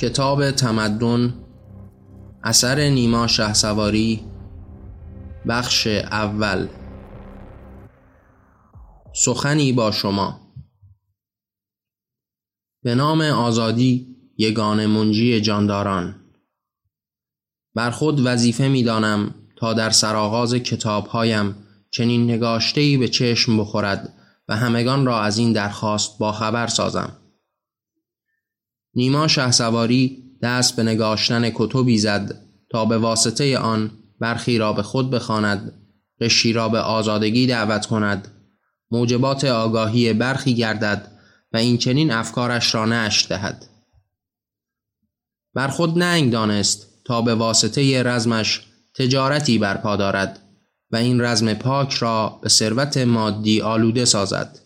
کتاب تمدن اثر نیما شهسواری بخش اول. سخنی با شما. به نام آزادی یگان منجی جانداران. بر خود وظیفه می دانم تا در سرآغاز کتابهایم چنین نگاشتهی به چشم بخورد و همگان را از این درخواست با خبر سازم. نیما شهسواری دست به نگاشتن کتبی زد تا به واسطه آن برخی را به خود بخواند قشی را به آزادگی دعوت کند. موجبات آگاهی برخی گردد و این چنین افکارش را نشت دهد. بر خود ننگ دانست تا به واسطه رزمش تجارتی برپا دارد و این رزم پاک را به ثروت مادی آلوده سازد.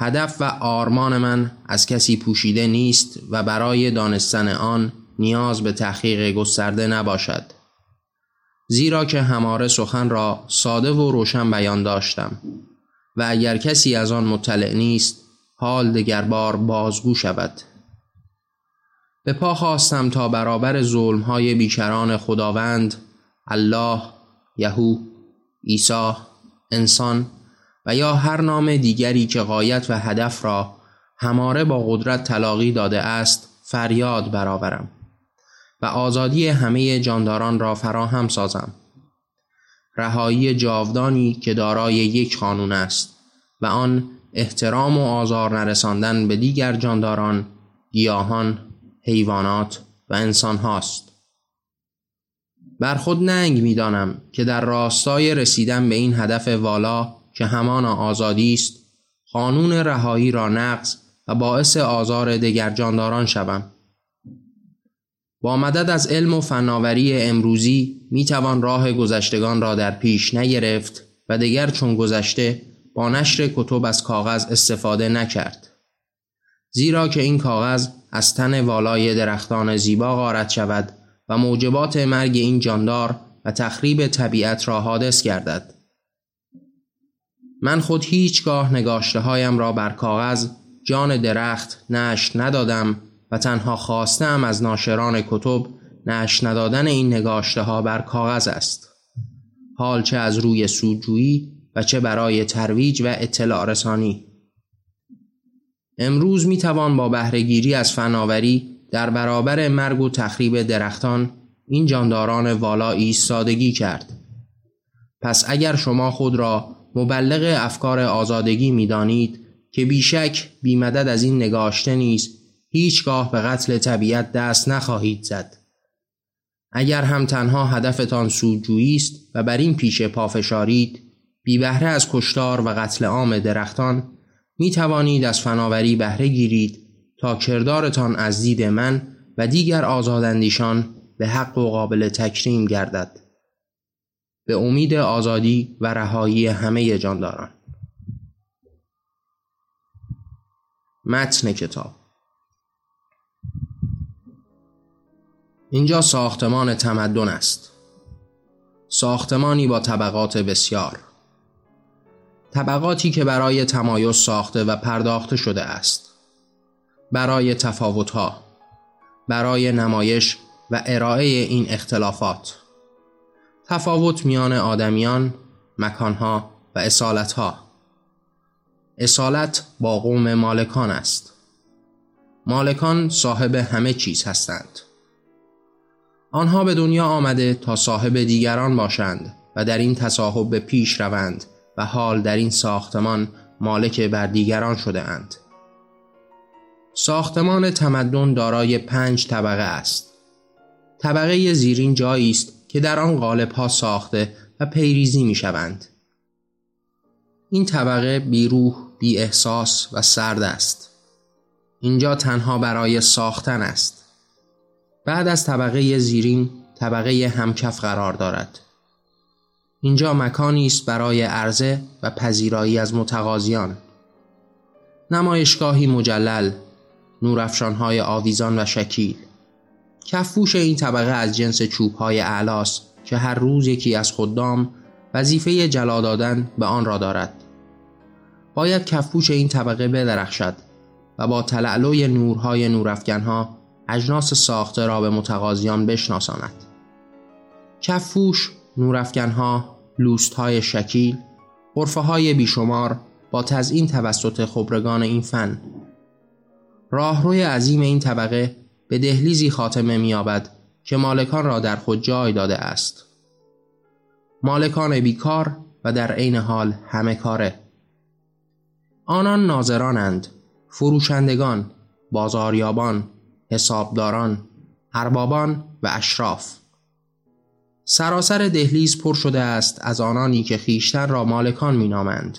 هدف و آرمان من از کسی پوشیده نیست و برای دانستن آن نیاز به تحقیق گسترده نباشد. زیرا که هماره سخن را ساده و روشن بیان داشتم و اگر کسی از آن مطلع نیست حال دگربار بازگو شود. به پا خواستم تا برابر ظلمهای بیکران خداوند الله یهو عیسی انسان و یا هر نام دیگری که قایت و هدف را هماره با قدرت تلاقی داده است فریاد برآورم و آزادی همه جانداران را فراهم سازم. رهایی جاودانی که دارای یک قانون است و آن احترام و آزار نرساندن به دیگر جانداران گیاهان حیوانات و انسان هاست بر خود ننگ می‌دانم که در راستای رسیدن به این هدف والا که همان آزادی است قانون رهایی را نقض و باعث آزار دیگر جانداران شوم. با مدد از علم و فناوری امروزی می توان راه گذشتگان را در پیش نگرفت و دیگر چون گذشته با نشر کتب از کاغذ استفاده نکرد. زیرا که این کاغذ از تن والای درختان زیبا غارت شود و موجبات مرگ این جاندار و تخریب طبیعت را حادث گردد. من خود هیچگاه نگاشته هایم را بر کاغذ جان درخت نشت ندادم و تنها خواستم از ناشران کتب نشت ندادن این نگاشته ها بر کاغذ است. حال چه از روی سودجویی و چه برای ترویج و اطلاع رسانی. امروز می توان با بهرهگیری از فناوری در برابر مرگ و تخریب درختان این جانداران والا ایستادگی کرد. پس اگر شما خود را مبلغ افکار آزادگی می دانید که بیشک بیمدد از این نگاشته نیست هیچگاه به قتل طبیعت دست نخواهید زد. اگر هم تنها هدفتان سودجویی است و بر این پیش پافشارید بی بهره از کشتار و قتل عام درختان می توانید از فناوری بهره گیرید تا کردارتان از دید من و دیگر آزاداندیشان به حق و قابل تکریم گردد. به امید آزادی و رهایی همه جانداران. متن کتاب. اینجا ساختمان تمدن است. ساختمانی با طبقات بسیار. طبقاتی که برای تمایز ساخته و پرداخته شده است. برای تفاوتها برای نمایش و ارائه این اختلافات. تفاوت میان آدمیان، مکانها و اصالتها اصالت با قوم مالکان است مالکان صاحب همه چیز هستند آنها به دنیا آمده تا صاحب دیگران باشند و در این تصاحب به پیش روند و حال در این ساختمان مالک بر دیگران شده اند. ساختمان تمدن دارای پنج طبقه است. طبقه زیرین جایی است که در آن قالب ها ساخته و پیریزی می شوند. این طبقه بی روح، بی احساس و سرد است. اینجا تنها برای ساختن است. بعد از طبقه زیرین طبقه همکف قرار دارد. اینجا مکانی است برای عرضه و پذیرایی از متقاضیان. نمایشگاهی مجلل، نورافشانهای آویزان و شکیل. کفوش این طبقه از جنس چوبهای اعلاس که هر روز یکی از خدام وظیفه جلا دادن به آن را دارد. باید کفوش این طبقه بدرخشد و با تلعلوی نورهای نورافکنها اجناس ساخته را به متقاضیان بشناساند کفوش، نورافکنها، لوستهای شکیل، غرفه های بیشمار با تزئین توسط خبرگان این فن راهروی عظیم این طبقه به دهلیزی خاتمه می‌یابد که مالکان را در خود جای داده است. مالکان بیکار و در عین حال همه کاره. آنان ناظرانند فروشندگان بازاریابان حسابداران اربابان و اشراف. سراسر دهلیز پر شده است از آنانی که خیشتن را مالکان مینامند.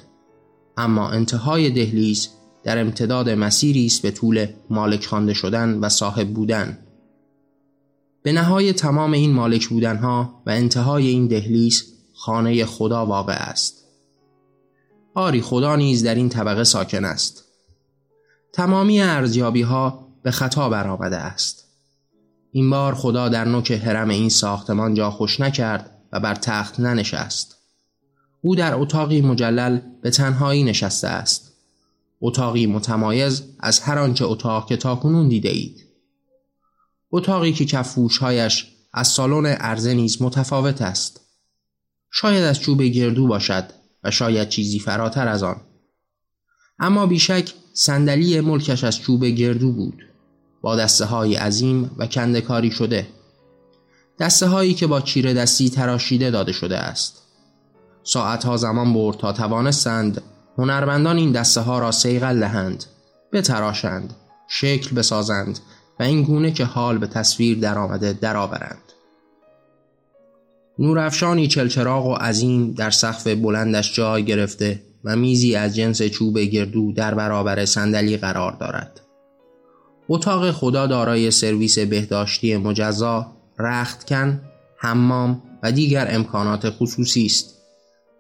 اما انتهای دهلیز در امتداد مسیری است به طول مالک خوانده شدن و صاحب بودن. به نهای تمام این مالک بودنها و انتهای این دهلیز خانه خدا واقع است. آری خدا نیز در این طبقه ساکن است. تمامی ارزیابی ها به خطا برآمده است. این بار خدا در نوک حرم این ساختمان جا خوش نکرد و بر تخت ننشست. او در اتاقی مجلل به تنهایی نشسته است. اتاقی متمایز از هر آنچه اتاق که تاکنون دیده اید. اتاقی که کفوشهایش از سالن عرضه نیز متفاوت است. شاید از چوب گردو باشد و شاید چیزی فراتر از آن. اما بیشک صندلی ملکش از چوب گردو بود. با دسته های عظیم و کندکاری شده. دسته هایی که با چیره دستی تراشیده داده شده است. ساعت ها زمان برد تا توانستند هنرمندان این دسته ها را سیغل دهند بتراشند شکل بسازند و این گونه که حال به تصویر درآمده درآورند نورافشانی چلچراغ و عظیم در سقف بلندش جای گرفته و میزی از جنس چوب گردو در برابر صندلی قرار دارد. اتاق خدا دارای سرویس بهداشتی مجزا، رختکن، حمام و دیگر امکانات خصوصی است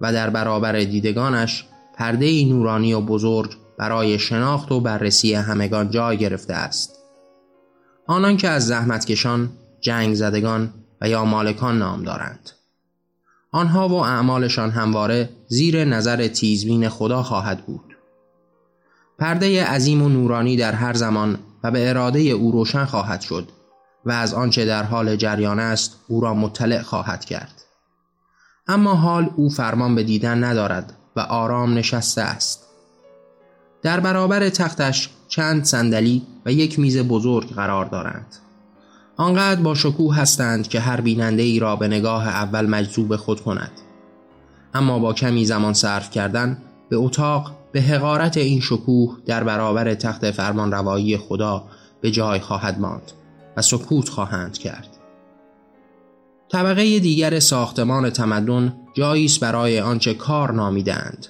و در برابر دیدگانش پرده نورانی و بزرگ برای شناخت و بررسی همگان جای گرفته است. آنان که از زحمتکشان، جنگ زدگان و یا مالکان نام دارند. آنها و اعمالشان همواره زیر نظر تیزبین خدا خواهد بود. پرده عظیم و نورانی در هر زمان و به اراده او روشن خواهد شد و از آنچه در حال جریان است او را مطلع خواهد کرد. اما حال او فرمان به دیدن ندارد و آرام نشسته است. در برابر تختش چند صندلی و یک میز بزرگ قرار دارند. آنقدر با شکوه هستند که هر بیننده ای را به نگاه اول مجذوب خود کند اما با کمی زمان صرف کردن به اتاق به حقارت این شکوه در برابر تخت فرمان روایی خدا به جای خواهد ماند و سکوت خواهند کرد طبقه دیگر ساختمان تمدن جایی است برای آنچه کار نامیدند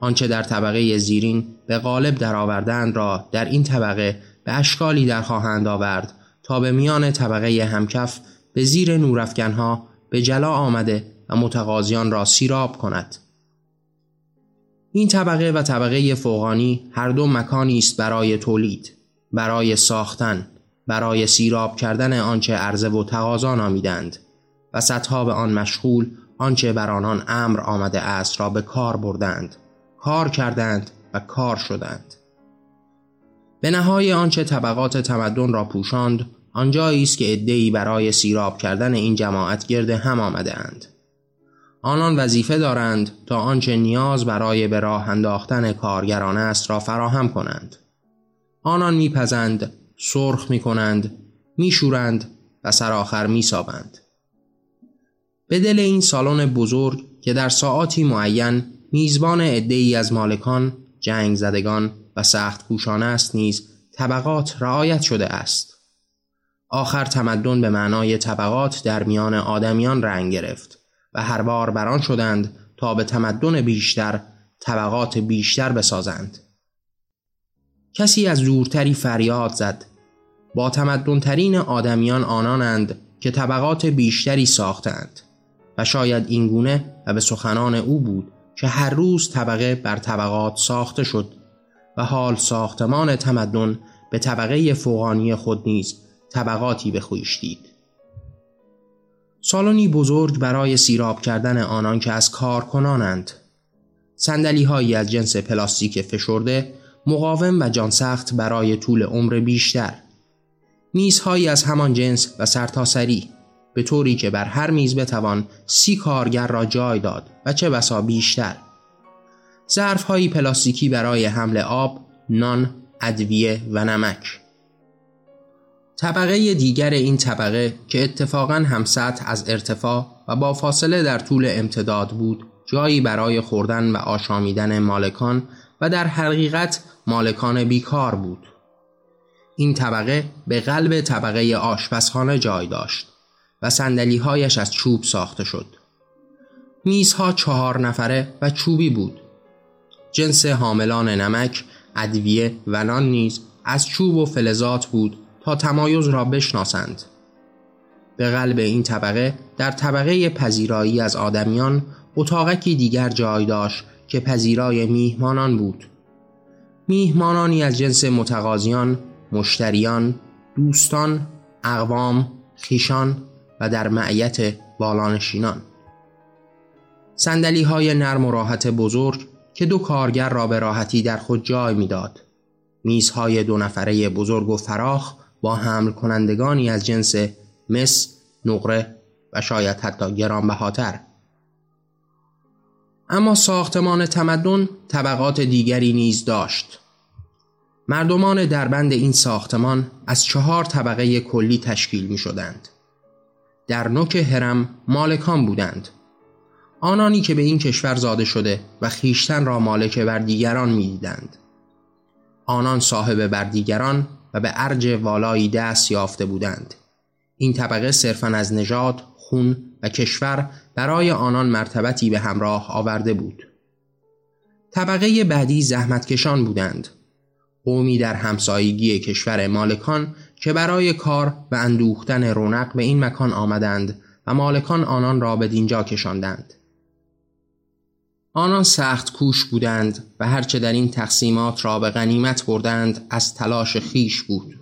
آنچه در طبقه زیرین به غالب درآوردند را در این طبقه به اشکالی در خواهند آورد تا به میان طبقه همکف به زیر نورافکنها به جلا آمده و متقاضیان را سیراب کند. این طبقه و طبقه فوقانی هر دو مکانی است برای تولید برای ساختن برای سیراب کردن آنچه عرضه و تقاضا نامیدند و صدها به آن مشغول آنچه بر آنان امر آمده است را به کار بردند کار کردند و کار شدند به نهای آنچه طبقات تمدن را پوشاند آنجایی است که عدهای برای سیراب کردن این جماعت گرد هم آمده اند. آنان وظیفه دارند تا آنچه نیاز برای به راه انداختن کارگران است را فراهم کنند. آنان میپزند، سرخ می کنند، میشورند و سرآخر میسابند. به دل این سالن بزرگ که در ساعاتی معین میزبان عدهای از مالکان، جنگ زدگان و سخت کوشانه است نیز طبقات رعایت شده است. آخر تمدن به معنای طبقات در میان آدمیان رنگ گرفت و هر بار بران شدند تا به تمدن بیشتر طبقات بیشتر بسازند. کسی از دورتری فریاد زد. با تمدنترین آدمیان آنانند که طبقات بیشتری ساختند. و شاید اینگونه و به سخنان او بود که هر روز طبقه بر طبقات ساخته شد و حال ساختمان تمدن به طبقه فوقانی خود نیز طبقاتی به خویش دید. سالنی بزرگ برای سیراب کردن آنان که از کار کنانند. سندلی هایی از جنس پلاستیک فشرده مقاوم و جانسخت برای طول عمر بیشتر. میزهایی از همان جنس و سرتاسری. به طوری که بر هر میز بتوان سی کارگر را جای داد و چه بسا بیشتر. ظرفهایی پلاستیکی برای حمل آب، نان، ادویه و نمک. طبقه دیگر این طبقه که اتفاقا هم سطح از ارتفاع و با فاصله در طول امتداد بود جایی برای خوردن و آشامیدن مالکان و در حقیقت مالکان بیکار بود. این طبقه به قلب طبقه آشپزخانه جای داشت. و سندلیهایش از چوب ساخته شد. میزها چهار نفره و چوبی بود. جنس حاملان نمک، ادویه و نان نیز از چوب و فلزات بود تا تمایز را بشناسند. به قلب این طبقه در طبقه پذیرایی از آدمیان اتاقکی دیگر جای داشت که پذیرای میهمانان بود. میهمانانی از جنس متقاضیان، مشتریان، دوستان، اقوام، خیشان و در معیت بالانشینان سندلی های نرم و راحت بزرگ که دو کارگر را به راحتی در خود جای می‌داد. میزهای دو نفره بزرگ و فراخ با حمل کنندگانی از جنس مس، نقره و شاید حتی گرانبهاتر. اما ساختمان تمدن طبقات دیگری نیز داشت. مردمان دربند این ساختمان از چهار طبقه کلی تشکیل می شدند. در نوک هرم مالکان بودند. آنانی که به این کشور زاده شده و خیشتن را مالک بر دیگران می دیدند. آنان صاحب بر دیگران و به ارج والایی دست یافته بودند. این طبقه صرفا از نژاد، خون و کشور برای آنان مرتبتی به همراه آورده بود. طبقه بعدی زحمتکشان بودند. قومی در همسایگی کشور مالکان که برای کار و اندوختن رونق به این مکان آمدند و مالکان آنان را به دینجا کشاندند. آنان سخت کوش بودند و هرچه در این تقسیمات را به غنیمت بردند از تلاش خیش بود.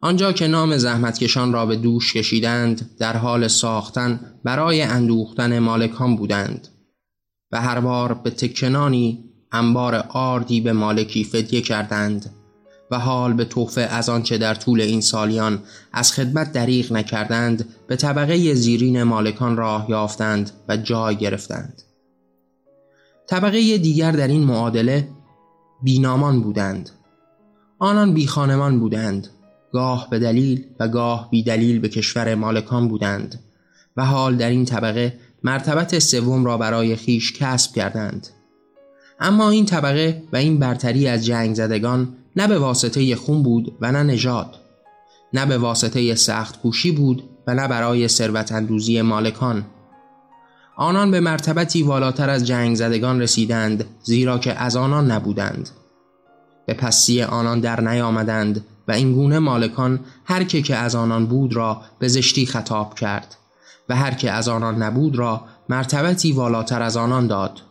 آنجا که نام زحمتکشان را به دوش کشیدند در حال ساختن برای اندوختن مالکان بودند و هر بار به تکنانی انبار آردی به مالکی فدیه کردند و حال به تحفه از آنچه در طول این سالیان از خدمت دریغ نکردند به طبقه زیرین مالکان راه یافتند و جای گرفتند. طبقه دیگر در این معادله بینامان بودند. آنان بی خانمان بودند. گاه به دلیل و گاه بی دلیل به کشور مالکان بودند و حال در این طبقه مرتبت سوم را برای خیش کسب کردند. اما این طبقه و این برتری از جنگ زدگان نه به واسطه خون بود و نه نژاد. نه به واسطه سخت کوشی بود و نه برای ثروت اندوزی مالکان. آنان به مرتبتی والاتر از جنگ زدگان رسیدند زیرا که از آنان نبودند. به پسی آنان در نیامدند و این گونه مالکان هر که که از آنان بود را به زشتی خطاب کرد و هر که از آنان نبود را مرتبتی والاتر از آنان داد.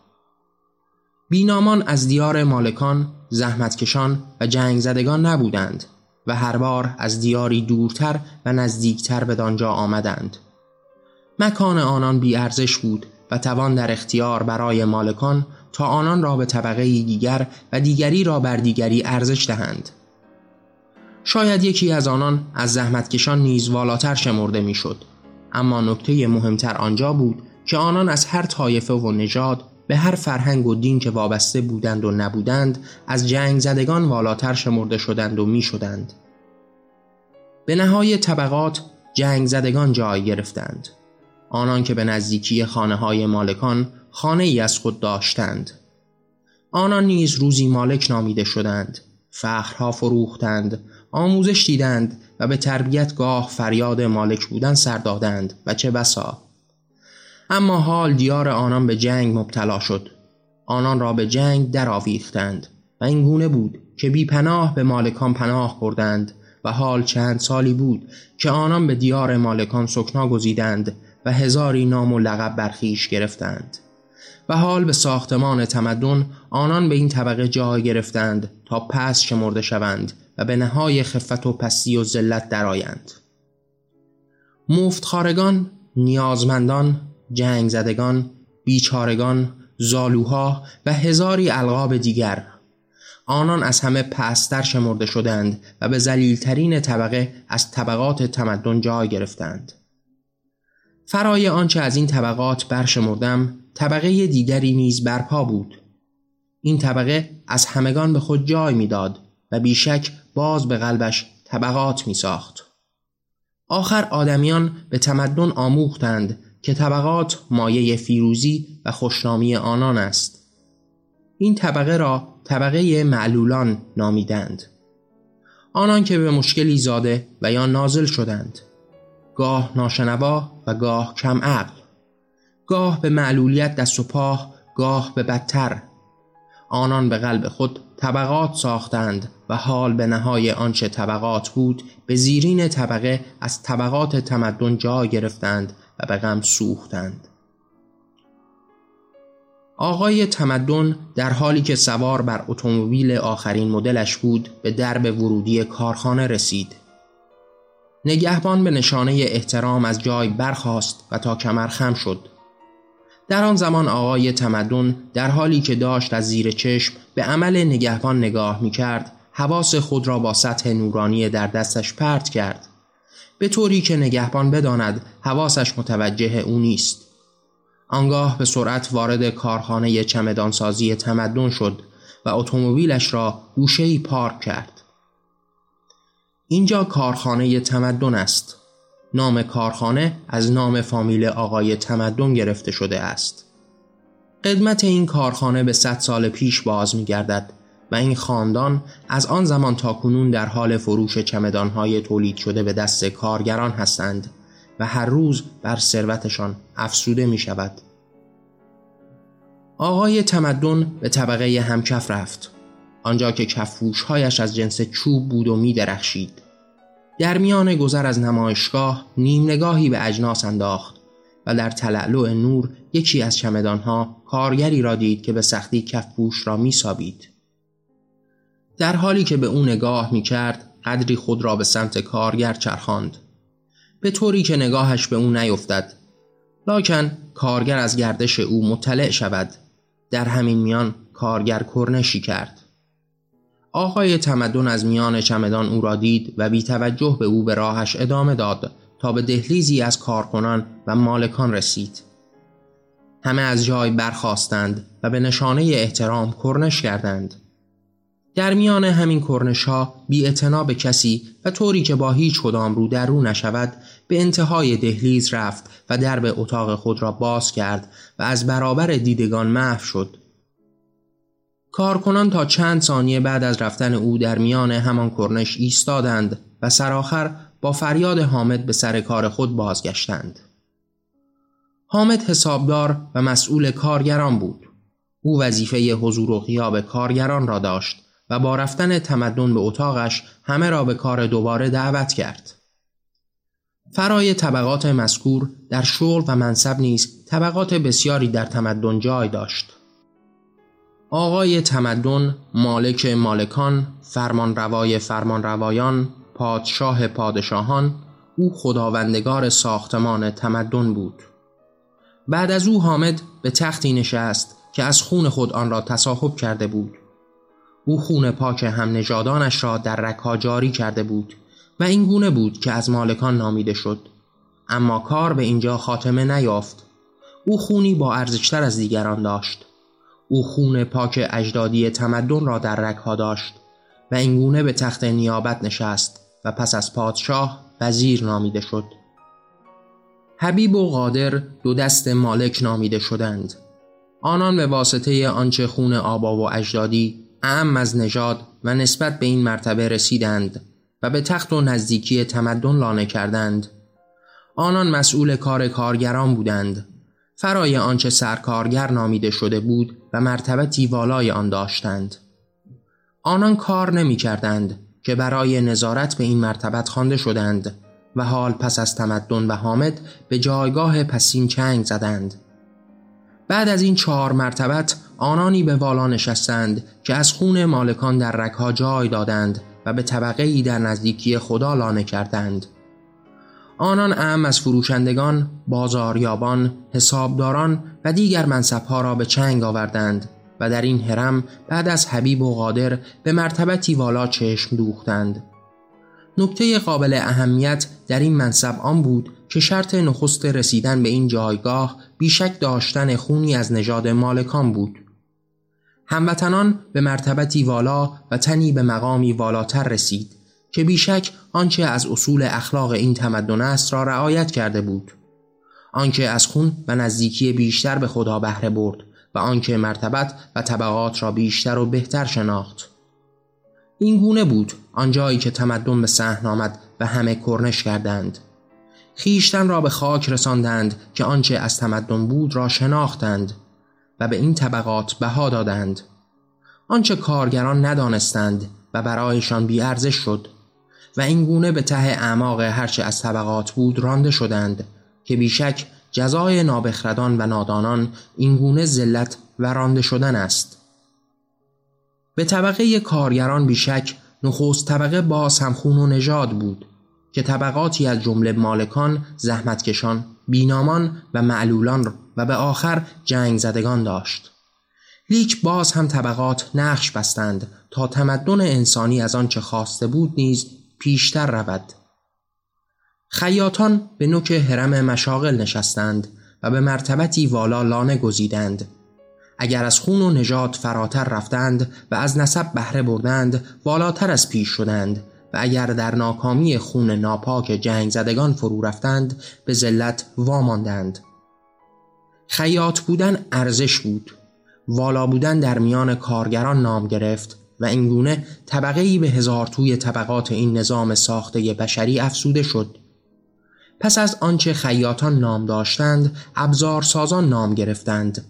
بینامان از دیار مالکان، زحمتکشان و جنگ زدگان نبودند و هر بار از دیاری دورتر و نزدیکتر به دانجا آمدند. مکان آنان ارزش بود و توان در اختیار برای مالکان تا آنان را به طبقه دیگر و دیگری را بر دیگری ارزش دهند. شاید یکی از آنان از زحمتکشان نیز والاتر شمرده می‌شد اما نکته مهمتر آنجا بود که آنان از هر طایفه و نژاد به هر فرهنگ و دین که وابسته بودند و نبودند از جنگ زدگان والاتر شمرده شدند و می شدند. به نهای طبقات جنگ زدگان جای گرفتند. آنان که به نزدیکی خانه های مالکان خانه ای از خود داشتند. آنان نیز روزی مالک نامیده شدند فخرها فروختند آموزش دیدند و به تربیت گاه فریاد مالک بودن سر دادند و چه بسا. اما حال دیار آنان به جنگ مبتلا شد. آنان را به جنگ درآویختند و این گونه بود که بی پناه به مالکان پناه بردند و حال چند سالی بود که آنان به دیار مالکان سکنا گزیدند و هزاری نام و لقب برخیش گرفتند. و حال به ساختمان تمدن آنان به این طبقه جای گرفتند تا پس شمرده شوند و به نهای خفت و پستی و ذلت درآیند. مفتخارگان نیازمندان جنگ زدگان بیچارگان زالوها و هزاری القاب دیگر آنان از همه پستر شمرده شدند و به زلیلترین طبقه از طبقات تمدن جای گرفتند. فرای آنچه از این طبقات برشمردم طبقه دیگری نیز برپا بود. این طبقه از همگان به خود جای می‌داد و بیشک باز به قلبش طبقات می ساخت. آخر آدمیان به تمدن آموختند که طبقات مایه فیروزی و خوشنامی آنان است. این طبقه را طبقه معلولان نامیدند. آنان که به مشکلی زاده و یا نازل شدند. گاه ناشنوا و گاه کم عقل. گاه به معلولیت دست و پاه گاه به بدتر آنان به قلب خود طبقات ساختند و حال به نهای آنچه طبقات بود به زیرین طبقه از طبقات تمدن جا گرفتند و به غم سوختند. آقای تمدن در حالی که سوار بر اتومبیل آخرین مدلش بود به درب ورودی کارخانه رسید. نگهبان به نشانه احترام از جای برخاست و تا کمر خم شد. در آن زمان آقای تمدن در حالی که داشت از زیر چشم به عمل نگهبان نگاه می کرد حواس خود را با سطح نورانی در دستش پرت کرد. به طوری که نگهبان بداند حواسش متوجه او نیست. آنگاه به سرعت وارد کارخانه چمدانسازی تمدن شد و اتومبیلش را گوشه‌ای پارک کرد. اینجا کارخانه تمدن است. نام کارخانه از نام فامیل آقای تمدن گرفته شده است. قدمت این کارخانه به 100 سال پیش باز می گردد و این خاندان از آن زمان تا کنون در حال فروش چمدانهای تولید شده به دست کارگران هستند و هر روز بر ثروتشان افسوده می شود. آقای تمدن به طبقه همکف رفت آنجا که کفوشهایش از جنس چوب بود و می درخشید. در میان گذر از نمایشگاه نیم نگاهی به اجناس انداخت و در تلعلع نور یکی از چمدانها کارگری را دید که به سختی کفپوش را میسابید. در حالی که به او نگاه می کرد قدری خود را به سمت کارگر چرخاند به طوری که نگاهش به او نیفتد لاکن کارگر از گردش او مطلع شود در همین میان کارگر کرنشی کرد آقای تمدن از میان چمدان او را دید و بی توجه به او به راهش ادامه داد تا به دهلیزی از کارکنان و مالکان رسید. همه از جای برخواستند و به نشانه احترام کرنش کردند. در میان همین کرنش ها بی به کسی و طوری که با هیچ کدام رو در رو نشود به انتهای دهلیز رفت و درب اتاق خود را باز کرد و از برابر دیدگان محو شد. کارکنان تا چند ثانیه بعد از رفتن او در میان همان کرنش ایستادند و سرآخر با فریاد حامد به سر کار خود بازگشتند. حامد حسابدار و مسئول کارگران بود. او وظیفه حضور و غیاب کارگران را داشت و با رفتن تمدن به اتاقش همه را به کار دوباره دعوت کرد. فرای طبقات مذکور در شغل و منصب نیز طبقات بسیاری در تمدن جای داشت. آقای تمدن مالک مالکان فرمانروای فرمانروایان پادشاه پادشاهان او خداوندگار ساختمان تمدن بود بعد از او حامد به تختی نشست که از خون خود آن را تصاحب کرده بود او خون پاک هم نجادانش را در رکها جاری کرده بود و این گونه بود که از مالکان نامیده شد. اما کار به اینجا خاتمه نیافت. او خونی با ارزشتر از دیگران داشت. او خون پاک اجدادی تمدن را در رگها داشت و اینگونه به تخت نیابت نشست و پس از پادشاه وزیر نامیده شد. حبیب و قادر دو دست مالک نامیده شدند. آنان به واسطه آنچه خون آبا و اجدادی اعم از نژاد و نسبت به این مرتبه رسیدند و به تخت و نزدیکی تمدن لانه کردند. آنان مسئول کار کارگران بودند. فرای آنچه سرکارگر نامیده شده بود و مرتبتی والای آن داشتند. آنان کار نمی کردند که برای نظارت به این مرتبت خوانده شدند و حال پس از تمدن و حامد به جایگاه پسین چنگ زدند. بعد از این چهار مرتبت آنانی به والا نشستند که از خون مالکان در رکها جای دادند و به طبقه ای در نزدیکی خدا لانه کردند. آنان ام از فروشندگان، بازاریابان، حسابداران و دیگر منصبها را به چنگ آوردند و در این حرم بعد از حبیب و قادر به مرتبتی والا چشم دوختند. نکته قابل اهمیت در این منصب آن بود که شرط نخست رسیدن به این جایگاه بیشک داشتن خونی از نژاد مالکان بود. هموطنان به مرتبتی والا و تنی به مقامی والاتر رسید که بیشک آنچه از اصول اخلاق این تمدن است را رعایت کرده بود. آنکه از خون و نزدیکی بیشتر به خدا بهره برد و آنکه مرتبت و طبقات را بیشتر و بهتر شناخت. این گونه بود آنجایی که تمدن به صحن آمد و همه کرنش کردند. خیشتن را به خاک رساندند که آنچه از تمدن بود را شناختند و به این طبقات بها دادند. آنچه کارگران ندانستند و برایشان بیارزش شد و این گونه به ته اعماق هرچه از طبقات بود رانده شدند که بیشک جزای نابخردان و نادانان این گونه ذلت و رانده شدن است. به طبقه کارگران بیشک نخست طبقه باز هم خون و نژاد بود که طبقاتی از جمله مالکان، زحمتکشان، بینامان و معلولان و به آخر جنگ زدگان داشت. لیک باز هم طبقات نقش بستند تا تمدن انسانی از آنچه خواسته بود نیز پیشتر رود. خیاطان به نوک حرم مشاغل نشستند و به مرتبتی والا لانه گزیدند اگر از خون و نجات فراتر رفتند و از نسب بهره بردند والاتر از پیش شدند. و اگر در ناکامی خون ناپاک جنگ زدگان فرو رفتند به ذلت واماندند خیاط بودن ارزش بود. والا بودن در میان کارگران نام گرفت و اینگونه طبقه ای به هزار توی طبقات این نظام ساخته بشری افسوده شد. پس از آنچه خیاطان نام داشتند ابزار سازان نام گرفتند.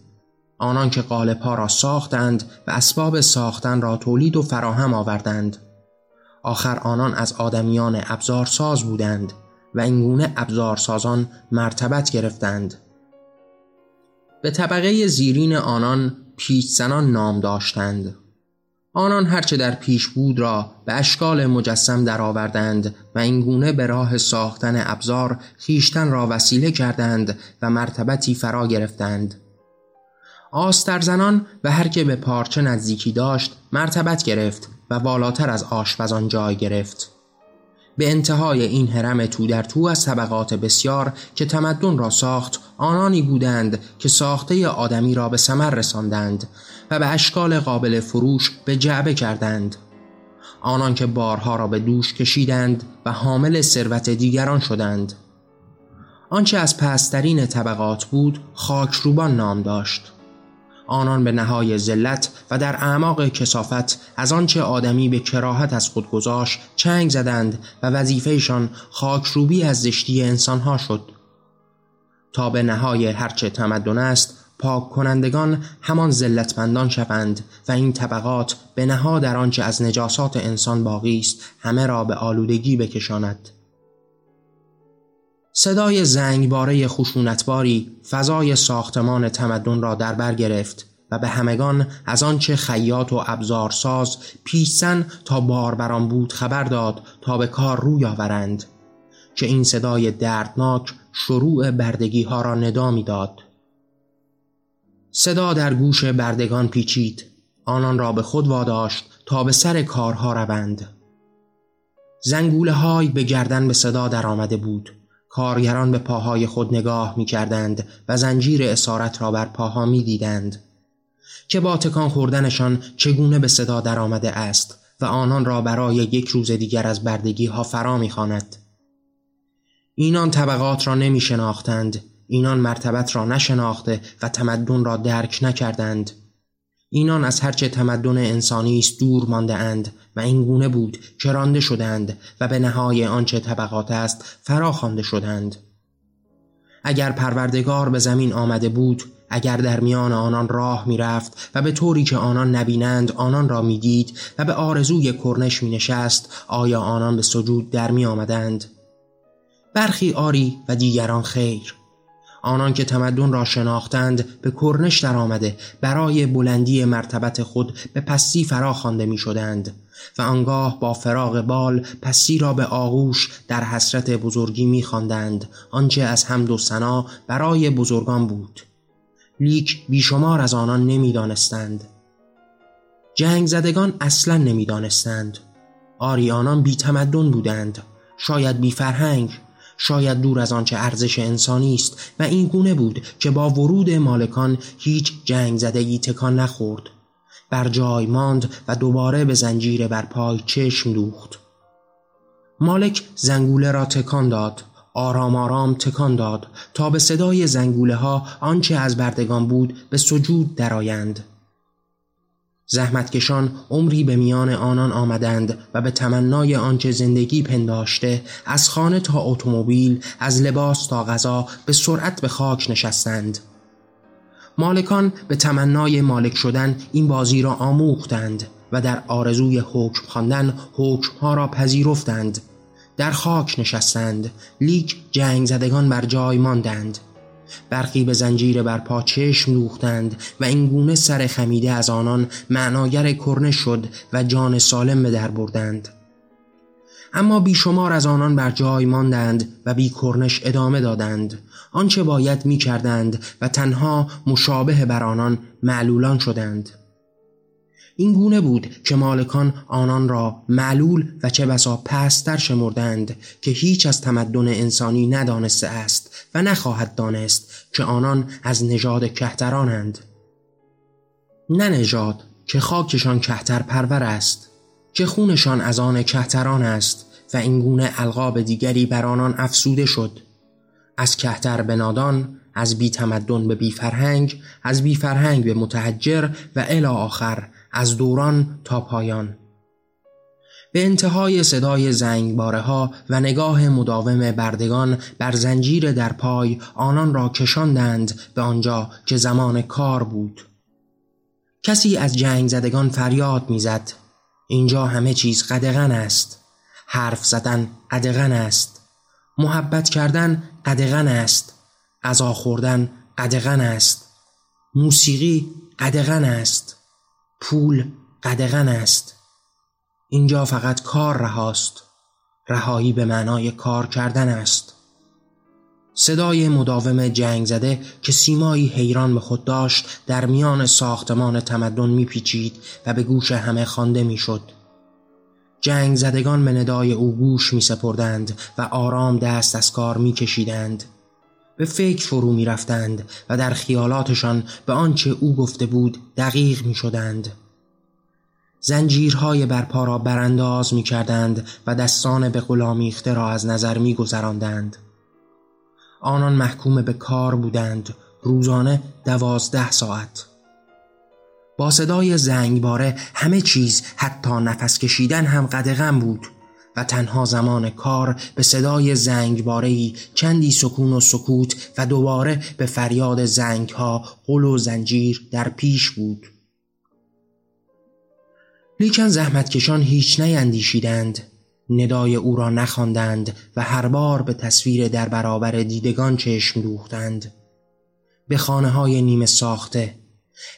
آنان که قالب ها را ساختند و اسباب ساختن را تولید و فراهم آوردند. آخر آنان از آدمیان ابزار ساز بودند و اینگونه ابزار سازان مرتبت گرفتند. به طبقه زیرین آنان پیچزنان نام داشتند. آنان هرچه در پیش بود را به اشکال مجسم درآوردند و اینگونه به راه ساختن ابزار خیشتن را وسیله کردند و مرتبتی فرا گرفتند. آسترزنان و هر که به پارچه نزدیکی داشت مرتبت گرفت و والاتر از آشپزان جای گرفت. به انتهای این حرم تو در تو از طبقات بسیار که تمدن را ساخت آنانی بودند که ساخته آدمی را به سمر رساندند و به اشکال قابل فروش به جعبه کردند. آنان که بارها را به دوش کشیدند و حامل ثروت دیگران شدند. آنچه از پسترین طبقات بود خاکروبان نام داشت. آنان به نهای ذلت و در اعماق کسافت از آنچه آدمی به کراهت از خود گذاشت چنگ زدند و وظیفهشان خاکروبی از زشتی انسانها شد. تا به نهای هرچه تمدن است پاک کنندگان همان زلتمندان شوند و این طبقات به نها در آنچه از نجاسات انسان باقی است همه را به آلودگی بکشاند. صدای زنگباره خشونتباری فضای ساختمان تمدن را در بر گرفت و به همگان از آنچه خیاط و ابزارساز پیشسن تا باربران بود خبر داد تا به کار روی آورند که این صدای دردناک شروع بردگی ها را ندا داد صدا در گوش بردگان پیچید آنان را به خود واداشت تا به سر کارها روند. زنگوله های به گردن به صدا در آمده بود. کارگران به پاهای خود نگاه می کردند و زنجیر اسارت را بر پاها می دیدند که با تکان خوردنشان چگونه به صدا در آمده است و آنان را برای یک روز دیگر از بردگی ها فرا می خاند. اینان طبقات را نمی شناختند اینان مرتبت را نشناخته و تمدن را درک نکردند اینان از هرچه تمدن انسانی است دور مانده اند و این گونه بود که رانده شدند و به نهای آنچه طبقات است فرا خوانده شدند اگر پروردگار به زمین آمده بود اگر در میان آنان راه می‌رفت و به طوری که آنان نبینند آنان را می‌دید و به آرزوی کرنش می نشست آیا آنان به سجود در می آمدند؟ برخی آری و دیگران خیر آنان که تمدن را شناختند به کرنش آمده برای بلندی مرتبت خود به پستی فرا خوانده می شدند و آنگاه با فراغ بال پستی را به آغوش در حسرت بزرگی می خواندند آنچه از حمد و سنا برای بزرگان بود. لیک بیشمار از آنان نمی‌دانستند. جنگ زدگان اصلا نمی‌دانستند. آری آنان بی تمدن بودند. شاید بی فرهنگ. شاید دور از آنچه ارزش انسانی است و این گونه بود که با ورود مالکان هیچ جنگ زدگی تکان نخورد بر جای ماند و دوباره به زنجیر بر پای چشم دوخت مالک زنگوله را تکان داد آرام آرام تکان داد تا به صدای زنگوله ها آنچه از بردگان بود به سجود درآیند. زحمتکشان عمری به میان آنان آمدند و به تمنای آنچه زندگی پنداشته از خانه تا اتومبیل از لباس تا غذا به سرعت به خاک نشستند. مالکان به تمنای مالک شدن این بازی را آموختند و در آرزوی حکم خواندن حکمها را پذیرفتند. در خاک نشستند. لیک جنگ زدگان بر جای ماندند. برخی به زنجیر بر پا چشم دوختند و این گونه سر خمیده از آنان معناگر کرنه شد و جان سالم به در بردند. اما بیشمار از آنان بر جای ماندند و بی کرنش ادامه دادند. آنچه باید می کردند و تنها مشابه بر آنان معلولان شدند. این گونه بود که مالکان آنان را معلول و چه بسا پستر شمردند که هیچ از تمدن انسانی ندانسته است. و نخواهد دانست که آنان از نژاد کهترانند. نه نژاد که خاکشان کهتر پرور است که خونشان از آن کهتران است و این گونه القاب دیگری بر آنان افسوده شد. از کهتر به نادان از بی تمدن به بی فرهنگ از بی فرهنگ به متحجر و الی آخر از دوران تا پایان. به انتهای صدای زنگباره ها و نگاه مداوم بردگان بر زنجیر در پای آنان را کشاندند به آنجا که زمان کار بود. کسی از جنگ زدگان فریاد می‌زد. اینجا همه چیز قدغن است. حرف زدن قدغن است. محبت کردن قدغن است. غذا خوردن قدغن است. موسیقی قدغن است. پول قدغن است. اینجا فقط کار رهاست رهایی به معنای کار کردن است صدای مداوم جنگ زده که سیمایی حیران به خود داشت در میان ساختمان تمدن میپیچید و به گوش همه خوانده می‌شد. جنگ زدگان به ندای او گوش می سپردند و آرام دست از کار می کشیدند. به فکر فرو می رفتند و در خیالاتشان به آنچه او گفته بود دقیق می شدند. زنجیرهای برپا را برانداز می کردند و دستان به غلامیخته را از نظر می گذراندند. آنان محکوم به کار بودند روزانه دوازده ساعت با صدای زنگباره همه چیز حتی نفس کشیدن هم قدغم بود و تنها زمان کار به صدای زنگبارهی چندی سکون و سکوت و دوباره به فریاد زنگها قل و زنجیر در پیش بود لیکن زحمتکشان هیچ نیندیشیدند. ندای او را نخواندند و هر بار به تصویر در برابر دیدگان چشم دوختند. به خانه های نیمه ساخته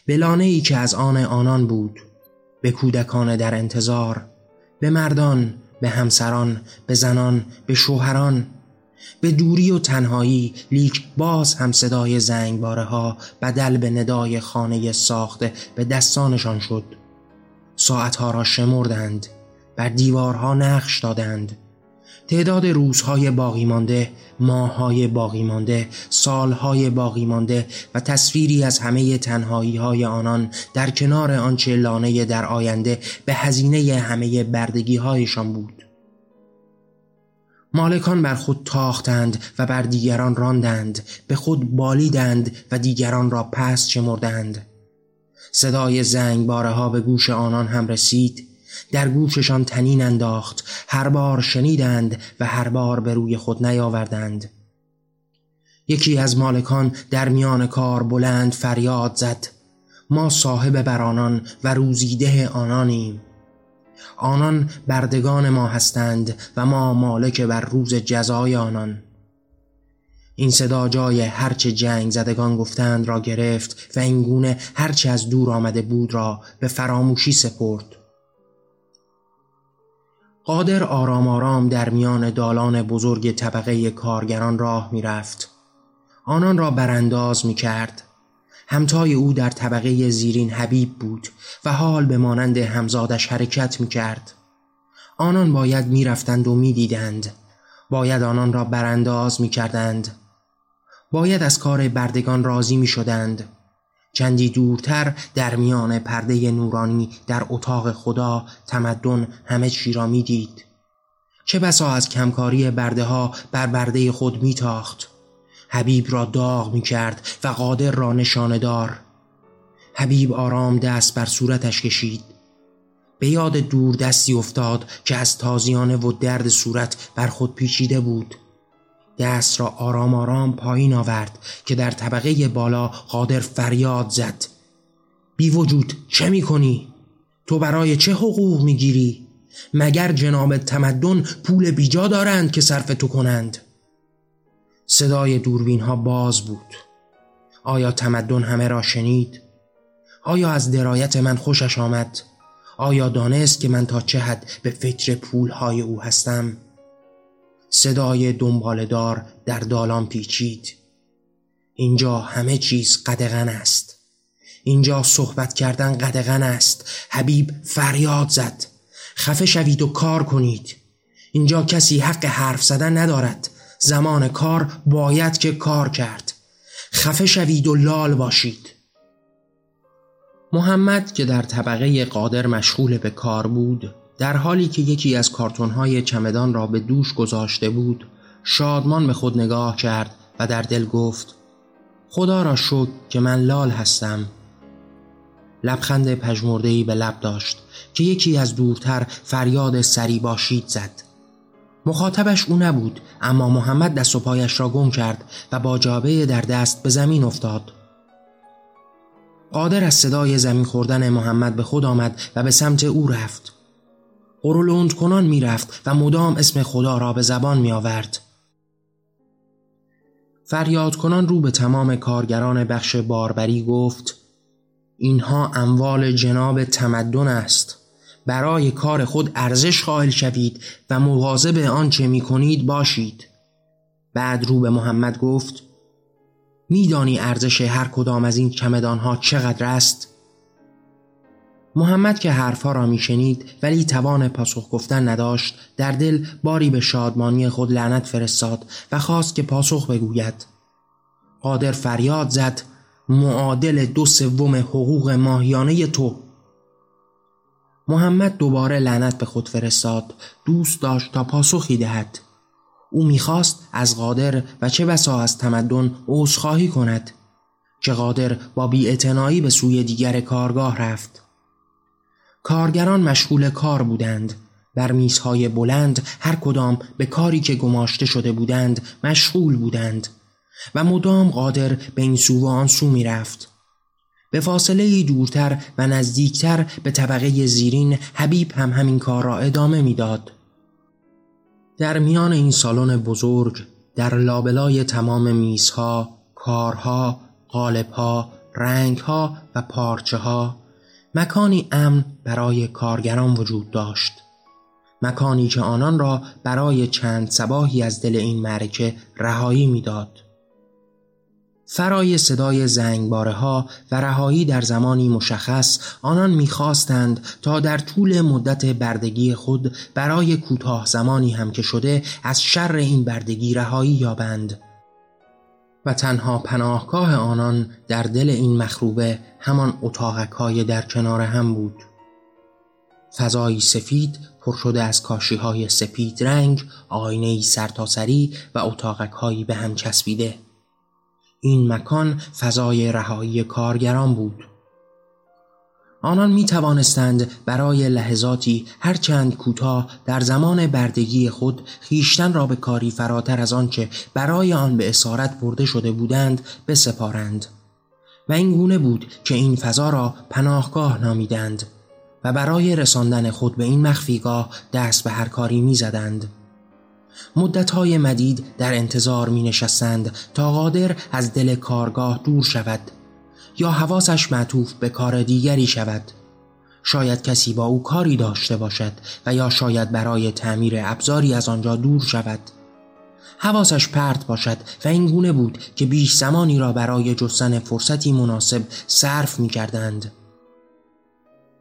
به لانه ای که از آن آنان بود به کودکان در انتظار به مردان به همسران به زنان به شوهران به دوری و تنهایی لیک باز هم صدای زنگباره ها بدل به ندای خانه ساخته به دستانشان شد. ساعتها را شمردند بر دیوارها نقش دادند تعداد روزهای باقی مانده، ماههای باقی مانده، سالهای باقی مانده و تصویری از همه تنهایی های آنان در کنار آنچه لانه در آینده به هزینه همه بردگی هایشان بود. مالکان بر خود تاختند و بر دیگران راندند به خود بالیدند و دیگران را پس چمردند صدای زنگباره ها به گوش آنان هم رسید. در گوششان تنین انداخت. هر بار شنیدند و هر بار به روی خود نیاوردند. یکی از مالکان در میان کار بلند فریاد زد. ما صاحب بر آنان و روزیده آنانیم. آنان بردگان ما هستند و ما مالک بر روز جزای آنان. این صدا جای هرچه جنگ زدگان گفتند را گرفت و اینگونه هرچه از دور آمده بود را به فراموشی سپرد قادر آرام آرام در میان دالان بزرگ طبقه کارگران راه می رفت. آنان را برانداز می کرد. همتای او در طبقه زیرین حبیب بود و حال به مانند همزادش حرکت می کرد. آنان باید می رفتند و می دیدند. باید آنان را برانداز می کردند. باید از کار بردگان راضی می شدند. چندی دورتر در میان پرده نورانی در اتاق خدا تمدن همه چی را می دید. چه بسا از کمکاری برده ها بر برده خود می تاخت. حبیب را داغ می کرد و قادر را نشاندار حبیب آرام دست بر صورتش کشید به یاد دور دستی افتاد که از تازیانه و درد صورت بر خود پیچیده بود دست را آرام آرام پایین آورد که در طبقه بالا قادر فریاد زد بی وجود چه می کنی؟ تو برای چه حقوق می گیری؟ مگر جناب تمدن پول بیجا دارند که صرف تو کنند؟ صدای دوربین ها باز بود آیا تمدن همه را شنید؟ آیا از درایت من خوشش آمد؟ آیا دانست که من تا چه حد به فکر پول های او هستم؟ صدای دنبالدار در دالان پیچید. اینجا همه چیز قدغن است. اینجا صحبت کردن قدغن است. حبیب فریاد زد. خفه شوید و کار کنید. اینجا کسی حق حرف زدن ندارد. زمان کار باید که کار کرد. خفه شوید و لال باشید. محمد که در طبقه قادر مشغول به کار بود در حالی که یکی از کارتونهای چمدان را به دوش گذاشته بود شادمان به خود نگاه کرد و در دل گفت خدا را شکر که من لال هستم. لبخند پژمردهای به لب داشت که یکی از دورتر فریاد سری باشید زد. مخاطبش او نبود اما محمد دست و پایش را گم کرد و با جابه در دست به زمین افتاد. قادر از صدای زمین خوردن محمد به خود آمد و به سمت او رفت. قرولوند کنان می رفت و مدام اسم خدا را به زبان می آورد فریاد کنان رو به تمام کارگران بخش باربری گفت اینها اموال جناب تمدن است. برای کار خود ارزش قائل شوید و مواظب آنچه می کنید باشید. بعد رو به محمد گفت میدانی ارزش هر کدام از این چمدانها چقدر است؟ محمد که حرفها را میشنید ولی توان پاسخ گفتن نداشت در دل باری به شادمانی خود لعنت فرستاد و خواست که پاسخ بگوید. قادر فریاد زد معادل دو سوم حقوق ماهیانه تو. محمد دوباره لعنت به خود فرستاد دوست داشت تا پاسخی دهد. او می‌خواست از قادر و چه بسا از تمدن عذرخواهی کند که قادر با بیاعتنایی به سوی دیگر کارگاه رفت. کارگران مشغول کار بودند بر میزهای بلند هر کدام به کاری که گماشته شده بودند مشغول بودند و مدام قادر به این سو و آن سو می‌رفت به فاصله دورتر و نزدیکتر به طبقه زیرین حبیب هم همین کار را ادامه می‌داد. در میان این سالن بزرگ در لابلای تمام میزها، کارها، قالبها، رنگها و پارچه ها مکانی امن برای کارگران وجود داشت. مکانی که آنان را برای چند سباهی از دل این معرکه رهایی می‌داد. فرای صدای زنگباره ها و رهایی در زمانی مشخص آنان می‌خواستند تا در طول مدت بردگی خود برای کوتاه زمانی هم که شده از شر این بردگی رهایی یابند و تنها پناهگاه آنان در دل این مخروبه همان اتاقک های در کنار هم بود. فضایی سفید پر شده از کاشی های سپید رنگ آینه سرتاسری و اتاقک هایی به هم چسبیده. این مکان فضای رهایی کارگران بود. آنان می توانستند برای لحظاتی هرچند کوتاه در زمان بردگی خود خیشتن را به کاری فراتر از آنچه برای آن به اسارت برده شده بودند بسپارند و این گونه بود که این فضا را پناهگاه نامیدند و برای رساندن خود به این مخفیگاه دست به هر کاری می زدند. مدتهای مدید در انتظار می نشستند تا قادر از دل کارگاه دور شود یا حواسش معطوف به کار دیگری شود شاید کسی با او کاری داشته باشد و یا شاید برای تعمیر ابزاری از آنجا دور شود حواسش پرت باشد و این گونه بود که بیش زمانی را برای جستن فرصتی مناسب صرف می کردند.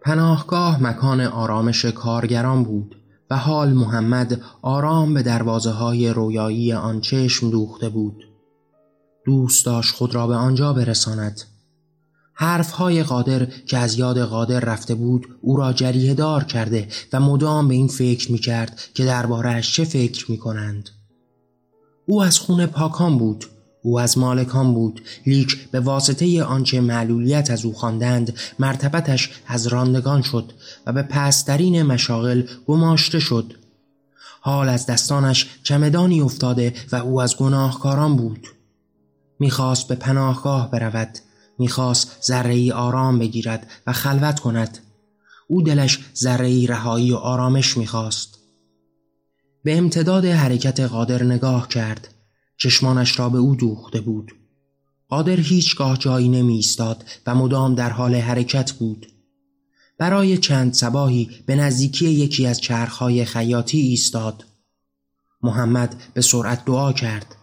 پناهگاه مکان آرامش کارگران بود و حال محمد آرام به دروازه های رویایی آن چشم دوخته بود. دوست داشت خود را به آنجا برساند. حرفهای قادر که از یاد قادر رفته بود او را جریه دار کرده و مدام به این فکر می کرد که دربارهش چه فکر می کنند. او از خون پاکان بود او از مالکان بود لیک به واسطه آنچه معلولیت از او خواندند مرتبتش از راندگان شد و به پسترین مشاغل گماشته شد. حال از دستانش چمدانی افتاده و او از گناهکاران بود. می‌خواست به پناهگاه برود. می‌خواست ذره آرام بگیرد و خلوت کند. او دلش ذره رهایی و آرامش می‌خواست. به امتداد حرکت قادر نگاه کرد. چشمانش را به او دوخته بود. قادر هیچگاه جایی نمی ایستاد و مدام در حال حرکت بود. برای چند سباهی به نزدیکی یکی از چرخهای خیاطی ایستاد. محمد به سرعت دعا کرد.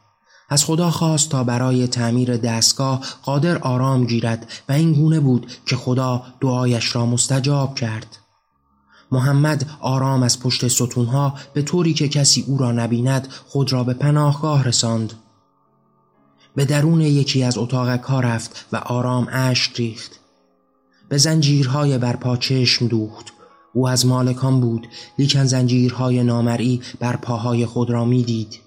از خدا خواست تا برای تعمیر دستگاه قادر آرام گیرد و این گونه بود که خدا دعایش را مستجاب کرد. محمد آرام از پشت ستونها به طوری که کسی او را نبیند خود را به پناهگاه رساند. به درون یکی از اتاقک ها رفت و آرام اشک ریخت. به زنجیرهای برپا چشم دوخت. او از مالکان بود لیکن زنجیرهای نامرئی بر پاهای خود را می‌دید.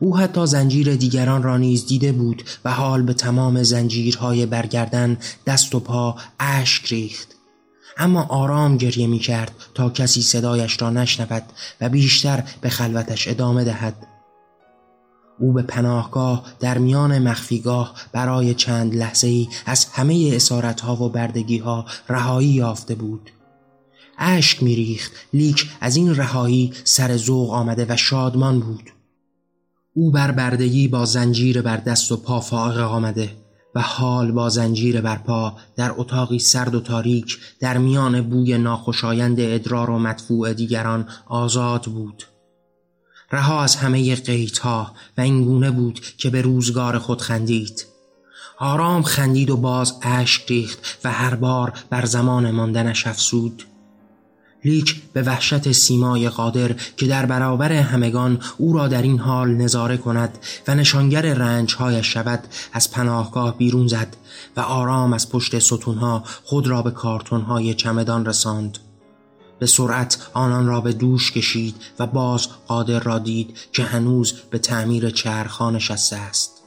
او حتی زنجیر دیگران را نیز دیده بود و حال به تمام زنجیرهای برگردن دست و پا اشک ریخت. اما آرام گریه می کرد تا کسی صدایش را نشنود و بیشتر به خلوتش ادامه دهد. او به پناهگاه در میان مخفیگاه برای چند لحظه ای از همه اسارتها و بردگی ها رهایی یافته بود. اشک میریخت لیک از این رهایی سر ذوق آمده و شادمان بود. او بر بردگی با زنجیر بر دست و پا فائق آمده و حال با زنجیر بر پا در اتاقی سرد و تاریک در میان بوی ناخوشایند ادرار و مدفوع دیگران آزاد بود. رها از همه قیدها و این گونه بود که به روزگار خود خندید. آرام خندید و باز اشک ریخت و هر بار بر زمان ماندنش افسود لیک به وحشت سیمای قادر که در برابر همگان او را در این حال نظاره کند و نشانگر رنجهایش شود از پناهگاه بیرون زد و آرام از پشت ستونها خود را به کارتونهای چمدان رساند. به سرعت آنان را به دوش کشید و باز قادر را دید که هنوز به تعمیر چرخها نشسته است.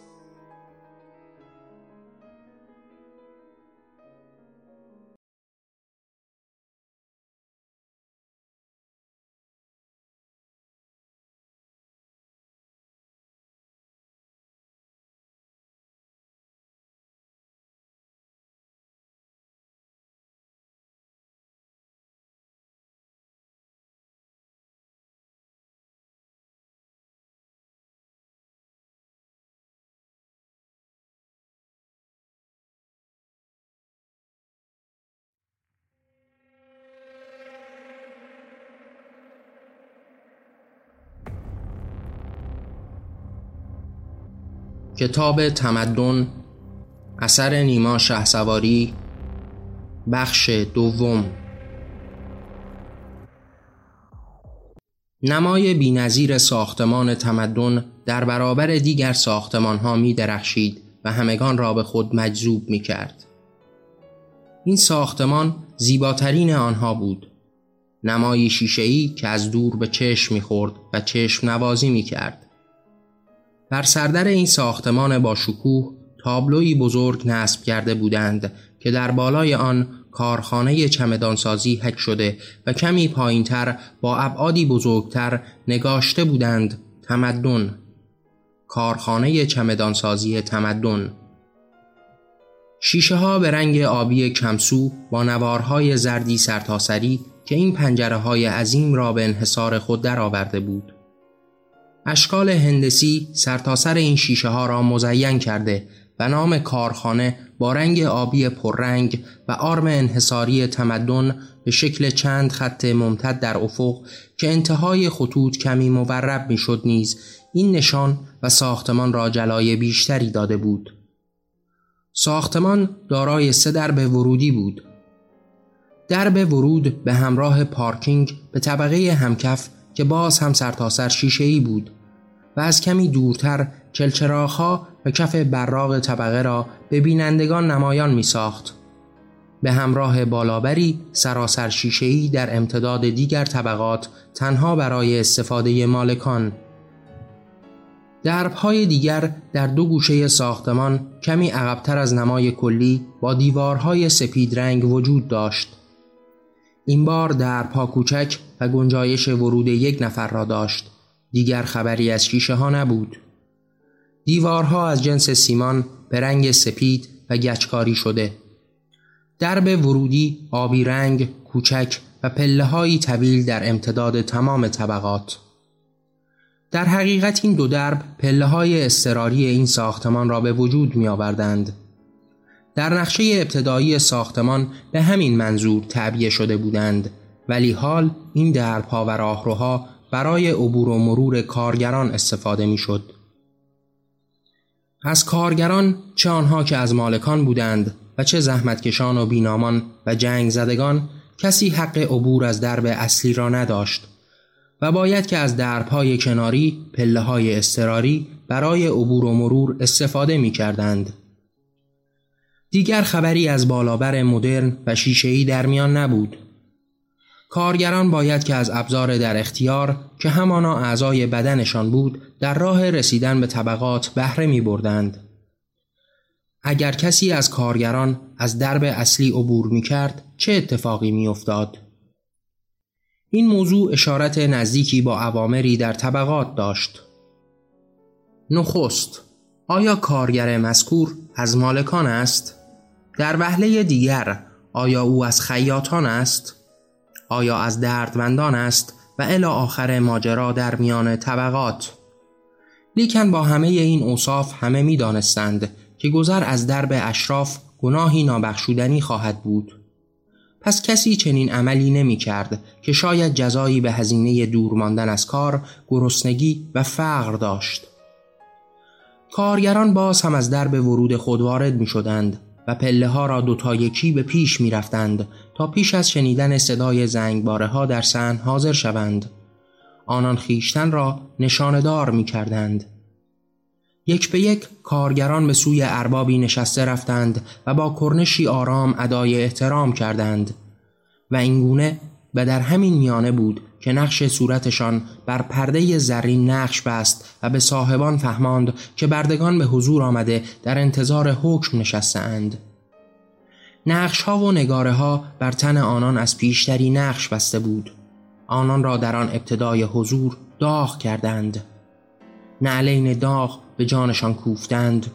کتاب تمدن اثر نیما شهسواری بخش دوم نمای بینظیر ساختمان تمدن در برابر دیگر ساختمان ها می درخشید و همگان را به خود مجذوب می کرد. این ساختمان زیباترین آنها بود. نمایی شیشه‌ای که از دور به چشم می‌خورد و چشم نوازی می کرد. بر سردر این ساختمان با شکوه تابلوی بزرگ نصب کرده بودند که در بالای آن کارخانه چمدانسازی حک شده و کمی پایینتر با ابعادی بزرگتر نگاشته بودند تمدن. کارخانه چمدانسازی تمدن. شیشه ها به رنگ آبی کمسو با نوارهای زردی سرتاسری که این پنجره های عظیم را به انحصار خود درآورده بود. اشکال هندسی سرتاسر سر این شیشه ها را مزین کرده و نام کارخانه با رنگ آبی پررنگ و آرم انحصاری تمدن به شکل چند خط ممتد در افق که انتهای خطوط کمی مورب می‌شد نیز این نشان و ساختمان را جلای بیشتری داده بود. ساختمان دارای سه درب ورودی بود. درب ورود به همراه پارکینگ به طبقه همکف که باز هم سرتاسر شیشه ای بود و از کمی دورتر چلچراغها و کف براغ طبقه را به بینندگان نمایان می ساخت. به همراه بالابری سراسر شیشه‌ای در امتداد دیگر طبقات تنها برای استفاده مالکان دربهای دیگر در دو گوشه ساختمان کمی عقبتر از نمای کلی با دیوارهای سپید رنگ وجود داشت. این بار دربها کوچک و گنجایش ورود یک نفر را داشت. دیگر خبری از شیشه ها نبود. دیوارها از جنس سیمان به رنگ سپید و گچکاری شده. درب ورودی آبی رنگ، کوچک و پله های طویل در امتداد تمام طبقات. در حقیقت این دو درب پله های استراری این ساختمان را به وجود می آوردند. در نقشه ابتدایی ساختمان به همین منظور تعبیه شده بودند ولی حال این دربها و راهروها برای عبور و مرور کارگران استفاده می شد. از کارگران چه آنها که از مالکان بودند و چه زحمتکشان و بینامان و جنگ زدگان کسی حق عبور از درب اصلی را نداشت و باید که از دربهای کناری پله های استراری برای عبور و مرور استفاده می کردند. دیگر خبری از بالابر مدرن و شیشه‌ای در میان نبود. کارگران باید که از ابزار در اختیار که همانا اعضای بدنشان بود در راه رسیدن به طبقات بهره می بردند. اگر کسی از کارگران از درب اصلی عبور می کرد چه اتفاقی می افتاد؟ این موضوع اشارت نزدیکی با عوامری در طبقات داشت. نخست آیا کارگر مذکور از مالکان است؟ در وهله دیگر آیا او از خیاطان است؟ آیا از دردمندان است و الی آخر ماجرا در میان طبقات؟ لیکن با همه این اوصاف همه می دانستند که گذر از درب اشراف گناهی نابخشودنی خواهد بود پس کسی چنین عملی نمی کرد که شاید جزایی به هزینه دور ماندن از کار گرسنگی و فقر داشت کارگران باز هم از درب ورود خود وارد می شدند و پله ها را دوتا یکی به پیش می رفتند تا پیش از شنیدن صدای زنگباره ها در سن حاضر شوند. آنان خیشتن را نشاندار می کردند یک به یک کارگران به سوی اربابی نشسته رفتند و با کرنشی آرام ادای احترام کردند. و اینگونه و در همین میانه بود که نقش صورتشان بر پرده زرین نقش بست و به صاحبان فهماند که بردگان به حضور آمده در انتظار حکم نشسته اند. نقش ها و نگاره ها بر تن آنان از پیشتری نقش بسته بود. آنان را در آن ابتدای حضور داغ کردند. نعلین داغ به جانشان کوفتند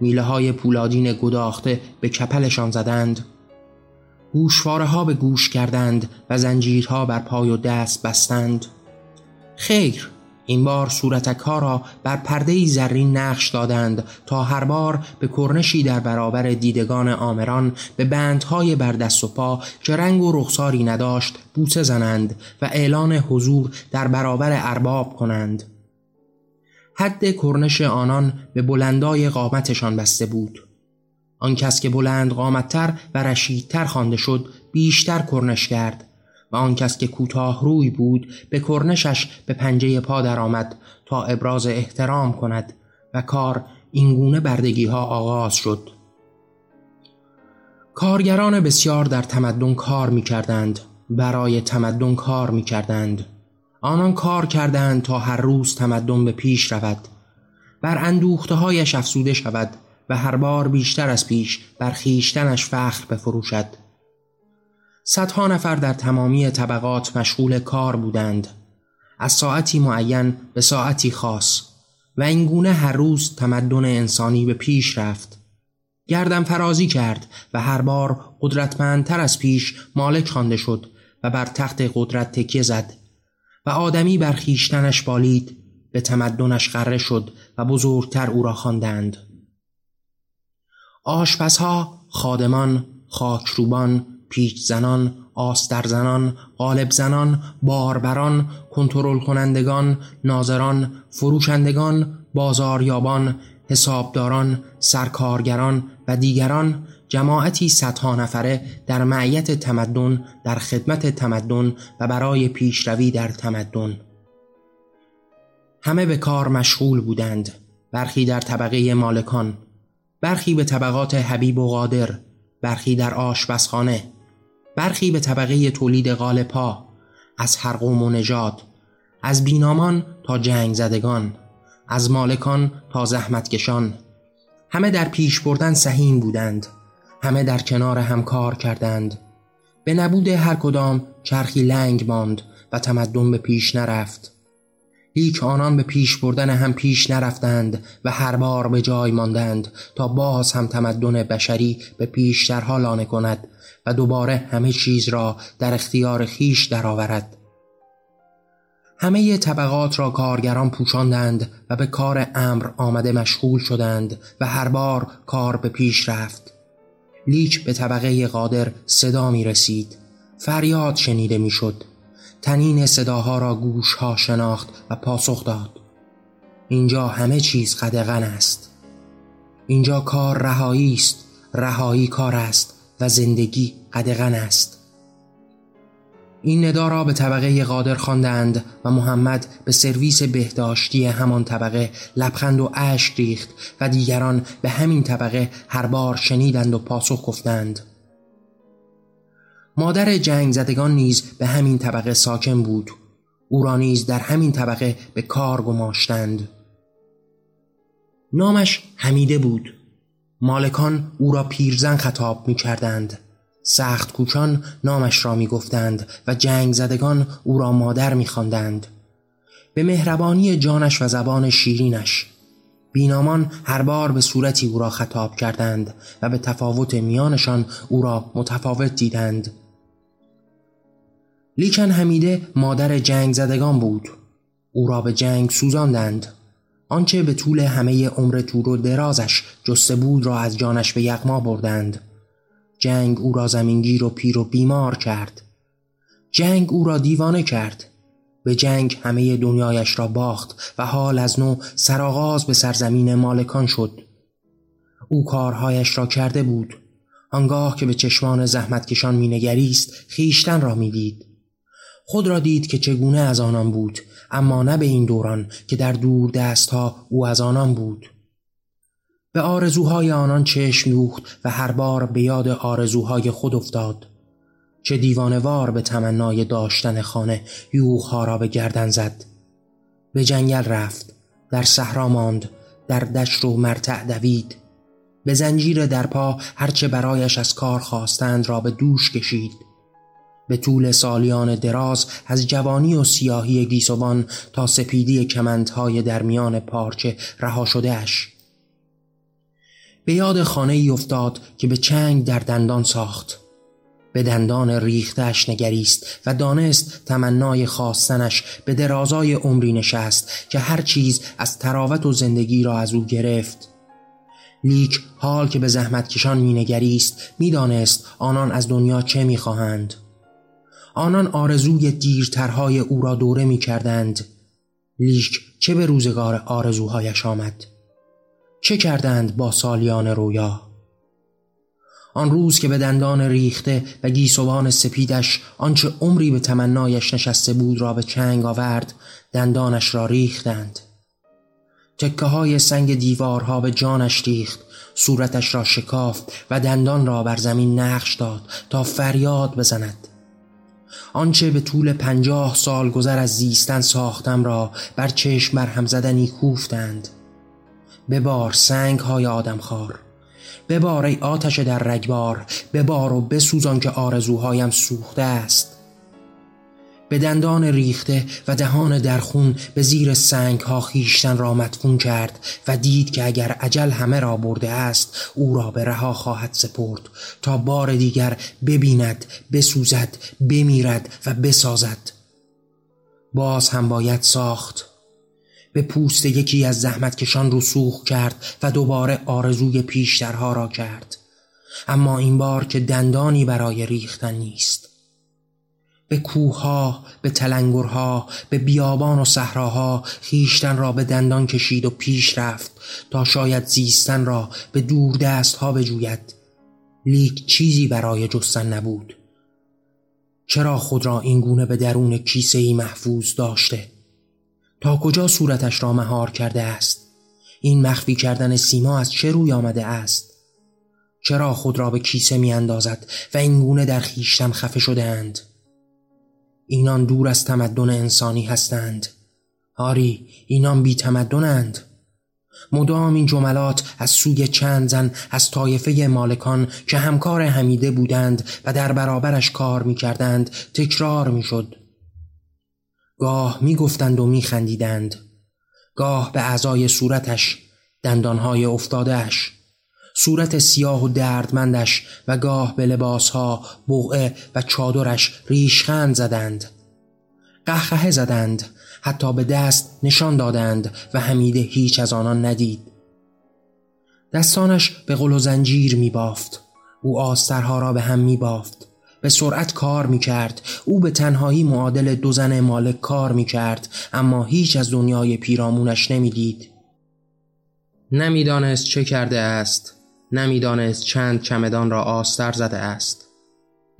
میله های پولادین گداخته به کپلشان زدند گوشواره ها به گوش کردند و زنجیرها بر پای و دست بستند. خیر این بار صورتک ها را بر پرده زرین نقش دادند تا هر بار به کرنشی در برابر دیدگان آمران به بندهای بر دست و پا که رنگ و رخساری نداشت بوسه زنند و اعلان حضور در برابر ارباب کنند. حد کرنش آنان به بلندای قامتشان بسته بود. آن کس که بلند قامتتر و رشیدتر خوانده شد بیشتر کرنش کرد. و آن کس که کوتاه روی بود به کرنشش به پنجه پا درآمد تا ابراز احترام کند و کار اینگونه بردگی ها آغاز شد. کارگران بسیار در تمدن کار می کردند برای تمدن کار می کردند آنان کار کردند تا هر روز تمدن به پیش رود. بر اندوخته هایش افسوده شود. و هر بار بیشتر از پیش بر خیشتنش فخر بفروشد. صدها نفر در تمامی طبقات مشغول کار بودند. از ساعتی معین به ساعتی خاص و اینگونه هر روز تمدن انسانی به پیش رفت. گردم فرازی کرد و هر بار قدرتمندتر از پیش مالک خوانده شد و بر تخت قدرت تکیه زد و آدمی بر خیشتنش بالید به تمدنش قره شد و بزرگتر او را خواندند. آشپزها، خادمان، خاکروبان، پیچ زنان، آسترزنان، غالب زنان، باربران، کنترل کنندگان، ناظران، فروشندگان، بازاریابان، حسابداران، سرکارگران و دیگران جماعتی صدها نفره در معیت تمدن در خدمت تمدن و برای پیشروی در تمدن. همه به کار مشغول بودند برخی در طبقه مالکان. برخی به طبقات حبیب و قادر برخی در آشپزخانه برخی به طبقه تولید غالپا از هر قوم و نژاد از بینامان تا جنگ زدگان از مالکان تا زحمتکشان. همه در پیش بردن سهیم بودند همه در کنار هم کار کردند. به نبود هر کدام چرخی لنگ ماند و تمدن به پیش نرفت. لیک آنان به پیش بردن هم پیش نرفتند و هر بار به جای ماندند تا باز هم تمدن بشری به پیشترها لانه کند و دوباره همه چیز را در اختیار خیش درآورد. همه طبقات را کارگران پوشاندند و به کار امر آمده مشغول شدند و هر بار کار به پیش رفت. لیک به طبقه قادر صدا می رسید. فریاد شنیده می شد. تنین صداها را گوش ها شناخت و پاسخ داد. اینجا همه چیز قدغن است. اینجا کار رهایی است. رهایی کار است و زندگی قدغن است. این ندا را به طبقه قادر خواندند و محمد به سرویس بهداشتی همان طبقه لبخند و اشک ریخت و دیگران به همین طبقه هر بار شنیدند و پاسخ گفتند. مادر جنگ زدگان نیز به همین طبقه ساکن بود. او را نیز در همین طبقه به کار گماشتند. نامش حمیده بود. مالکان او را پیرزن خطاب می کردند سخت کوچان نامش را می گفتند و جنگ زدگان او را مادر می خواندند. به مهربانی جانش و زبان شیرینش. بینامان هر بار به صورتی او را خطاب کردند و به تفاوت میانشان او را متفاوت دیدند. لیکن حمیده مادر جنگ زدگان بود. او را به جنگ سوزاندند. آنچه به طول همه عمر تور و درازش جسته بود را از جانش به یغما بردند. جنگ او را زمینگیر و پیر و بیمار کرد. جنگ او را دیوانه کرد. به جنگ همه دنیایش را باخت و حال از نو سرآغاز به سرزمین مالکان شد. او کارهایش را کرده بود. آنگاه که به چشمان زحمتکشان مینگریست خیشتن را می‌دید. خود را دید که چگونه از آنان بود اما نه به این دوران که در دور دستها او از آنان بود. به آرزوهای آنان چشم دوخت و هر بار به یاد آرزوهای خود افتاد. چه دیوانوار به تمنای داشتن خانه یوخها را به گردن زد. به جنگل رفت در صحرا ماند در دشت و مرتع دوید. به زنجیر در پا هرچه برایش از کار خواستند را به دوش کشید. به طول سالیان دراز از جوانی و سیاهی گیسوان تا سپیدی کمندهای در میان پارچه رها شدهش به یاد خانه ای افتاد که به چنگ در دندان ساخت. به دندان ریختش نگریست و دانست تمنای خواستنش به درازای عمری نشست که هر چیز از تراوت و زندگی را از او گرفت. لیک حال که به زحمتکشان مینگریست می‌دانست آنان از دنیا چه می‌خواهند. آنان آرزوی دیرترهای او را دوره می کردند لیک چه به روزگار آرزوهایش آمد؟ چه کردند با سالیان رویا؟ آن روز که به دندان ریخته و گیسوان سپیدش آنچه عمری به تمنایش نشسته بود را به چنگ آورد دندانش را ریختند. تکه های سنگ دیوارها به جانش ریخت صورتش را شکافت و دندان را بر زمین نقش داد تا فریاد بزند. آنچه به طول پنجاه سال گذر از زیستن ساختم را بر چشم برهم زدنی کوفتند. ببار سنگ های آدم خار ببار ای آتش در رگبار ببار و بسوزان که آرزوهایم سوخته است. به دندان ریخته و دهان درخون به زیر سنگ ها خیشتن را مدفون کرد و دید که اگر عجل همه را برده است او را به رها خواهد سپرد تا بار دیگر ببیند بسوزد بمیرد و بسازد. باز هم باید ساخت. به پوست یکی از زحمتکشان رسوخ کرد و دوباره آرزوی پیشترها را کرد. اما این بار که دندانی برای ریختن نیست. به کوهها به تلنگرها به بیابان و صحراها خیشتن را به دندان کشید و پیش رفت تا شاید زیستن را به دور دست ها بجوید. لیک چیزی برای جستن نبود. چرا خود را این گونه به درون کیسه ای محفوظ داشته؟ تا کجا صورتش را مهار کرده است؟ این مخفی کردن سیما از چه روی آمده است؟ چرا خود را به کیسه می اندازد و این گونه در خیشتن خفه شده اند اینان دور از تمدن انسانی هستند آری اینان بی تمدنند مدام این جملات از سوی چند زن از طایفه مالکان که همکار حمیده بودند و در برابرش کار می کردند تکرار می شد. گاه می گفتند و می خندیدند. گاه به اعضای صورتش دندانهای افتادهش صورت سیاه و دردمندش و گاه به لباسها بوعه و چادرش ریشخند زدند. قهقه زدند حتی به دست نشان دادند و حمیده هیچ از آنان ندید. دستانش به قل و زنجیر می بافت او آسترها را به هم می بافت به سرعت کار می کرد او به تنهایی معادل دو زن مالک کار می کرد اما هیچ از دنیای پیرامونش نمی دید نمی‌دانست چه کرده است. نمی‌دانست چند چمدان را آستر زده است.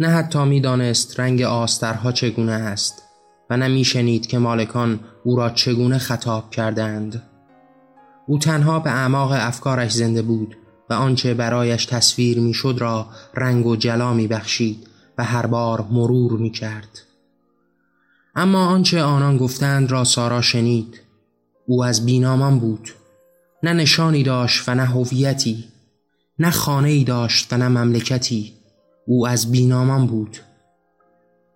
نه حتی می‌دانست رنگ آسترها چگونه است و نمیشنید که مالکان او را چگونه خطاب کردند. او تنها به اعماق افکارش زنده بود و آنچه برایش تصویر می‌شد را رنگ و جلا می بخشید و هر بار مرور می کرد. اما آنچه آنان گفتند را سارا شنید. او از بینامان بود. نه نشانی داشت و نه هویتی. نه خانه ای داشت و نه مملکتی. او از بینامان بود.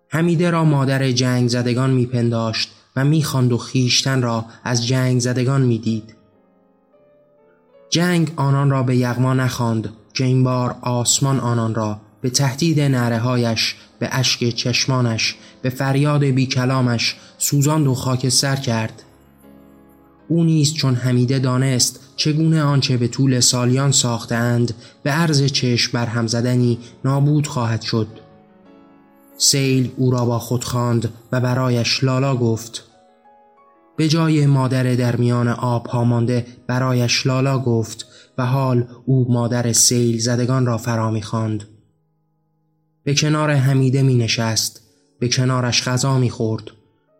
حمیده را مادر جنگ زدگان میپنداشت و می‌خواند و خیشتن را از جنگ زدگان می‌دید. جنگ آنان را به یغما نخواند که این بار آسمان آنان را به تهدید نرههایش به اشک چشمانش به فریاد بی کلامش سوزاند و سر کرد. او نیز چون حمیده دانست چگونه آنچه به طول سالیان ساختند به عرض چشم برهم زدنی نابود خواهد شد سیل او را با خود خواند و برایش لالا گفت به جای مادر در میان آب ها مانده برایش لالا گفت و حال او مادر سیل زدگان را فرا می‌خواند. به کنار حمیده می نشست به کنارش غذا می خورد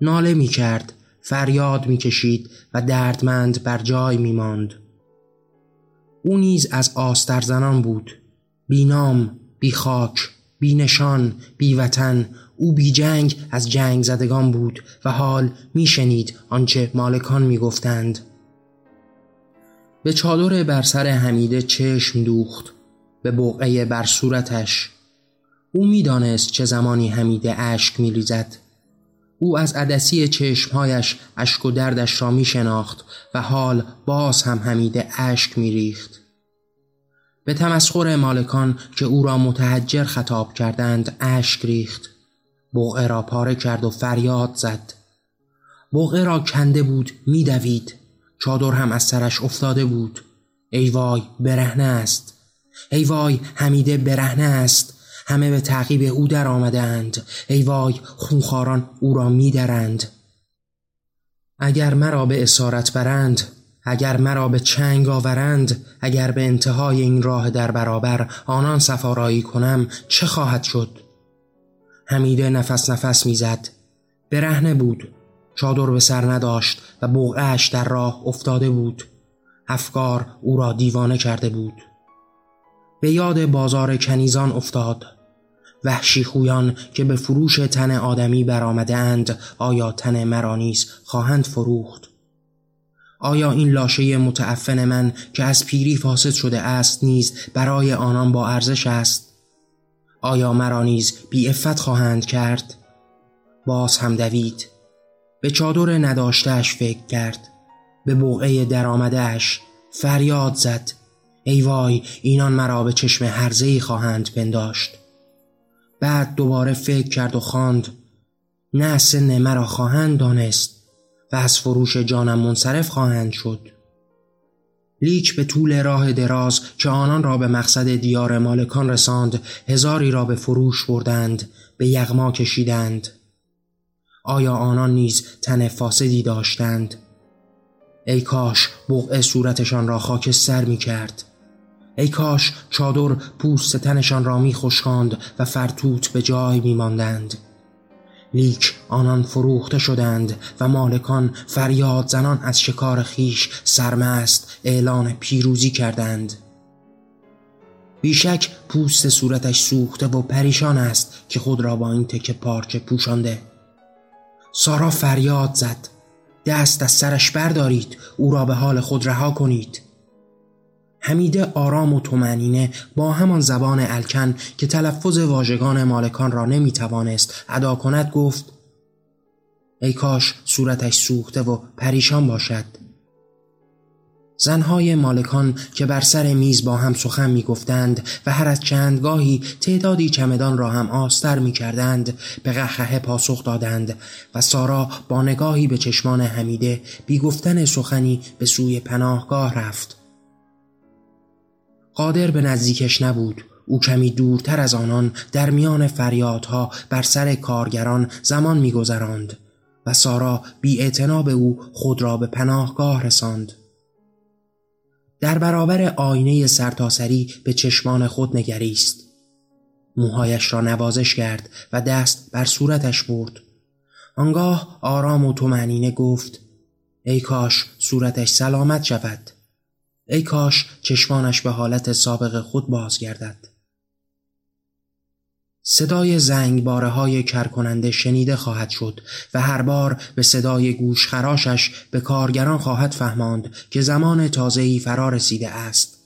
ناله می کرد فریاد می کشید و دردمند بر جای می ماند. او نیز از آستر زنان بود. بی نام بی خاک بی نشان بی وطن او بی جنگ از جنگ زدگان بود و حال میشنید آنچه مالکان می‌گفتند به چادر بر سر حمیده چشم دوخت به بقعه بر صورتش. او می‌دانست چه زمانی حمیده اشک میریزد او از عدسی چشمهایش اشک و دردش را می شناخت و حال باز هم حمیده اشک می ریخت. به تمسخر مالکان که او را متحجر خطاب کردند اشک ریخت. بوغه را پاره کرد و فریاد زد. بوغه را کنده بود میدوید. چادر هم از سرش افتاده بود. ای وای برهنه است. ای وای حمیده برهنه است. همه به تعقیب او در آمدند ای وای خونخاران او را میدرند. اگر مرا به اسارت برند اگر مرا به چنگ آورند اگر به انتهای این راه در برابر آنان سفارایی کنم چه خواهد شد؟ حمیده نفس نفس می‌زد. برهنه بود. چادر به سر نداشت و بوغش در راه افتاده بود. افکار او را دیوانه کرده بود. به یاد بازار کنیزان افتاد. وحشی خویان که به فروش تن آدمی برآمدند آیا تن مرا نیز خواهند فروخت؟ آیا این لاشه متعفن من که از پیری فاسد شده است نیز برای آنان با ارزش است؟ آیا مرا نیز بی افت خواهند کرد؟ باز هم دوید به چادر نداشتهش فکر کرد به بوقه درآمدهاش فریاد زد. ای وای اینان مرا به چشم هرزهی خواهند پنداشت. بعد دوباره فکر کرد و خواند. نه سن مرا خواهند دانست و از فروش جانم منصرف خواهند شد. لیک به طول راه دراز که آنان را به مقصد دیار مالکان رساند هزاری را به فروش بردند به یغما کشیدند. آیا آنان نیز تن فاسدی داشتند؟ ای کاش بقع صورتشان را خاکستر می کرد ای کاش چادر پوست تنشان را می خشکاند و فرتوت به جای می ماندند. لیک آنان فروخته شدند و مالکان فریاد زنان از شکار خیش سرمست اعلان پیروزی کردند. بیشک پوست صورتش سوخته و پریشان است که خود را با این تکه پارچه پوشانده. سارا فریاد زد. دست از سرش بردارید او را به حال خود رها کنید. حمیده آرام و تومنینه با همان زبان الکن که تلفظ واژگان مالکان را نمی‌توانست ادا کند گفت ای کاش صورتش سوخته و پریشان باشد. زنهای مالکان که بر سر میز با هم سخن می گفتند و هر از چندگاهی تعدادی چمدان را هم آستر می کردند به قهقه پاسخ دادند و سارا با نگاهی به چشمان حمیده بی گفتن سخنی به سوی پناهگاه رفت. قادر به نزدیکش نبود. او کمی دورتر از آنان در میان فریادها بر سر کارگران زمان میگذراند و سارا بی به او خود را به پناهگاه رساند. در برابر آینه سرتاسری به چشمان خود نگریست. موهایش را نوازش کرد و دست بر صورتش برد. آنگاه آرام و تومنینه گفت ای کاش صورتش سلامت شود. ای کاش چشمانش به حالت سابق خود بازگردد. صدای زنگباره های کرکننده شنیده خواهد شد و هر بار به صدای گوشخراشش به کارگران خواهد فهماند که زمان تازهی فرا رسیده است.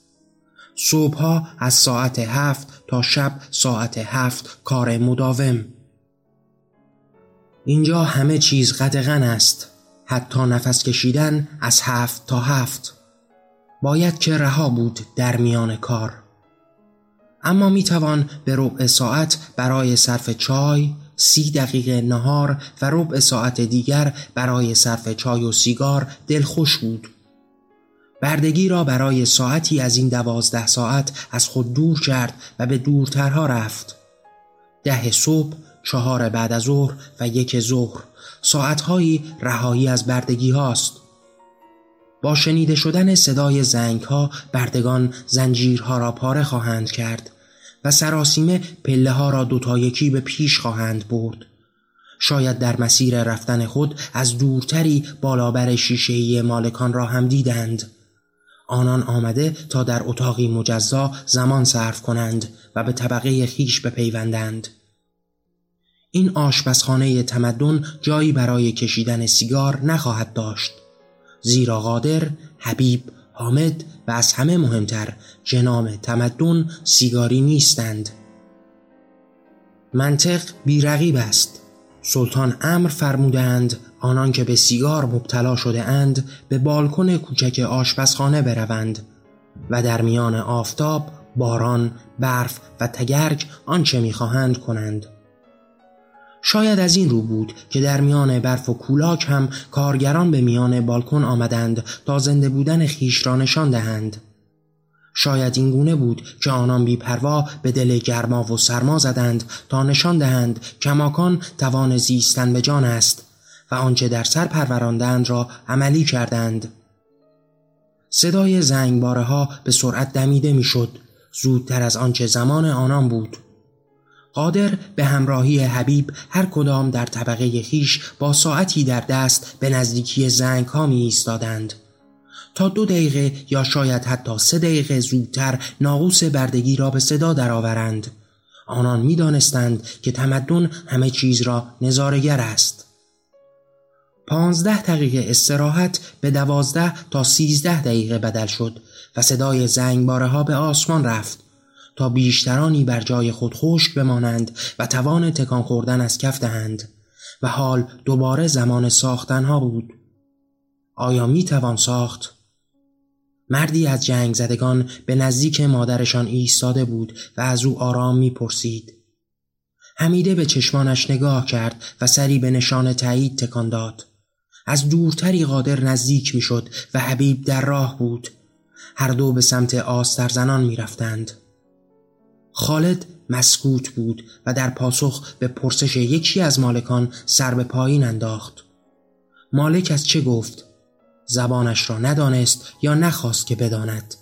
صبحها از ساعت هفت تا شب ساعت هفت کار مداوم. اینجا همه چیز قدغن است. حتی نفس کشیدن از هفت تا هفت. باید که رها بود در میان کار. اما می توان به ربع ساعت برای صرف چای سی دقیقه نهار و ربع ساعت دیگر برای صرف چای و سیگار دلخوش بود. بردگی را برای ساعتی از این دوازده ساعت از خود دور کرد و به دورترها رفت. ده صبح چهار بعد از ظهر و یک ظهر. ساعتهایی رهایی از بردگی هاست. با شنیده شدن صدای زنگ ها بردگان زنجیرها را پاره خواهند کرد و سراسیمه پله ها را دوتا یکی به پیش خواهند برد. شاید در مسیر رفتن خود از دورتری بالابر شیشهی مالکان را هم دیدند. آنان آمده تا در اتاقی مجزا زمان صرف کنند و به طبقه خیش بپیوندند. این آشپزخانه تمدن جایی برای کشیدن سیگار نخواهد داشت. زیرا قادر، حبیب، حامد و از همه مهمتر جنام تمدن سیگاری نیستند. منطق بیرقیب است. سلطان امر فرمودند آنان که به سیگار مبتلا شده اند به بالکن کوچک آشپزخانه بروند و در میان آفتاب، باران، برف و تگرگ آنچه می‌خواهند کنند. شاید از این رو بود که در میان برف و کولاک هم کارگران به میان بالکن آمدند تا زنده بودن خیش را نشان دهند. شاید این گونه بود که آنان بیپروا به دل گرما و سرما زدند تا نشان دهند کماکان توان زیستن به جان است و آنچه در سر پروراندند را عملی کردند. صدای زنگباره ها به سرعت دمیده می‌شد زودتر از آنچه زمان آنان بود. قادر به همراهی حبیب هر کدام در طبقه خیش با ساعتی در دست به نزدیکی زنگ ها می ایستادند. تا دو دقیقه یا شاید حتی سه دقیقه زودتر ناقوس بردگی را به صدا درآورند. آنان می دانستند که تمدن همه چیز را نظارگر است. پانزده دقیقه استراحت به دوازده تا سیزده دقیقه بدل شد و صدای زنگباره ها به آسمان رفت تا بیشترانی بر جای خود خشک بمانند و توان تکان خوردن از کف دهند و حال دوباره زمان ساختنها بود آیا می توان ساخت؟ مردی از جنگ زدگان به نزدیک مادرشان ایستاده بود و از او آرام می پرسید. حمیده به چشمانش نگاه کرد و سری به نشان تایید تکان داد. از دورتری قادر نزدیک می‌شد و حبیب در راه بود. هر دو به سمت آستر زنان می رفتند. خالد مسکوت بود و در پاسخ به پرسش یکی از مالکان سر به پایین انداخت. مالک از چه گفت؟ زبانش را ندانست یا نخواست که بداند.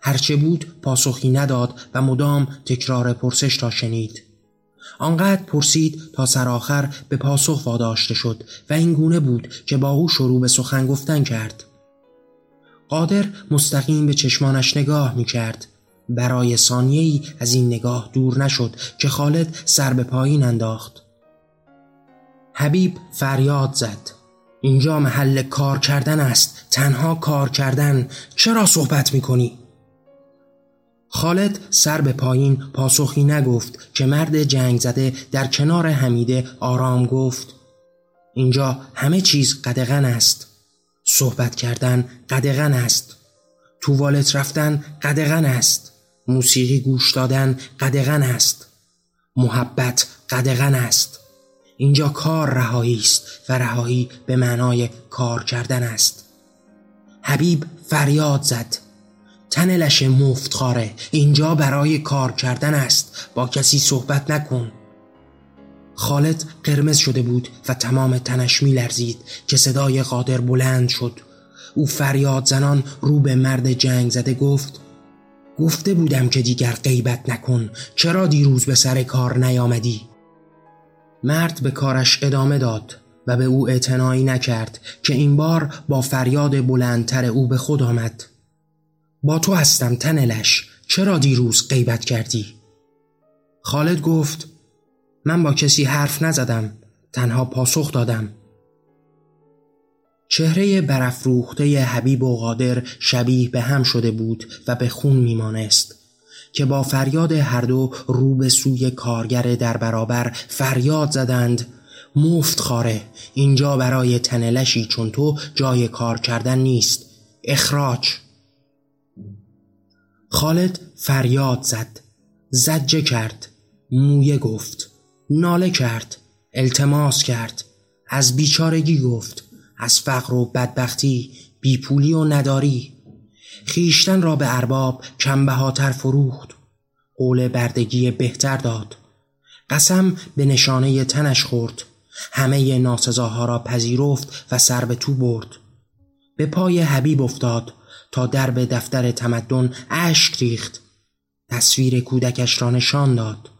هرچه بود پاسخی نداد و مدام تکرار پرسش را شنید. آنقدر پرسید تا سرآخر به پاسخ واداشته شد و این گونه بود که با او شروع به سخن گفتن کرد. قادر مستقیم به چشمانش نگاه می کرد برای ثانیه‌ای از این نگاه دور نشد که خالد سر به پایین انداخت. حبیب فریاد زد. اینجا محل کار کردن است. تنها کار کردن. چرا صحبت می کنی؟ خالد سر به پایین پاسخی نگفت که مرد جنگ زده در کنار حمیده آرام گفت. اینجا همه چیز قدغن است. صحبت کردن قدغن است. توالت رفتن قدغن است. موسیقی گوش دادن قدغن است. محبت قدغن است. اینجا کار رهایی است و رهایی به معنای کار کردن است. حبیب فریاد زد. تن لش مفتخاره اینجا برای کار کردن است. با کسی صحبت نکن. خالد قرمز شده بود و تمام تنش می لرزید که صدای قادر بلند شد. او فریاد زنان رو به مرد جنگ زده گفت گفته بودم که دیگر غیبت نکن چرا دیروز به سر کار نیامدی؟ مرد به کارش ادامه داد و به او اعتنایی نکرد که این بار با فریاد بلندتر او به خود آمد با تو هستم تنلش چرا دیروز غیبت کردی؟ خالد گفت من با کسی حرف نزدم تنها پاسخ دادم چهره برافروخته حبیب و قادر شبیه به هم شده بود و به خون میمانست که با فریاد هر دو رو به سوی کارگر در برابر فریاد زدند مفت خاره اینجا برای تنلشی چون تو جای کار کردن نیست اخراج. خالد فریاد زد زجه کرد مویه گفت ناله کرد التماس کرد از بیچارگی گفت. از فقر و بدبختی بیپولی و نداری. خیشتن را به ارباب کمبهاتر فروخت. قول بردگی بهتر داد. قسم به نشانه تنش خورد. همه ناسزاها را پذیرفت و سر به تو برد. به پای حبیب افتاد تا درب دفتر تمدن اشک ریخت. تصویر کودکش را نشان داد.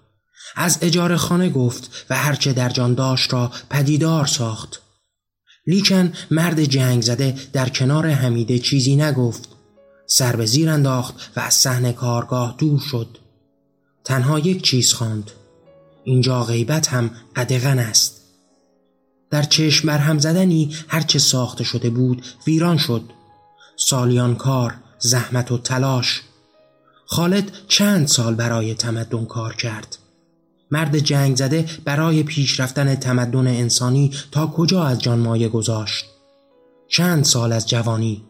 از اجاره خانه گفت و هرچه در جان داشت را پدیدار ساخت. لیکن مرد جنگ زده در کنار حمیده چیزی نگفت. سر به زیر انداخت و از صحنه کارگاه دور شد. تنها یک چیز خواند. اینجا غیبت هم قدغن است. در چشم برهم زدنی هرچه ساخته شده بود ویران شد. سالیان کار زحمت و تلاش. خالد چند سال برای تمدن کار کرد. مرد جنگ زده برای پیش رفتن تمدن انسانی تا کجا از جان مایه گذاشت؟ چند سال از جوانی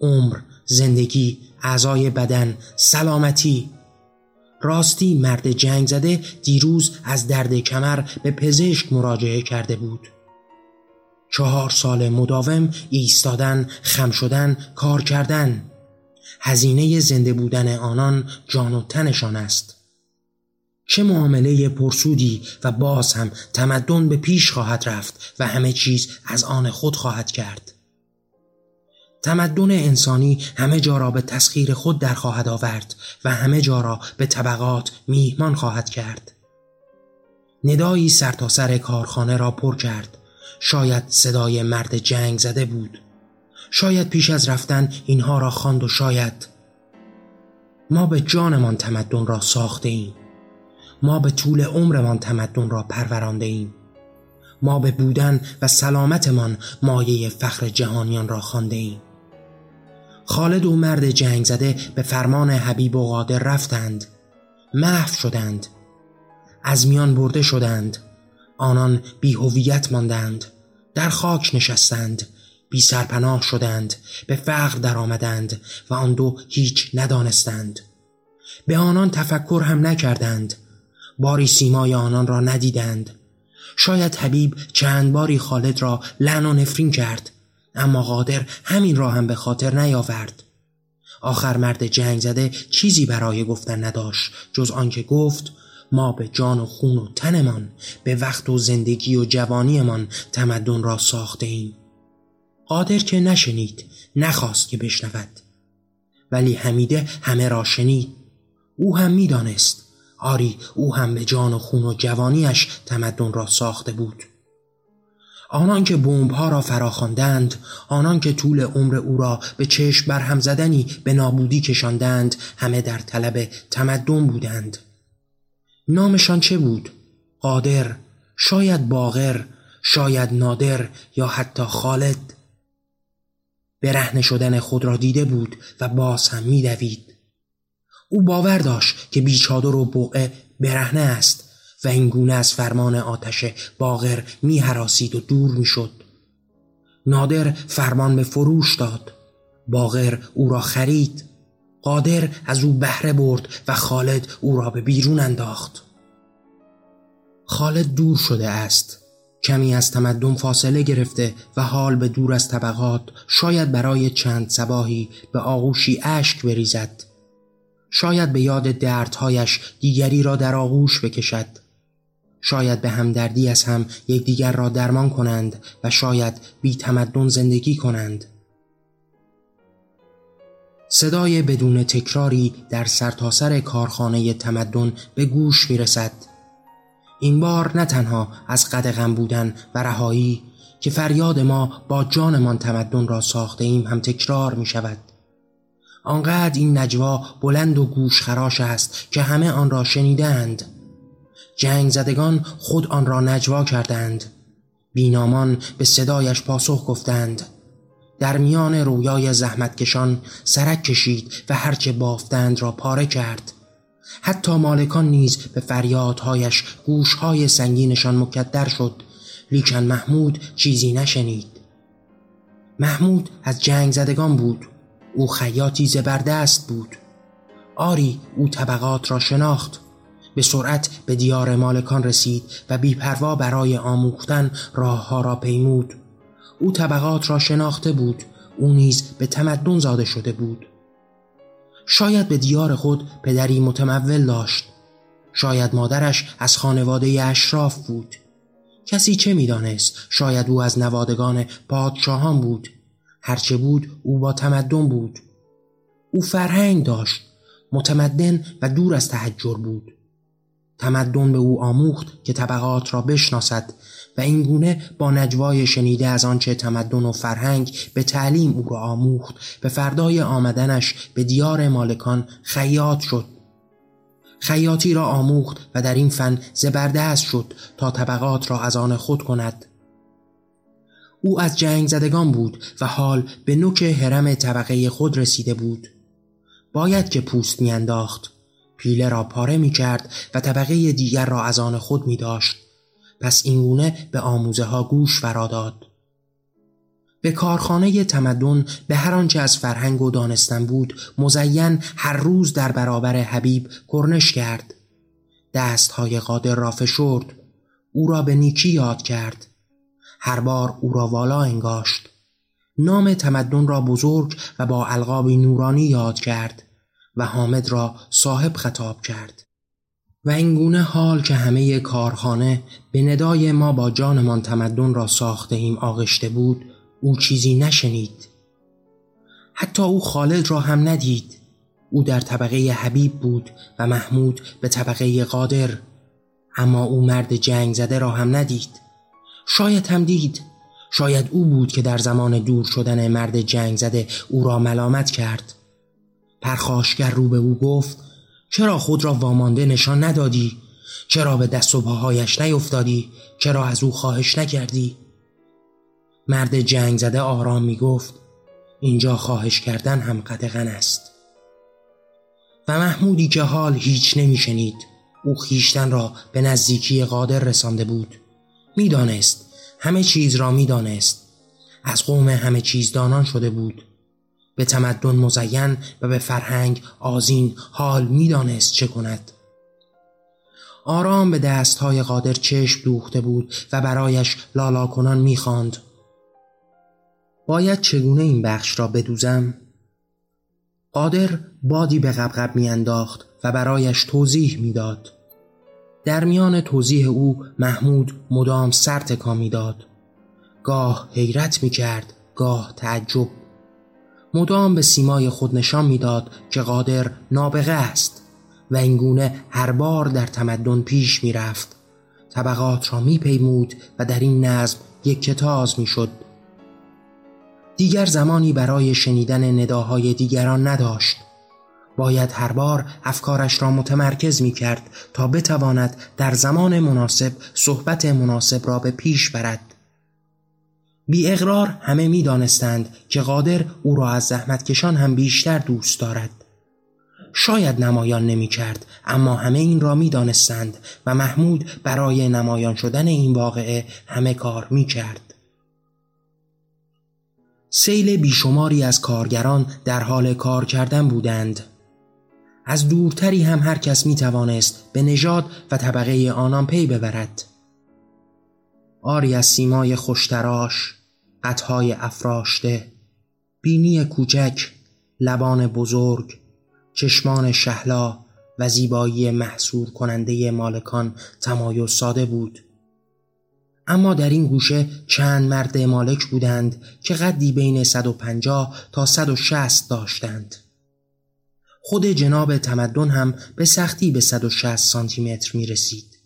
عمر زندگی اعضای بدن سلامتی. راستی مرد جنگ زده دیروز از درد کمر به پزشک مراجعه کرده بود. چهار سال مداوم ایستادن خم شدن کار کردن. هزینه زنده بودن آنان جان و تنشان است. چه معامله پرسودی و باز هم تمدن به پیش خواهد رفت و همه چیز از آن خود خواهد کرد. تمدن انسانی همه جا را به تسخیر خود در خواهد آورد و همه جا را به طبقات میهمان خواهد کرد. ندایی سرتاسر سر کارخانه را پر کرد. شاید صدای مرد جنگ زده بود. شاید پیش از رفتن اینها را خواند و شاید ما به جانمان تمدن را ساخته ایم ما به طول عمرمان تمدن را پرورانده ایم. ما به بودن و سلامتمان مایه فخر جهانیان را خانده ایم. خالد و مرد جنگ زده به فرمان حبیب و قادر رفتند. محو شدند. از میان برده شدند. آنان بی هویت ماندند. در خاک نشستند. بی سرپناه شدند. به فقر درآمدند و آن دو هیچ ندانستند. به آنان تفکر هم نکردند. باری سیمای آنان را ندیدند. شاید حبیب چند باری خالد را لعن و نفرین کرد اما قادر همین را هم به خاطر نیاورد. آخر مرد جنگ زده چیزی برای گفتن نداشت جز آنکه گفت ما به جان و خون و تنمان به وقت و زندگی و جوانیمان تمدن را ساخته ایم. قادر که نشنید نخواست که بشنود. ولی حمیده همه را شنید. او هم می‌دانست آری او هم به جان و خون و جوانیش تمدن را ساخته بود. آنان که ها را فراخواندند آنان که طول عمر او را به چشم برهم زدنی به نابودی کشاندند همه در طلب تمدن بودند. نامشان چه بود؟ قادر شاید باغر شاید نادر یا حتی خالد؟ برهنه شدن خود را دیده بود و باز هم میدوید. او باور داشت که بیچادر و بوقه برهنه است و این گونه از فرمان آتش باغر می و دور می شد. نادر فرمان به فروش داد. باغر او را خرید. قادر از او بهره برد و خالد او را به بیرون انداخت. خالد دور شده است. کمی از تمدن فاصله گرفته و حال به دور از طبقات شاید برای چند سباهی به آغوشی اشک بریزد. شاید به یاد دردهایش دیگری را در آغوش بکشد شاید به همدردی از هم یکدیگر را درمان کنند و شاید بی تمدن زندگی کنند صدای بدون تکراری در سرتاسر سر کارخانه تمدن به گوش می رسد. این بار نه تنها از قد غم بودن و رهایی که فریاد ما با جانمان تمدن را ساخته ایم هم تکرار می شود. آنقدر این نجوا بلند و گوش خراش است که همه آن را شنیدند. جنگ زدگان خود آن را نجوا کردند. بینامان به صدایش پاسخ گفتند. در میان رویای زحمتکشان سرک کشید و هرچه بافتند را پاره کرد. حتی مالکان نیز به فریادهایش گوشهای سنگینشان مکدر شد لیکن محمود چیزی نشنید. محمود از جنگ زدگان بود. او خیاطی زبردست بود. آری او طبقات را شناخت. به سرعت به دیار مالکان رسید و بیپروا برای آموختن راه ها را پیمود. او طبقات را شناخته بود. او نیز به تمدن زاده شده بود. شاید به دیار خود پدری متمول داشت. شاید مادرش از خانواده اشراف بود. کسی چه می‌دانست؟ شاید او از نوادگان پادشاهان بود. هرچه بود او با تمدن بود. او فرهنگ داشت متمدن و دور از تحجر بود. تمدن به او آموخت که طبقات را بشناسد و این گونه با نجوای شنیده از آنچه تمدن و فرهنگ به تعلیم او را آموخت به فردای آمدنش به دیار مالکان خیاط شد. خیاطی را آموخت و در این فن زبردست شد تا طبقات را از آن خود کند. او از جنگ زدگان بود و حال به نوک حرم طبقه خود رسیده بود. باید که پوست میانداخت. پیله را پاره می کرد و طبقه دیگر را از آن خود می داشت. پس اینگونه به آموزه ها گوش فراداد. به کارخانه تمدن به هر آنچه از فرهنگ و دانستن بود مزین هر روز در برابر حبیب کرنش کرد. دستهای قادر را فشرد. او را به نیکی یاد کرد. هر بار او را والا انگاشت. نام تمدن را بزرگ و با القابی نورانی یاد کرد و حامد را صاحب خطاب کرد. و اینگونه حال که همه کارخانه به ندای ما با جانمان تمدن را ساخته ایم آغشته بود او چیزی نشنید. حتی او خالد را هم ندید. او در طبقه حبیب بود و محمود به طبقه قادر اما او مرد جنگ زده را هم ندید. شاید هم دید شاید او بود که در زمان دور شدن مرد جنگ زده او را ملامت کرد پرخاشگر رو به او گفت چرا خود را وامانده نشان ندادی؟ چرا به دست و پاهایش نیفتادی؟ چرا از او خواهش نکردی؟ مرد جنگ زده آرام می گفت اینجا خواهش کردن هم قدغن است و محمودی که حال هیچ نمیشنید او خیشتن را به نزدیکی قادر رسانده بود می‌دانست. همه چیز را می‌دانست. از قوم همه چیز دانان شده بود. به تمدن مزین و به فرهنگ آزین حال می‌دانست چه کند. آرام به دستهای قادر چشم دوخته بود و برایش لالا کنان می‌خواند. باید چگونه این بخش را بدوزم؟ قادر بادی به غبغب میانداخت و برایش توضیح می‌داد. در میان توضیح او محمود مدام سر تکان می‌داد. گاه حیرت می کرد گاه تعجب. مدام به سیمای خود نشان می‌داد که قادر نابغه است و اینگونه هر بار در تمدن پیش می‌رفت. طبقات را میپیمود و در این نظم یک کتاز می‌شد. دیگر زمانی برای شنیدن نداهای دیگران نداشت. باید هر بار افکارش را متمرکز می کرد تا بتواند در زمان مناسب صحبت مناسب را به پیش برد. بی اقرار همه می دانستند که قادر او را از زحمتکشان هم بیشتر دوست دارد. شاید نمایان نمی کرد اما همه این را می دانستند و محمود برای نمایان شدن این واقعه همه کار می کرد سیل بیشماری از کارگران در حال کار کردن بودند. از دورتری هم هر کس می توانست به نژاد و طبقه آنان پی ببرد. آری از سیمای خوشتراش قطهای افراشته بینی کوچک لبان بزرگ چشمان شهلا و زیبایی محصور کننده مالکان تمایز ساده بود. اما در این گوشه چند مرد مالک بودند که قدی بین 150 تا 160 داشتند. خود جناب تمدن هم به سختی به 160 سانتی متر می رسید.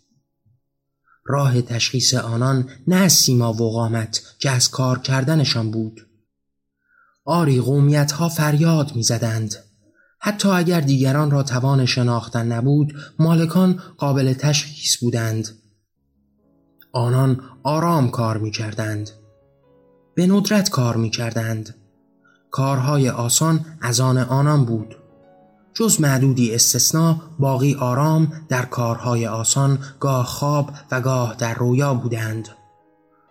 راه تشخیص آنان نه از سیما و قامت که از کار کردنشان بود. آری قومیت ها فریاد می زدند. حتی اگر دیگران را توان شناختن نبود مالکان قابل تشخیص بودند. آنان آرام کار می کردند. به ندرت کار می کردند. کارهای آسان از آن آنان بود. جز معدودی استثنا باقی آرام در کارهای آسان گاه خواب و گاه در رویا بودند.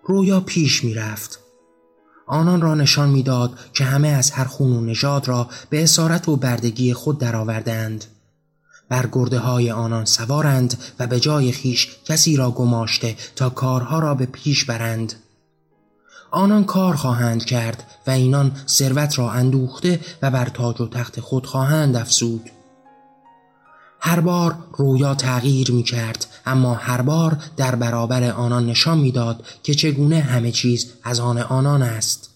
رویا پیش می رفت آنان را نشان می‌داد که همه از هر خون و نژاد را به اسارت و بردگی خود درآوردند. بر گرده های آنان سوارند و به جای خیش کسی را گماشته تا کارها را به پیش برند. آنان کار خواهند کرد و اینان ثروت را اندوخته و بر تاج و تخت خود خواهند افزود. هر بار رویا تغییر می کرد اما هر بار در برابر آنان نشان می‌داد که چگونه همه چیز از آن آنان است.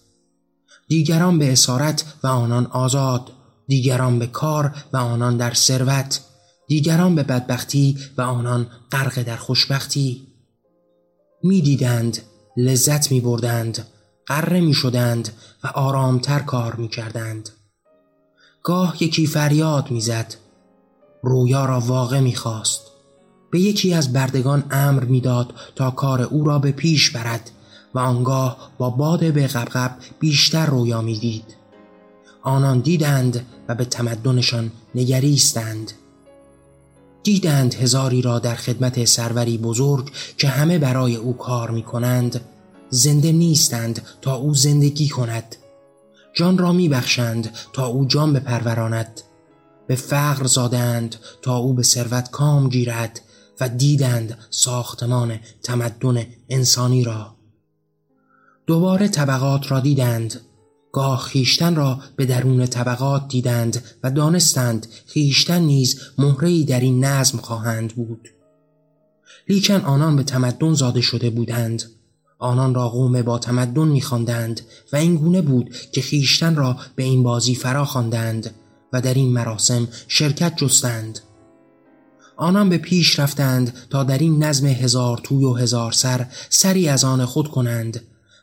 دیگران به اسارت و آنان آزاد دیگران به کار و آنان در ثروت دیگران به بدبختی و آنان غرق در خوشبختی. می‌دیدند لذت می بردند قره می شدند و آرامتر کار می کردند گاه یکی فریاد می زد رویا را واقع می خواست به یکی از بردگان امر می‌داد تا کار او را به پیش برد و آنگاه با باد به قبقب بیشتر رویا می‌دید. آنان دیدند و به تمدنشان نگریستند. دیدند هزاری را در خدمت سروری بزرگ که همه برای او کار می کنند زنده نیستند تا او زندگی کند. جان را می بخشند تا او جان بپروراند. به فقر زادند تا او به ثروت کام گیرد و دیدند ساختمان تمدن انسانی را. دوباره طبقات را دیدند. گاه خیشتن را به درون طبقات دیدند و دانستند خیشتن نیز مهرهی در این نظم خواهند بود. لیکن آنان به تمدن زاده شده بودند. آنان را قوم با تمدن میخواندند و این گونه بود که خیشتن را به این بازی فرا خواندند و در این مراسم شرکت جستند. آنان به پیش رفتند تا در این نظم هزار توی و هزار سر سری از آن خود کنند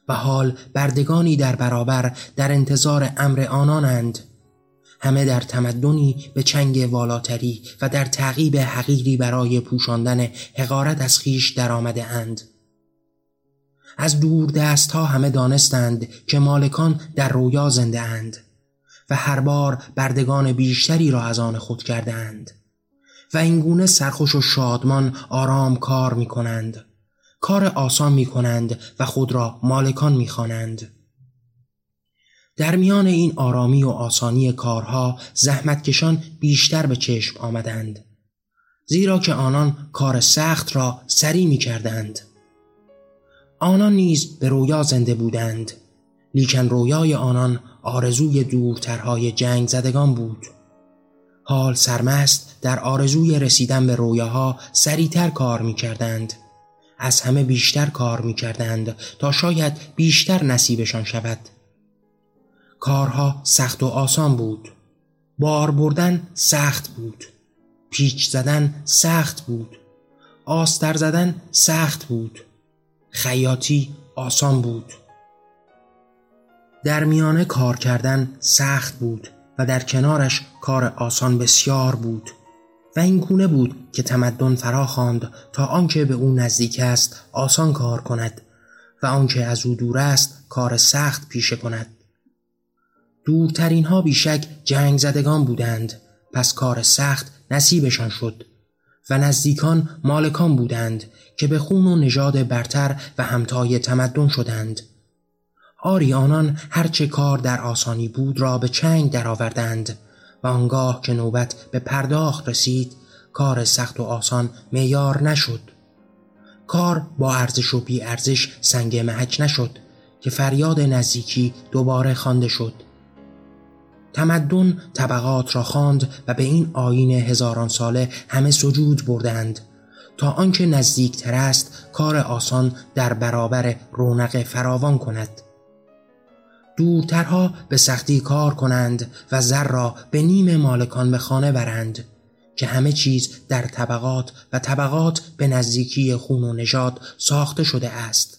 و حال بردگانی در برابر در انتظار امر آنانند. همه در تمدنی به چنگ والاتری و در تعقیب حقیری برای پوشاندن حقارت از خیش درآمده اند. از دور دست ها همه دانستند که مالکان در رویا زنده اند و هر بار بردگان بیشتری را از آن خود کردند و اینگونه سرخوش و شادمان آرام کار می کنند کار آسان می کنند و خود را مالکان می خوانند. در میان این آرامی و آسانی کارها زحمتکشان بیشتر به چشم آمدند زیرا که آنان کار سخت را سری می کردند آنان نیز به رویا زنده بودند لیکن رویای آنان آرزوی دورترهای جنگ زدگان بود حال سرمست در آرزوی رسیدن به رویاها سریعتر کار می کردند. از همه بیشتر کار می کردند تا شاید بیشتر نصیبشان شود. کارها سخت و آسان بود. بار بردن سخت بود. پیچ زدن سخت بود. آستر زدن سخت بود. خیاطی آسان بود. در میانه کار کردن سخت بود و در کنارش کار آسان بسیار بود و این گونه بود که تمدن فرا خواند تا آنکه به او نزدیک است آسان کار کند و آنکه از او دور است کار سخت پیشه کند. دورترین ها بیشک جنگ زدگان بودند پس کار سخت نصیبشان شد و نزدیکان مالکان بودند که به خون و نژاد برتر و همتای تمدن شدند. آری آنان هرچه کار در آسانی بود را به چنگ درآوردند. و آنگاه که نوبت به پرداخت رسید کار سخت و آسان میار نشد. کار با ارزش و بی ارزش سنگ محک نشد که فریاد نزدیکی دوباره خوانده شد. تمدن طبقات را خواند و به این آین هزاران ساله همه سجود بردند تا آنکه نزدیکتر است کار آسان در برابر رونق فراوان کند. دورترها به سختی کار کنند و زر را به نیم مالکان به خانه برند که همه چیز در طبقات و طبقات به نزدیکی خون و نژاد ساخته شده است.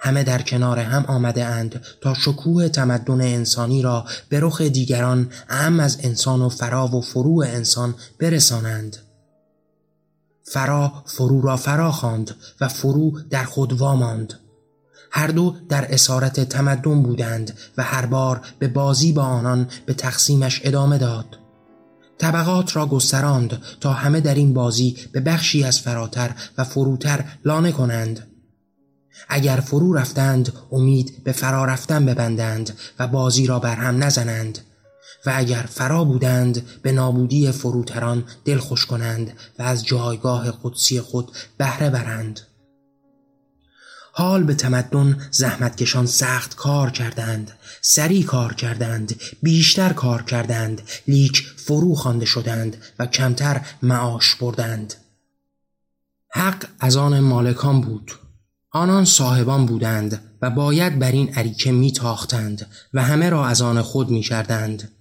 همه در کنار هم آمده اند تا شکوه تمدن انسانی را به رخ دیگران اهم از انسان و فرا و فروع انسان برسانند. فرا فرو را فرا خواند و فرو در خود واماند. هر دو در اسارت تمدن بودند و هر بار به بازی با آنان به تقسیمش ادامه داد. طبقات را گستراند تا همه در این بازی به بخشی از فراتر و فروتر لانه کنند. اگر فرو رفتند امید به فرا رفتن ببندند و بازی را بر هم نزنند. و اگر فرا بودند به نابودی فروتران دل خوش کنند و از جایگاه قدسی خود بهره برند. حال به تمدن زحمتکشان سخت کار کردند سری کار کردند بیشتر کار کردند لیک فرو خوانده شدند و کمتر معاش بردند. حق از آن مالکان بود. آنان صاحبان بودند و باید بر این عریکه میتاختند و همه را از آن خود می‌کردند.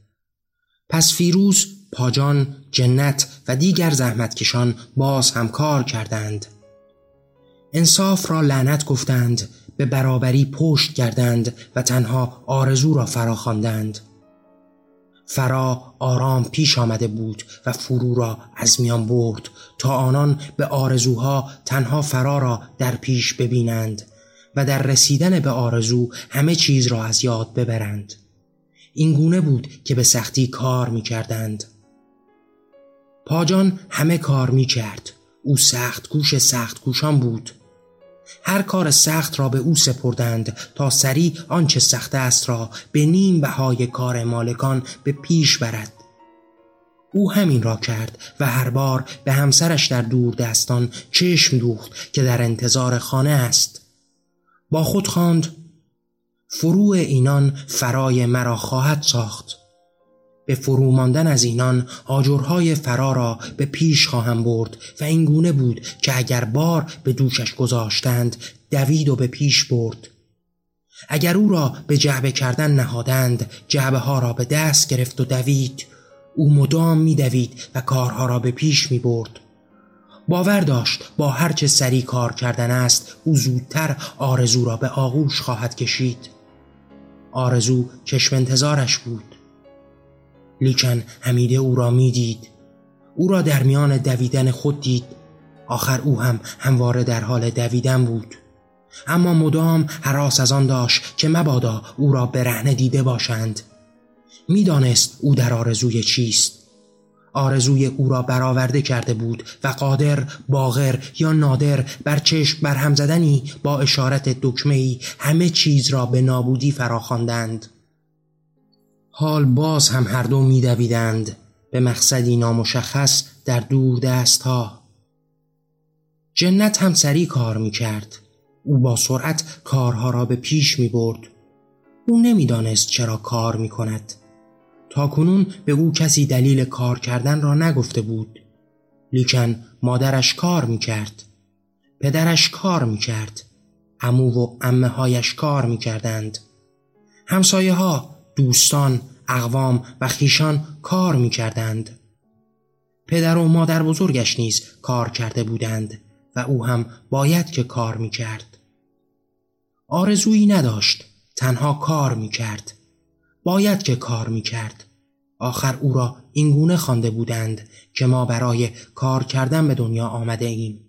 پس فیروز پاجان جنت و دیگر زحمتکشان باز هم کار کردند. انصاف را لعنت گفتند به برابری پشت کردند و تنها آرزو را فرا خواندند. فرا آرام پیش آمده بود و فرو را از میان برد تا آنان به آرزوها تنها فرا را در پیش ببینند و در رسیدن به آرزو همه چیز را از یاد ببرند. این گونه بود که به سختی کار می کردند پاجان همه کار می کرد او سخت گوش سخت گوشان بود. هر کار سخت را به او سپردند تا سریع آنچه سخت است را به نیم بهای کار مالکان به پیش برد. او همین را کرد و هر بار به همسرش در دور دستان چشم دوخت که در انتظار خانه است. با خود خواند فروع اینان فرای مرا خواهد ساخت. به فرو ماندن از اینان آجرهای فرا را به پیش خواهم برد و این گونه بود که اگر بار به دوشش گذاشتند دوید و به پیش برد. اگر او را به جعبه کردن نهادند جعبه ها را به دست گرفت و دوید. او مدام می دوید و کارها را به پیش می برد باور داشت با هرچه سری کار کردن است او زودتر آرزو را به آغوش خواهد کشید. آرزو چشم انتظارش بود. لیکن حمیده او را می‌دید. او را در میان دویدن خود دید. آخر او هم همواره در حال دویدن بود. اما مدام حراس از آن داشت که مبادا او را برهنه دیده باشند. می‌دانست او در آرزوی چیست. آرزوی او را برآورده کرده بود و قادر باغر یا نادر بر چشم برهم زدنی با اشارت دکمه همه چیز را به نابودی فراخواندند. حال باز هم هر دو میدویدند به مقصدی نامشخص در دور دست ها جنت هم سریع کار می کرد او با سرعت کارها را به پیش می برد او نمی‌دانست چرا کار می کند تا کنون به او کسی دلیل کار کردن را نگفته بود. لیکن مادرش کار می‌کرد. پدرش کار می‌کرد. امو و امه هایش کار می‌کردند. همسایه ها دوستان اقوام و خیشان کار می‌کردند. پدر و مادر بزرگش نیز کار کرده بودند و او هم باید که کار می‌کرد. آرزویی نداشت تنها کار می‌کرد. باید که کار می‌کرد. آخر او را اینگونه خوانده بودند که ما برای کار کردن به دنیا آمده ایم.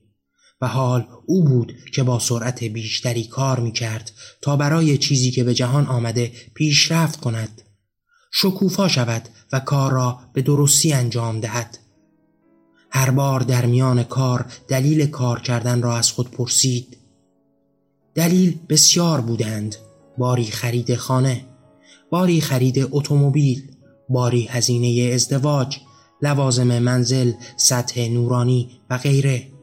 و حال او بود که با سرعت بیشتری کار می‌کرد تا برای چیزی که به جهان آمده پیشرفت کند. شکوفا شود و کار را به درستی انجام دهد. هر بار در میان کار دلیل کار کردن را از خود پرسید. دلیل بسیار بودند. باری خرید خانه باری خرید اتومبیل باری هزینه ازدواج لوازم منزل سطح نورانی و غیره.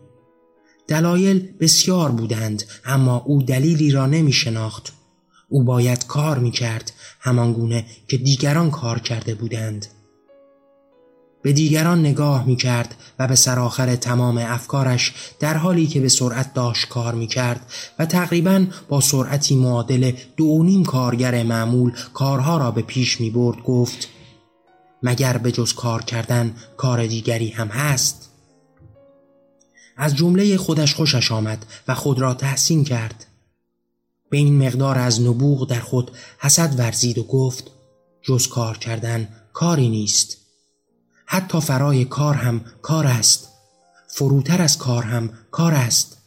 دلایل بسیار بودند اما او دلیلی را نمی شناخت او باید کار می کرد همانگونه که دیگران کار کرده بودند. به دیگران نگاه می کرد و به سرآخر تمام افکارش در حالی که به سرعت داشت کار می کرد و تقریبا با سرعتی معادل دو نیم کارگر معمول کارها را به پیش می برد گفت مگر به جز کار کردن کار دیگری هم هست؟ از جمله خودش خوشش آمد و خود را تحسین کرد. به این مقدار از نبوغ در خود حسد ورزید و گفت جز کار کردن کاری نیست. حتی فرای کار هم کار است. فروتر از کار هم کار است.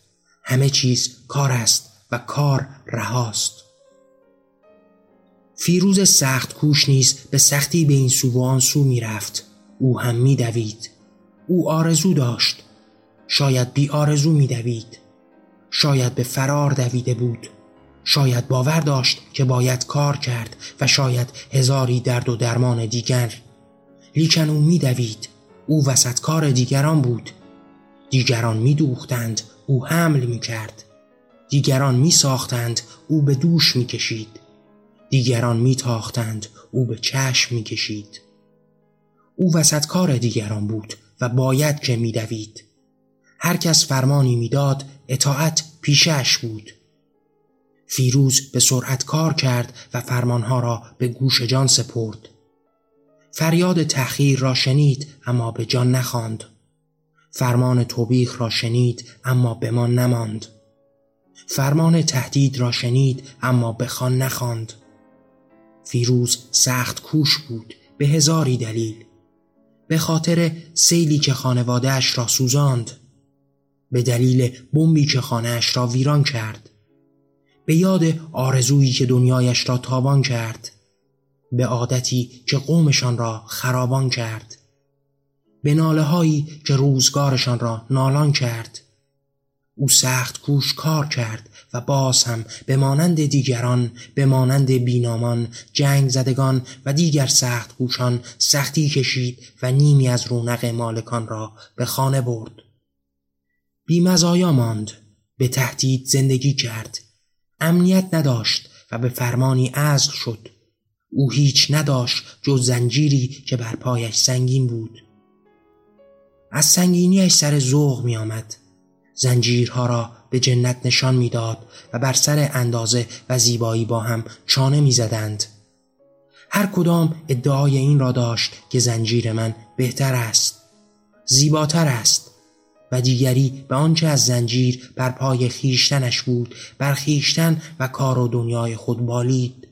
همه چیز کار است و کار رهاست. فیروز سخت کوش نیز به سختی به این سو و آن سو می رفت او هم می دوید. او آرزو داشت. شاید بی آرزو می دوید. شاید به فرار دویده بود. شاید باور داشت که باید کار کرد و شاید هزاری درد و درمان دیگر. لیکن او میدوید او وسط کار دیگران بود. دیگران میدوختند او حمل می‌کرد دیگران میساختند او به دوش می‌کشید دیگران میتاختند او به چشم می‌کشید او وسط کار دیگران بود و باید که میدوید هر کس فرمانی می‌داد اطاعت پیشش بود. فیروز به سرعت کار کرد و فرمانها را به گوش جان سپرد. فریاد تأخیر را شنید اما به جان نخواند. فرمان توبیخ را شنید اما به ما نماند. فرمان تهدید را شنید اما به خان نخواند. فیروز سخت کوش بود به هزاری دلیل. به خاطر سیلی که خانوادهش را سوزاند. به دلیل بمبی که خانهاش را ویران کرد. به یاد آرزویی که دنیایش را تابان کرد. به عادتی که قومشان را خرابان کرد. به ناله هایی که روزگارشان را نالان کرد. او سخت کوش کار کرد و باز هم به مانند دیگران به مانند بینامان جنگ زدگان و دیگر سخت کوشان سختی کشید و نیمی از رونق مالکان را به خانه برد. بیمزایا ماند. به تهدید زندگی کرد. امنیت نداشت و به فرمانی ازل شد. او هیچ نداشت جز زنجیری که بر پایش سنگین بود. از سنگینیش سر ذوق می آمد زنجیرها را به جنت نشان می‌داد و بر سر اندازه و زیبایی با هم چانه می‌زدند. هر کدام ادعای این را داشت که زنجیر من بهتر است زیباتر است. و دیگری به آنچه از زنجیر بر پای خیشتنش بود بر خیشتن و کار و دنیای خود بالید.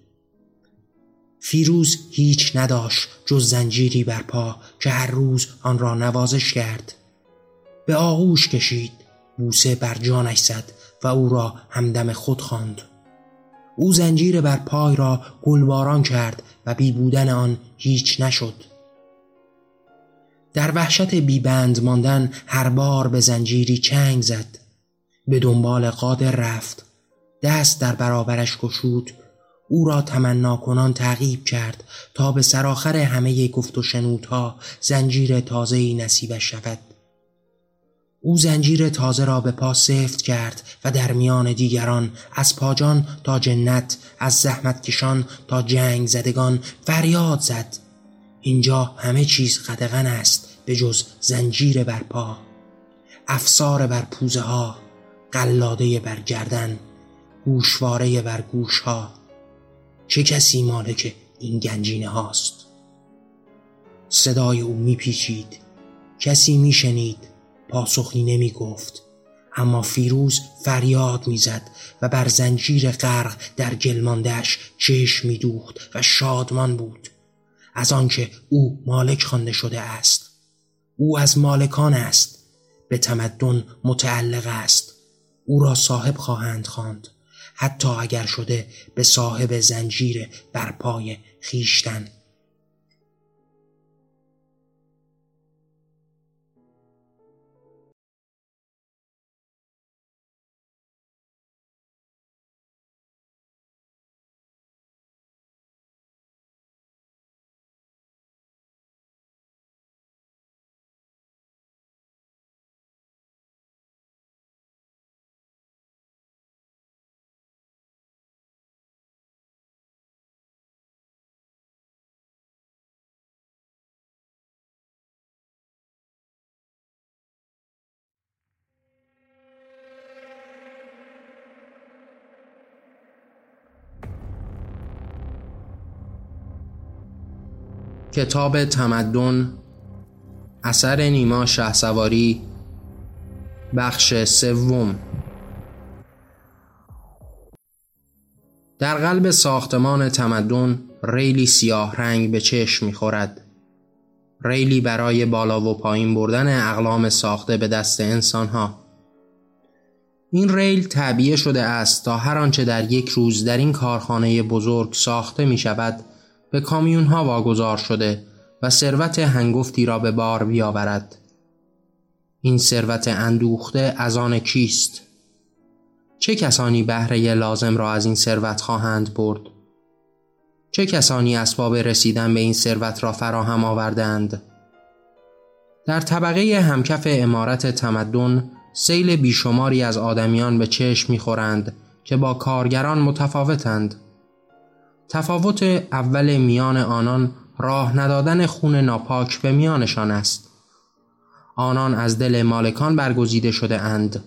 فیروز هیچ نداشت جز زنجیری بر پا که هر روز آن را نوازش کرد. به آغوش کشید بوسه بر جانش زد و او را همدم خود خواند. او زنجیر بر پای را گلباران کرد و بی بودن آن هیچ نشد. در وحشت بیبند ماندن هر بار به زنجیری چنگ زد. به دنبال قادر رفت. دست در برابرش گشود. او را تمنا کنان تعقیب کرد تا به سرآخر همه گفت و شنودها زنجیر تازه‌ای نصیبش شود. او زنجیر تازه را به پا سفت کرد و در میان دیگران از پاجان تا جنت از زحمت کشان تا جنگ زدگان فریاد زد. اینجا همه چیز قدغن است به جز زنجیر بر پا افسار بر پوزه ها قلاده بر گردن گوشواره بر گوش ها. چه کسی مالک این گنجینه هاست؟ صدای او میپیچید کسی میشنید پاسخی نمی گفت اما فیروز فریاد می‌زد و بر زنجیر غرق در گلماندهش چشم میدوخت و شادمان بود. از آنکه او مالک خوانده شده است. او از مالکان است. به تمدن متعلق است. او را صاحب خواهند خواند. حتی اگر شده به صاحب زنجیر بر پای خیشتن کتاب تمدن اثر نیما شهسواری بخش سوم. در قلب ساختمان تمدن ریلی سیاه رنگ به چشم می‌خورد. ریلی برای بالا و پایین بردن اقلام ساخته به دست انسانها. این ریل تعبیه شده است تا هر آنچه در یک روز در این کارخانه بزرگ ساخته می شود به کامیون ها واگذار شده و ثروت هنگفتی را به بار بیاورد. این ثروت اندوخته از آن کیست؟ چه کسانی بهره لازم را از این ثروت خواهند برد؟ چه کسانی اسباب رسیدن به این ثروت را فراهم آوردند؟ در طبقه همکف امارت تمدن سیل بیشماری از آدمیان به چشم می‌خورند که با کارگران متفاوتند. تفاوت اول میان آنان راه ندادن خون ناپاک به میانشان است. آنان از دل مالکان برگزیده شده اند.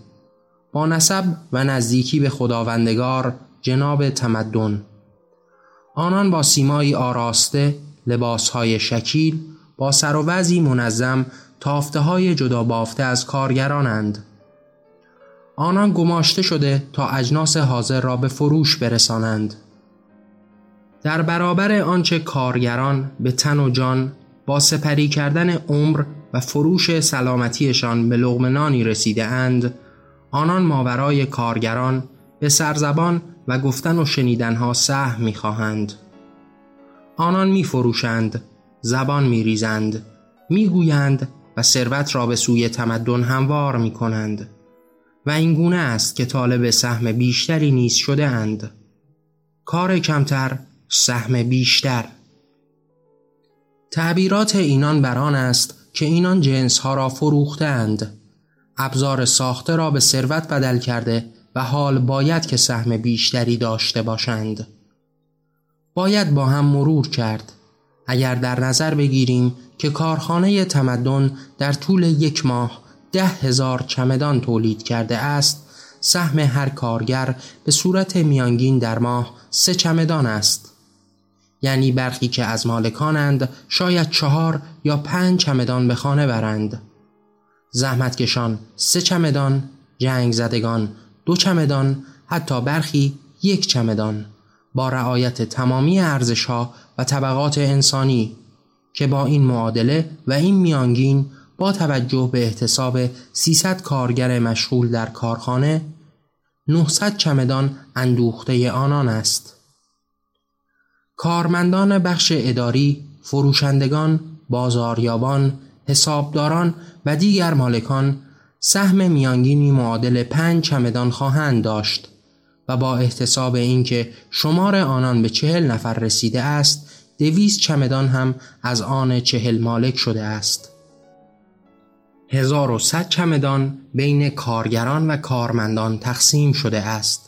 با نسب و نزدیکی به خداوندگار جناب تمدن. آنان با سیمایی آراسته لباسهای شکیل با سر و وضعی منظم تافته های جدا بافته از کارگرانند. آنان گماشته شده تا اجناس حاضر را به فروش برسانند. در برابر آنچه کارگران به تن و جان با سپری کردن عمر و فروش سلامتیشان به لغم نانی رسیده اند آنان ماورای کارگران به سرزبان و گفتن و شنیدنها سهم می‌خواهند. آنان میفروشند زبان میریزند می‌گویند و ثروت را به سوی تمدن هموار می کنند و این گونه است که طالب سهم بیشتری نیز شده اند کار کمتر سهم بیشتر. تعبیرات اینان بران است که اینان جنس ها را فروختند ابزار ساخته را به ثروت بدل کرده و حال باید که سهم بیشتری داشته باشند. باید با هم مرور کرد. اگر در نظر بگیریم که کارخانه تمدن در طول یک ماه ده هزار چمدان تولید کرده است سهم هر کارگر به صورت میانگین در ماه سه چمدان است. یعنی برخی که از مالکانند شاید چهار یا پنج چمدان به خانه برند. زحمتکشان سه چمدان جنگ زدگان دو چمدان حتی برخی یک چمدان. با رعایت تمامی ارزشها و طبقات انسانی که با این معادله و این میانگین با توجه به احتساب 300 کارگر مشغول در کارخانه 900 چمدان اندوخته آنان است. کارمندان بخش اداری، فروشندگان، بازاریابان، حسابداران و دیگر مالکان سهم میانگینی معادل پنج چمدان خواهند داشت و با احتساب اینکه شمار آنان به چهل نفر رسیده است دویست چمدان هم از آن چهل مالک شده است. هزار و صد چمدان بین کارگران و کارمندان تقسیم شده است.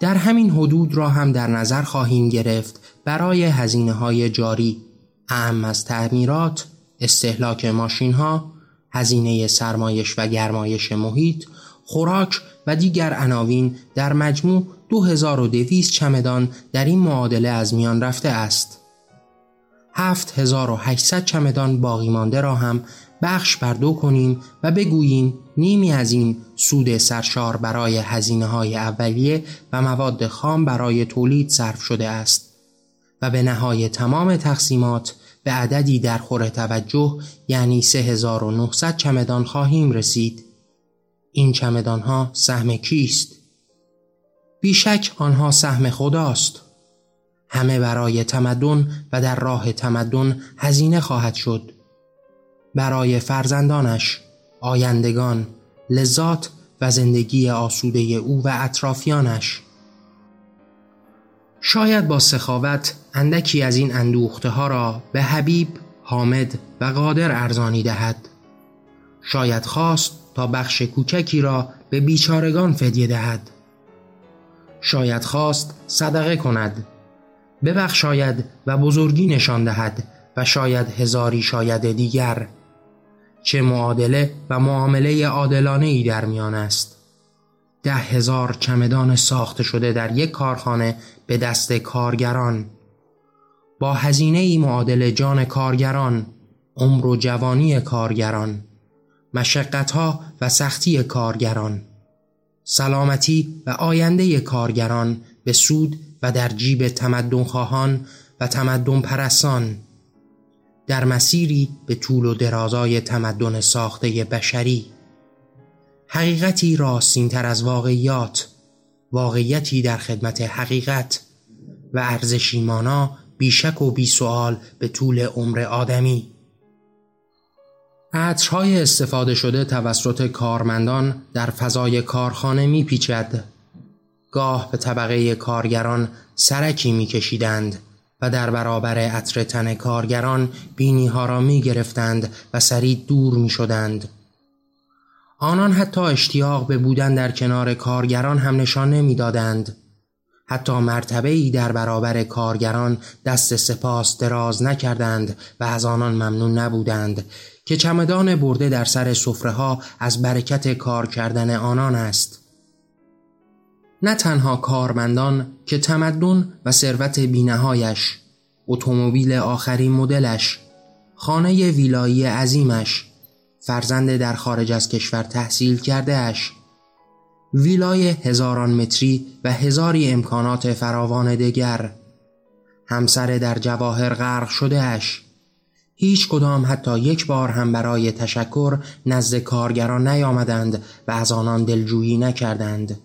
در همین حدود را هم در نظر خواهیم گرفت برای هزینه های جاری. اهم از تعمیرات استهلاک ماشین ها هزینه سرمایش و گرمایش محیط خوراک و دیگر عناوین در مجموع 2200 چمدان در این معادله از میان رفته است. 7800 چمدان باقی مانده را هم بخش بر دو کنیم و بگوییم نیمی از این سود سرشار برای هزینه های اولیه و مواد خام برای تولید صرف شده است. و به نهای تمام تقسیمات به عددی در خور توجه یعنی 3900 چمدان خواهیم رسید. این چمدان ها سهم کیست؟ بیشک آنها سهم خداست. همه برای تمدن و در راه تمدن هزینه خواهد شد. برای فرزندانش. آیندگان لذات و زندگی آسوده او و اطرافیانش. شاید با سخاوت اندکی از این اندوخته ها را به حبیب، حامد و قادر ارزانی دهد. شاید خواست تا بخش کوچکی را به بیچارگان فدیه دهد. شاید خواست صدقه کند. ببخشاید و بزرگی نشان دهد و شاید هزاری شاید دیگر. چه معادله و معامله عادلانه ای در میان است. ده هزار چمدان ساخته شده در یک کارخانه به دست کارگران. با هزینه ای معادل جان کارگران عمر و جوانی کارگران مشقتها و سختی کارگران سلامتی و آینده کارگران به سود و در جیب تمدن خواهان و تمدن پرسان در مسیری به طول و درازای تمدن ساخته بشری. حقیقتی راستینتر از واقعیات واقعیتی در خدمت حقیقت و ارزشی مانا بیشک و بی به طول عمر آدمی. عطرهای استفاده شده توسط کارمندان در فضای کارخانه میپیچد. گاه به طبقه کارگران سرکی میکشیدند. و در برابر عطر تن کارگران بینی ها را می گرفتند و سریع دور می شدند. آنان حتی اشتیاق به بودن در کنار کارگران هم نشان نمی‌دادند. حتی مرتبه ای در برابر کارگران دست سپاس دراز نکردند و از آنان ممنون نبودند که چمدان برده در سر سفره ها از برکت کار کردن آنان است. نه تنها کارمندان که تمدن و ثروت بینهایش اتومبیل آخرین مدلش خانه ویلایی عظیمش فرزند در خارج از کشور تحصیل کرده اش ویلای هزاران متری و هزاری امکانات فراوان دیگر همسر در جواهر غرق شده اش هیچ کدام حتی یک بار هم برای تشکر نزد کارگران نیامدند و از آنان دلجویی نکردند.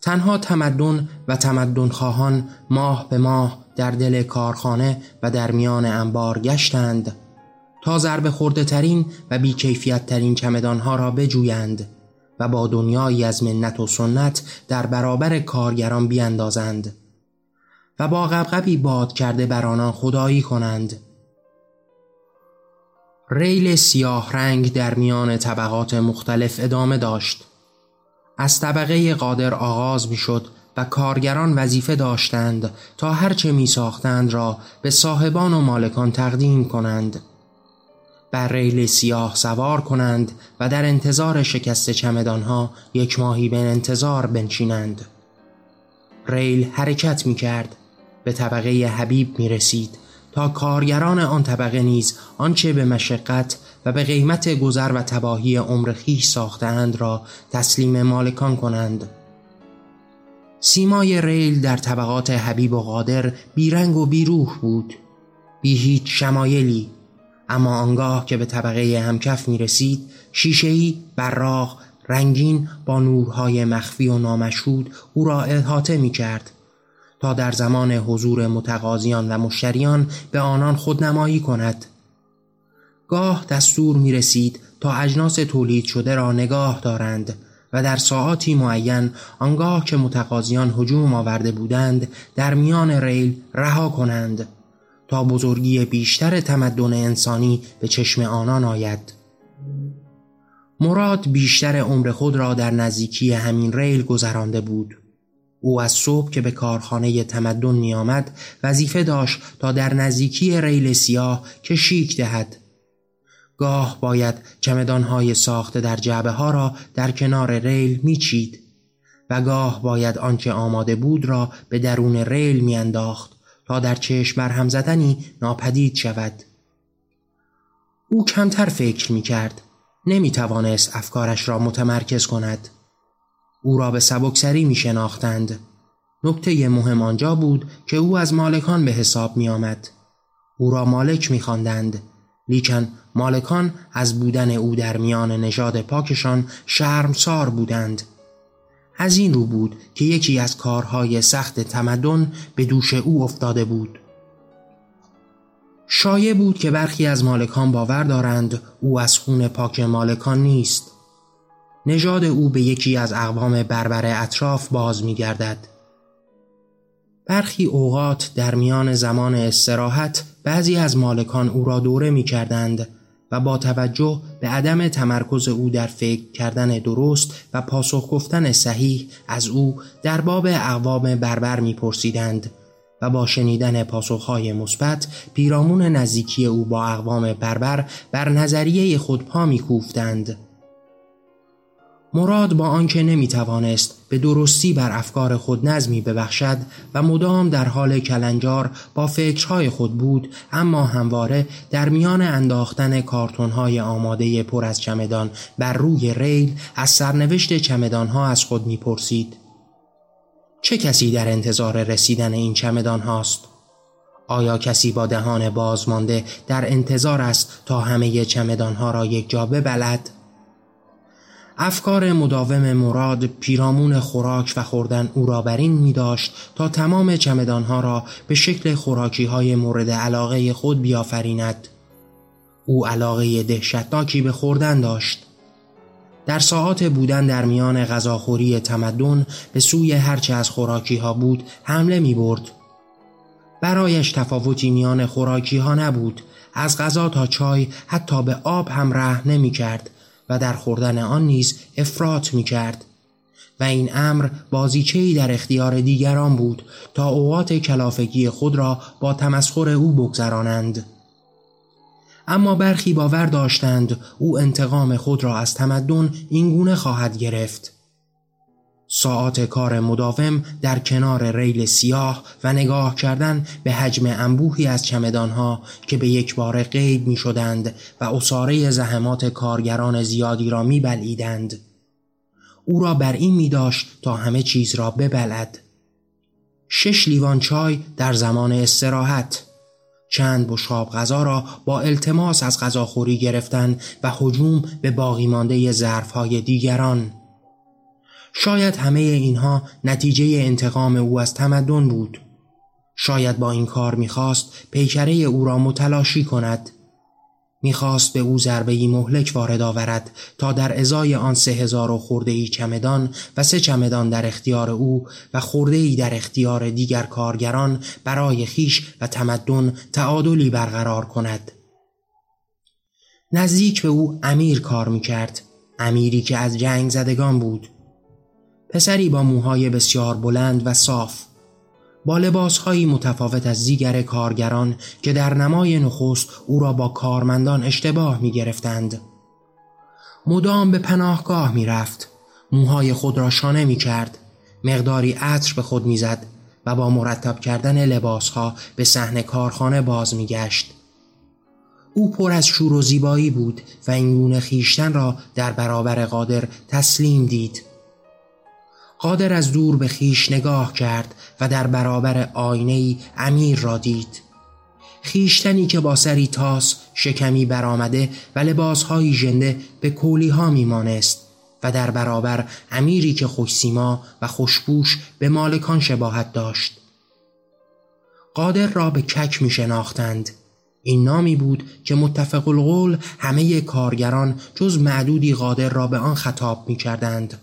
تنها تمدن و تمدن خواهان ماه به ماه در دل کارخانه و در میان انبار گشتند تا ضرب خورده ترین و بیکیفیت ترین چمدانها را بجویند و با دنیایی از منت و سنت در برابر کارگران بیاندازند و با غبغبی باد کرده بر آنان خدایی کنند. ریل سیاه رنگ در میان طبقات مختلف ادامه داشت. از طبقه قادر آغاز می شد و کارگران وظیفه داشتند تا هرچه می ساختند را به صاحبان و مالکان تقدیم کنند. بر ریل سیاه سوار کنند و در انتظار شکست چمدانها یک ماهی به انتظار بنشینند. ریل حرکت می کرد به طبقه حبیب می رسید تا کارگران آن طبقه نیز آنچه به مشقت به قیمت گذر و تباهی عمر خیش ساختند را تسلیم مالکان کنند. سیمای ریل در طبقات حبیب و قادر بیرنگ و بیروح بود. بی هیچ شمایلی. اما آنگاه که به طبقه همکف می رسید شیشهی براق رنگین با نورهای مخفی و نامشهود او را احاطه می کرد تا در زمان حضور متقاضیان و مشتریان به آنان خودنمایی کند. گاه دستور می رسید تا اجناس تولید شده را نگاه دارند و در ساعاتی معین آنگاه که متقاضیان هجوم آورده بودند در میان ریل رها کنند تا بزرگی بیشتر تمدن انسانی به چشم آنان آید. مراد بیشتر عمر خود را در نزدیکی همین ریل گذرانده بود. او از صبح که به کارخانه تمدن می آمد وظیفه داشت تا در نزدیکی ریل سیاه کشیک دهد. گاه باید چمدانهای ساخته در جعبه ها را در کنار ریل میچید و گاه باید آنچه آماده بود را به درون ریل میانداخت تا در چشم برهم زدنی ناپدید شود. او کمتر فکر می کرد افکارش را متمرکز کند. او را به سبکسری می شناختند نکته مهم آنجا بود که او از مالکان به حساب می آمد. او را مالک می خواندند لیکن مالکان از بودن او در میان نژاد پاکشان شرمسار بودند. از این رو بود که یکی از کارهای سخت تمدن به دوش او افتاده بود. شایع بود که برخی از مالکان باور دارند او از خون پاک مالکان نیست. نژاد او به یکی از اقوام بربر اطراف باز می گردد. برخی اوقات در میان زمان استراحت بعضی از مالکان او را دوره می کردند و با توجه به عدم تمرکز او در فکر کردن درست و پاسخ گفتن صحیح از او در باب اقوام بربر می پرسیدند و با شنیدن پاسخهای مثبت پیرامون نزدیکی او با اقوام بربر بر نظریه خود پا می کوفتند. مراد با آنکه نمی توانست به درستی بر افکار خود نظمی ببخشد و مدام در حال کلنجار با فکرهای خود بود اما همواره در میان انداختن کارتونهای آماده پر از چمدان بر روی ریل از سرنوشت چمدانها از خود می‌پرسید چه کسی در انتظار رسیدن این چمدان هاست؟ آیا کسی با دهان باز مانده در انتظار است تا همه چمدانها را یک جا ببلد؟ افکار مداوم مراد پیرامون خوراک و خوردن او را بر این می داشت تا تمام چمدانها را به شکل خوراکی های مورد علاقه خود بیافریند. او علاقه دهشتناکی به خوردن داشت. در ساعات بودن در میان غذاخوری تمدن به سوی هرچه از خوراکی ها بود حمله می برد. برایش تفاوتی میان خوراکی ها نبود از غذا تا چای حتی به آب هم ره نمی کرد و در خوردن آن نیز افراط می کرد و این امر بازیچهی در اختیار دیگران بود تا اوقات کلافگی خود را با تمسخر او بگذرانند. اما برخی باور داشتند او انتقام خود را از تمدن اینگونه خواهد گرفت. ساعات کار مداوم در کنار ریل سیاه و نگاه کردن به حجم انبوهی از چمدانها که به یک بار قید می شدند و اصاره زحمات کارگران زیادی را می بلعیدند. او را بر این می داشت تا همه چیز را ببلد. شش لیوان چای در زمان استراحت چند بشاب غذا را با التماس از غذاخوری گرفتن و هجوم به باقی مانده ظرفهای دیگران شاید همه اینها نتیجه انتقام او از تمدن بود. شاید با این کار می‌خواست پیکره او را متلاشی کند. می‌خواست به او ضربه مهلک وارد آورد تا در ازای آن سه هزار و خورده ای چمدان و سه چمدان در اختیار او و خورده ای در اختیار دیگر کارگران برای خیش و تمدن تعادلی برقرار کند. نزدیک به او امیر کار می‌کرد امیری که از جنگ زدگان بود. پسری با موهای بسیار بلند و صاف با لباسهایی متفاوت از دیگر کارگران که در نمای نخست او را با کارمندان اشتباه می گرفتند. مدام به پناهگاه می رفت. موهای خود را شانه می کرد. مقداری عطر به خود می زد و با مرتب کردن لباسها به صحنه کارخانه باز می گشت. او پر از شور و زیبایی بود و این گونه خیشتن را در برابر قادر تسلیم دید. قادر از دور به خیش نگاه کرد و در برابر آینه امیر را دید. خیشتنی که با سری تاس شکمی برآمده و لباسهایی ژنده به کولی ها میمانست و در برابر امیری که خوشسیما و خوشبوش به مالکان شباهت داشت. قادر را به کک می شناختند این نامی بود که متفق القول همه کارگران جز معدودی قادر را به آن خطاب می کردند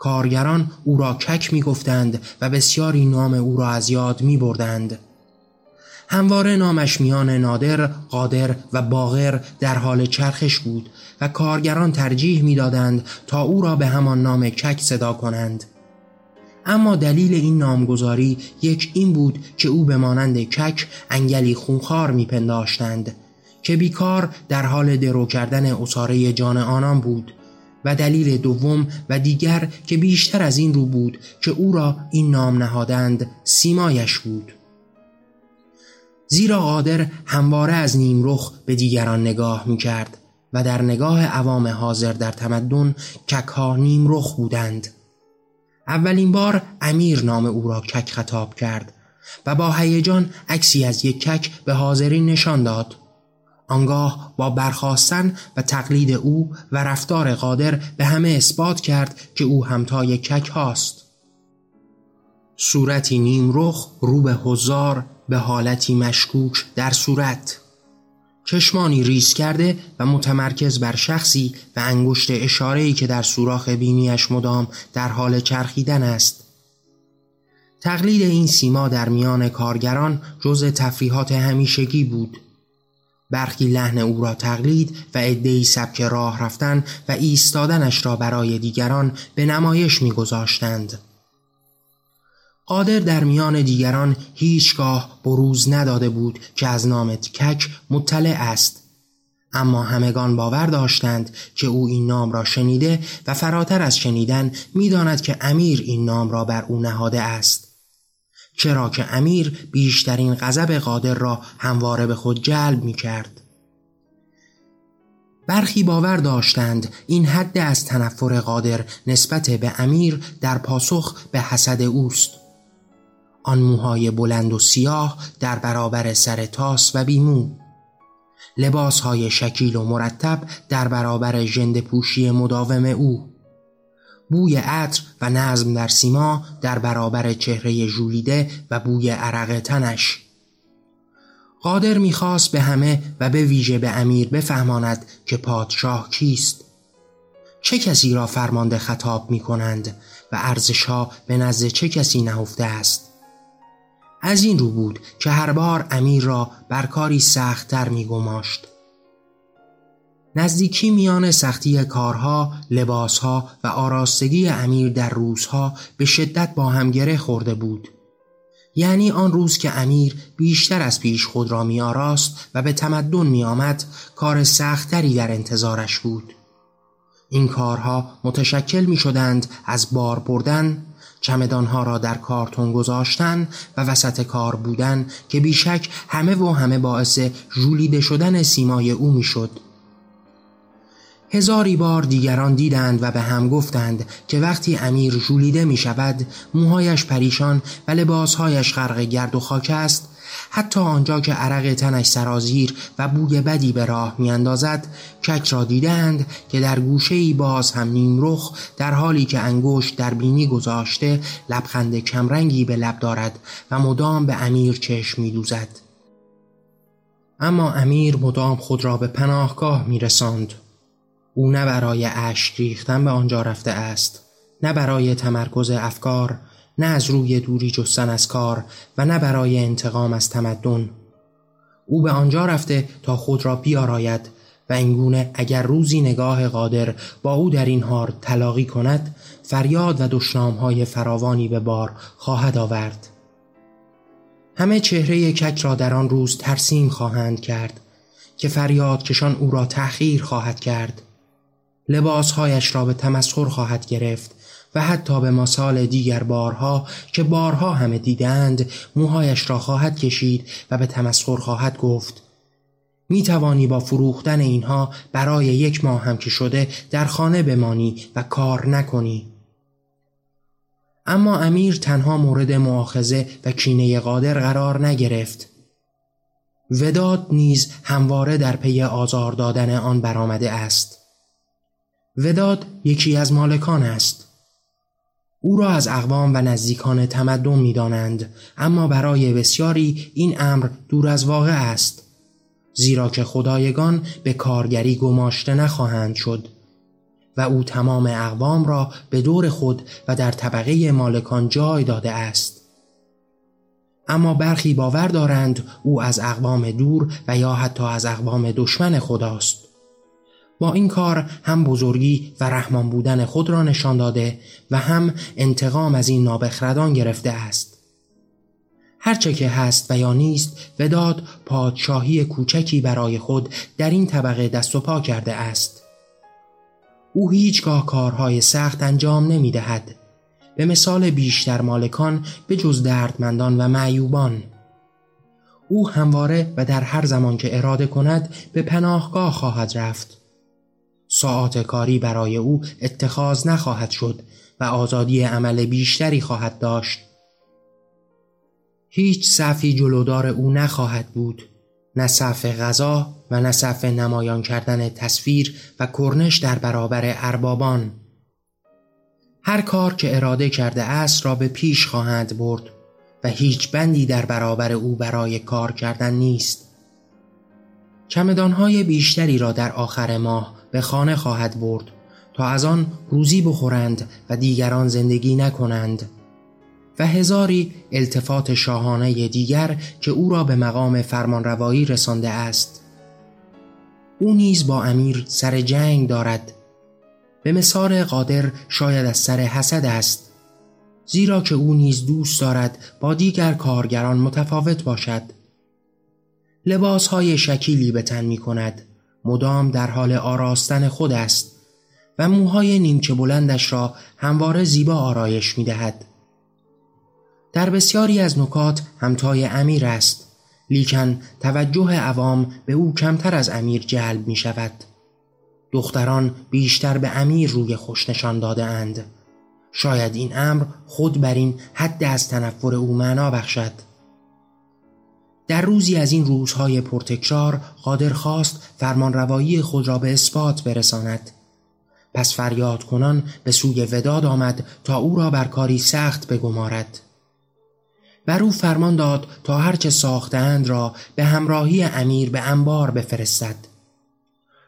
کارگران او را کک می گفتند و بسیاری نام او را از یاد می بردند. همواره نامش میان نادر، قادر و باغر در حال چرخش بود و کارگران ترجیح می‌دادند تا او را به همان نام کک صدا کنند. اما دلیل این نامگذاری یک این بود که او به مانند کک انگلی خونخوار میپنداشتند که بیکار در حال درو کردن اصاره جان آنان بود و دلیل دوم و دیگر که بیشتر از این رو بود که او را این نام نهادند سیمایش بود. زیرا قادر همواره از نیمرخ به دیگران نگاه می کرد و در نگاه عوام حاضر در تمدن ککها نیمرخ بودند. اولین بار امیر نام او را کک خطاب کرد و با هیجان عکسی از یک کک به حاضرین نشان داد. آنگاه با برخواستن و تقلید او و رفتار قادر به همه اثبات کرد که او همتای کک هاست. صورتی نیم رخ رو به هزار به حالتی مشکوک در صورت. چشمانی ریز کرده و متمرکز بر شخصی و انگشت اشاره‌ای که در سوراخ بینیش مدام در حال چرخیدن است. تقلید این سیما در میان کارگران جز تفریحات همیشگی بود. برخی لحن او را تقلید و عدهای سبک راه رفتن و ایستادنش را برای دیگران به نمایش میگذاشتند. قادر در میان دیگران هیچگاه بروز نداده بود که از نام کک مطلع است اما همگان باور داشتند که او این نام را شنیده و فراتر از شنیدن می‌داند که امیر این نام را بر او نهاده است چرا که امیر بیشترین غضب قادر را همواره به خود جلب می کرد. برخی باور داشتند این حد از تنفر قادر نسبت به امیر در پاسخ به حسد اوست. آن موهای بلند و سیاه در برابر سر تاس و بیمو. لباسهای شکیل و مرتب در برابر ژند پوشی مداوم او. بوی عطر و نظم در سیما در برابر چهره ژولیده و بوی عرق تنش. قادر می‌خواست به همه و به ویژه به امیر بفهماند که پادشاه کیست. چه کسی را فرمانده خطاب می کنند و ارزشها به نزد چه کسی نهفته است؟ از این رو بود که هر بار امیر را بر کاری سختتر می گماشت نزدیکی میان سختی کارها، لباسها و آراستگی امیر در روزها به شدت با هم گره خورده بود. یعنی آن روز که امیر بیشتر از پیش خود را می آراست و به تمدن می آمد کار سختری در انتظارش بود. این کارها متشکل می شدند از بار بردن، چمدانها را در کارتون گذاشتن و وسط کار بودن که بیشک همه و همه باعث ژولیده شدن سیمای او می شد. هزاری بار دیگران دیدند و به هم گفتند که وقتی امیر ژولیده می شود موهایش پریشان و لباسهایش غرق گرد و خاک است. حتی آنجا که عرق تنش سرازیر و بوی بدی به راه میاندازد کک را دیدند که در گوشه باز هم نیمرخ در حالی که انگشت در بینی گذاشته لبخند کمرنگی به لب دارد و مدام به امیر چشم میدوزد. اما امیر مدام خود را به پناهگاه میرساند. او نه برای اشک ریختن به آنجا رفته است نه برای تمرکز افکار نه از روی دوری جستن از کار و نه برای انتقام از تمدن. او به آنجا رفته تا خود را بیاراید و اینگونه اگر روزی نگاه قادر با او در این هار تلاقی کند فریاد و دشنامهای فراوانی به بار خواهد آورد. همه چهره کک را در آن روز ترسیم خواهند کرد که فریاد کشان او را تأخیر خواهد کرد. لباسهایش را به تمسخر خواهد گرفت و حتی به مثال دیگر بارها که بارها همه دیدند موهایش را خواهد کشید و به تمسخر خواهد گفت. می توانی با فروختن اینها برای یک ماه هم که شده در خانه بمانی و کار نکنی. اما امیر تنها مورد معاخزه و کینه قادر قرار نگرفت. وداد نیز همواره در پی آزار دادن آن برآمده است. وداد یکی از مالکان است. او را از اقوام و نزدیکان تمدن می دانند اما برای بسیاری این امر دور از واقع است زیرا که خدایگان به کارگری گماشته نخواهند شد و او تمام اقوام را به دور خود و در طبقه مالکان جای داده است. اما برخی باور دارند او از اقوام دور و یا حتی از اقوام دشمن خداست. با این کار هم بزرگی و رحمان بودن خود را نشان داده و هم انتقام از این نابخردان گرفته است. هرچه که هست و یا نیست وداد پادشاهی کوچکی برای خود در این طبقه دست و پا کرده است. او هیچگاه کارهای سخت انجام نمی دهد به مثال بیشتر مالکان به جز دردمندان و معیوبان. او همواره و در هر زمان که اراده کند به پناهگاه خواهد رفت. ساعات کاری برای او اتخاذ نخواهد شد و آزادی عمل بیشتری خواهد داشت. هیچ صفی جلودار او نخواهد بود نه صف غذا و نه صف نمایان کردن تصویر و کرنش در برابر اربابان. هر کار که اراده کرده است را به پیش خواهند برد و هیچ بندی در برابر او برای کار کردن نیست. چمدانهای بیشتری را در آخر ماه به خانه خواهد برد تا از آن روزی بخورند و دیگران زندگی نکنند. و هزاری التفات شاهانه دیگر که او را به مقام فرمانروایی رسانده است. او نیز با امیر سر جنگ دارد. به مثال قادر شاید از سر حسد است زیرا که او نیز دوست دارد با دیگر کارگران متفاوت باشد. لباس های شکیلی به تن می کند مدام در حال آراستن خود است و موهای نیمچه بلندش را همواره زیبا آرایش می دهد. در بسیاری از نکات همتای امیر است لیکن توجه عوام به او کمتر از امیر جلب می شود دختران بیشتر به امیر روی خوش نشان داده اند. شاید این امر خود بر این حد از تنفر او معنا بخشد. در روزی از این روزهای پرتکرار قادر خواست فرمانروایی خود را به اثبات برساند. پس فریاد کنان به سوی وداد آمد تا او را بر کاری سخت بگمارد. بر او فرمان داد تا هرچه ساختند را به همراهی امیر به انبار بفرستد.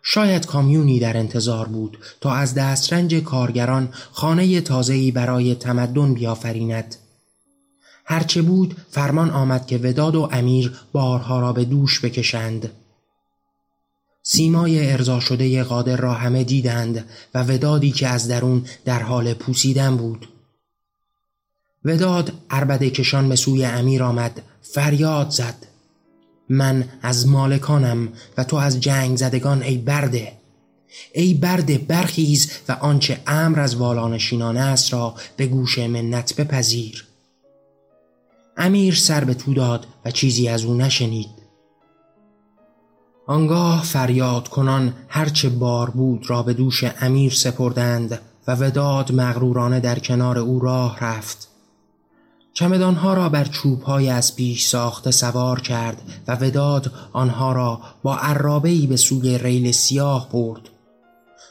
شاید کامیونی در انتظار بود تا از دسترنج کارگران خانه تازه‌ای برای تمدن بیافریند. هرچه بود فرمان آمد که وداد و امیر بارها را به دوش بکشند. سیمای ارضا شده قادر را همه دیدند و ودادی که از درون در حال پوسیدن بود. وداد عربده کشان به سوی امیر آمد فریاد زد. من از مالکانم و تو از جنگ زدگان ای برده. ای برده برخیز و آنچه امر از والانشینان است را به گوش منت بپذیر. امیر سر به تو داد و چیزی از او نشنید. آنگاه فریاد کنان هرچه بار بود را به دوش امیر سپردند و وداد مغرورانه در کنار او راه رفت. چمدانها را بر چوبهای از پیش ساخته سوار کرد و وداد آنها را با عرابهی به سوی ریل سیاه برد.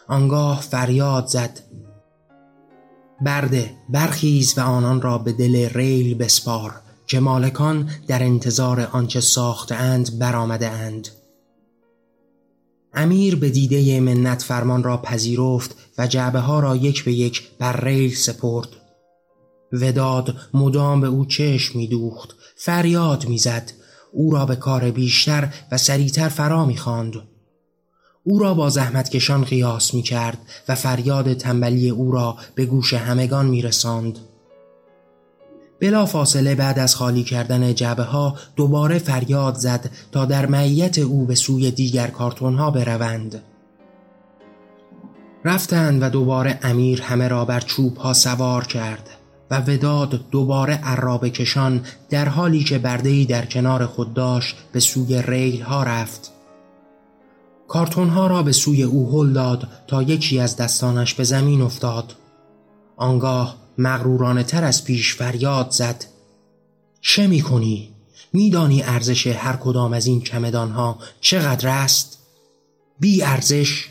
آنگاه فریاد زد برده برخیز و آنان را به دل ریل بسپار. که مالکان در انتظار آنچه اند برآمده اند امیر به دیده منت فرمان را پذیرفت و جعبه ها را یک به یک بر ریل سپرد. وداد مدام به او چشم میدوخت فریاد می‌زد. او را به کار بیشتر و سریعتر فرا می‌خواند. او را با زحمتکشان قیاس می کرد و فریاد تنبلی او را به گوش همگان می رساند. بلا فاصله بعد از خالی کردن جبه ها دوباره فریاد زد تا در معیت او به سوی دیگر کارتون ها بروند. رفتند و دوباره امیر همه را بر چوب ها سوار کرد. و وداد دوباره عرابه کشان در حالی که بردهی در کنار خود داشت به سوی ریل ها رفت کارتون ها را به سوی او هل داد تا یکی از دستانش به زمین افتاد آنگاه مغرورانه تر از پیش فریاد زد چه می کنی؟ میدانی ارزش هر کدام از این چمدان ها چقدر است؟ بی ارزش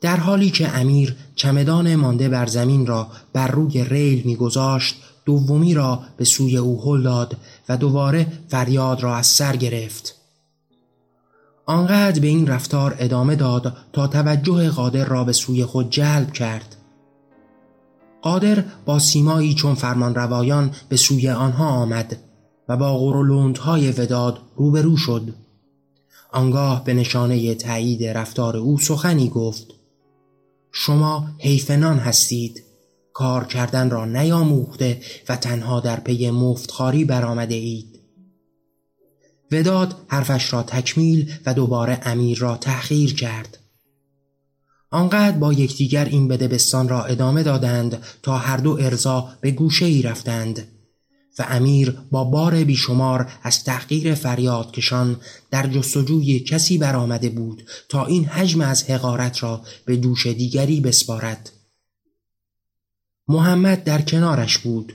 در حالی که امیر چمدان مانده بر زمین را بر روی ریل میگذاشت دومی را به سوی او هل داد و دوباره فریاد را از سر گرفت آنقدر به این رفتار ادامه داد تا توجه قادر را به سوی خود جلب کرد قادر با سیمایی چون فرمان روایان به سوی آنها آمد و با غرولوندهای وداد روبرو شد. آنگاه به نشانه تایید رفتار او سخنی گفت شما حیفنان هستید کار کردن را نیاموخته و تنها در پی مفتخاری برآمده اید. وداد حرفش را تکمیل و دوباره امیر را تحقیر کرد. آنقدر با یکدیگر این بدبستان را ادامه دادند تا هر دو ارزا به گوشه ای رفتند. و امیر با بار بیشمار از تحقیر فریاد کشان در جستجوی کسی برآمده بود تا این حجم از حقارت را به دوش دیگری بسپارد. محمد در کنارش بود.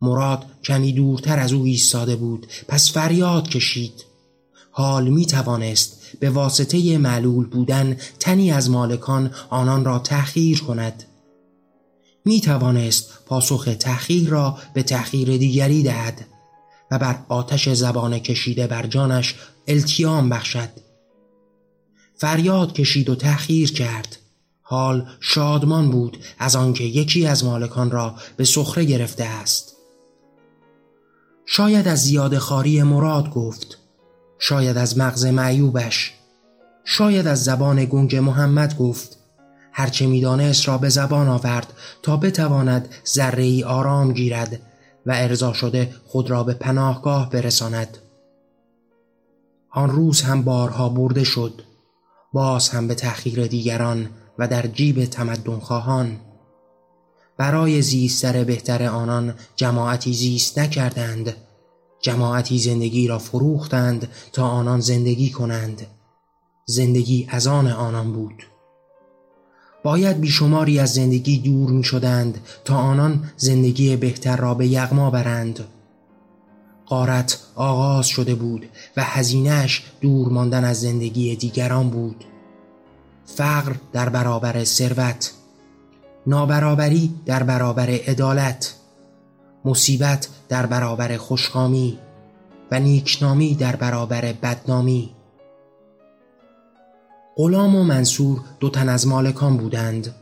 مراد کمی دورتر از او ایستاده بود. پس فریاد کشید. حال می توانست به واسطه معلول بودن تنی از مالکان آنان را تأخیر کند. می توانست پاسخ تأخیر را به تأخیر دیگری دهد و بر آتش زبان کشیده بر جانش التیام بخشد. فریاد کشید و تأخیر کرد. حال شادمان بود از آنکه یکی از مالکان را به سخره گرفته است. شاید از زیاد خاری مراد گفت شاید از مغز معیوبش. شاید از زبان گنگ محمد گفت هرچه می‌دانست را به زبان آورد تا بتواند ذره ای آرام گیرد و ارضا شده خود را به پناهگاه برساند. آن روز هم بارها برده شد باز هم به تأخیر دیگران و در جیب تمدن خواهان. برای زیستر بهتر آنان جماعتی زیست نکردند. جماعتی زندگی را فروختند تا آنان زندگی کنند. زندگی از آن آنان بود. باید بیشماری از زندگی دور می شدند تا آنان زندگی بهتر را به یغما برند. قارت آغاز شده بود و هزینهش دور ماندن از زندگی دیگران بود. فقر در برابر ثروت نابرابری در برابر عدالت. مصیبت در برابر خوشخامی و نیکنامی در برابر بدنامی. غلام و منصور دو تن از مالکان بودند.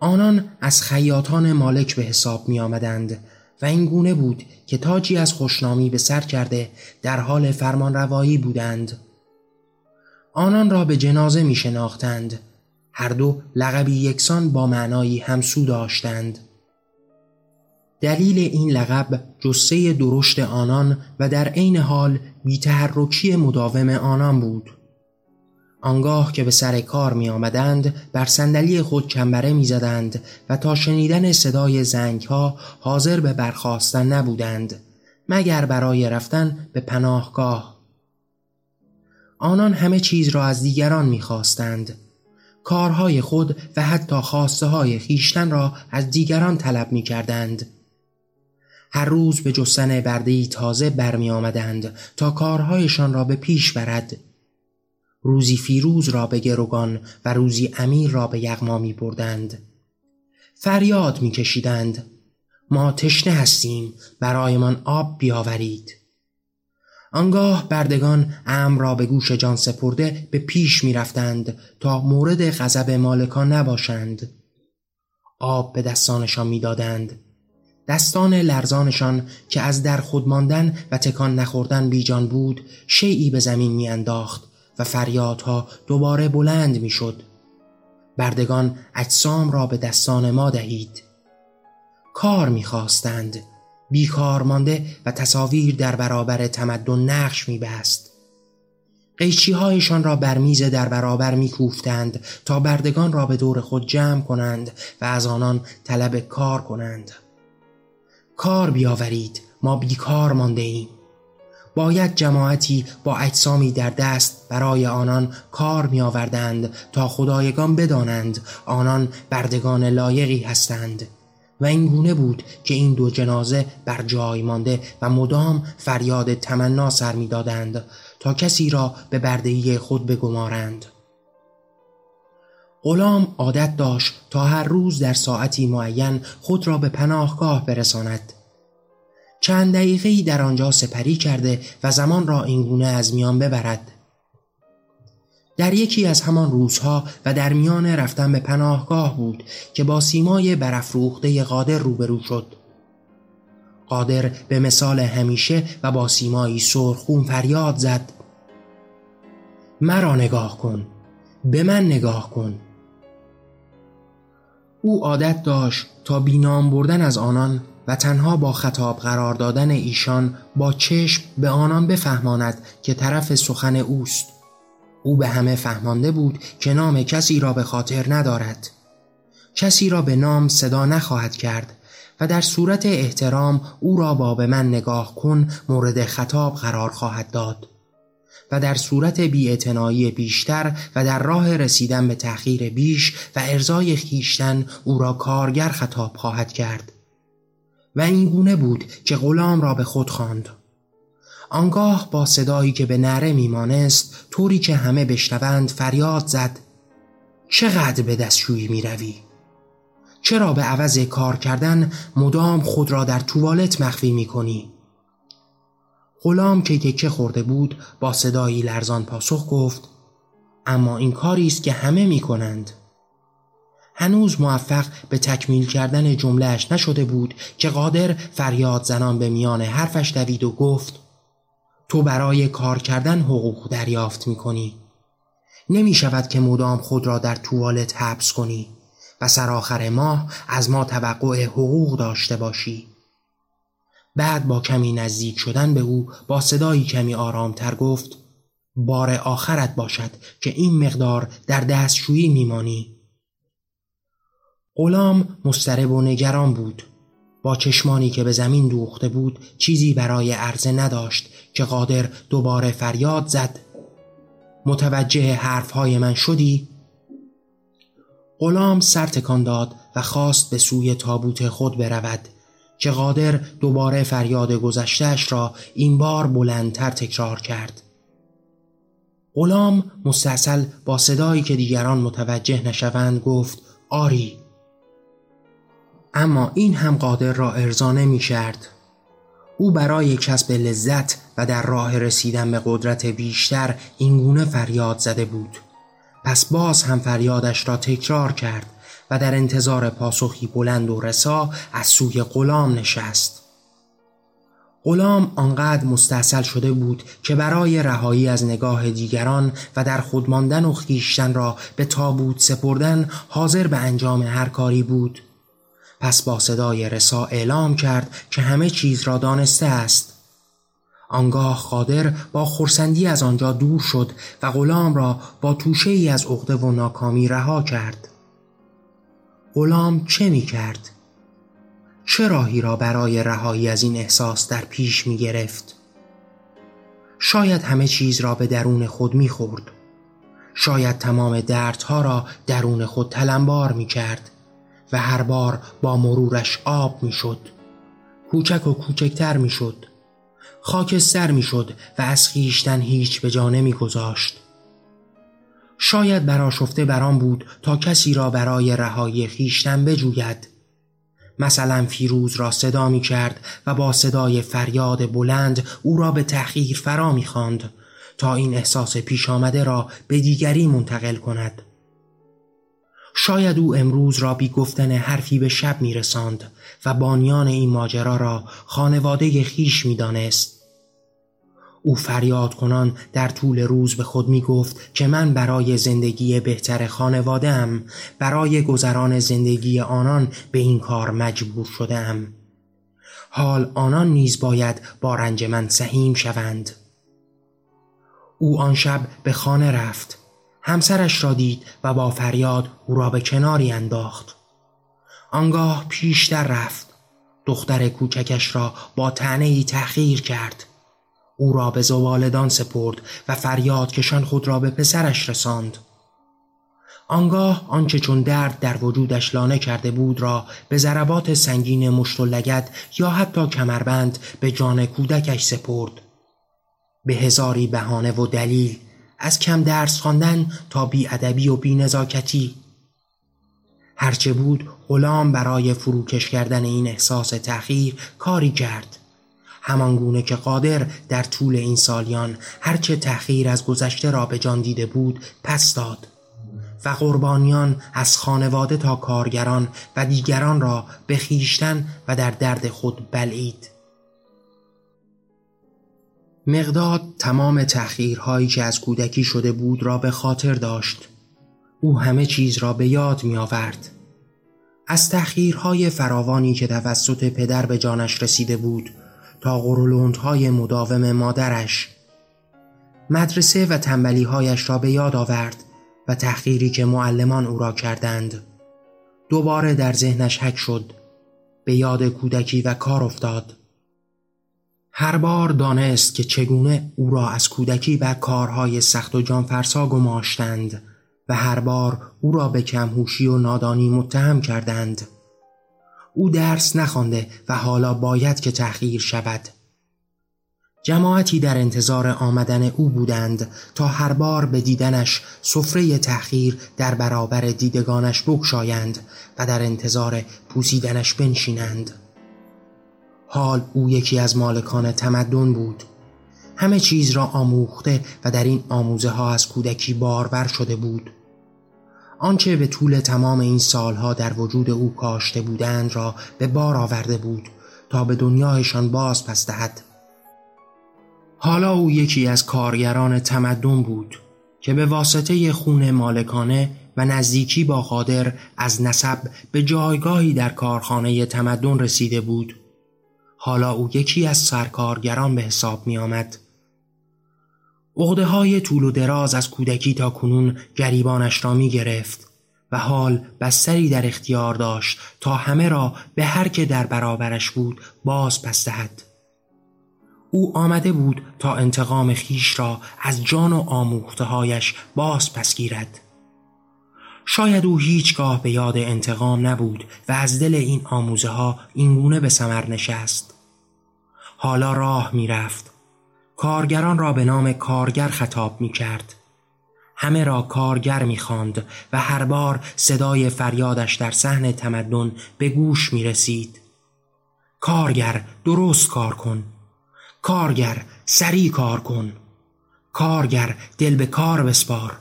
آنان از خیاطان مالک به حساب می آمدند و این گونه بود که تاجی از خوشنامی به سر کرده در حال فرمان روایی بودند. آنان را به جنازه می شناختند هر دو لقبی یکسان با معنایی همسو داشتند. دلیل این لقب جسه درشت آنان و در عین حال بیتحرکی مداوم آنان بود آنگاه که به سر کار می آمدند بر صندلی خود کمبره می زدند و تا شنیدن صدای زنگ ها حاضر به برخواستن نبودند مگر برای رفتن به پناهگاه آنان همه چیز را از دیگران می خواستند. کارهای خود و حتی خواسته های خیشتن را از دیگران طلب می کردند. هر روز به جستن بردهی تازه برمی آمدند تا کارهایشان را به پیش برد روزی فیروز را به گروگان و روزی امیر را به یغما می بردند. فریاد می کشیدند. ما تشنه هستیم برایمان آب بیاورید. آنگاه بردگان ام را به گوش جان سپرده به پیش می رفتند تا مورد غضب مالکان نباشند. آب به دستانشان می دادند. دستان لرزانشان که از در خود ماندن و تکان نخوردن بیجان بود شیعی به زمین میانداخت و فریادها دوباره بلند می‌شد. بردگان اجسام را به دستان ما دهید. کار می‌خواستند. بیکار مانده و تصاویر در برابر تمدن نقش میبست. قیچی هایشان را بر میز در برابر میکوفتند تا بردگان را به دور خود جمع کنند و از آنان طلب کار کنند. کار بیاورید ما بیکار مانده ایم باید جماعتی با اجسامی در دست برای آنان کار می آوردند تا خدایگان بدانند آنان بردگان لایقی هستند. و این گونه بود که این دو جنازه بر جای مانده و مدام فریاد تمنا سر می دادند تا کسی را به بردهی خود بگمارند. غلام عادت داشت تا هر روز در ساعتی معین خود را به پناهگاه برساند. چند دقیقه در آنجا سپری کرده و زمان را اینگونه از میان ببرد. در یکی از همان روزها و در میان رفتن به پناهگاه بود که با سیمای برافروخته قادر روبرو شد. قادر به مثال همیشه و با سیمایی سرخون فریاد زد. مرا نگاه کن به من نگاه کن. او عادت داشت تا بینام بردن از آنان و تنها با خطاب قرار دادن ایشان با چشم به آنان بفهماند که طرف سخن اوست. او به همه فهمانده بود که نام کسی را به خاطر ندارد. کسی را به نام صدا نخواهد کرد و در صورت احترام او را با به من نگاه کن مورد خطاب قرار خواهد داد. و در صورت بیاعتنایی بیشتر و در راه رسیدن به تأخیر بیش و ارزای خیشتن او را کارگر خطاب خواهد کرد و این گونه بود که غلام را به خود خواند. آنگاه با صدایی که به نره میمانست طوری که همه بشنوند فریاد زد چقدر به دستشویی می روی؟ چرا به عوض کار کردن مدام خود را در توالت مخفی می کنی؟ غلام که یکه خورده بود با صدایی لرزان پاسخ گفت اما این کاری است که همه می کنند. هنوز موفق به تکمیل کردن جملهش نشده بود که قادر فریاد زنان به میان حرفش دوید و گفت تو برای کار کردن حقوق دریافت می کنی. نمی شود که مدام خود را در توالت حبس کنی و سرآخر ماه از ما توقع حقوق داشته باشی. بعد با کمی نزدیک شدن به او با صدایی کمی آرامتر گفت بار آخرت باشد که این مقدار در دستشویی میمانی. غلام مسترب و نگران بود. با چشمانی که به زمین دوخته بود چیزی برای عرضه نداشت که قادر دوباره فریاد زد. متوجه حرفهای من شدی؟ غلام سر تکان داد و خواست به سوی تابوت خود برود. که قادر دوباره فریاد گذشتهش را این بار بلندتر تکرار کرد. غلام مستحصل با صدایی که دیگران متوجه نشوند گفت آری. اما این هم قادر را ارزانه می کرد. او برای کسب لذت و در راه رسیدن به قدرت بیشتر اینگونه فریاد زده بود. پس باز هم فریادش را تکرار کرد. و در انتظار پاسخی بلند و رسا از سوی غلام نشست. غلام آنقدر مستحصل شده بود که برای رهایی از نگاه دیگران و در خود ماندن و خیشتن را به تابوت سپردن حاضر به انجام هر کاری بود. پس با صدای رسا اعلام کرد که همه چیز را دانسته است. آنگاه قادر با خورسندی از آنجا دور شد و غلام را با توشه ای از عقده و ناکامی رها کرد. غلام چه می کرد؟ چه راهی را برای رهایی از این احساس در پیش می گرفت؟ شاید همه چیز را به درون خود می خورد. شاید تمام دردها را درون خود تلمبار می کرد و هر بار با مرورش آب می شد. کوچک و کوچکتر می شد. خاکستر می شد و از خیشتن هیچ به جا نمی گذاشت. شاید براشفته بران بود تا کسی را برای رهایی خیشتن بجوید. مثلا فیروز را صدا می کرد و با صدای فریاد بلند او را به تحقیر فرا می خاند تا این احساس پیش آمده را به دیگری منتقل کند. شاید او امروز را بی گفتن حرفی به شب می رساند و بانیان این ماجرا را خانواده خیش می دانست او فریاد کنان در طول روز به خود می گفت که من برای زندگی بهتر خانوادم برای گذران زندگی آنان به این کار مجبور شدم حال آنان نیز باید با رنج من سهیم شوند. او آن شب به خانه رفت. همسرش را دید و با فریاد او را به کناری انداخت. آنگاه پیشتر رفت. دختر کوچکش را با تنه ای تأخیر کرد. او را به زوالدان سپرد و فریاد کشان خود را به پسرش رساند. آنگاه آنچه چون درد در وجودش لانه کرده بود را به ضربات سنگین مشت و لگد یا حتی کمربند به جان کودکش سپرد. به هزاری بهانه و دلیل از کم درس خواندن تا ادبی و نزاکتی هرچه بود غلام برای فروکش کردن این احساس تأخیر کاری کرد. همانگونه که قادر در طول این سالیان هرچه تأخیر از گذشته را به جان دیده بود پس داد. و قربانیان از خانواده تا کارگران و دیگران را به خیشتن و در درد خود بلعید. مقداد تمام تأخیرهایی که از کودکی شده بود را به خاطر داشت. او همه چیز را به یاد می آورد از تأخیرهای فراوانی که توسط پدر به جانش رسیده بود تا های مداوم مادرش. مدرسه و تنبلیهایش را به یاد آورد و تحقیری که معلمان او را کردند. دوباره در ذهنش حک شد. به یاد کودکی و کار افتاد. هر بار دانست که چگونه او را از کودکی و کارهای سخت و جانفرسا گماشتند و هر بار او را به کمهوشی و نادانی متهم کردند. او درس نخوانده و حالا باید که تحقیر شود. جماعتی در انتظار آمدن او بودند تا هر بار به دیدنش سفره تحقیر در برابر دیدگانش بکشایند و در انتظار پوسیدنش بنشینند. حال او یکی از مالکان تمدن بود. همه چیز را آموخته و در این آموزه ها از کودکی بارور شده بود. آنچه به طول تمام این سالها در وجود او کاشته بودند را به بار آورده بود تا به دنیایشان باز پس دهد. حالا او یکی از کارگران تمدن بود که به واسطه خون مالکانه و نزدیکی با قادر از نسب به جایگاهی در کارخانه تمدن رسیده بود. حالا او یکی از سرکارگران به حساب می آمد عقده های طول و دراز از کودکی تا کنون گریبانش را می گرفت و حال بستری در اختیار داشت تا همه را به هر که در برابرش بود باز پس دهد. او آمده بود تا انتقام خیش را از جان و آموخته هایش باز پس گیرد. شاید او هیچگاه به یاد انتقام نبود و از دل این آموزه ها اینگونه به سمر نشست. حالا راه می‌رفت. کارگران را به نام کارگر خطاب می کرد همه را کارگر می خاند و هر بار صدای فریادش در صحن تمدن به گوش می رسید کارگر درست کار کن. کارگر سریع کار کن. کارگر دل به کار بسپار.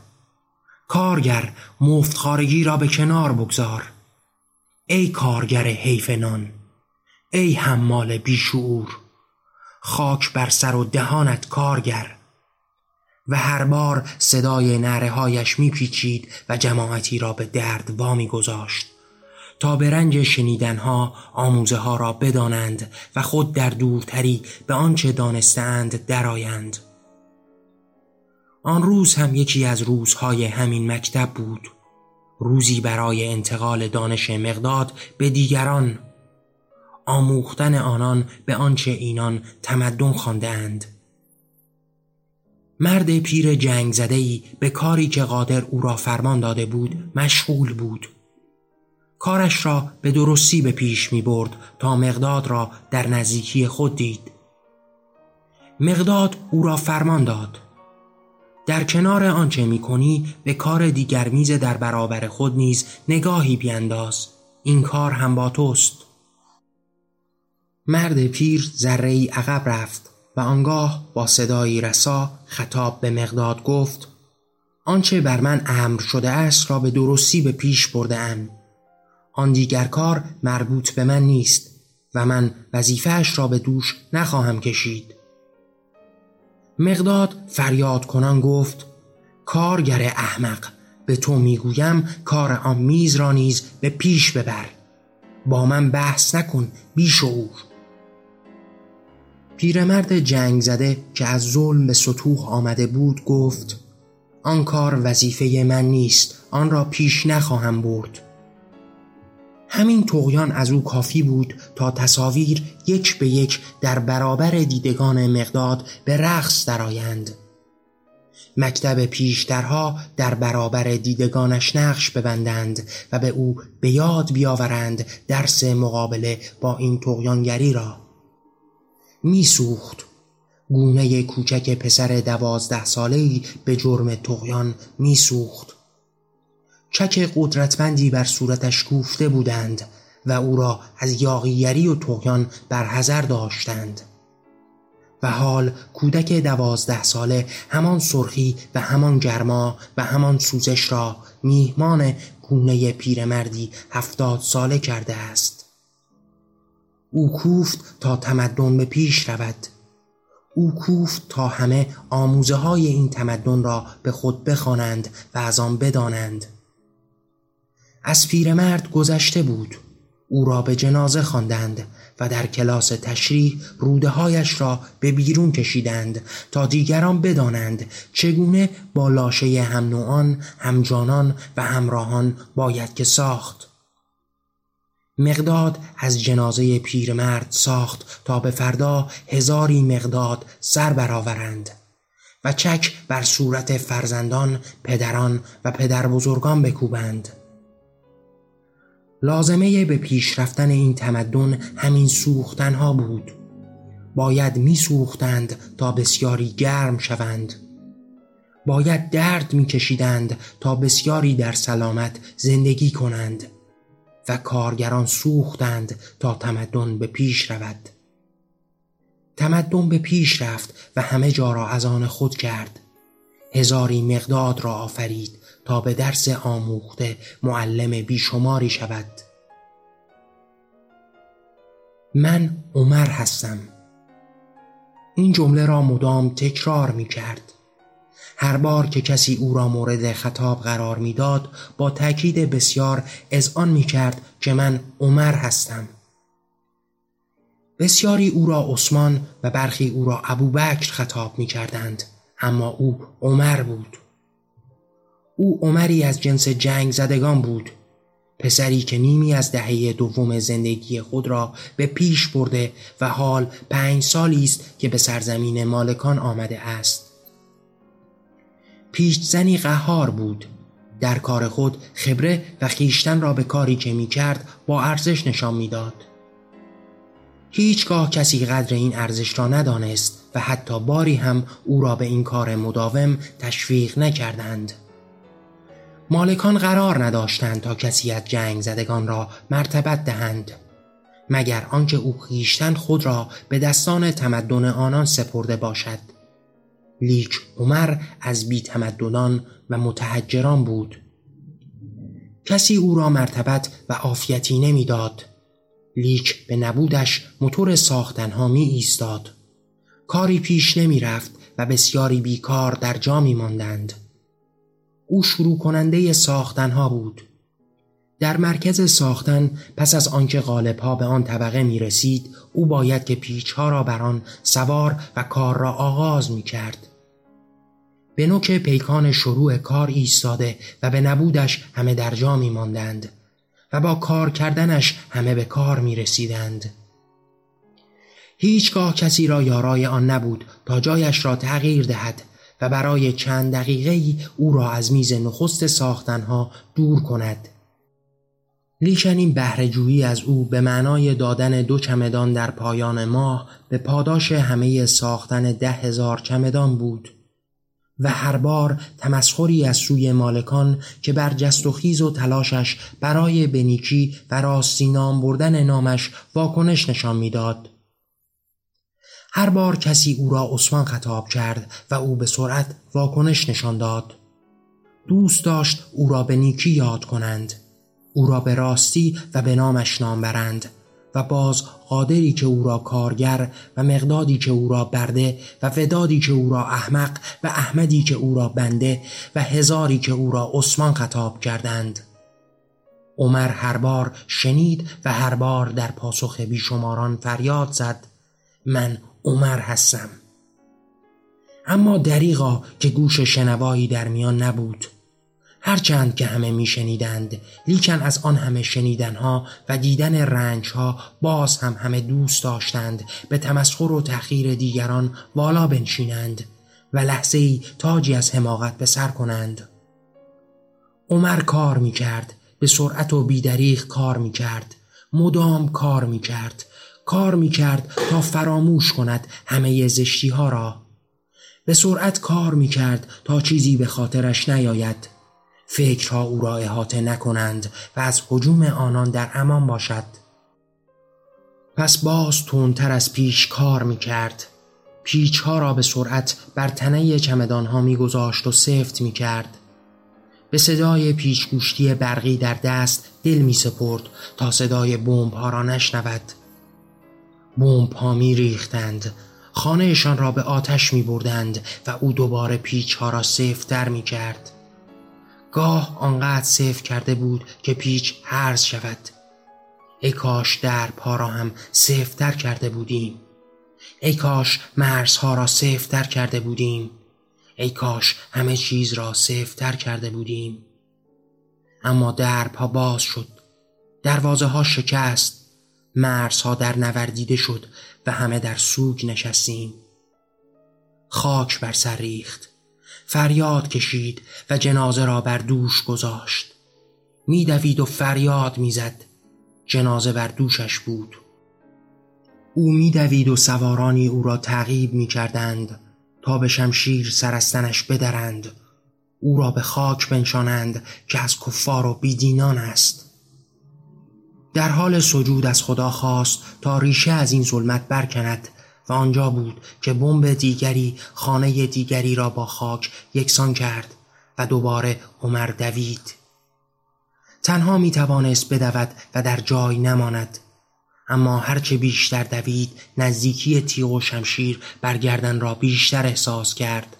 کارگر مفتخارگی را به کنار بگذار. ای کارگر حیف نان ای حمال بیشعور. خاک بر سر و دهانت کارگر و هر بار صدای نره هایش میپیچید و جماعتی را به درد وامی گذاشت تا به رنج شنیدنها آموزه ها را بدانند و خود در دورتری به آنچه دانستند درآیند. آن روز هم یکی از روزهای همین مکتب بود. روزی برای انتقال دانش مقداد به دیگران آموختن آنان به آنچه اینان تمدن خواندهاند. مرد پیر جنگ زدهی به کاری که قادر او را فرمان داده بود مشغول بود. کارش را به درستی به پیش می برد تا مقداد را در نزدیکی خود دید. مقداد او را فرمان داد. در کنار آنچه می کنی به کار دیگر میز در برابر خود نیز نگاهی بینداز. این کار هم با توست. مرد پیر ذره عقب رفت و آنگاه با صدایی رسا خطاب به مقداد گفت آنچه بر من امر شده است را به درستی به پیش برده ام آن دیگر کار مربوط به من نیست و من وظیفهش را به دوش نخواهم کشید. مقداد فریاد کنان گفت کارگر احمق به تو می‌گویم کار آن میز را نیز به پیش ببر. با من بحث نکن بیشعور. پیرمرد جنگ زده که از ظلم به سطوح آمده بود گفت آن کار وظیفه من نیست آن را پیش نخواهم برد همین تقیان از او کافی بود تا تصاویر یک به یک در برابر دیدگان مقداد به رقص درآیند. مکتب پیشترها در برابر دیدگانش نقش ببندند و به او به یاد بیاورند درس مقابله با این تقیانگری را میسوخت. گونه کوچک پسر دوازده ساله‌ای به جرم تقیان میسوخت. چک قدرتمندی بر صورتش کوفته بودند و او را از یاغیگری و تقیان برحذر داشتند. و حال کودک دوازده ساله همان سرخی و همان گرما و همان سوزش را میهمان گونه پیرمردی هفتاد ساله کرده است. او کوفت تا تمدن به پیش رود. او کوفت تا همه آموزه های این تمدن را به خود بخوانند و از آن بدانند. از پیرمرد گذشته بود. او را به جنازه خواندند و در کلاس تشریح روده هایش را به بیرون کشیدند تا دیگران بدانند چگونه با لاشه هم نوعان، همجانان و همراهان باید که ساخت. مقداد از جنازه پیرمرد ساخت تا به فردا هزاری مقداد سر برآورند و چک بر صورت فرزندان، پدران و پدر بزرگان بکوبند. لازمه به پیش رفتن این تمدن همین سوختنها بود. باید می سوختند تا بسیاری گرم شوند. باید درد می کشیدند تا بسیاری در سلامت زندگی کنند. و کارگران سوختند تا تمدن به پیش رود. تمدن به پیش رفت و همه جا را از آن خود کرد. هزاری مقداد را آفرید تا به درس آموخته معلم بیشماری شود. من عمر هستم. این جمله را مدام تکرار می کرد هر بار که کسی او را مورد خطاب قرار می‌داد با تاکید بسیار آن می کرد که من عمر هستم. بسیاری او را عثمان و برخی او را ابوبکر خطاب می کردند اما او عمر بود. او عمری از جنس جنگ زدگان بود. پسری که نیمی از دهه دوم زندگی خود را به پیش برده و حال پنج سالی است که به سرزمین مالکان آمده است. پیشزنی قهار بود در کار خود خبره و خیشتن را به کاری که می کرد با ارزش نشان می‌داد. هیچگاه کسی قدر این ارزش را ندانست و حتی باری هم او را به این کار مداوم تشویق نکردند. مالکان قرار نداشتند تا کسی از جنگ زدگان را مرتبت دهند مگر آنکه او خیشتن خود را به دستان تمدن آنان سپرده باشد لیک عمر از بی تمدنان و متحجران بود. کسی او را مرتبت و عافیتی نمی‌داد. لیک به نبودش موتور ساختنها می ایستاد کاری پیش نمی رفت و بسیاری بیکار در جا می ماندند او شروع کننده ساختنها بود. در مرکز ساختن پس از آنکه غالبها به آن طبقه می رسید او باید که پیچها را بر آن سوار و کار را آغاز می کرد به نوک پیکان شروع کار ایستاده و به نبودش همه در جا می ماندند و با کار کردنش همه به کار می رسیدند. هیچگاه کسی را یارای آن نبود تا جایش را تغییر دهد و برای چند دقیقه او را از میز نخست ساختنها دور کند. لیکن این بهرهجویی از او به معنای دادن دو چمدان در پایان ماه به پاداش همه ساختن ده هزار چمدان بود. و هر بار تمسخری از سوی مالکان که بر جست و خیز و تلاشش برای بنیکی و راستی نام بردن نامش واکنش نشان می‌داد. هر بار کسی او را عثمان خطاب کرد و او به سرعت واکنش نشان داد. دوست داشت او را به نیکی یاد کنند. او را به راستی و به نامش نام برند و باز قادری که او را کارگر و مقدادی که او را برده و ودادی که او را احمق و احمدی که او را بنده و هزاری که او را عثمان خطاب کردند. عمر هر بار شنید و هر بار در پاسخ بیشماران فریاد زد من عمر هستم. اما دریغا که گوش شنوایی در میان نبود. هرچند که همه میشنیدند لیکن از آن همه شنیدنها و دیدن رنجها باز هم همه دوست داشتند به تمسخر و تأخیر دیگران والا بنشینند و لحظه ای تاجی از حماقت به سر کنند. عمر کار می کرد به سرعت و بیدریغ کار می کرد مدام کار می کرد کار می کرد تا فراموش کند همه زشتی ها را. به سرعت کار می کرد تا چیزی به خاطرش نیاید. فکرها او را احاطه نکنند و از حجوم آنان در امان باشد. پس باز تونتر از پیش کار می کرد پیچ ها را به سرعت بر تنه چمدان ها می گذاشت و سفت می کرد به صدای پیچ گوشتی برقی در دست دل می سپرد تا صدای بمب ها را نشنود. بمب ها می ریختند خانهشان را به آتش می بردند و او دوباره پیچ ها را سفتر می کرد گاه آنقدر سفت کرده بود که پیچ هرز شود. ای کاش در پا را هم سفتر کرده بودیم. ای کاش مرزها را سفتر کرده بودیم. ای کاش همه چیز را سفتر کرده بودیم. اما در پا باز شد. دروازه ها شکست. مرزها در نوردیده شد و همه در سوگ نشستیم. خاک بر سر ریخت. فریاد کشید و جنازه را بر دوش گذاشت. میدوید و فریاد می‌زد. جنازه بر دوشش بود. او میدوید و سوارانی او را تعقیب می‌کردند تا به شمشیر سرستنش بدرند. او را به خاک بنشانند که از کفار و بیدینان است. در حال سجود از خدا خواست تا ریشه از این ظلمت برکند. و آنجا بود که بمب دیگری خانه دیگری را با خاک یکسان کرد و دوباره عمر دوید. تنها می توانست بدود و در جای نماند. اما هرچه بیشتر دوید نزدیکی تیغ و شمشیر برگردن را بیشتر احساس کرد.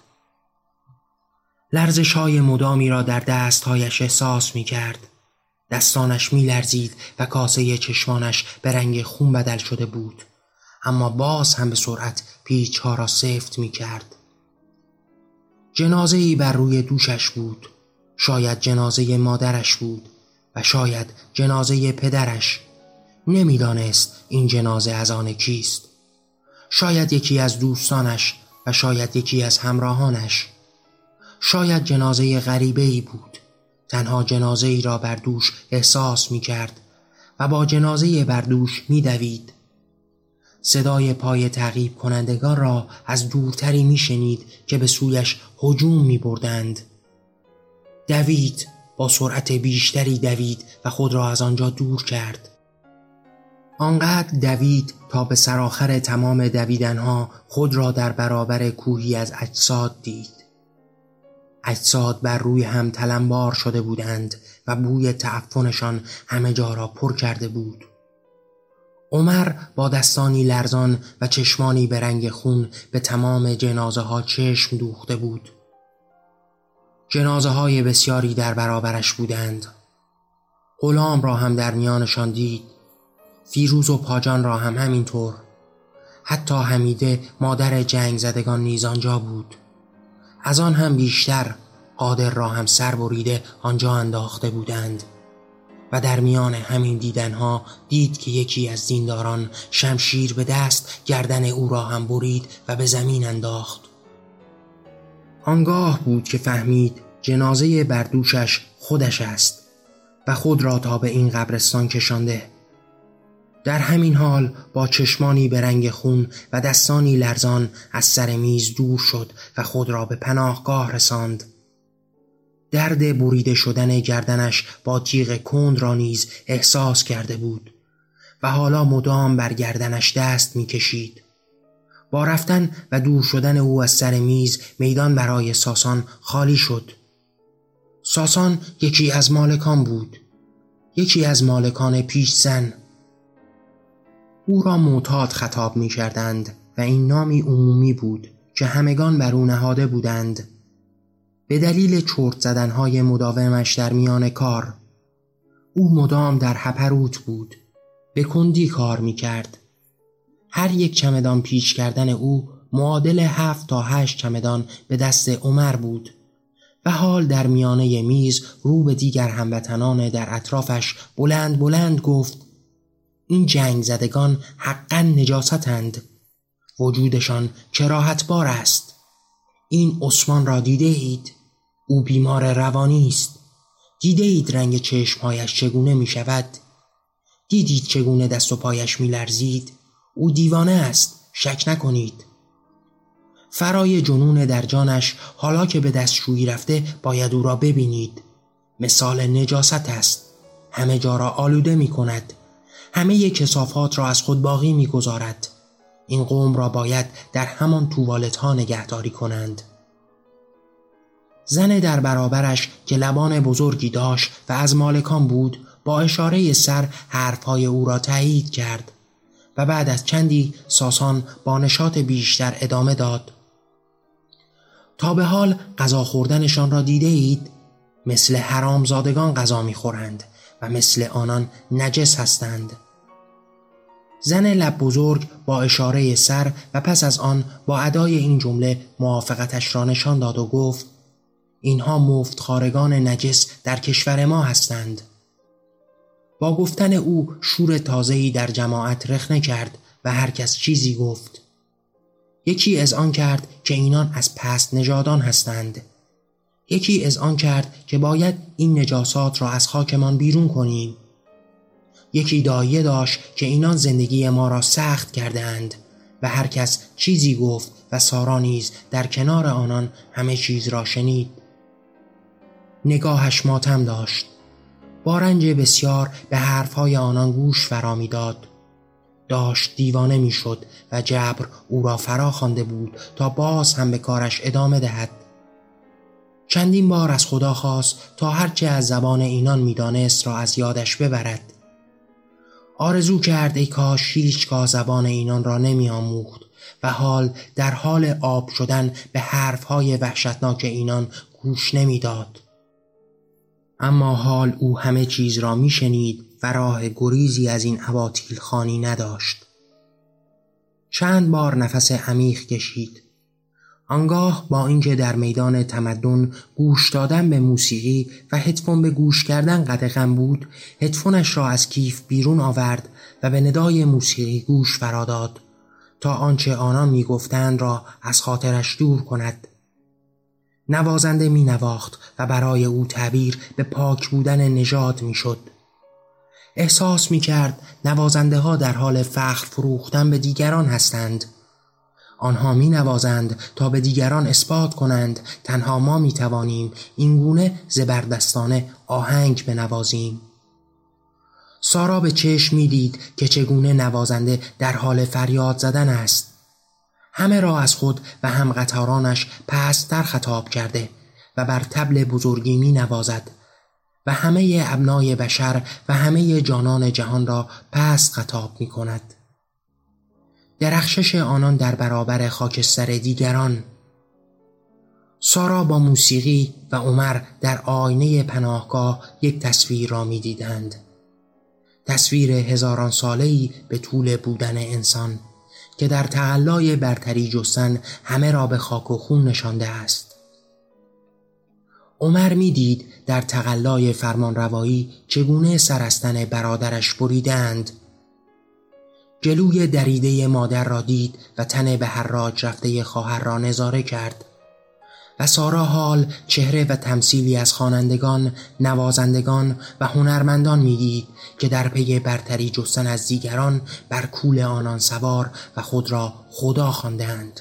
لرزش های مدامی را در دستهایش احساس می کرد دستانش می لرزید و کاسه چشمانش به رنگ خون بدل شده بود. اما باز هم به سرعت پیچ ها را سفت می کرد جنازه ای بر روی دوشش بود. شاید جنازه مادرش بود و شاید جنازه پدرش. نمی‌دانست این جنازه از آن کیست. شاید یکی از دوستانش و شاید یکی از همراهانش. شاید جنازه غریبه ای بود. تنها جنازه ای را بر دوش احساس می کرد و با جنازه بر دوش می دوید. صدای پای تعقیب کنندگان را از دورتری می شنید که به سویش هجوم می بردند. دوید با سرعت بیشتری دوید و خود را از آنجا دور کرد. آنقدر دوید تا به سرآخر تمام دویدنها خود را در برابر کوهی از اجساد دید. اجساد بر روی هم تلمبار شده بودند و بوی تعفنشان همه جا را پر کرده بود. عمر با دستانی لرزان و چشمانی به رنگ خون به تمام جنازه ها چشم دوخته بود. جنازه های بسیاری در برابرش بودند. غلام را هم در میانشان دید. فیروز و پاجان را هم همینطور. حتی حمیده مادر جنگ زدگان نیز آنجا بود. از آن هم بیشتر قادر را هم سر بریده آنجا انداخته بودند و در میان همین دیدنها دید که یکی از دینداران شمشیر به دست گردن او را هم برید و به زمین انداخت. آنگاه بود که فهمید جنازه بردوشش خودش است و خود را تا به این قبرستان کشانده. در همین حال با چشمانی به رنگ خون و دستانی لرزان از سر میز دور شد و خود را به پناهگاه رساند. درد بریده شدن گردنش با تیغ کند را نیز احساس کرده بود و حالا مدام بر گردنش دست می‌کشید. با رفتن و دور شدن او از سر میز میدان برای ساسان خالی شد. ساسان یکی از مالکان بود. یکی از مالکان پیش زن. او را معتاد خطاب می کردند و این نامی عمومی بود که همگان بر او نهاده بودند. به دلیل چرت زدنهای مداومش در میان کار. او مدام در هپروت بود. به کندی کار می کرد هر یک چمدان پیچ کردن او معادل هفت تا هشت چمدان به دست عمر بود و حال در میانه میز رو به دیگر هموطنان در اطرافش بلند بلند گفت این جنگ زدگان حقا نجاستند. وجودشان کراهتبار است. این عثمان را دیده اید او بیمار روانی است. دیده اید رنگ چشمهایش چگونه می شود دیدید چگونه دست و پایش می لرزید او دیوانه است شک نکنید. فرای جنون در جانش حالا که به دستشویی رفته باید او را ببینید. مثال نجاست است. همه جا را آلوده می کند همه کسافات را از خود باقی می گذارد. این قوم را باید در همان توالت ها نگهداری کنند. زن در برابرش که لبان بزرگی داشت و از مالکان بود با اشاره سر حرفهای او را تایید کرد و بعد از چندی ساسان با نشاط بیشتر ادامه داد. تا به حال غذا خوردنشان را دیده اید مثل حرامزادگان غذا می‌خورند و مثل آنان نجس هستند. زن لب بزرگ با اشاره سر و پس از آن با ادای این جمله موافقتش را نشان داد و گفت اینها مفتخارگان نجس در کشور ما هستند. با گفتن او شور تازه‌ای در جماعت رخنه کرد و هر کس چیزی گفت. یکی از آن کرد که اینان از پست نژادان هستند. یکی از آن کرد که باید این نجاسات را از خاکمان بیرون کنیم. یکی دایه داشت که اینان زندگی ما را سخت کردند و هر کس چیزی گفت و سارا نیز در کنار آنان همه چیز را شنید. نگاهش ماتم داشت. با رنج بسیار به حرفهای آنان گوش فرا داد داشت دیوانه می‌شد و جبر او را فرا خوانده بود تا باز هم به کارش ادامه دهد. چندین بار از خدا خواست تا هرچه از زبان اینان می‌دانست را از یادش ببرد. آرزو کرد ای کاش هیچگاه زبان اینان را نمی آموخت و حال در حال آب شدن به حرفهای وحشتناک اینان گوش نمی‌داد. اما حال او همه چیز را میشنید و راه گریزی از این عباطیل خانی نداشت چند بار نفس عمیق کشید آنگاه با اینکه در میدان تمدن گوش دادن به موسیقی و هدفون به گوش کردن قدغن بود هدفونش را از کیف بیرون آورد و به ندای موسیقی گوش فراداد تا آنچه آنان می‌گفتند را از خاطرش دور کند نوازنده می نواخت و برای او تعبیر به پاک بودن نژاد می شد. احساس می کرد نوازنده ها در حال فخر فروختن به دیگران هستند. آنها می نوازند تا به دیگران اثبات کنند تنها ما می توانیم این گونه زبردستانه آهنگ بنوازیم. سارا به چشم می دید که چگونه نوازنده در حال فریاد زدن است. همه را از خود و هم قطارانش پستر خطاب کرده و بر تبل بزرگی می نوازد و همه ابنای بشر و همه جانان جهان را پست خطاب می کند. درخشش آنان در برابر خاکستر دیگران. سارا با موسیقی و عمر در آینه پناهگاه یک تصویر را می دیدند. تصویر هزاران ساله‌ای به طول بودن انسان که در تقلای برتری جستن همه را به خاک و خون نشانده است. عمر می‌دید در تقلای فرمانروایی چگونه سرستن برادرش بریدند جلوی دریده مادر را دید و تن به حراج رفته خواهر را نظاره کرد و سارا حال چهره و تمثیلی از خوانندگان، نوازندگان و هنرمندان می‌دید که در پی برتری جستن از دیگران بر کول آنان سوار و خود را خدا خواندند.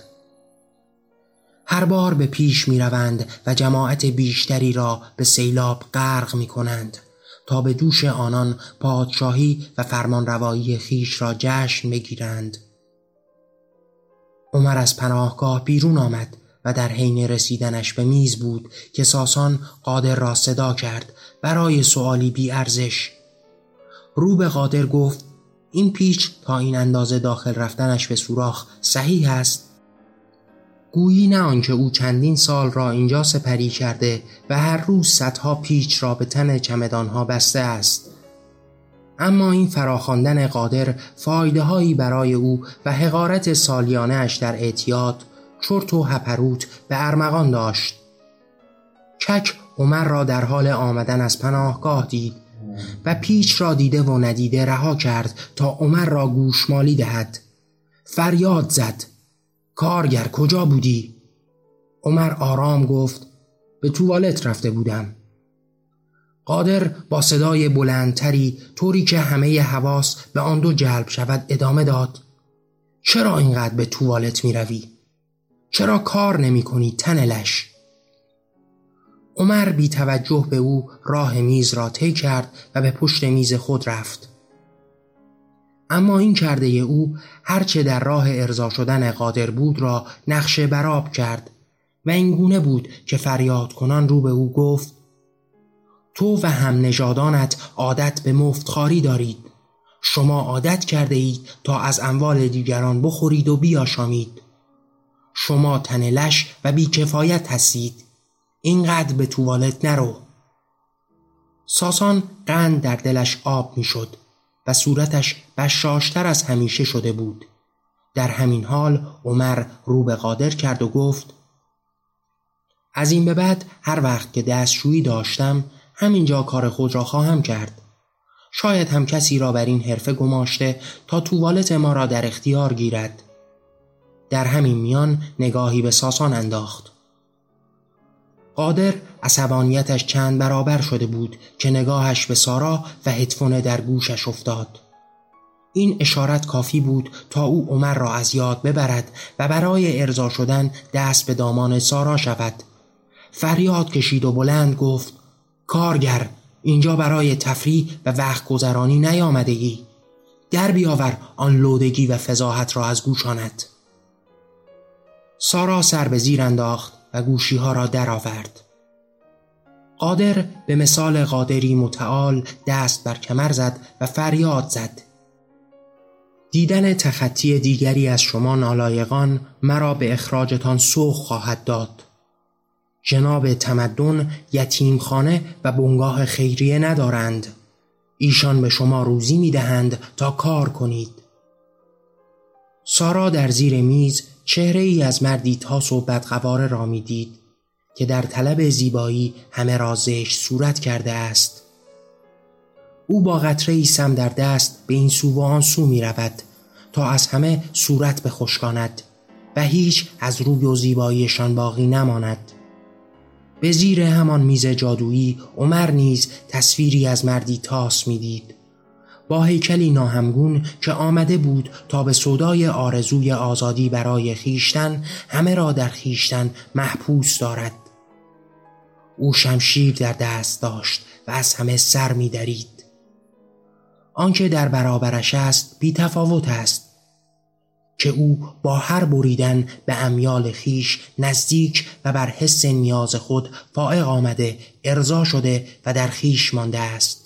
هر بار به پیش می روند و جماعت بیشتری را به سیلاب غرق می کنند تا به دوش آنان پادشاهی و فرمانروایی خیش را جشن بگیرند. عمر از پناهگاه بیرون آمد و در حین رسیدنش به میز بود که ساسان قادر را صدا کرد برای سوالی بی ارزش. رو به قادر گفت این پیچ تا این اندازه داخل رفتنش به سوراخ صحیح است گویی نه آنکه او چندین سال را اینجا سپری کرده و هر روز صدها پیچ را به تن چمدانها بسته است. اما این فراخواندن قادر فایده هایی برای او و حقارت سالیانه اش در اعتیاد چرت و هپروت به ارمغان داشت. کک عمر را در حال آمدن از پناهگاه دید و پیچ را دیده و ندیده رها کرد تا عمر را گوشمالی دهد. فریاد زد. کارگر کجا بودی؟ عمر آرام گفت به توالت رفته بودم قادر با صدای بلندتری طوری که همه حواس به آن دو جلب شود ادامه داد چرا اینقدر به توالت می روی؟ چرا کار نمی کنی تنلش؟ عمر بی توجه به او راه میز را طی کرد و به پشت میز خود رفت اما این کرده او هرچه در راه ارضا شدن قادر بود را نقشه براب کرد و اینگونه بود که فریاد کنان رو به او گفت تو و هم نژادانت عادت به مفتخاری دارید. شما عادت کرده اید تا از اموال دیگران بخورید و بیاشامید. شما تن لش و بیکفایت هستید. اینقدر به توالت نرو. ساسان قند در دلش آب می‌شد. و صورتش بشاشتر از همیشه شده بود. در همین حال عمر رو به قادر کرد و گفت از این به بعد هر وقت که دستشویی داشتم همینجا کار خود را خواهم کرد. شاید هم کسی را بر این حرفه گماشته تا توالت ما را در اختیار گیرد. در همین میان نگاهی به ساسان انداخت. قادر عصبانیتش چند برابر شده بود که نگاهش به سارا و هدفون در گوشش افتاد. این اشارت کافی بود تا او عمر را از یاد ببرد و برای ارضا شدن دست به دامان سارا شود. فریاد کشید و بلند گفت کارگر اینجا برای تفریح و وقت گذرانی نیامدگی در بیاور آن لودگی و فضاحت را از گوشانت. سارا سر به زیر انداخت و گوشی ها را درآورد. قادر به مثال قادری متعال دست بر کمر زد و فریاد زد. دیدن تخطی دیگری از شما نالایقان مرا به اخراجتان سوخ خواهد داد. جناب تمدن یتیمخانه و بنگاه خیریه ندارند. ایشان به شما روزی می دهند تا کار کنید. سارا در زیر میز چهره ای از مردی تاس و بدقواره را می دید که در طلب زیبایی همه را زشت صورت کرده است. او با قطره سم در دست به این سو و آن سو می رود تا از همه صورت بخشکاند و هیچ از روی و زیباییشان باقی نماند. به زیر همان میز جادویی عمر نیز تصویری از مردی تاس می‌دید با هیکلی ناهمگون که آمده بود تا به صدای آرزوی آزادی برای خیشتن همه را در خیشتن محپوس دارد. او شمشیر در دست داشت و از همه سر می درید. آنکه در برابرش است بی تفاوت است که او با هر بریدن به امیال خیش نزدیک و بر حس نیاز خود فائق آمده ارضا شده و در خیش مانده است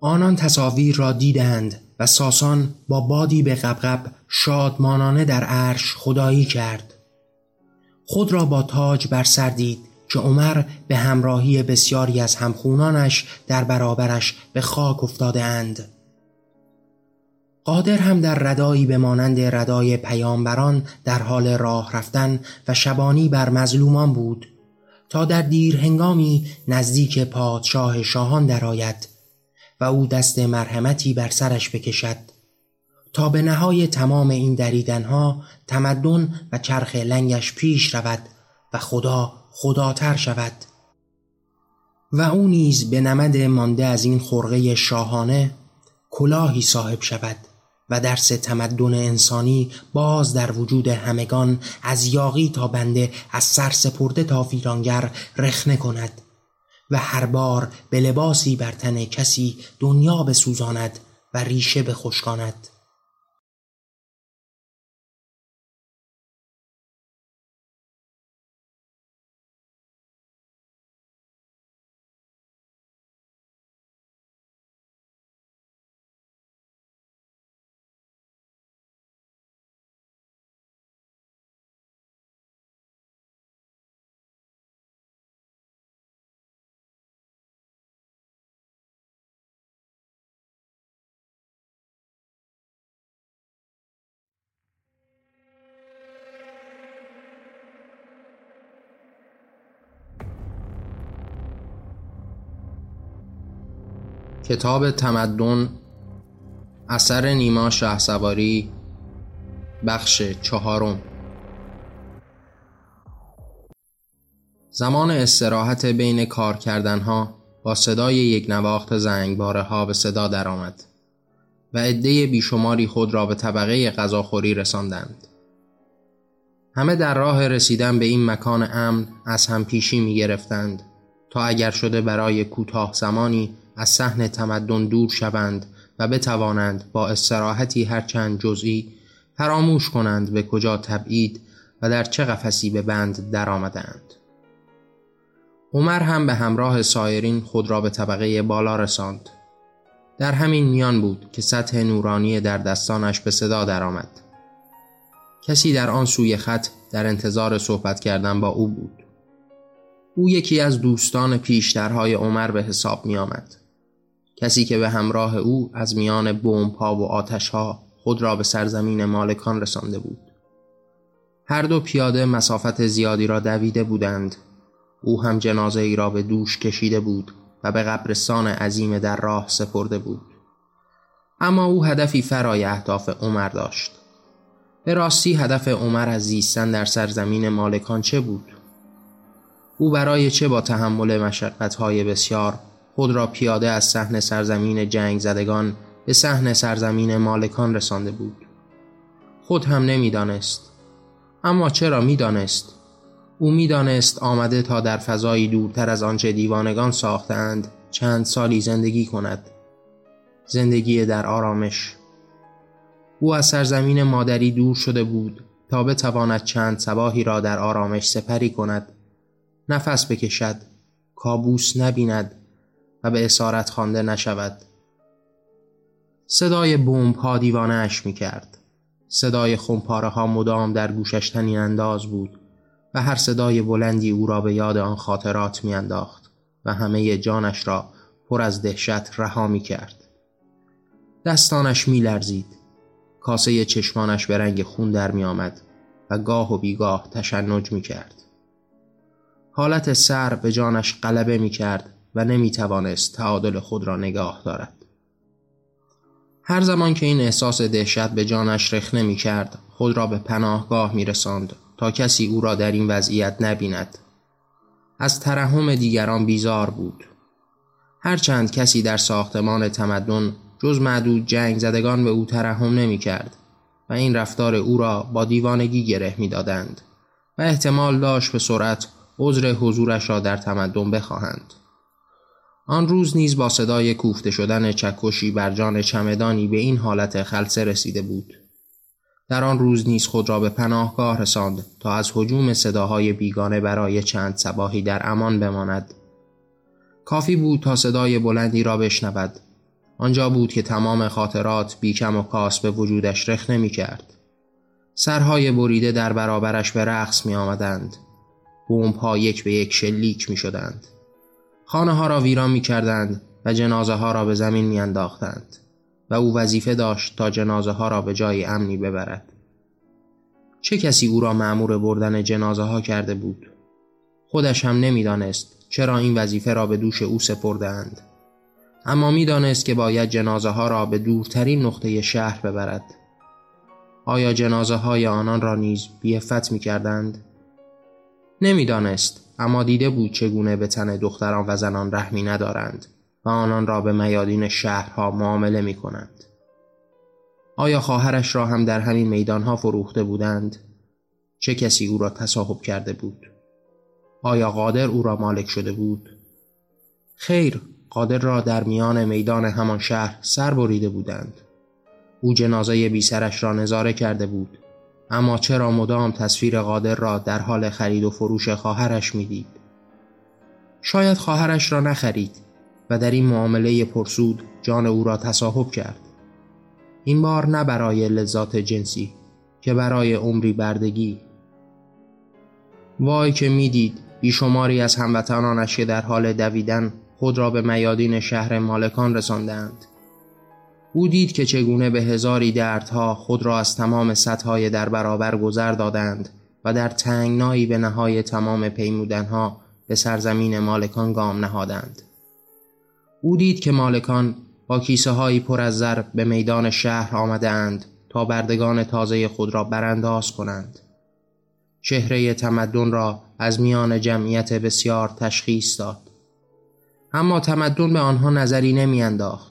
آنان تصاویر را دیدند و ساسان با بادی به قبقب شادمانانه در عرش خدایی کرد خود را با تاج بر سر دید که عمر به همراهی بسیاری از همخونانش در برابرش به خاک افتاده اند. قادر هم در ردایی به مانند ردای پیامبران در حال راه رفتن و شبانی بر مظلومان بود تا در دیر هنگامی نزدیک پادشاه شاهان درآید و او دست مرحمتی بر سرش بکشد تا به نهای تمام این دریدنها تمدن و چرخ لنگش پیش رود و خدا خداتر شود. و او نیز به نمد مانده از این خرقه شاهانه کلاهی صاحب شود و درس تمدن انسانی باز در وجود همگان از یاقی تا بنده از سر سپرده تا ویرانگر رخنه کند و هر بار به لباسی بر تن کسی دنیا بسوزاند و ریشه بخشکاند. کتاب تمدن اثر نیما سواری بخش چهارم زمان استراحت بین کار کردنها با صدای یک نواخت زنگباره ها به صدا درآمد و عده بیشماری خود را به طبقه غذاخوری رساندند. همه در راه رسیدن به این مکان امن از هم پیشی می گرفتند تا اگر شده برای کوتاه زمانی از صحن تمدن دور شوند و بتوانند با استراحتی هرچند جزئی فراموش کنند به کجا تبعید و در چه قفسی به بند درآمدند. عمر هم به همراه سایرین خود را به طبقه بالا رساند. در همین میان بود که سطح نورانی در دستانش به صدا درآمد. کسی در آن سوی خط در انتظار صحبت کردن با او بود. او یکی از دوستان پیشترهای عمر به حساب می آمد. کسی که به همراه او از میان بمبها و آتشها خود را به سرزمین مالکان رسانده بود. هر دو پیاده مسافت زیادی را دویده بودند. او هم جنازه ای را به دوش کشیده بود و به قبرستان عظیم در راه سپرده بود. اما او هدفی فرای اهداف عمر داشت. به راستی هدف عمر از زیستن در سرزمین مالکان چه بود؟ او برای چه با تحمل مشقتهای بسیار خود را پیاده از صحن سرزمین جنگ زدگان به صحن سرزمین مالکان رسانده بود. خود هم نمی‌دانست. اما چرا می‌دانست؟ او می‌دانست آمده تا در فضایی دورتر از آنچه دیوانگان ساختند چند سالی زندگی کند. زندگی در آرامش. او از سرزمین مادری دور شده بود تا بتواند چند سباهی را در آرامش سپری کند. نفس بکشد. کابوس نبیند. و به اسارت خوانده نشود. صدای بومب ها دیوانه اش می کرد صدای خمپاره ها مدام در گوشش تنین انداز بود و هر صدای بلندی او را به یاد آن خاطرات می انداخت و همه جانش را پر از دهشت رها می کرد دستانش می لرزید کاسه چشمانش به رنگ خون در می آمد و گاه و بیگاه تشنج می کرد حالت سر به جانش غلبه می کرد و نمی توانست تعادل خود را نگاه دارد. هر زمان که این احساس دهشت به جانش رخنه می کرد خود را به پناهگاه می رساند تا کسی او را در این وضعیت نبیند. از ترحم دیگران بیزار بود. هرچند کسی در ساختمان تمدن جز معدود جنگ زدگان به او ترحم نمی کرد و این رفتار او را با دیوانگی گره می دادند و احتمال داشت به سرعت عذر حضورش را در تمدن بخواهند. آن روز نیز با صدای کوفته شدن چکشی بر جان چمدانی به این حالت خلصه رسیده بود. در آن روز نیز خود را به پناهگاه رساند تا از حجوم صداهای بیگانه برای چند سباهی در امان بماند. کافی بود تا صدای بلندی را بشنود. آنجا بود که تمام خاطرات بیکم و کاس به وجودش رخ نمی کرد. سرهای بریده در برابرش به رقص می آمدند. بومب یک به یک شلیک می شدند. خانه ها را ویران می کردند و جنازه ها را به زمین می انداختند و او وظیفه داشت تا جنازه ها را به جای امنی ببرد. چه کسی او را معمور بردن جنازه ها کرده بود؟ خودش هم نمی‌دانست چرا این وظیفه را به دوش او سپردهاند. اما می‌دانست که باید جنازه ها را به دورترین نقطه شهر ببرد. آیا جنازه های آنان را نیز بیفت می کردند؟ نمی‌دانست اما دیده بود چگونه به تن دختران و زنان رحمی ندارند و آنان را به میادین شهرها معامله می کنند. آیا خواهرش را هم در همین میدانها فروخته بودند؟ چه کسی او را تصاحب کرده بود؟ آیا قادر او را مالک شده بود؟ خیر، قادر را در میان میدان همان شهر سر بریده بودند. او جنازه بی سرش را نظاره کرده بود اما چرا مدام تصویر قادر را در حال خرید و فروش خواهرش می‌دید؟ شاید خواهرش را نخرید و در این معامله پرسود جان او را تصاحب کرد. این بار نه برای لذات جنسی که برای عمری بردگی. وای که می‌دید بیشماری از هموطنانش که در حال دویدن خود را به میادین شهر مالکان رساندند او دید که چگونه به هزاری دردها خود را از تمام سطحهای در برابر گذر دادند و در تنگنایی به نهای تمام پیمودنها به سرزمین مالکان گام نهادند. او دید که مالکان با کیسه هایی پر از زر به میدان شهر آمدند تا بردگان تازه خود را برانداز کنند. چهره تمدن را از میان جمعیت بسیار تشخیص داد. اما تمدن به آنها نظری نمیانداخت.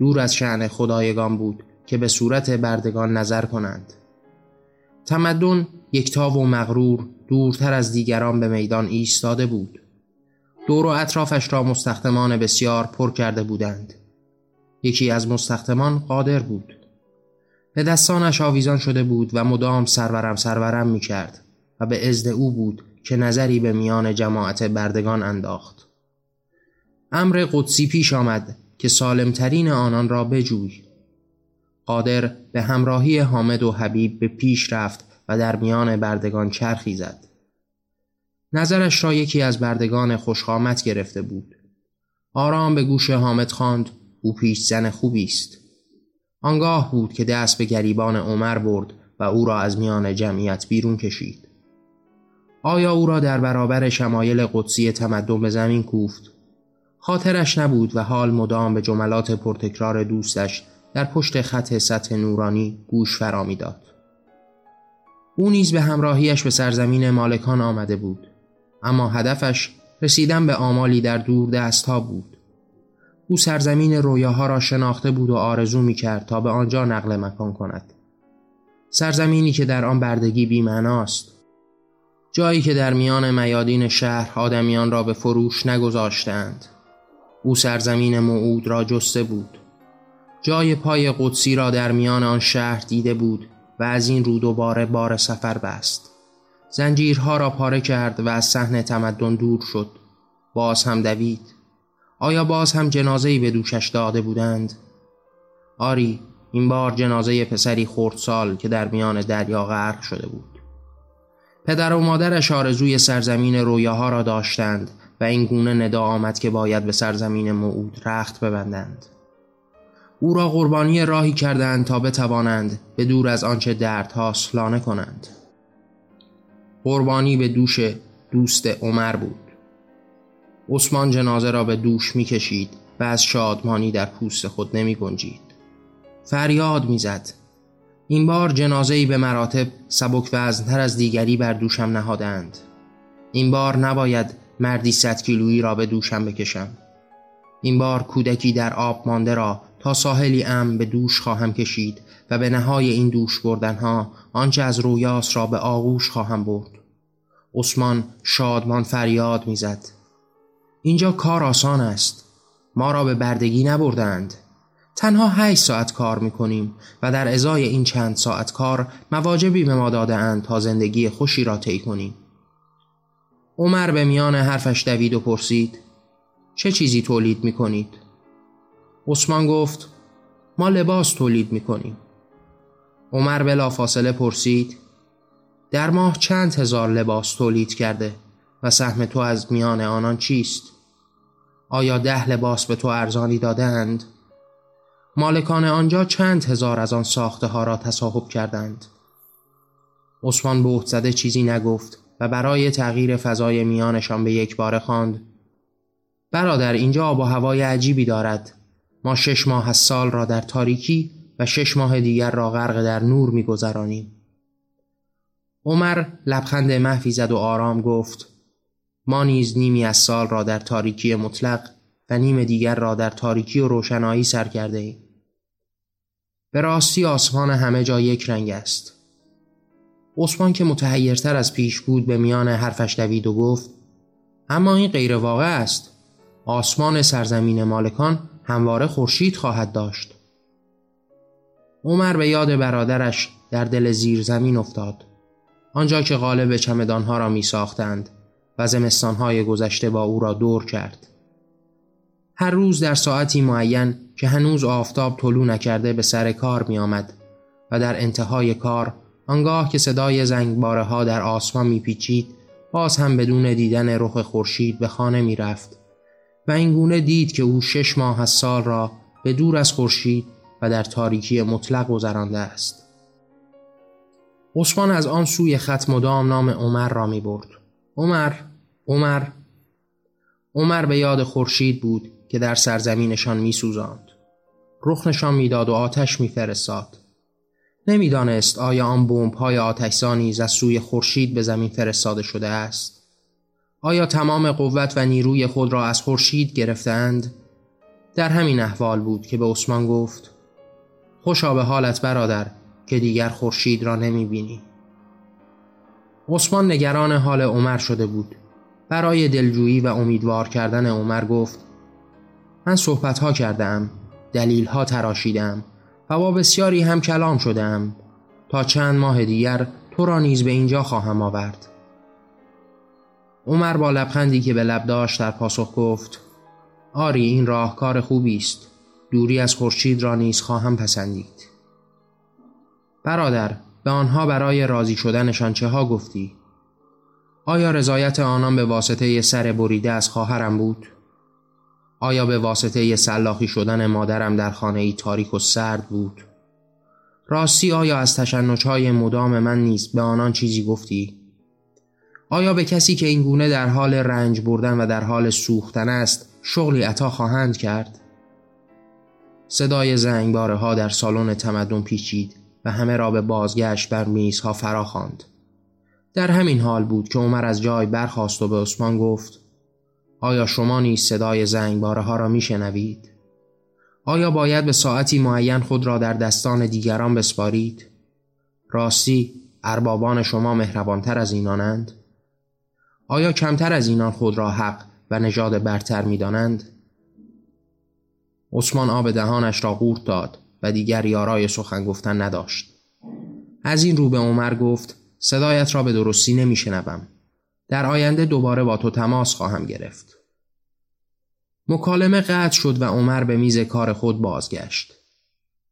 دور از شعن خدایگان بود که به صورت بردگان نظر کنند. تمدن یکتا و مغرور دورتر از دیگران به میدان ایستاده بود. دور و اطرافش را مستخدمان بسیار پر کرده بودند. یکی از مستخدمان قادر بود. به دستانش آویزان شده بود و مدام سرورم سرورم می کرد و به ازد او بود که نظری به میان جماعت بردگان انداخت. امر قدسی پیش آمد که سالمترین آنان را بجوی. قادر به همراهی حامد و حبیب به پیش رفت و در میان بردگان چرخی زد. نظرش را یکی از بردگان خوشخامت گرفته بود. آرام به گوش حامد خواند او پیش زن خوبی است. آنگاه بود که دست به گریبان عمر برد و او را از میان جمعیت بیرون کشید. آیا او را در برابر شمایل قدسی تمدن به زمین کوفت؟ خاطرش نبود و حال مدام به جملات پرتکرار دوستش در پشت خط سطح نورانی گوش فرا می‌داد. او نیز به همراهیش به سرزمین مالکان آمده بود اما هدفش رسیدن به آمالی در دور دست ها بود. او سرزمین رویاها را شناخته بود و آرزو می کرد تا به آنجا نقل مکان کند. سرزمینی که در آن بردگی بیمعناست. جایی که در میان میادین شهر آدمیان را به فروش نگذاشتند. او سرزمین موعود را جسته بود. جای پای قدسی را در میان آن شهر دیده بود و از این رو دوباره بار سفر بست. زنجیرها را پاره کرد و از صحن تمدن دور شد. باز هم دوید. آیا باز هم جنازه‌ای به دوشش داده بودند؟ آری این بار جنازه پسری خردسال که در میان دریا غرق شده بود. پدر و مادرش آرزوی سرزمین رویاها را داشتند. و این گونه ندا آمد که باید به سرزمین موعود رخت ببندند او را قربانی راهی کردند تا بتوانند به دور از آنچه دردها سلانه کنند قربانی به دوش دوست عمر بود عثمان جنازه را به دوش می‌کشید و از شادمانی در پوست خود نمی گنجید. فریاد می‌زد. این بار جنازه ای به مراتب سبک وزنتر از دیگری بر دوشم نهادند. این بار نباید مردی صد کیلویی را به دوشم بکشم. این بار کودکی در آب مانده را تا ساحلی ام به دوش خواهم کشید و به نهای این دوش بردنها آنچه از رویاس را به آغوش خواهم برد. عثمان شادمان فریاد می‌زد. اینجا کار آسان است. ما را به بردگی نبردند. تنها هشت ساعت کار می‌کنیم و در ازای این چند ساعت کار مواجبی به ما داده اند تا زندگی خوشی را طی کنیم. عمر به میان حرفش دوید و پرسید چه چیزی تولید می‌کنید؟ عثمان گفت ما لباس تولید می‌کنیم. عمر بلا فاصله پرسید در ماه چند هزار لباس تولید کرده و سهم تو از میان آنان چیست؟ آیا ده لباس به تو ارزانی دادند؟ مالکان آنجا چند هزار از آن ساخته ها را تصاحب کردند. عثمان بهت زده چیزی نگفت و برای تغییر فضای میانشان به یک بار خواند. برادر اینجا آب و هوای عجیبی دارد. ما شش ماه از سال را در تاریکی و شش ماه دیگر را غرق در نور میگذرانیم. عمر لبخند محفی زد و آرام گفت ما نیز نیمی از سال را در تاریکی مطلق و نیم دیگر را در تاریکی و روشنایی سر کرده ایم. به راستی آسمان همه جا یک رنگ است. عثمان که متحیرتر از پیش بود به میان حرفش دوید و گفت اما این غیر واقع است. آسمان سرزمین مالکان همواره خورشید خواهد داشت. عمر به یاد برادرش در دل زیر زمین افتاد. آنجا که غالب چمدانها را می ساختند و زمستانهای گذشته با او را دور کرد. هر روز در ساعتی معین که هنوز آفتاب طلوع نکرده به سر کار می آمد و در انتهای کار آنگاه که صدای زنگباره ها در آسمان می پیچید باز هم بدون دیدن رخ خورشید به خانه می رفت و اینگونه دید که او شش ماه از سال را به دور از خورشید و در تاریکی مطلق گذرانده است. عثمان از آن سوی خط مدام نام عمر را می برد. عمر، عمر، عمر به یاد خورشید بود که در سرزمینشان می سوزاند. رخ نشان می‌داد و آتش میفرستاد. نمی‌دانست آیا آن بمب های آتشزانی از سوی خورشید به زمین فرستاده شده است. آیا تمام قوت و نیروی خود را از خورشید گرفتند؟ در همین احوال بود که به عثمان گفت خوشا به حالت برادر که دیگر خورشید را نمی بینی. عثمان نگران حال عمر شده بود. برای دلجویی و امیدوار کردن عمر گفت من صحبت ها کردم دلیل ها تراشیدم و با بسیاری هم کلام شدم تا چند ماه دیگر تو را نیز به اینجا خواهم آورد عمر با لبخندی که به لب داشت در پاسخ گفت آری این راهکار خوبی است دوری از خورشید را نیز خواهم پسندید برادر به آنها برای راضی شدنشان چه ها گفتی؟ آیا رضایت آنان به واسطه سر بریده از خواهرم بود؟ آیا به واسطه سلاخی شدن مادرم در خانه ای تاریک و سرد بود؟ راستی آیا از تشنجهای مدام من نیز به آنان چیزی گفتی؟ آیا به کسی که این گونه در حال رنج بردن و در حال سوختن است شغلی عطا خواهند کرد؟ صدای زنگباره ها در سالن تمدن پیچید و همه را به بازگشت بر میزها فرا خواند. در همین حال بود که عمر از جای برخاست و به عثمان گفت آیا شما نیز صدای زنگباره ها را میشنوید؟ آیا باید به ساعتی معین خود را در دستان دیگران بسپارید؟ راستی اربابان شما مهربانتر از اینانند؟ آیا کمتر از اینان خود را حق و نژاد برتر می‌دانند؟ عثمان آب دهانش را قورت داد و دیگر یارای سخن گفتن نداشت. از این رو به عمر گفت صدایت را به درستی نمیشنوم. در آینده دوباره با تو تماس خواهم گرفت. مکالمه قطع شد و عمر به میز کار خود بازگشت.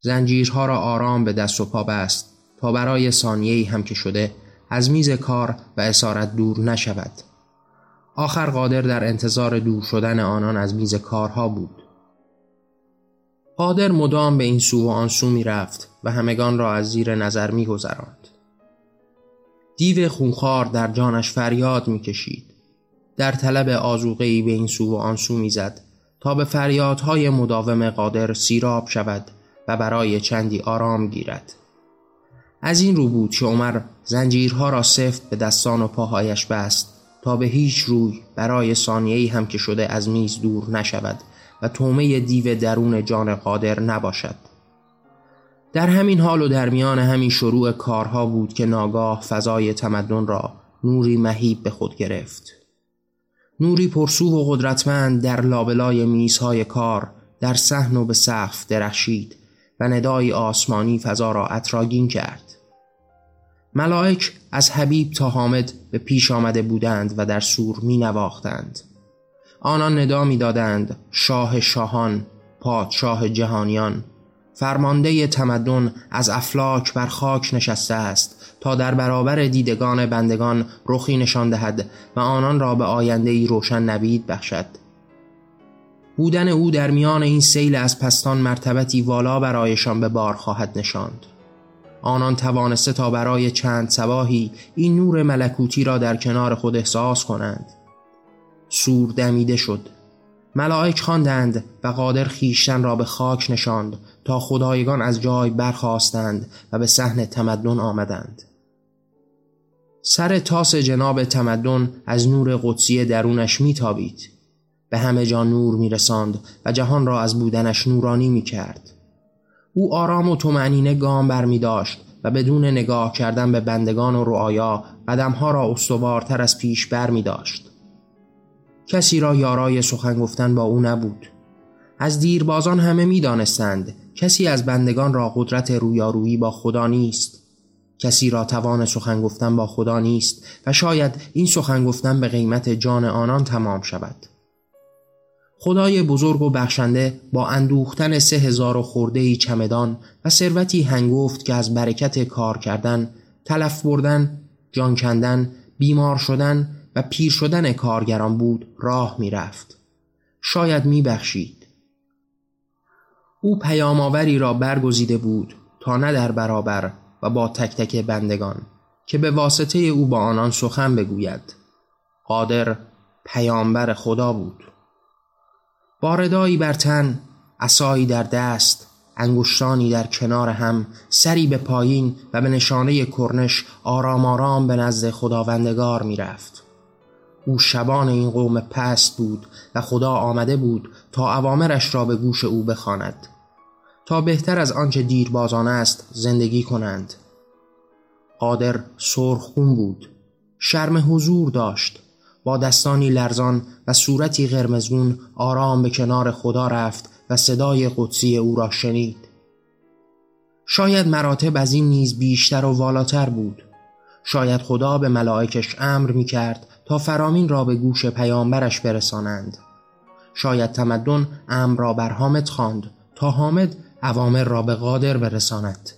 زنجیرها را آرام به دست و پا بست تا برای ثانیه‌ای هم که شده از میز کار و اسارت دور نشود. آخر قادر در انتظار دور شدن آنان از میز کارها بود. قادر مدام به این سو و آن سو می رفت و همگان را از زیر نظر می گذراند. دیو خونخوار در جانش فریاد می کشید. در طلب آزوغهی به این سو و آن سو می زد تا به فریادهای مداوم قادر سیراب شود و برای چندی آرام گیرد. از این رو بود که عمر زنجیرها را سفت به دستان و پاهایش بست تا به هیچ روی برای ثانیه‌ای هم که شده از میز دور نشود و تومه دیو درون جان قادر نباشد در همین حال و در میان همین شروع کارها بود که ناگاه فضای تمدن را نوری مهیب به خود گرفت نوری پرسو و قدرتمند در لابلای میزهای کار در صحن و به سقف درخشید و ندای آسمانی فضا را اطراگین کرد ملائک از حبیب تا حامد به پیش آمده بودند و در سور می نواختند. آنان ندا می دادند شاه شاهان پادشاه جهانیان فرمانده تمدن از افلاک بر خاک نشسته است تا در برابر دیدگان بندگان رخی نشان دهد و آنان را به آینده ای روشن نوید بخشد. بودن او در میان این سیل از پستان مرتبتی والا برایشان به بار خواهد نشاند. آنان توانسته تا برای چند سباهی این نور ملکوتی را در کنار خود احساس کنند. سور دمیده شد. ملائک خواندند و قادر خیشتن را به خاک نشاند تا خدایگان از جای برخواستند و به صحن تمدن آمدند سر تاس جناب تمدن از نور قدسی درونش میتابید به همه جا نور میرساند و جهان را از بودنش نورانی می‌کرد او آرام و تومنینه گام بر می داشت و بدون نگاه کردن به بندگان و رعایا قدمها را استوارتر از پیش بر می داشت. کسی را یارای سخن گفتن با او نبود. از دیربازان همه می دانستند کسی از بندگان را قدرت رویارویی با خدا نیست. کسی را توان سخن گفتن با خدا نیست و شاید این سخن گفتن به قیمت جان آنان تمام شود. خدای بزرگ و بخشنده با اندوختن سه هزار و خورده ای چمدان و ثروتی هنگفت که از برکت کار کردن، تلف بردن، جان کندن، بیمار شدن و پیر شدن کارگران بود راه می‌رفت. شاید میبخشید. او پیامآوری را برگزیده بود تا نه در برابر و با تک تک بندگان که به واسطه او با آنان سخن بگوید. قادر پیامبر خدا بود. باردایی بر تن عصایی در دست انگشتانی در کنار هم سری به پایین و به نشانه کرنش آرام آرام به نزد خداوندگار می رفت. او شبان این قوم پست بود و خدا آمده بود تا اوامرش را به گوش او بخواند. تا بهتر از آنچه دیربازان است زندگی کنند. قادر سرخون بود. شرم حضور داشت. با دستانی لرزان و صورتی قرمزگون آرام به کنار خدا رفت و صدای قدسی او را شنید. شاید مراتب از این نیز بیشتر و والاتر بود. شاید خدا به ملائکش امر می کرد تا فرامین را به گوش پیامبرش برسانند. شاید تمدن امر را بر حامد خواند تا حامد عوامر را به قادر برساند.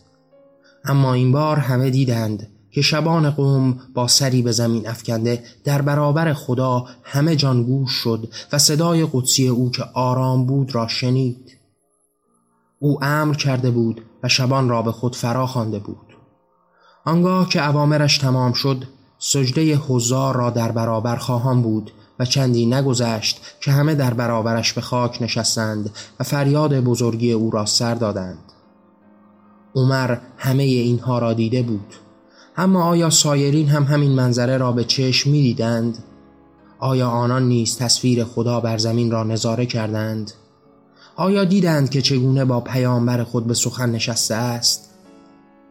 اما این بار همه دیدند که شبان قوم با سری به زمین افکنده در برابر خدا همه جان گوش شد و صدای قدسی او که آرام بود را شنید. او امر کرده بود و شبان را به خود فرا خوانده بود. آنگاه که اوامرش تمام شد سجده هزار را در برابر خواهان بود و چندی نگذشت که همه در برابرش به خاک نشستند و فریاد بزرگی او را سر دادند عمر همه اینها را دیده بود اما آیا سایرین هم همین منظره را به چشم می دیدند؟ آیا آنان نیز تصویر خدا بر زمین را نظاره کردند؟ آیا دیدند که چگونه با پیامبر خود به سخن نشسته است؟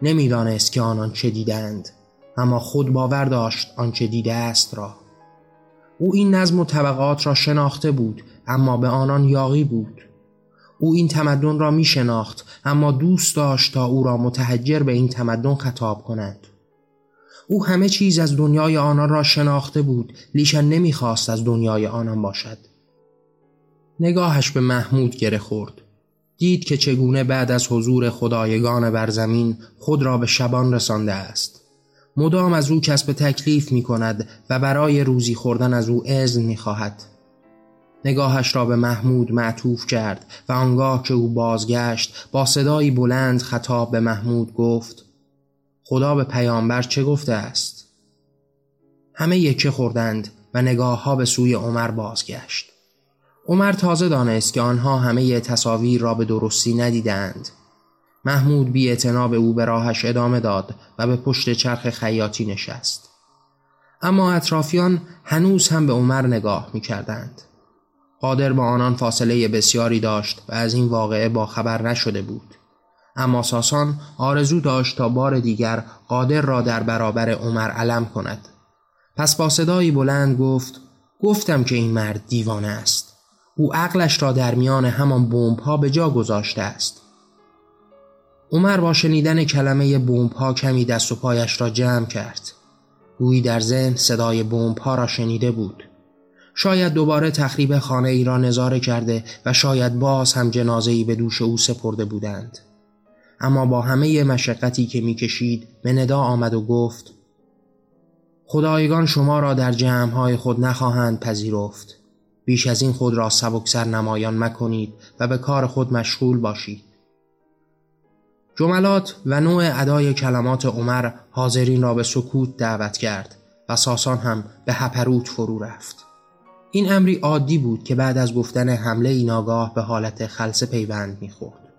نمی‌دانست که آنان چه دیدند اما خود باور داشت آنچه دیده است را او این نظم و طبقات را شناخته بود اما به آنان یاغی بود. او این تمدن را می شناخت اما دوست داشت تا او را متحجر به این تمدن خطاب کند. او همه چیز از دنیای آنان را شناخته بود لیشن نمی‌خواست از دنیای آنان باشد. نگاهش به محمود گره خورد. دید که چگونه بعد از حضور خدایگان بر زمین خود را به شبان رسانده است. مدام از او کسب تکلیف می کند و برای روزی خوردن از او اذن می خواهد. نگاهش را به محمود معطوف کرد و آنگاه که او بازگشت با صدایی بلند خطاب به محمود گفت خدا به پیامبر چه گفته است؟ همه یکه خوردند و نگاه ها به سوی عمر بازگشت. عمر تازه دانست که آنها همه تصاویر را به درستی ندیدند. محمود بی به او به راهش ادامه داد و به پشت چرخ خیاطی نشست. اما اطرافیان هنوز هم به عمر نگاه می کردند. قادر با آنان فاصله بسیاری داشت و از این واقعه با خبر نشده بود. اما ساسان آرزو داشت تا بار دیگر قادر را در برابر عمر علم کند پس با صدایی بلند گفت گفتم که این مرد دیوانه است او عقلش را در میان همان بمب ها به جا گذاشته است عمر با شنیدن کلمه بمب ها کمی دست و پایش را جمع کرد. گویی در ذهن صدای بمب ها را شنیده بود. شاید دوباره تخریب خانه ای را نظاره کرده و شاید باز هم جنازه ای به دوش او سپرده بودند. اما با همه مشقتی که می‌کشید به ندا آمد و گفت خدایگان شما را در جمعهای خود نخواهند پذیرفت. بیش از این خود را سبکسر نمایان مکنید و به کار خود مشغول باشید. جملات و نوع ادای کلمات عمر حاضرین را به سکوت دعوت کرد و ساسان هم به هپروت فرو رفت. این امری عادی بود که بعد از گفتن حمله این آگاه به حالت خلصه پیوند می‌خورد.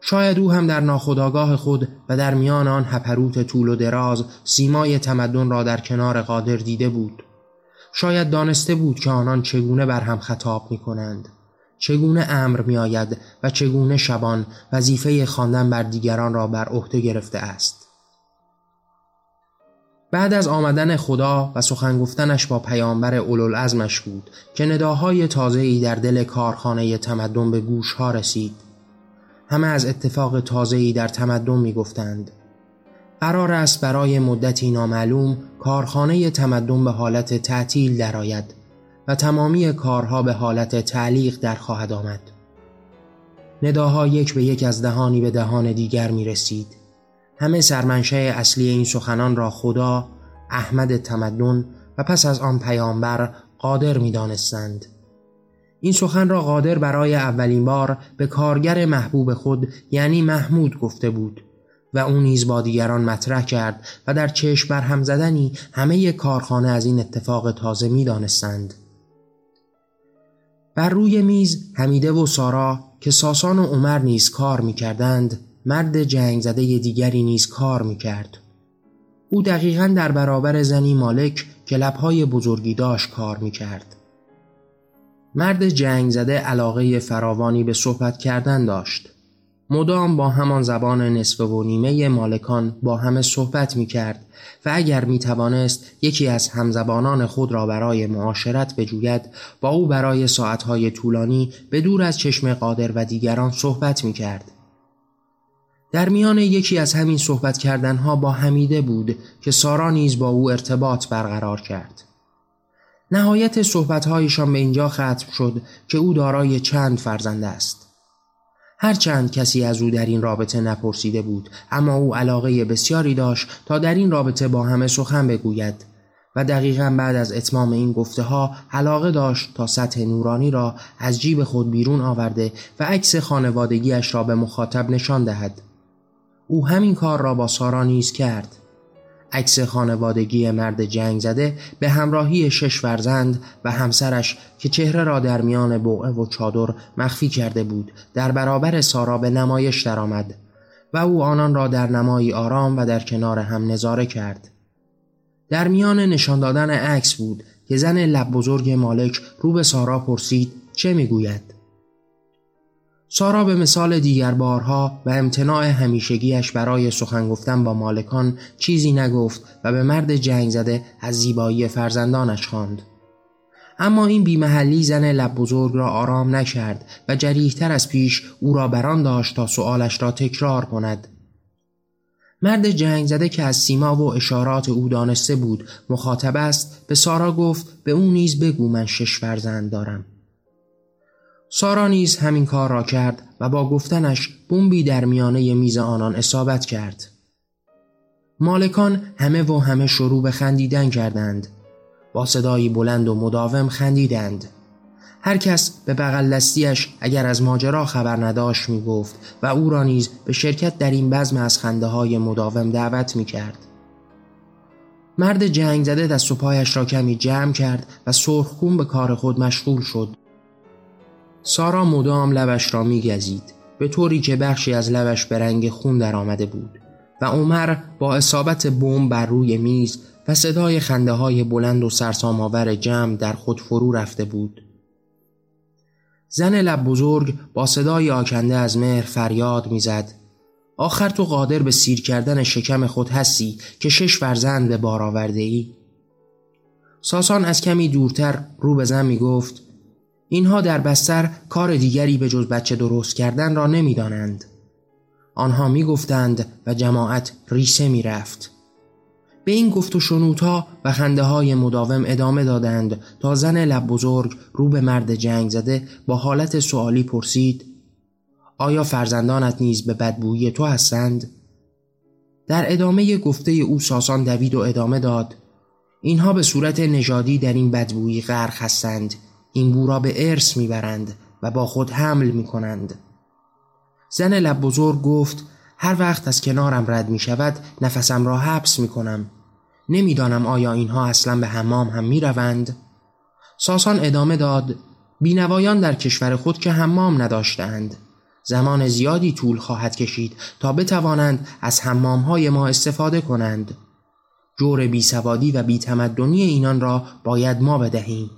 شاید او هم در ناخودآگاه خود و در میان آن هپروت طول و دراز سیمای تمدن را در کنار قادر دیده بود. شاید دانسته بود که آنان چگونه بر هم خطاب می کنند چگونه امر می آید و چگونه شبان وظیفه خواندن بر دیگران را بر عهده گرفته است بعد از آمدن خدا و سخن گفتنش با پیامبر اولوالعزمش بود که نداهای تازه‌ای در دل کارخانه تمدن به گوش ها رسید همه از اتفاق تازه‌ای در تمدن می‌گفتند. قرار است برای مدتی نامعلوم کارخانه تمدن به حالت تعطیل درآید و تمامی کارها به حالت تعلیق در خواهد آمد. نداها یک به یک از دهانی به دهان دیگر می رسید. همه سرمنشه اصلی این سخنان را خدا، احمد تمدن و پس از آن پیامبر قادر می دانستند. این سخن را قادر برای اولین بار به کارگر محبوب خود یعنی محمود گفته بود و او نیز با دیگران مطرح کرد و در چشم بر هم زدنی همه کارخانه از این اتفاق تازه می دانستند. بر روی میز حمیده و سارا که ساسان و عمر نیز کار می کردند مرد جنگ زده دیگری نیز کار می کرد. او دقیقا در برابر زنی مالک که لبهای بزرگی داشت کار می کرد. مرد جنگ زده علاقه فراوانی به صحبت کردن داشت. مدام با همان زبان نصف و نیمه مالکان با همه صحبت می کرد و اگر می توانست یکی از همزبانان خود را برای معاشرت بجوید با او برای ساعتهای طولانی به دور از چشم قادر و دیگران صحبت می کرد. در میان یکی از همین صحبت کردنها با حمیده بود که سارا نیز با او ارتباط برقرار کرد. نهایت صحبتهایشان به اینجا ختم شد که او دارای چند فرزند است. هرچند کسی از او در این رابطه نپرسیده بود اما او علاقه بسیاری داشت تا در این رابطه با همه سخن بگوید و دقیقا بعد از اتمام این گفته ها علاقه داشت تا سطح نورانی را از جیب خود بیرون آورده و عکس خانوادگیش را به مخاطب نشان دهد. او همین کار را با سارا نیز کرد. عکس خانوادگی مرد جنگ زده به همراهی شش فرزند و همسرش که چهره را در میان بوعه و چادر مخفی کرده بود در برابر سارا به نمایش درآمد و او آنان را در نمایی آرام و در کنار هم نظاره کرد. در میان نشان دادن عکس بود که زن لب بزرگ مالک رو به سارا پرسید چه می‌گوید. سارا به مثال دیگر بارها و امتناع همیشگیش برای سخن گفتن با مالکان چیزی نگفت و به مرد جنگ زده از زیبایی فرزندانش خواند. اما این بیمحلی زن لب بزرگ را آرام نکرد و جریحتر از پیش او را بران داشت تا سؤالش را تکرار کند. مرد جنگ زده که از سیما و اشارات او دانسته بود مخاطب است به سارا گفت به او نیز بگو من شش فرزند دارم. سارا نیز همین کار را کرد و با گفتنش بمبی در میانه میز آنان اصابت کرد. مالکان همه و همه شروع به خندیدن کردند. با صدایی بلند و مداوم خندیدند. هر کس به بغل دستیش اگر از ماجرا خبر نداشت می گفت و او را نیز به شرکت در این بزم از خنده های مداوم دعوت می کرد. مرد جنگ زده دست و پایش را کمی جمع کرد و سرخکون به کار خود مشغول شد. سارا مدام لبش را میگزید. به طوری که بخشی از لبش به رنگ خون در آمده بود و عمر با اصابت بم بر روی میز و صدای خنده های بلند و سرسام آور جمع در خود فرو رفته بود. زن لب بزرگ با صدای آکنده از مهر فریاد می‌زد. آخر تو قادر به سیر کردن شکم خود هستی که شش فرزند به بار آورده ای ساسان از کمی دورتر رو به زن می گفت اینها در بستر کار دیگری به جز بچه درست کردن را نمی‌دانند. آنها می گفتند و جماعت ریسه می رفت. به این گفت و شنوتا و خنده های مداوم ادامه دادند تا زن لب بزرگ رو به مرد جنگ زده با حالت سوالی پرسید آیا فرزندانت نیز به بدبویی تو هستند؟ در ادامه گفته او ساسان دوید و ادامه داد اینها به صورت نژادی در این بدبویی غرق هستند این بو را به ارث می‌برند و با خود حمل می‌کنند. زن لب بزرگ گفت هر وقت از کنارم رد می شود نفسم را حبس می کنم نمی‌دانم آیا اینها اصلا به حمام هم می روند؟ ساسان ادامه داد بینوایان در کشور خود که حمام نداشتند زمان زیادی طول خواهد کشید تا بتوانند از حمام های ما استفاده کنند. جور بیسوادی و بیتمدنی اینان را باید ما بدهیم.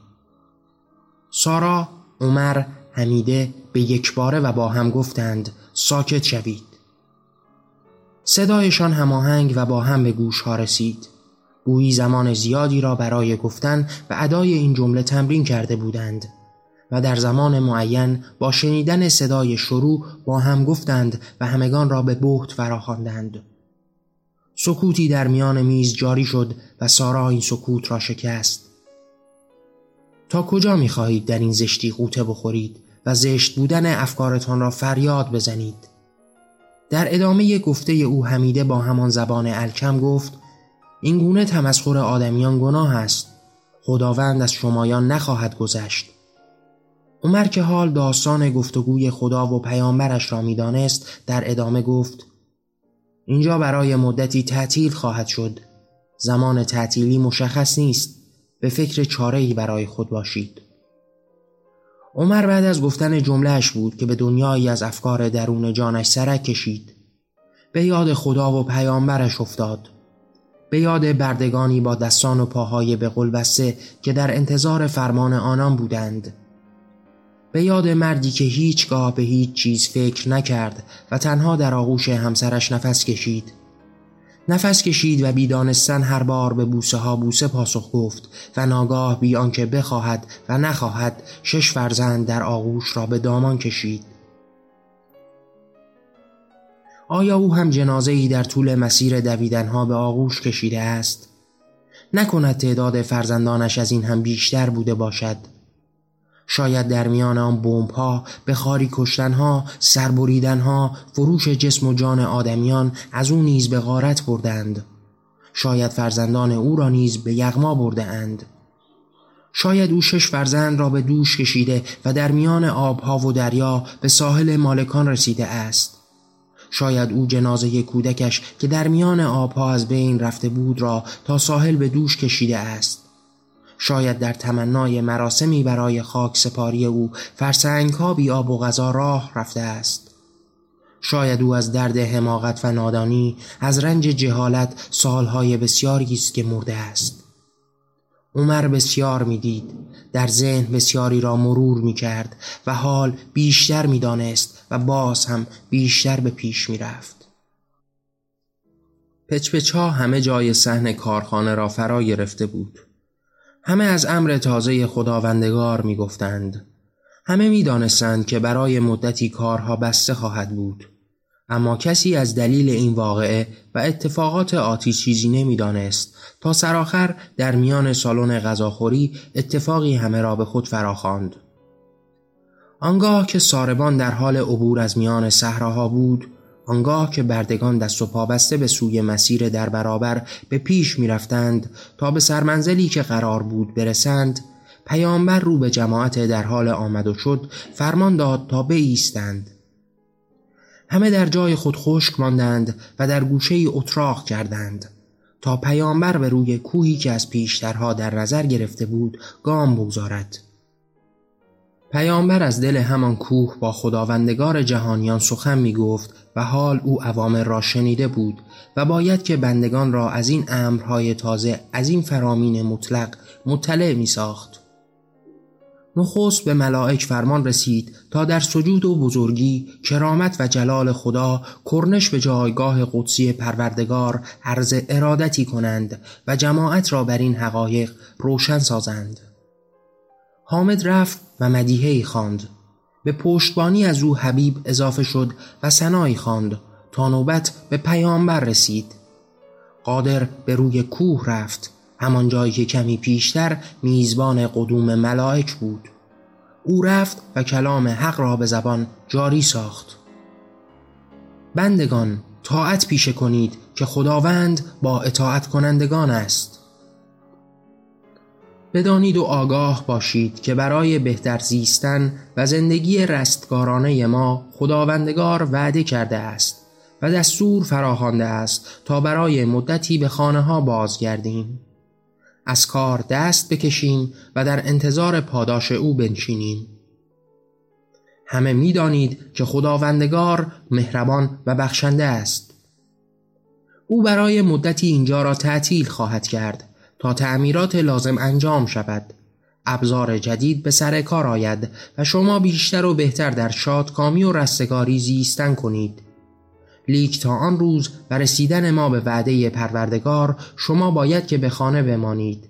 سارا، عمر، حمیده به یک باره و با هم گفتند ساکت شوید. صدایشان هماهنگ و با هم به گوش ها رسید. گویی زمان زیادی را برای گفتن و ادای این جمله تمرین کرده بودند و در زمان معین با شنیدن صدای شروع با هم گفتند و همگان را به بحت فراخواندند. سکوتی در میان میز جاری شد و سارا این سکوت را شکست. تا کجا می خواهید در این زشتی قوطه بخورید و زشت بودن افکارتان را فریاد بزنید؟ در ادامه گفته او حمیده با همان زبان الکم گفت این گونه تمسخر آدمیان گناه است. خداوند از شمایان نخواهد گذشت. عمر که حال داستان گفتگوی خدا و پیامبرش را می‌دانست در ادامه گفت اینجا برای مدتی تعطیل خواهد شد. زمان تعطیلی مشخص نیست. به فکر چاره برای خود باشید. عمر بعد از گفتن جملهش بود که به دنیایی از افکار درون جانش سرک کشید. به یاد خدا و پیامبرش افتاد. به یاد بردگانی با دستان و پاهای به قل بسته که در انتظار فرمان آنان بودند. به یاد مردی که هیچگاه به هیچ چیز فکر نکرد و تنها در آغوش همسرش نفس کشید. نفس کشید و بیدانستن هر بار به بوسه ها بوسه پاسخ گفت و ناگاه بی آنکه بخواهد و نخواهد شش فرزند در آغوش را به دامان کشید آیا او هم جنازه ای در طول مسیر دویدنها به آغوش کشیده است؟ نکند تعداد فرزندانش از این هم بیشتر بوده باشد شاید در میان آن بمبها، بخاری کشتنها، سربریدنها، فروش جسم و جان آدمیان از او نیز به غارت بردند. شاید فرزندان او را نیز به یغما برده اند. شاید او شش فرزند را به دوش کشیده و در میان آبها و دریا به ساحل مالکان رسیده است. شاید او جنازه کودکش که در میان آبها از بین رفته بود را تا ساحل به دوش کشیده است. شاید در تمنای مراسمی برای خاک سپاری او فرسنگ ها بی آب و غذا راه رفته است. شاید او از درد حماقت و نادانی از رنج جهالت سالهای بسیاری است که مرده است. عمر بسیار می‌دید در ذهن بسیاری را مرور می کرد و حال بیشتر می دانست و باز هم بیشتر به پیش می رفت. پچپچا همه جای صحن کارخانه را فرا گرفته بود. همه از امر تازه خداوندگار می گفتند. همه می دانستند که برای مدتی کارها بسته خواهد بود. اما کسی از دلیل این واقعه و اتفاقات آتی چیزی نمی‌دانست تا سرآخر در میان سالن غذاخوری اتفاقی همه را به خود فراخواند. آنگاه که ساربان در حال عبور از میان صحراها بود آنگاه که بردگان دست و پا بسته به سوی مسیر در برابر به پیش می رفتند تا به سرمنزلی که قرار بود برسند پیامبر رو به جماعت در حال آمد و شد فرمان داد تا بایستند. همه در جای خود خشک ماندند و در گوشه اتراق کردند. تا پیامبر به روی کوهی که از پیشترها در نظر گرفته بود گام بگذارد. پیامبر از دل همان کوه با خداوندگار جهانیان سخن می گفت و حال او عوامر را شنیده بود و باید که بندگان را از این امرهای تازه از این فرامین مطلق مطلع می ساخت. نخست به ملائک فرمان رسید تا در سجود و بزرگی کرامت و جلال خدا کرنش به جایگاه قدسی پروردگار عرض ارادتی کنند و جماعت را بر این حقایق روشن سازند حامد رفت و مدیهی خواند. به پشتبانی از او حبیب اضافه شد و سنایی خواند تا نوبت به پیامبر رسید. قادر به روی کوه رفت. همان جایی که کمی پیشتر میزبان قدوم ملائک بود. او رفت و کلام حق را به زبان جاری ساخت. بندگان طاعت پیشه کنید که خداوند با اطاعت کنندگان است. بدانید و آگاه باشید که برای بهتر زیستن و زندگی رستگارانه ما خداوندگار وعده کرده است و دستور فراخوانده است تا برای مدتی به خانه ها بازگردیم. از کار دست بکشیم و در انتظار پاداش او بنشینیم. همه می‌دانید که خداوندگار مهربان و بخشنده است. او برای مدتی اینجا را تعطیل خواهد کرد. تا تعمیرات لازم انجام شود. ابزار جدید به سر کار آید و شما بیشتر و بهتر در شادکامی و رستگاری زیستن کنید. لیک تا آن روز و رسیدن ما به وعده پروردگار شما باید که به خانه بمانید.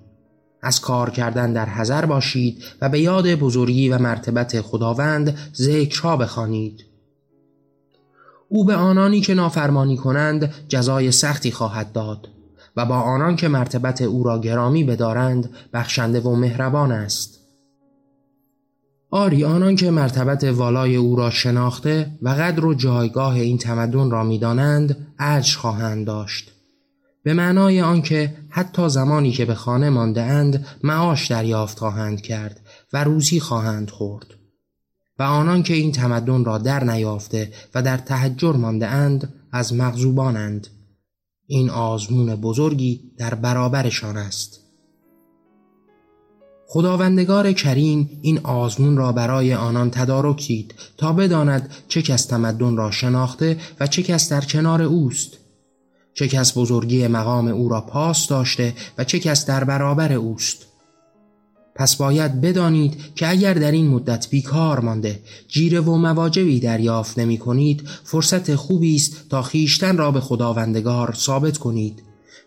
از کار کردن در حذر باشید و به یاد بزرگی و مرتبت خداوند ذکرها بخوانید. او به آنانی که نافرمانی کنند جزای سختی خواهد داد. و با آنان که مرتبت او را گرامی بدارند بخشنده و مهربان است. آری آنان که مرتبت والای او را شناخته و قدر و جایگاه این تمدن را می‌دانند اجر خواهند داشت. به معنای آنکه حتی زمانی که به خانه مانده اند معاش دریافت خواهند کرد و روزی خواهند خورد. و آنان که این تمدن را در نیافته و در تحجر مانده اند از مغزوبانند. این آزمون بزرگی در برابرشان است. خداوندگار کریم این آزمون را برای آنان تدارک دید تا بداند چه کس تمدن را شناخته و چه کس در کنار اوست. چه کس بزرگی مقام او را پاس داشته و چه کس در برابر اوست. پس باید بدانید که اگر در این مدت بیکار مانده جیره و مواجبی دریافت نمی کنید فرصت خوبی است تا خیشتن را به خداوندگار ثابت کنید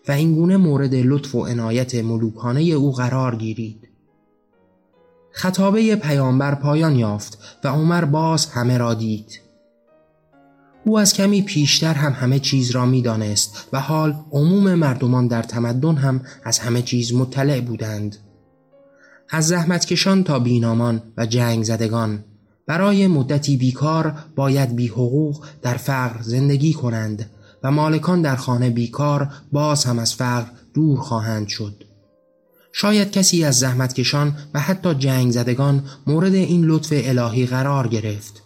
و اینگونه مورد لطف و عنایت ملوکانه او قرار گیرید. خطابه پیامبر پایان یافت و عمر باز همه را دید. او از کمی پیشتر هم همه چیز را می‌دانست و حال عموم مردمان در تمدن هم از همه چیز مطلع بودند. از زحمتکشان تا بینامان و جنگ زدگان برای مدتی بیکار باید بی حقوق در فقر زندگی کنند و مالکان در خانه بیکار باز هم از فقر دور خواهند شد. شاید کسی از زحمتکشان و حتی جنگ زدگان مورد این لطف الهی قرار گرفت.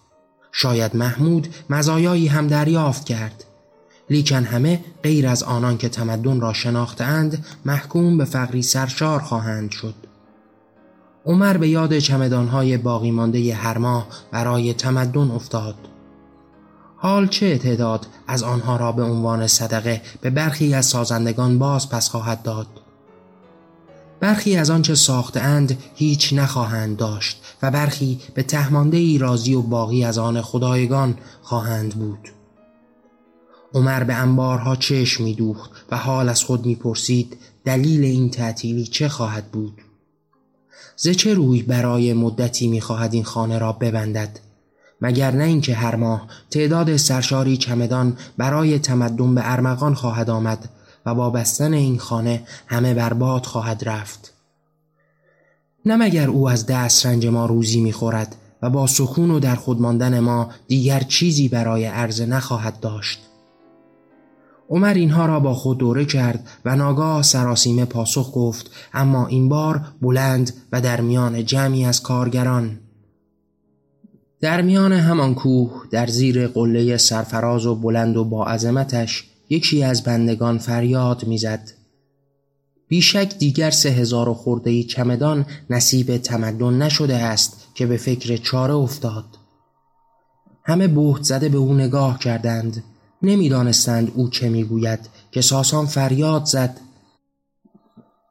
شاید محمود مزایایی هم دریافت کرد. لیکن همه غیر از آنان که تمدن را شناختند محکوم به فقری سرشار خواهند شد. عمر به یاد چمدانهای باقی مانده هر ماه برای تمدن افتاد. حال چه تعداد از آنها را به عنوان صدقه به برخی از سازندگان باز پس خواهد داد؟ برخی از آنچه ساختند هیچ نخواهند داشت و برخی به تهمانده ای راضی و باقی از آن خدایگان خواهند بود. عمر به انبارها چشم میدوخت و حال از خود می‌پرسید دلیل این تعطیلی چه خواهد بود؟ ز چه روی برای مدتی می‌خواهد این خانه را ببندد؟ مگر نه اینکه هر ماه تعداد سرشاری چمدان برای تمدن به ارمغان خواهد آمد و با بستن این خانه همه برباد خواهد رفت. نه مگر او از دست رنج ما روزی می‌خورد و با سکون و در خود ماندن ما دیگر چیزی برای عرضه نخواهد داشت؟ عمر اینها را با خود دوره کرد و ناگاه سراسیمه پاسخ گفت اما این بار بلند و در میان جمعی از کارگران در میان همان کوه در زیر قله سرفراز و بلند و با عظمتش یکی از بندگان فریاد می‌زد. بیشک دیگر سه هزار و خوردهی چمدان نصیب تمدن نشده است که به فکر چاره افتاد. همه بهت زده به او نگاه کردند. نمی‌دانستند او چه می‌گوید که ساسان فریاد زد.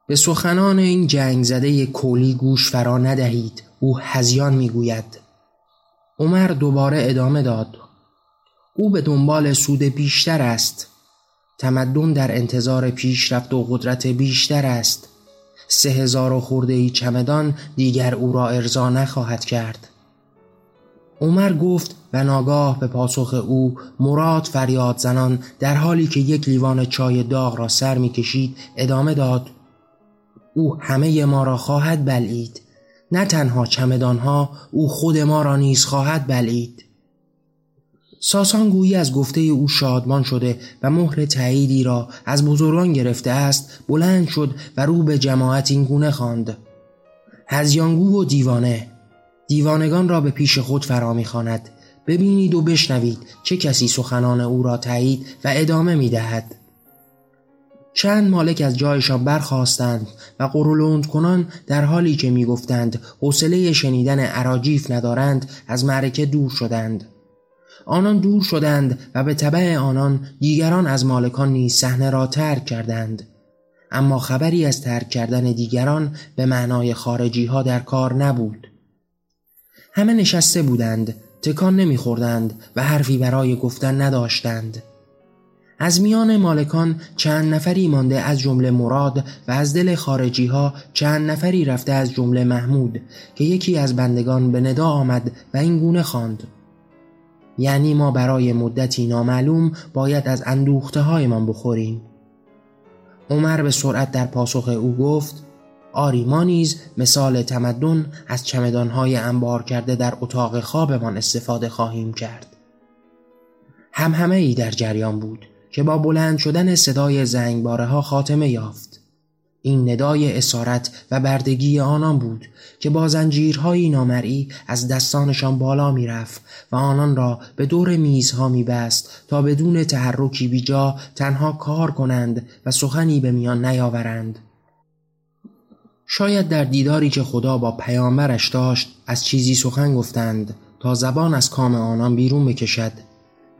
به سخنان این جنگ زده کولی گوش فرا ندهید. او هزیان می‌گوید. عمر دوباره ادامه داد. او به دنبال سود بیشتر است. تمدن در انتظار پیشرفت و قدرت بیشتر است سه هزار و خورده ای چمدان دیگر او را ارضا نخواهد کرد عمر گفت و ناگاه به پاسخ او مراد فریاد زنان در حالی که یک لیوان چای داغ را سر می‌کشید ادامه داد او همه ما را خواهد بلعید نه تنها چمدانها او خود ما را نیز خواهد بلعید. ساسان گویی از گفته او شادمان شده و مهر تاییدی را از بزرگان گرفته است بلند شد و رو به جماعت این گونه خواند هزیانگو و دیوانه دیوانگان را به پیش خود فرا می‌خواند. ببینید و بشنوید چه کسی سخنان او را تایید و ادامه می‌دهد. چند مالک از جایشان برخواستند و قرولند کنان در حالی که می‌گفتند حوصله شنیدن عراجیف ندارند از معرکه دور شدند. آنان دور شدند و به طبع آنان دیگران از مالکان نیز صحنه را ترک کردند. اما خبری از ترک کردن دیگران به معنای خارجی ها در کار نبود. همه نشسته بودند تکان نمیخوردند و حرفی برای گفتن نداشتند. از میان مالکان چند نفری مانده از جمله مراد و از دل خارجی ها چند نفری رفته از جمله محمود که یکی از بندگان به ندا آمد و این گونه خواند. یعنی ما برای مدتی نامعلوم باید از اندوخته هایمان بخوریم. عمر به سرعت در پاسخ او گفت آری ما نیز مثال تمدن از چمدانهای انبار کرده در اتاق خوابمان استفاده خواهیم کرد. هم همه ای در جریان بود که با بلند شدن صدای زنگباره ها خاتمه یافت. این ندای اسارت و بردگی آنان بود که با زنجیرهای نامرئی از دستانشان بالا می‌رفت و آنان را به دور میزها میبست تا بدون تحرکی بیجا تنها کار کنند و سخنی به میان نیاورند. شاید در دیداری که خدا با پیامبرش داشت از چیزی سخن گفتند تا زبان از کام آنان بیرون بکشد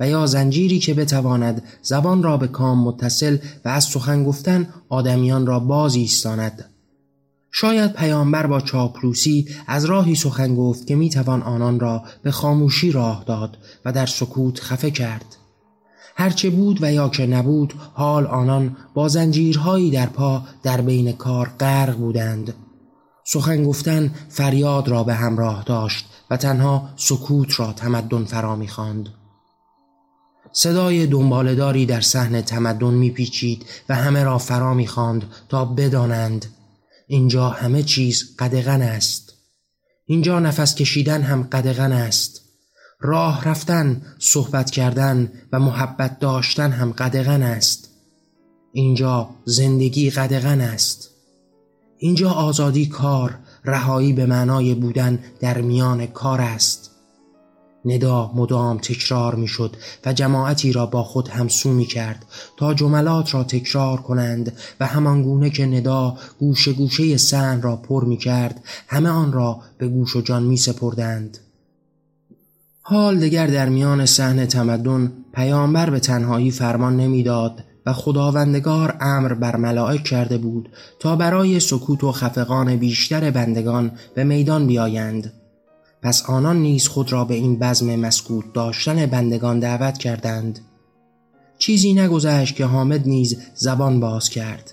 و یا زنجیری که بتواند زبان را به کام متصل و از سخن گفتن آدمیان را باز ایستاند. شاید پیامبر با چاپلوسی از راهی سخن گفت که می‌توان آنان را به خاموشی راه داد و در سکوت خفه کرد. هرچه بود و یا که نبود حال آنان با زنجیرهایی در پا در بین کار غرق بودند. سخن گفتن فریاد را به همراه داشت و تنها سکوت را تمدن فرا می‌خواند صدای دنبالداری در صحن تمدن میپیچید و همه را فرا می‌خواند تا بدانند اینجا همه چیز قدغن است. اینجا نفس کشیدن هم قدغن است. راه رفتن، صحبت کردن و محبت داشتن هم قدغن است. اینجا زندگی قدغن است. اینجا آزادی کار رهایی به معنای بودن در میان کار است. ندا مدام تکرار می‌شد و جماعتی را با خود همسو می کرد تا جملات را تکرار کنند و همانگونه که ندا گوشه گوشه سن را پر می کرد همه آن را به گوش و جان می سپردند. حال دگر در میان صحنه تمدن پیامبر به تنهایی فرمان نمی‌داد و خداوندگار امر بر ملائک کرده بود تا برای سکوت و خفقان بیشتر بندگان به میدان بیایند. پس آنان نیز خود را به این بزم مسکوت داشتن بندگان دعوت کردند. چیزی نگذشت که حامد نیز زبان باز کرد.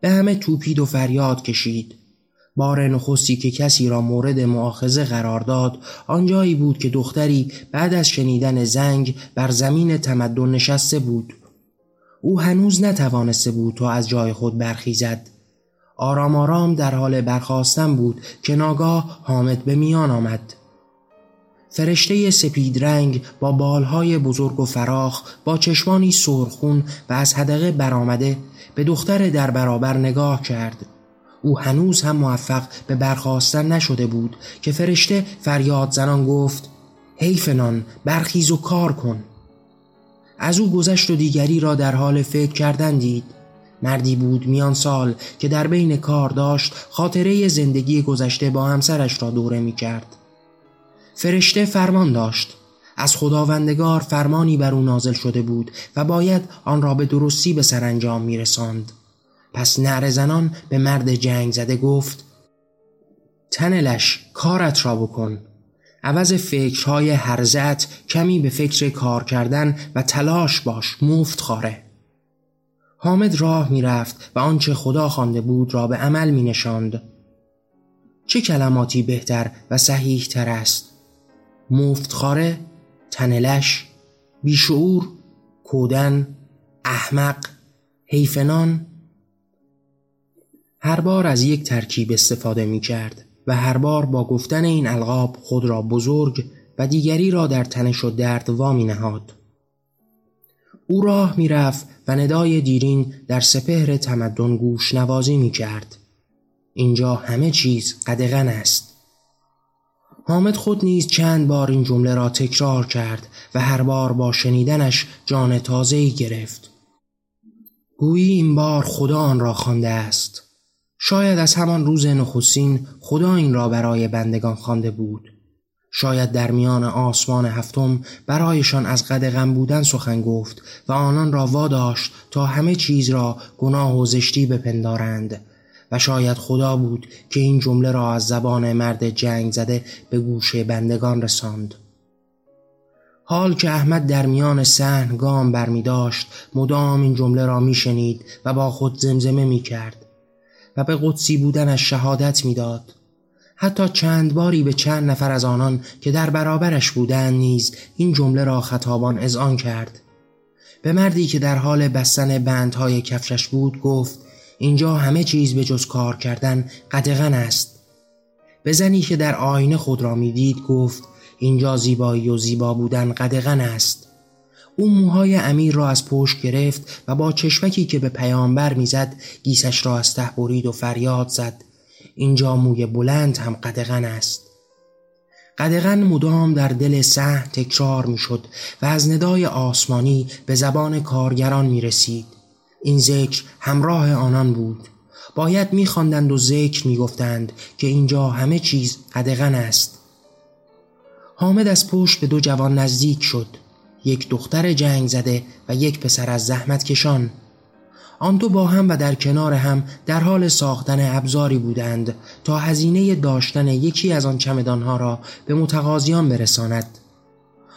به همه توپید و فریاد کشید. بار نخستی که کسی را مورد معاخزه قرار داد آنجایی بود که دختری بعد از شنیدن زنگ بر زمین تمدن نشسته بود. او هنوز نتوانسته بود تا از جای خود برخیزد. آرام آرام در حال برخواستن بود که ناگاه حامد به میان آمد. فرشته سپید رنگ با بالهای بزرگ و فراخ با چشمانی سرخون و از حدقه برآمده به دختر در برابر نگاه کرد. او هنوز هم موفق به برخواستن نشده بود که فرشته فریاد زنان گفت حیفنان برخیز و کار کن از او گذشت و دیگری را در حال فکر کردن دید مردی بود میان سال که در بین کار داشت خاطره زندگی گذشته با همسرش را دوره می کرد. فرشته فرمان داشت از خداوندگار فرمانی بر او نازل شده بود و باید آن را به درستی به سرانجام می رساند. پس نعر زنان به مرد جنگ زده گفت تنلش کارت را بکن. عوض فکرهای هرزت کمی به فکر کار کردن و تلاش باش مفت خاره. حامد راه می‌رفت و آنچه خدا خوانده بود را به عمل می نشاند. چه کلماتی بهتر و صحیح تر است مفتخاره تنلش بیشعور کودن احمق حیفنان هر بار از یک ترکیب استفاده می کرد و هر بار با گفتن این القاب خود را بزرگ و دیگری را در تنش و درد وامی نهاد او راه می‌رفت و ندای دیرین در سپهر تمدن گوش نوازی می کرد. اینجا همه چیز قدغن است. حامد خود نیز چند بار این جمله را تکرار کرد و هر بار با شنیدنش جان تازه‌ای گرفت. گویی این بار خدا آن را خوانده است. شاید از همان روز نخستین خدا این را برای بندگان خوانده بود. شاید در میان آسمان هفتم برایشان از قدغن بودن سخن گفت و آنان را واداشت تا همه چیز را گناه و زشتی بپندارند. و شاید خدا بود که این جمله را از زبان مرد جنگ زده به گوش بندگان رساند. حال که احمد در میان سحن گام برمی داشت مدام این جمله را می شنید و با خود زمزمه می کرد به قدسی بودنش شهادت می‌داد. حتی چند باری به چند نفر از آنان که در برابرش بودند نیز این جمله را خطابان اذعان کرد. به مردی که در حال بستن بندهای کفشش بود گفت اینجا همه چیز به جز کار کردن قدغن است. به زنی که در آینه خود را می‌دید گفت اینجا زیبایی و زیبا بودن قدغن است. او موهای امیر را از پشت گرفت و با چشمکی که به پیامبر می‌زد گیسش را از ته برید و فریاد زد. اینجا موی بلند هم قدغن است. قدغن مدام در دل سه تکرار می‌شد و از ندای آسمانی به زبان کارگران می رسید. این ذکر همراه آنان بود. باید میخواندند و ذکر می‌گفتند که اینجا همه چیز قدغن است. حامد از پشت به دو جوان نزدیک شد. یک دختر جنگ زده و یک پسر از زحمت کشان. آن دو با هم و در کنار هم در حال ساختن ابزاری بودند تا هزینه داشتن یکی از آن چمدانها را به متقاضیان برساند.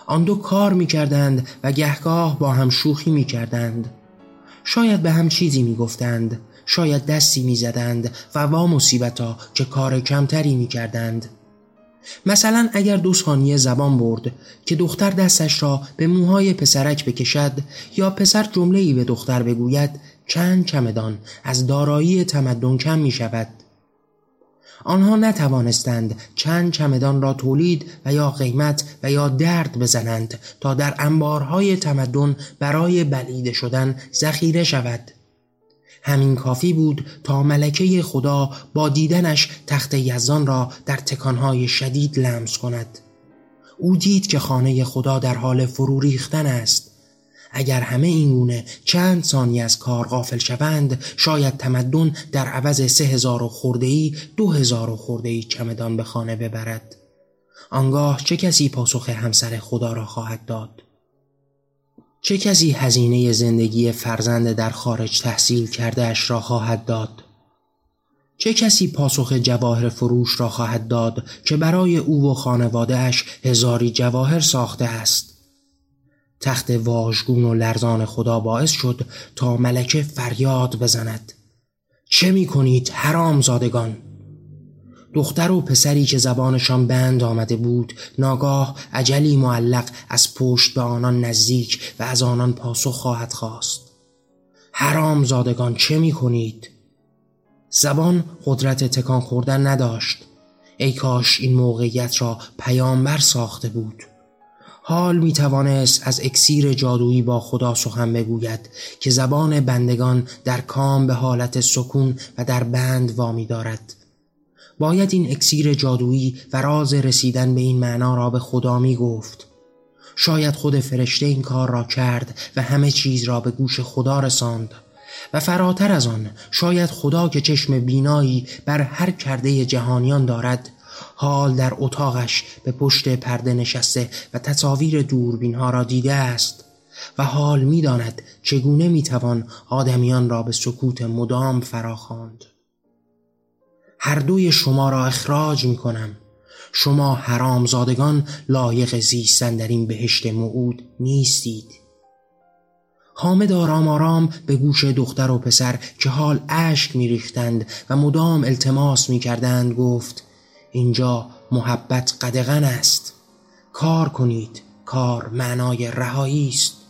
آن دو کار می کردند و گهگاه با هم شوخی می کردند شاید به هم چیزی می گفتند شاید دستی می زدند و وا مصیبتا که کار کمتری می کردند مثلا اگر دو ثانیه زبان برد که دختر دستش را به موهای پسرک بکشد یا پسر جمله به دختر بگوید چند چمدان از دارایی تمدن کم می شود. آنها نتوانستند چند چمدان را تولید و یا قیمت و یا درد بزنند تا در انبارهای تمدن برای بلیده شدن ذخیره شود. همین کافی بود تا ملکه خدا با دیدنش تخت یزان را در تکانهای شدید لمس کند. او دید که خانه خدا در حال فرو ریختن است. اگر همه این گونه چند ثانیه از کار غافل شوند شاید تمدن در عوض سه هزار و خوردهی دو هزار و خوردهی چمدان به خانه ببرد. آنگاه چه کسی پاسخ همسر خدا را خواهد داد؟ چه کسی هزینه زندگی فرزند در خارج تحصیل کرده اش را خواهد داد؟ چه کسی پاسخ جواهر فروش را خواهد داد که برای او و خانوادهش هزاری جواهر ساخته است؟ تخت واژگون و لرزان خدا باعث شد تا ملکه فریاد بزند. چه می کنید حرام زادگان؟ دختر و پسری که زبانشان بند آمده بود ناگاه عجلی معلق از پشت به آنان نزدیک و از آنان پاسخ خواهد خواست. حرام زادگان چه می کنید؟ زبان قدرت تکان خوردن نداشت. ای کاش این موقعیت را پیامبر ساخته بود. حال می توانست از اکسیر جادویی با خدا سخن بگوید که زبان بندگان در کام به حالت سکون و در بند وامی دارد. باید این اکسیر جادویی و راز رسیدن به این معنا را به خدا می گفت. شاید خود فرشته این کار را کرد و همه چیز را به گوش خدا رساند. و فراتر از آن شاید خدا که چشم بینایی بر هر کرده جهانیان دارد حال در اتاقش به پشت پرده نشسته و تصاویر دوربین ها را دیده است و حال می‌داند چگونه می‌توان آدمیان را به سکوت مدام فراخواند. هر دوی شما را اخراج می کنم شما حرامزادگان لایق زیستن در این بهشت موعود نیستید. حامد آرام آرام به گوش دختر و پسر که حال اشک میریختند و مدام التماس می‌کردند گفت اینجا محبت قدغن است. کار کنید کار معنای رهایی است.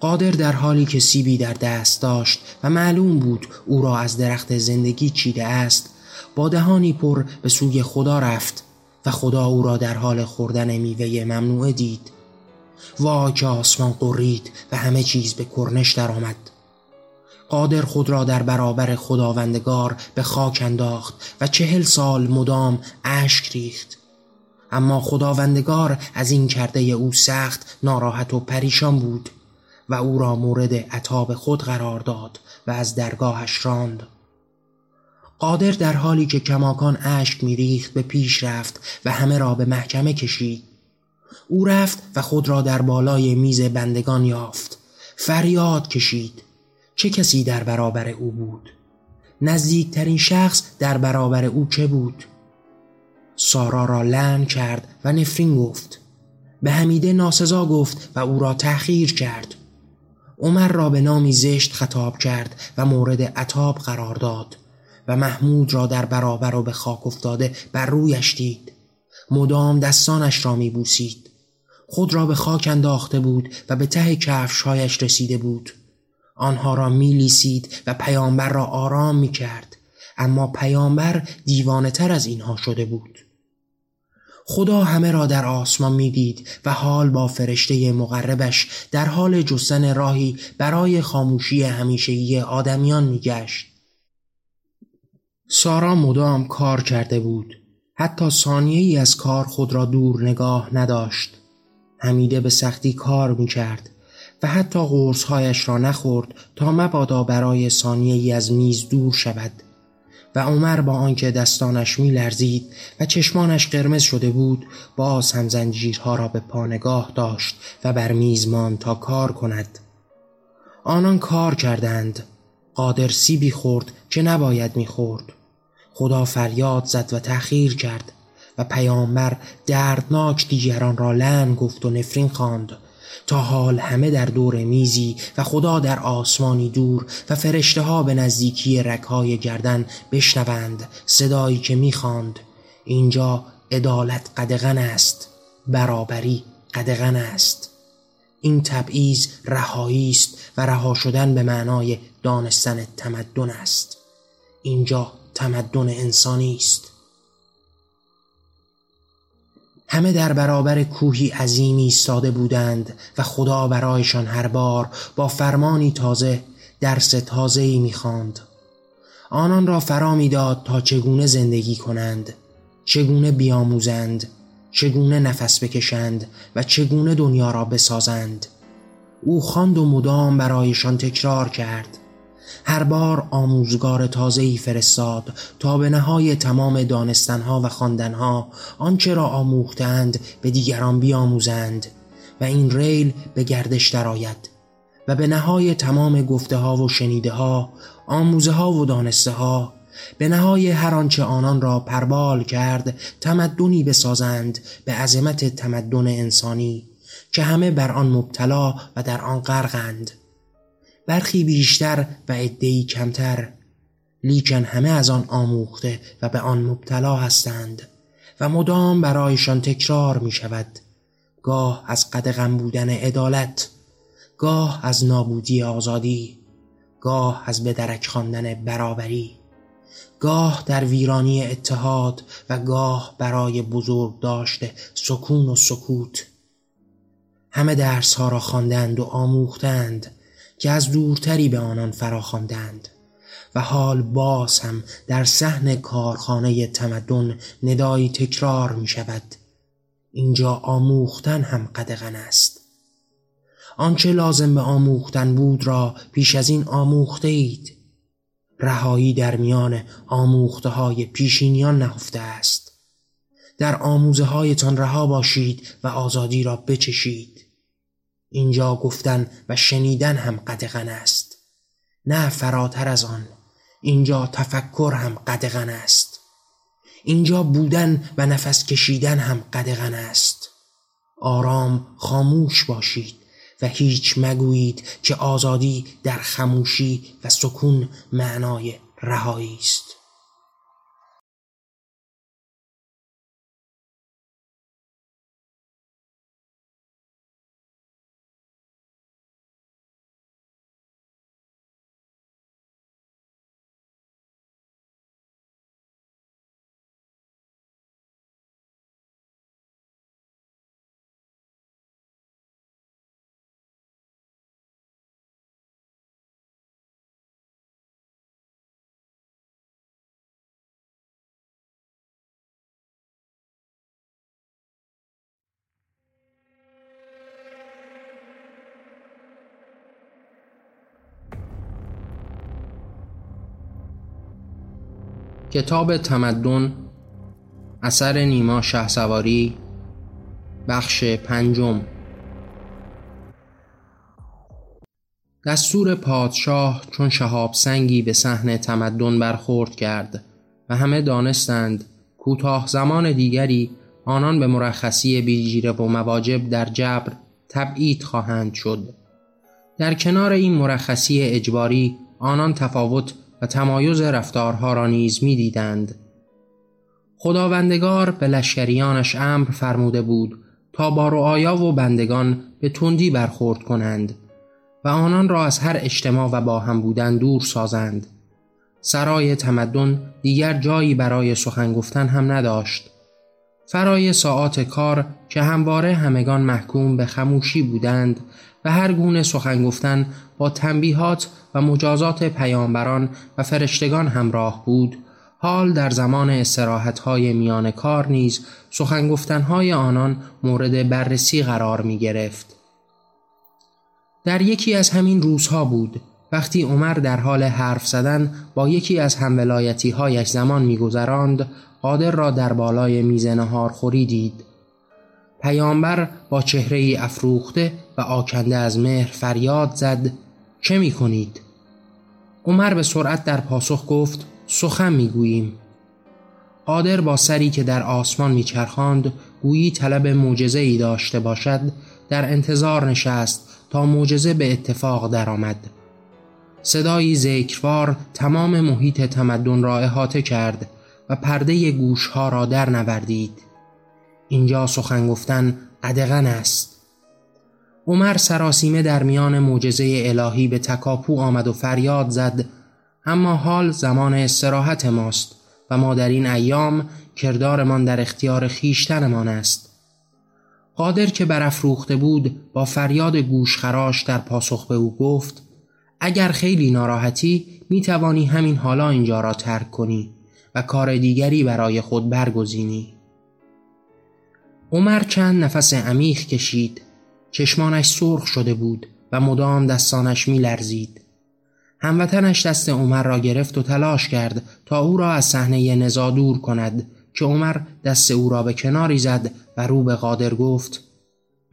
قادر در حالی که سیبی در دست داشت و معلوم بود او را از درخت زندگی چیده است با دهانی پر به سوی خدا رفت و خدا او را در حال خوردن میوه ممنوعه دید. وا که آسمان قرید و همه چیز به کرنش درآمد. قادر خود را در برابر خداوندگار به خاک انداخت و چهل سال مدام اشک ریخت. اما خداوندگار از این کرده او سخت ناراحت و پریشان بود. و او را مورد عطاب خود قرار داد و از درگاهش راند. قادر در حالی که کماکان اشک میریخت به پیش رفت و همه را به محکمه کشید. او رفت و خود را در بالای میز بندگان یافت. فریاد کشید. چه کسی در برابر او بود؟ نزدیکترین شخص در برابر او چه بود؟ سارا را لعن کرد و نفرین گفت. به حمیده ناسزا گفت و او را تأخیر کرد. عمر را به نامی زشت خطاب کرد و مورد عطاب قرار داد و محمود را در برابر و به خاک افتاده بر رویش دید. مدام دستانش را می بوسید. خود را به خاک انداخته بود و به ته کفشهایش رسیده بود. آنها را میلیسید و پیامبر را آرام می کرد. اما پیامبر دیوانه تر از اینها شده بود. خدا همه را در آسمان می‌دید و حال با فرشته مقربش در حال جستن راهی برای خاموشی همیشگی آدمیان میگشت. سارا مدام کار کرده بود. حتی ثانیه ای از کار خود را دور نگاه نداشت. حمیده به سختی کار می‌کرد و حتی قرصهایش را نخورد تا مبادا برای ثانیه ای از میز دور شود. و عمر با آنکه دستانش میلرزید و چشمانش قرمز شده بود باز هم زنجیرها را به پانگاه داشت و بر میز مان تا کار کند. آنان کار کردند. قادر سیبی خورد که نباید می‌خورد. خدا فریاد زد و تأخیر کرد و پیامبر دردناک دیگران را لن گفت و نفرین خواند. تا حال همه در دور میزی و خدا در آسمانی دور و فرشته ها به نزدیکی رکهای گردن بشنوند صدایی که می‌خواند. اینجا عدالت قدغن است برابری قدغن است. این تبعیض رهایی است و رها شدن به معنای دانستن تمدن است. اینجا تمدن انسانی است. همه در برابر کوهی عظیمی ایستاده بودند و خدا برایشان هر بار با فرمانی تازه درس تازه‌ای می‌خواند. آنان را فرا می‌داد تا چگونه زندگی کنند، چگونه بیاموزند، چگونه نفس بکشند و چگونه دنیا را بسازند. او خواند و مدام برایشان تکرار کرد هر بار آموزگار تازه‌ای فرستاد تا به نهای تمام دانستنها و خواندنها آنچه را آموختند به دیگران بیاموزند و این ریل به گردش درآید و به نهای تمام گفته ها و شنیده ها آموزه ها و دانسته ها به نهای هر آنچه آنان را پربال کرد تمدنی بسازند به عظمت تمدن انسانی که همه بر آن مبتلا و در آن غرقند. برخی بیشتر و عدهای کمتر لیکن همه از آن آموخته و به آن مبتلا هستند و مدام برایشان تکرار می شود گاه از قدغم بودن عدالت گاه از نابودی آزادی گاه از به درک خواندن برابری گاه در ویرانی اتحاد و گاه برای بزرگ داشته سکون و سکوت. همه درس ها را خواندند و آموختند که از دورتری به آنان فراخواندند و حال باز هم در صحن کارخانه تمدن ندایی تکرار می شود اینجا آموختن هم قدغن است. آنچه لازم به آموختن بود را پیش از این آموخته اید رهایی در میان آموخته های پیشینیان نهفته است. در آموزه هایتان رها باشید و آزادی را بچشید. اینجا گفتن و شنیدن هم قدغن است. نه فراتر از آن اینجا تفکر هم قدغن است. اینجا بودن و نفس کشیدن هم قدغن است. آرام خاموش باشید و هیچ مگویید که آزادی در خموشی و سکون معنای رهایی است. کتاب تمدن اثر نیما شهسواری بخش پنجم. دستور پادشاه چون شهاب سنگی به صحن تمدن برخورد کرد و همه دانستند کوتاه زمان دیگری آنان به مرخصی بیجیره و مواجب در جبر تبعید خواهند شد. در کنار این مرخصی اجباری آنان تفاوت و تمایز رفتارها را نیز می دیدند. خداوندگار به لشکریانش امر فرموده بود تا با رعایا و بندگان به تندی برخورد کنند و آنان را از هر اجتماع و با هم بودن دور سازند. سرای تمدن دیگر جایی برای سخن گفتن هم نداشت. فرای ساعات کار که همواره همگان محکوم به خموشی بودند و هر گونه سخن گفتن با تنبیهات و مجازات پیامبران و فرشتگان همراه بود. حال در زمان استراحتهای میان کار نیز سخن گفتنهای آنان مورد بررسی قرار می گرفت. در یکی از همین روزها بود وقتی عمر در حال حرف زدن با یکی از همولایتی هایش زمان میگذراند قادر را در بالای میز نهارخوری دید. پیامبر با چهره افروخته و آکنده از مهر فریاد زد. چه می کنید؟ عمر به سرعت در پاسخ گفت سخن می گوییم قادر با سری که در آسمان میچرخاند گویی طلب معجزه ای داشته باشد در انتظار نشست تا معجزه به اتفاق درآمد. صدایی ذکروار تمام محیط تمدن را احاطه کرد و پرده گوشها را در نوردید. اینجا سخن گفتن قدغن است. عمر سراسیمه در میان معجزه الهی به تکاپو آمد و فریاد زد اما حال زمان استراحت ماست و ما در این ایام کردارمان در اختیار خیشتنمان است. قادر که برافروخته بود با فریاد گوشخراش در پاسخ به او گفت اگر خیلی ناراحتی می توانی همین حالا اینجا را ترک کنی و کار دیگری برای خود برگزینی. عمر چند نفس عمیق کشید. چشمانش سرخ شده بود و مدام دستانش می لرزید. هموطنش دست عمر را گرفت و تلاش کرد تا او را از صحنه نزا دور کند که عمر دست او را به کناری زد و رو به قادر گفت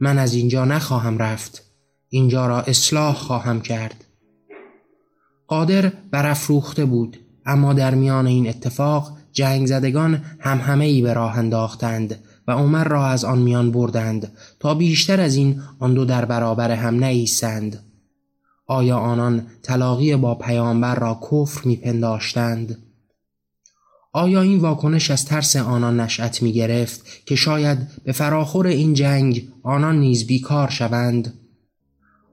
من از اینجا نخواهم رفت اینجا را اصلاح خواهم کرد قادر برافروخته بود اما در میان این اتفاق جنگ زدگان هم همه ای به راه انداختند و عمر را از آن میان بردند تا بیشتر از این آن دو در برابر هم نیستند آیا آنان تلاقی با پیامبر را کفر میپنداشتند آیا این واکنش از ترس آنان نشأت می گرفت که شاید به فراخور این جنگ آنان نیز بیکار شوند؟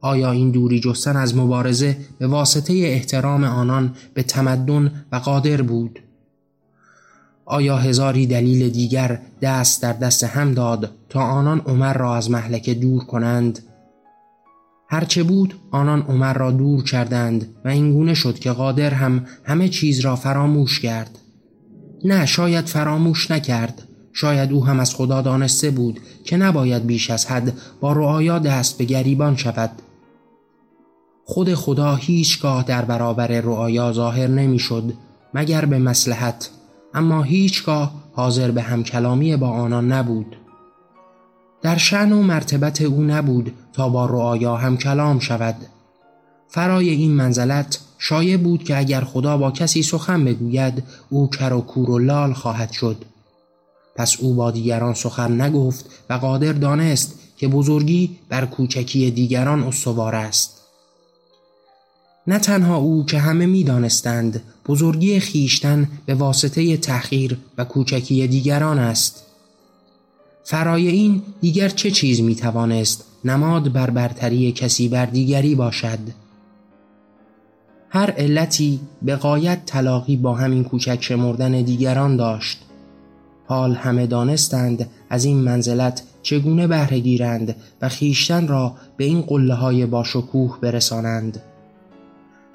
آیا این دوری جستن از مبارزه به واسطه احترام آنان به تمدن و قادر بود؟ آیا هزاری دلیل دیگر دست در دست هم داد تا آنان عمر را از محلکه دور کنند؟ هرچه بود آنان عمر را دور کردند و اینگونه شد که قادر هم همه چیز را فراموش کرد. نه شاید فراموش نکرد. شاید او هم از خدا دانسته بود که نباید بیش از حد با رعایا دست به گریبان شود. خود خدا هیچگاه در برابر رعایا ظاهر نمی‌شد مگر به مسلحت اما هیچگاه حاضر به همکلامی با آنان نبود. در شن و مرتبت او نبود تا با رعایا هم کلام شود. فرای این منزلت شایع بود که اگر خدا با کسی سخن بگوید او کر و کور و لال خواهد شد. پس او با دیگران سخن نگفت و قادر دانست که بزرگی بر کوچکی دیگران استوار است. نه تنها او که همه می دانستند بزرگی خیشتن به واسطه تحقیر و کوچکی دیگران است. فرای این دیگر چه چیز می توانست نماد بر برتری کسی بر دیگری باشد؟ هر علتی به قایت تلاقی با همین کوچک شمردن دیگران داشت. حال همه دانستند از این منزلت چگونه بهره گیرند و خیشتن را به این قله های باشکوه برسانند.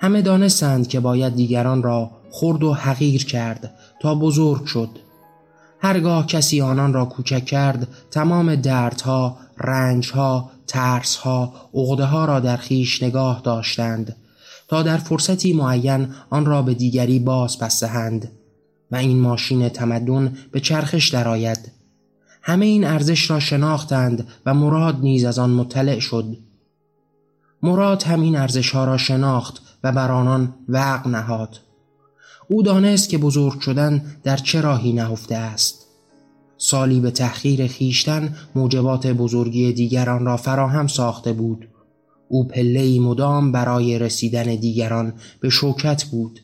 همه دانستند که باید دیگران را خرد و حقیر کرد تا بزرگ شد. هرگاه کسی آنان را کوچک کرد تمام دردها، رنجها، ترسها، ها را در خیش نگاه داشتند تا در فرصتی معین آن را به دیگری باز پس دهند و این ماشین تمدن به چرخش درآید. همه این ارزش را شناختند و مراد نیز از آن مطلع شد. مراد هم این ارزش ها را شناخت و بر آنان وقع نهاد. او دانست که بزرگ شدن در چه راهی نهفته است. سالی به تحقیر خیشتن موجبات بزرگی دیگران را فراهم ساخته بود. او پله مدام برای رسیدن دیگران به شوکت بود.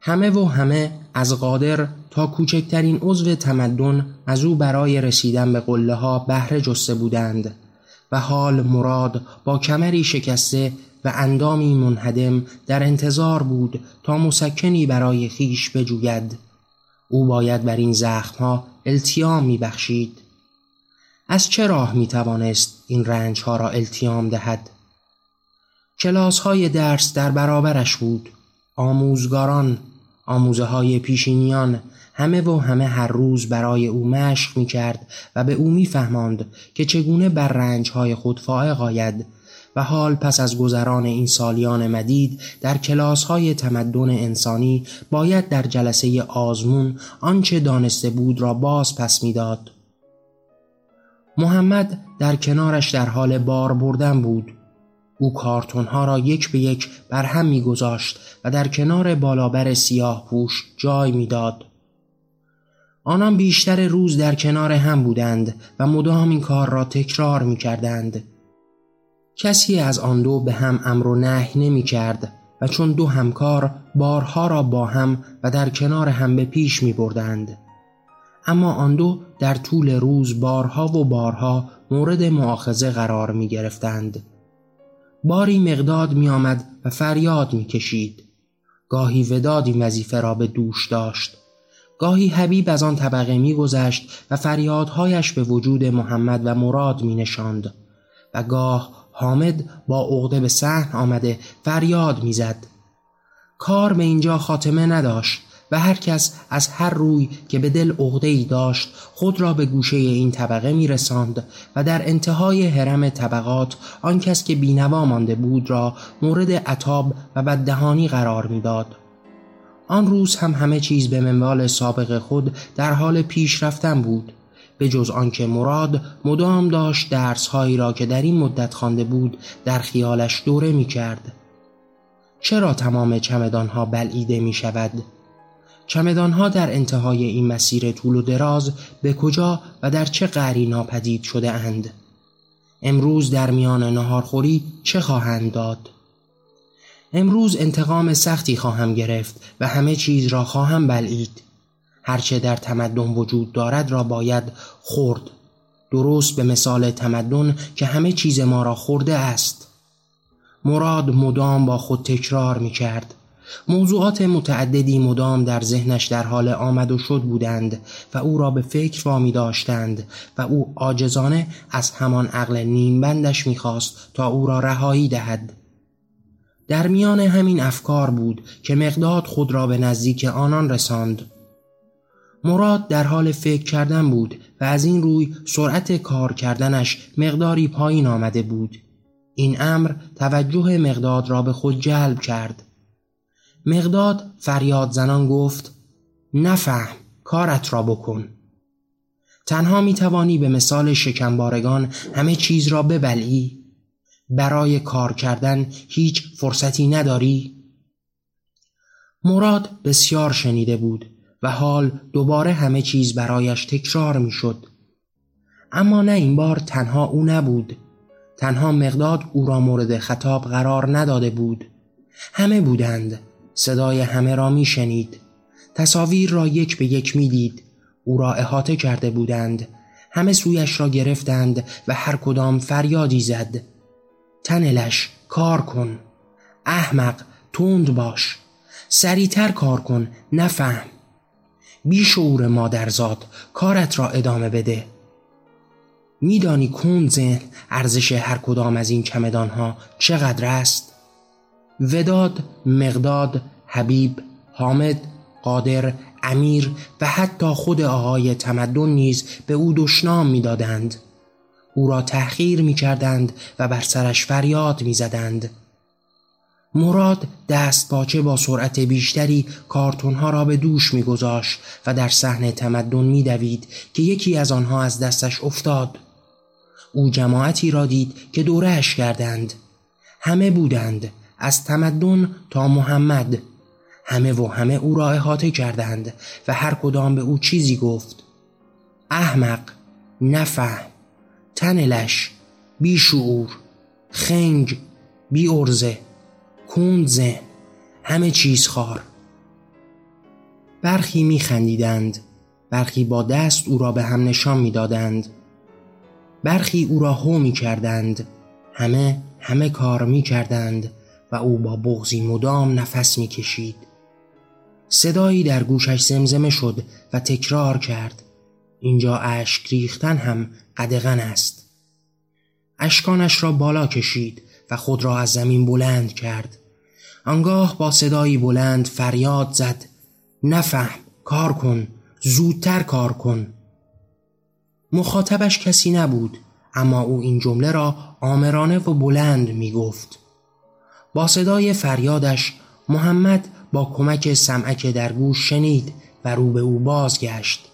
همه و همه از قادر تا کوچکترین عضو تمدن از او برای رسیدن به قله ها بهره جسته بودند و حال مراد با کمری شکسته و اندامی منهدم در انتظار بود تا مسکنی برای خیش بجوید. او باید بر این زخمها التیام میبخشید. از چه راه می توانست این رنج ها را التیام دهد؟ کلاس های درس در برابرش بود. آموزگاران آموزه های پیشینیان همه و همه هر روز برای او مشق می کرد و به او می فهماند که چگونه بر رنج های خود فائق آید و حال پس از گذران این سالیان مدید در کلاس های تمدن انسانی باید در جلسه آزمون آنچه دانسته بود را باز پس می‌داد. محمد در کنارش در حال بار بردن بود او کارتونها را یک به یک بر هم میگذاشت و در کنار بالابر سیاه پوش جای می‌داد. آنان بیشتر روز در کنار هم بودند و مدام این کار را تکرار می کردند. کسی از آن دو به هم امر و نهی نمی کرد و چون دو همکار بارها را با هم و در کنار هم به پیش می بردند. اما آن دو در طول روز بارها و بارها مورد معاخزه قرار می گرفتند. باری مقداد می آمد و فریاد می کشید. گاهی وداد این وظیفه را به دوش داشت گاهی حبیب از آن طبقه میگذشت و فریادهایش به وجود محمد و مراد می نشاند و گاه حامد با عقده به صحن آمده فریاد می‌زد کار به اینجا خاتمه نداشت و هر کس از هر روی که به دل عقده ای داشت خود را به گوشه این طبقه می رساند و در انتهای حرم طبقات آن کس که بینوا مانده بود را مورد عطاب و بددهانی قرار می‌داد. آن روز هم همه چیز به منوال سابق خود در حال پیش رفتن بود به جز آنکه مراد مدام داشت درسهایی را که در این مدت خوانده بود در خیالش دوره می کرد. چرا تمام چمدانها بلعیده می شود؟ چمدانها در انتهای این مسیر طول و دراز به کجا و در چه قری ناپدید شده اند؟ امروز در میان نهارخوری چه خواهند داد؟ امروز انتقام سختی خواهم گرفت و همه چیز را خواهم بلعید هرچه در تمدن وجود دارد را باید خورد. درست به مثال تمدن که همه چیز ما را خورده است. مراد مدام با خود تکرار می کرد موضوعات متعددی مدام در ذهنش در حال آمد و شد بودند و او را به فکر وامی داشتند و او عاجزانه از همان عقل نیمبندش می‌خواست تا او را رهایی دهد. در میان همین افکار بود که مقداد خود را به نزدیک آنان رساند. مراد در حال فکر کردن بود و از این روی سرعت کار کردنش مقداری پایین آمده بود. این امر توجه مقداد را به خود جلب کرد. مقداد فریاد زنان گفت نفهم کارت را بکن. تنها می توانی به مثال شکمبارگان همه چیز را ببلعی. برای کار کردن هیچ فرصتی نداری. مراد بسیار شنیده بود. و حال دوباره همه چیز برایش تکرار می شد. اما نه این بار تنها او نبود. تنها مقداد او را مورد خطاب قرار نداده بود. همه بودند. صدای همه را می شنید تصاویر را یک به یک می دید او را احاطه کرده بودند. همه سویش را گرفتند و هر کدام فریادی زد. تنلش کار کن. احمق تند باش. سریعتر کار کن. نفهم. بیشعور مادرزاد کارت را ادامه بده. میدانی کند ذهن ارزش هر کدام از این چمدانها چقدر است؟ وداد مقداد حبیب حامد قادر امیر و حتی خود آقای تمدن نیز به او دشنام می‌دادند. او را تحقیر می کردند و بر سرش فریاد می زدند. مراد دست باچه با سرعت بیشتری کارتونها را به دوش میگذاشت و در صحنه تمدن میدوید که یکی از آنها از دستش افتاد. او جماعتی را دید که دورهش کردند. همه بودند از تمدن تا محمد. همه و همه او را احاطه کردند و هر کدام به او چیزی گفت. احمق نفهم تنلش بی شعور خنگ بی ارزه کند ذهن همه چیز خار برخی می خندیدند برخی با دست او را به هم نشان می دادند. برخی او را هو می کردند همه همه کار می کردند و او با بغزی مدام نفس می کشید. صدایی در گوشش زمزمه شد و تکرار کرد. اینجا اشک ریختن هم قدغن است. اشکانش را بالا کشید. و خود را از زمین بلند کرد. آنگاه با صدایی بلند فریاد زد نفهم کار کن زودتر کار کن. مخاطبش کسی نبود اما او این جمله را آمرانه و بلند می گفت با صدای فریادش محمد با کمک سمعک در گوش شنید و رو به او بازگشت.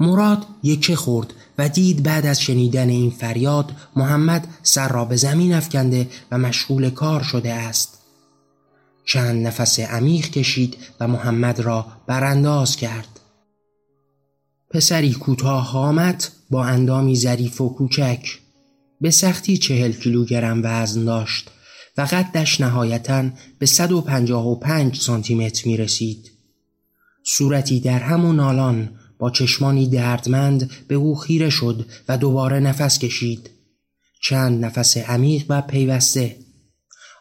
مراد یکه خورد و دید بعد از شنیدن این فریاد محمد سر را به زمین افکنده و مشغول کار شده است. چند نفس عمیق کشید و محمد را برانداز کرد. پسری کوتاه قامت با اندامی ظریف و کوچک. به سختی چهل کیلوگرم وزن داشت و قدش نهایتا به 155 سانتی متر می رسید. صورتی در همون نالان با چشمانی دردمند به او خیره شد و دوباره نفس کشید. چند نفس عمیق و پیوسته.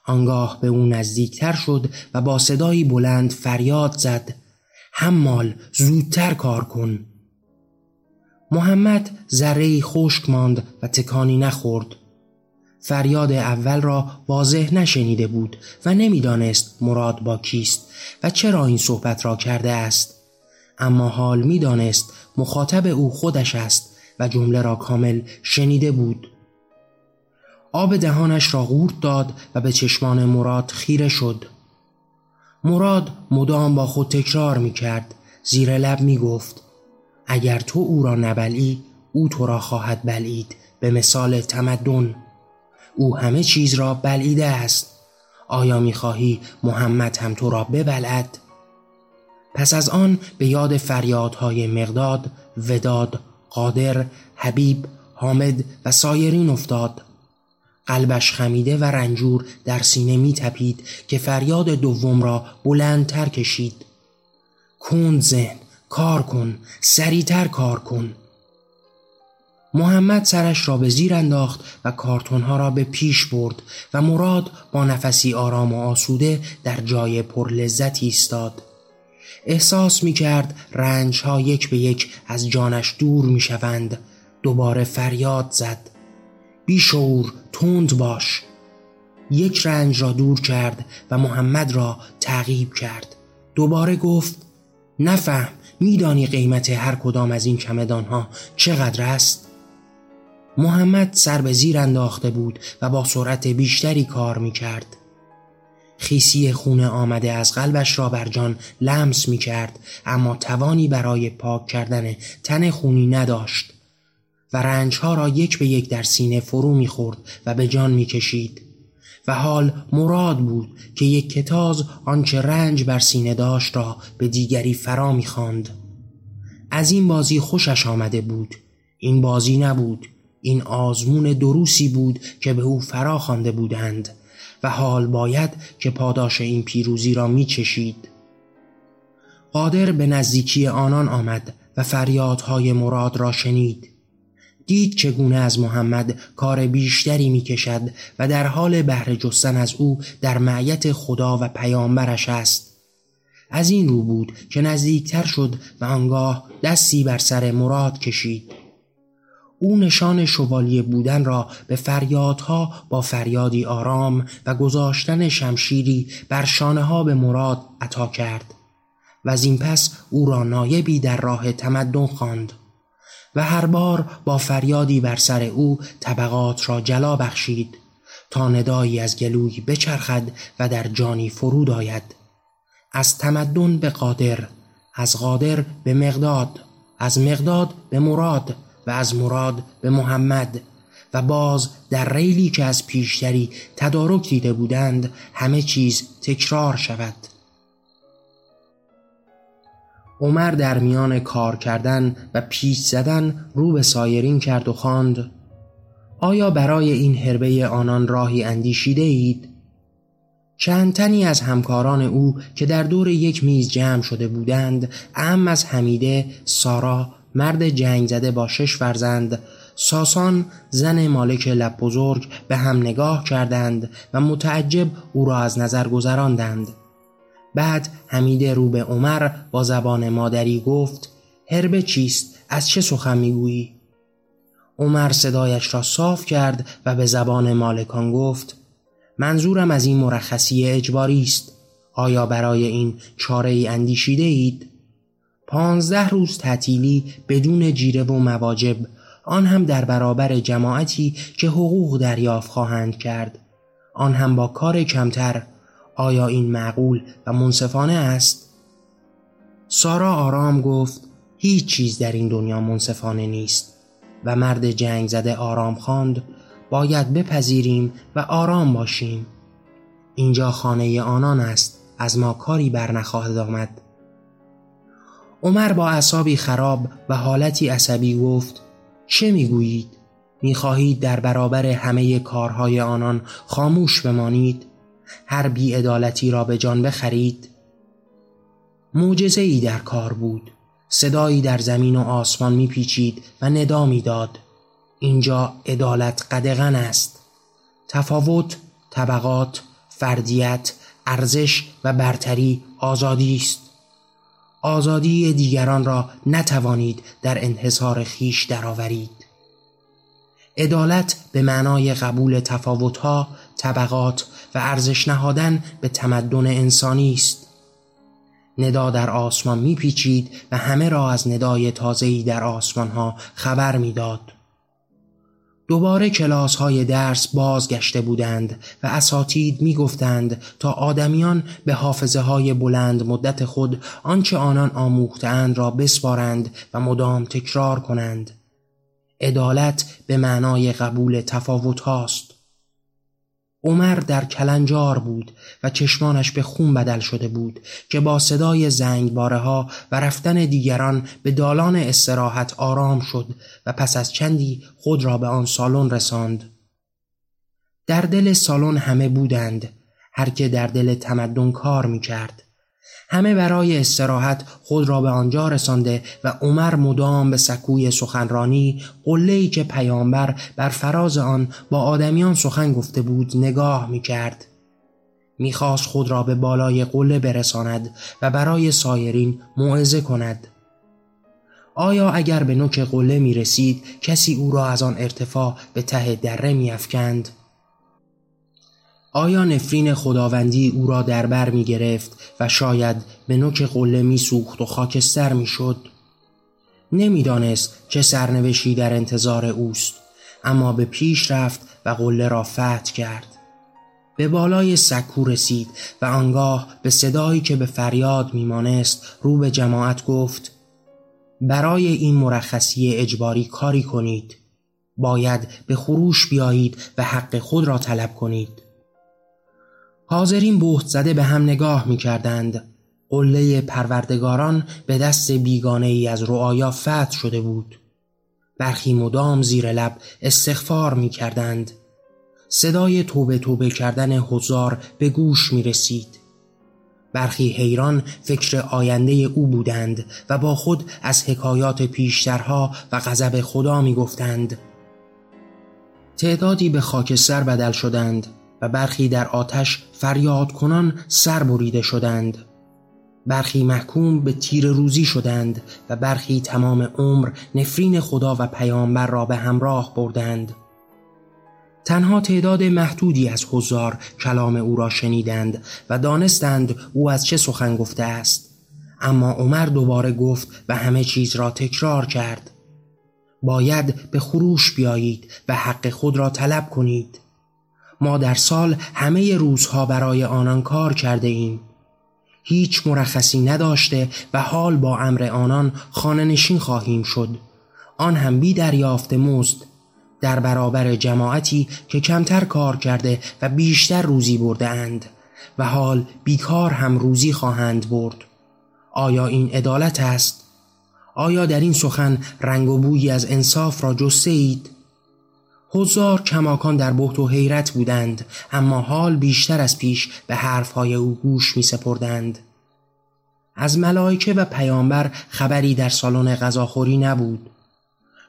آنگاه به او نزدیکتر شد و با صدایی بلند فریاد زد. حمال زودتر کار کن. محمد ذره خشک ماند و تکانی نخورد. فریاد اول را واضح نشنیده بود و نمی‌دانست مراد با کیست و چرا این صحبت را کرده است. اما حال می‌دانست مخاطب او خودش است و جمله را کامل شنیده بود. آب دهانش را غورت داد و به چشمان مراد خیره شد. مراد مدام با خود تکرار می کرد زیر لب می گفت اگر تو او را نبلی او تو را خواهد بلید به مثال تمدن. او همه چیز را بلعیده است. آیا می خواهی محمد هم تو را ببلد؟ پس از آن به یاد فریادهای مقداد، وداد، قادر، حبیب، حامد و سایرین افتاد. قلبش خمیده و رنجور در سینه می تپید که فریاد دوم را بلندتر کشید. کند ذهن کار کن سریعتر کار کن. محمد سرش را به زیر انداخت و کارتونها را به پیش برد و مراد با نفسی آرام و آسوده در جای پر لذت ایستاد. احساس می کرد رنج ها یک به یک از جانش دور می شوند دوباره فریاد زد بیشعور تند باش یک رنج را دور کرد و محمد را تعقیب کرد دوباره گفت نفهم میدانی قیمت هر کدام از این چمدان ها چقدر است؟ محمد سر به زیر انداخته بود و با سرعت بیشتری کار می کرد. خیسی خونه آمده از قلبش را بر جان لمس می کرد اما توانی برای پاک کردن تن خونی نداشت و رنجها را یک به یک در سینه فرو می‌خورد و به جان می‌کشید. و حال مراد بود که یک کتاز آنچه رنج بر سینه داشت را به دیگری فرا می‌خواند. از این بازی خوشش آمده بود. این بازی نبود. این آزمون دروسی بود که به او فرا خوانده بودند. و حال باید که پاداش این پیروزی را میچشید. قادر به نزدیکی آنان آمد و فریادهای مراد را شنید. دید چگونه از محمد کار بیشتری می کشد و در حال بهره جستن از او در معیت خدا و پیامبرش است. از این رو بود که نزدیکتر شد و آنگاه دستی بر سر مراد کشید. او نشان شوالیه بودن را به فریادها با فریادی آرام و گذاشتن شمشیری بر شانه ها به مراد عطا کرد و از این پس او را نایبی در راه تمدن خواند. و هر بار با فریادی بر سر او طبقات را جلا بخشید تا ندایی از گلوی بچرخد و در جانی فرود آید از تمدن به قادر از قادر به مقداد از مقداد به مراد و از مراد به محمد و باز در ریلی که از پیشتری تدارک دیده بودند همه چیز تکرار شود عمر در میان کار کردن و پیش زدن رو به سایرین کرد و خواند آیا برای این هربه آنان راهی اندیشیده اید؟ چند تنی از همکاران او که در دور یک میز جمع شده بودند ام از حمیده، سارا، مرد جنگ زده با شش فرزند ساسان زن مالک لب بزرگ به هم نگاه کردند و متعجب او را از نظر گذراندند بعد حمید رو به عمر با زبان مادری گفت هربه چیست؟ از چه سخن می‌گویی؟ عمر صدایش را صاف کرد و به زبان مالکان گفت منظورم از این مرخصی اجباری است آیا برای این چاره ای اندیشیده اید؟ پانزده روز تعطیلی بدون جیره و مواجب آن هم در برابر جماعتی که حقوق دریافت خواهند کرد. آن هم با کار کمتر. آیا این معقول و منصفانه است؟ سارا آرام گفت هیچ چیز در این دنیا منصفانه نیست و مرد جنگ زده آرام خواند. باید بپذیریم و آرام باشیم. اینجا خانه آنان است از ما کاری بر نخواهد آمد. عمر با اعصابی خراب و حالتی عصبی گفت چه می‌گویید؟ می‌خواهید در برابر همه کارهای آنان خاموش بمانید؟ هر بیعدالتی را به جان بخرید؟ موجزه ای در کار بود. صدایی در زمین و آسمان میپیچید و ندا می‌داد. اینجا عدالت قدغن است. تفاوت طبقات فردیت ارزش و برتری آزادی است. آزادی دیگران را نتوانید در انحصار خیش درآورید عدالت به معنای قبول تفاوتها، طبقات و ارزش نهادن به تمدن انسانی است ندا در آسمان میپیچید و همه را از ندای تازه‌ای در آسمان ها خبر می‌داد. دوباره کلاس های درس بازگشته بودند و اساتید می گفتند تا آدمیان به حافظه های بلند مدت خود آنچه آنان آموختند را بسپارند و مدام تکرار کنند. عدالت به معنای قبول تفاوت هاست. عمر در کلنجار بود و چشمانش به خون بدل شده بود که با صدای زنگباره ها و رفتن دیگران به دالان استراحت آرام شد و پس از چندی خود را به آن سالن رساند. در دل سالن همه بودند هر که در دل تمدن کار می کرد. همه برای استراحت خود را به آنجا رسانده و عمر مدام به سکوی سخنرانی قله‌ای که پیامبر بر فراز آن با آدمیان سخن گفته بود نگاه می کرد. می‌خواست خود را به بالای قله برساند و برای سایرین موعظه کند. آیا اگر به نوک قله می رسید کسی او را از آن ارتفاع به ته دره می افکند؟ آیا نفرین خداوندی او را در بر می گرفت و شاید به نوک قله می سوخت و خاکستر می شد؟ نمی‌دانست چه سرنوشی در انتظار اوست اما به پیش رفت و قله را فتح کرد. به بالای سکو رسید و آنگاه به صدایی که به فریاد میمانست رو به جماعت گفت برای این مرخصی اجباری کاری کنید. باید به خروش بیایید و حق خود را طلب کنید. حاضرین بهت زده به هم نگاه می کردند. قله پروردگاران به دست بیگانه ای از رعایا فتح شده بود. برخی مدام زیر لب استغفار می کردند. صدای توبه توبه کردن حضار به گوش می رسید. برخی حیران فکر آینده او بودند و با خود از حکایات پیشترها و غضب خدا می گفتند. تعدادی به خاکستر بدل شدند برخی در آتش فریاد کنان سر بریده شدند. برخی محکوم به تیر روزی شدند و برخی تمام عمر نفرین خدا و پیامبر را به همراه بردند. تنها تعداد محدودی از حضار کلام او را شنیدند و دانستند او از چه سخن گفته است. اما عمر دوباره گفت و همه چیز را تکرار کرد. باید به خروش بیایید و حق خود را طلب کنید. ما در سال همه روزها برای آنان کار کرده ایم هیچ مرخصی نداشته و حال با امر آنان خانه نشین خواهیم شد آن هم بی دریافت مزد در برابر جماعتی که کمتر کار کرده و بیشتر روزی برده اند و حال بیکار هم روزی خواهند برد آیا این عدالت است؟ آیا در این سخن رنگ و بویی از انصاف را جسته؟ حضار کماکان در بحت و حیرت بودند اما حال بیشتر از پیش به حرفهای او گوش می سپردند. از ملائکه و پیامبر خبری در سالن غذاخوری نبود.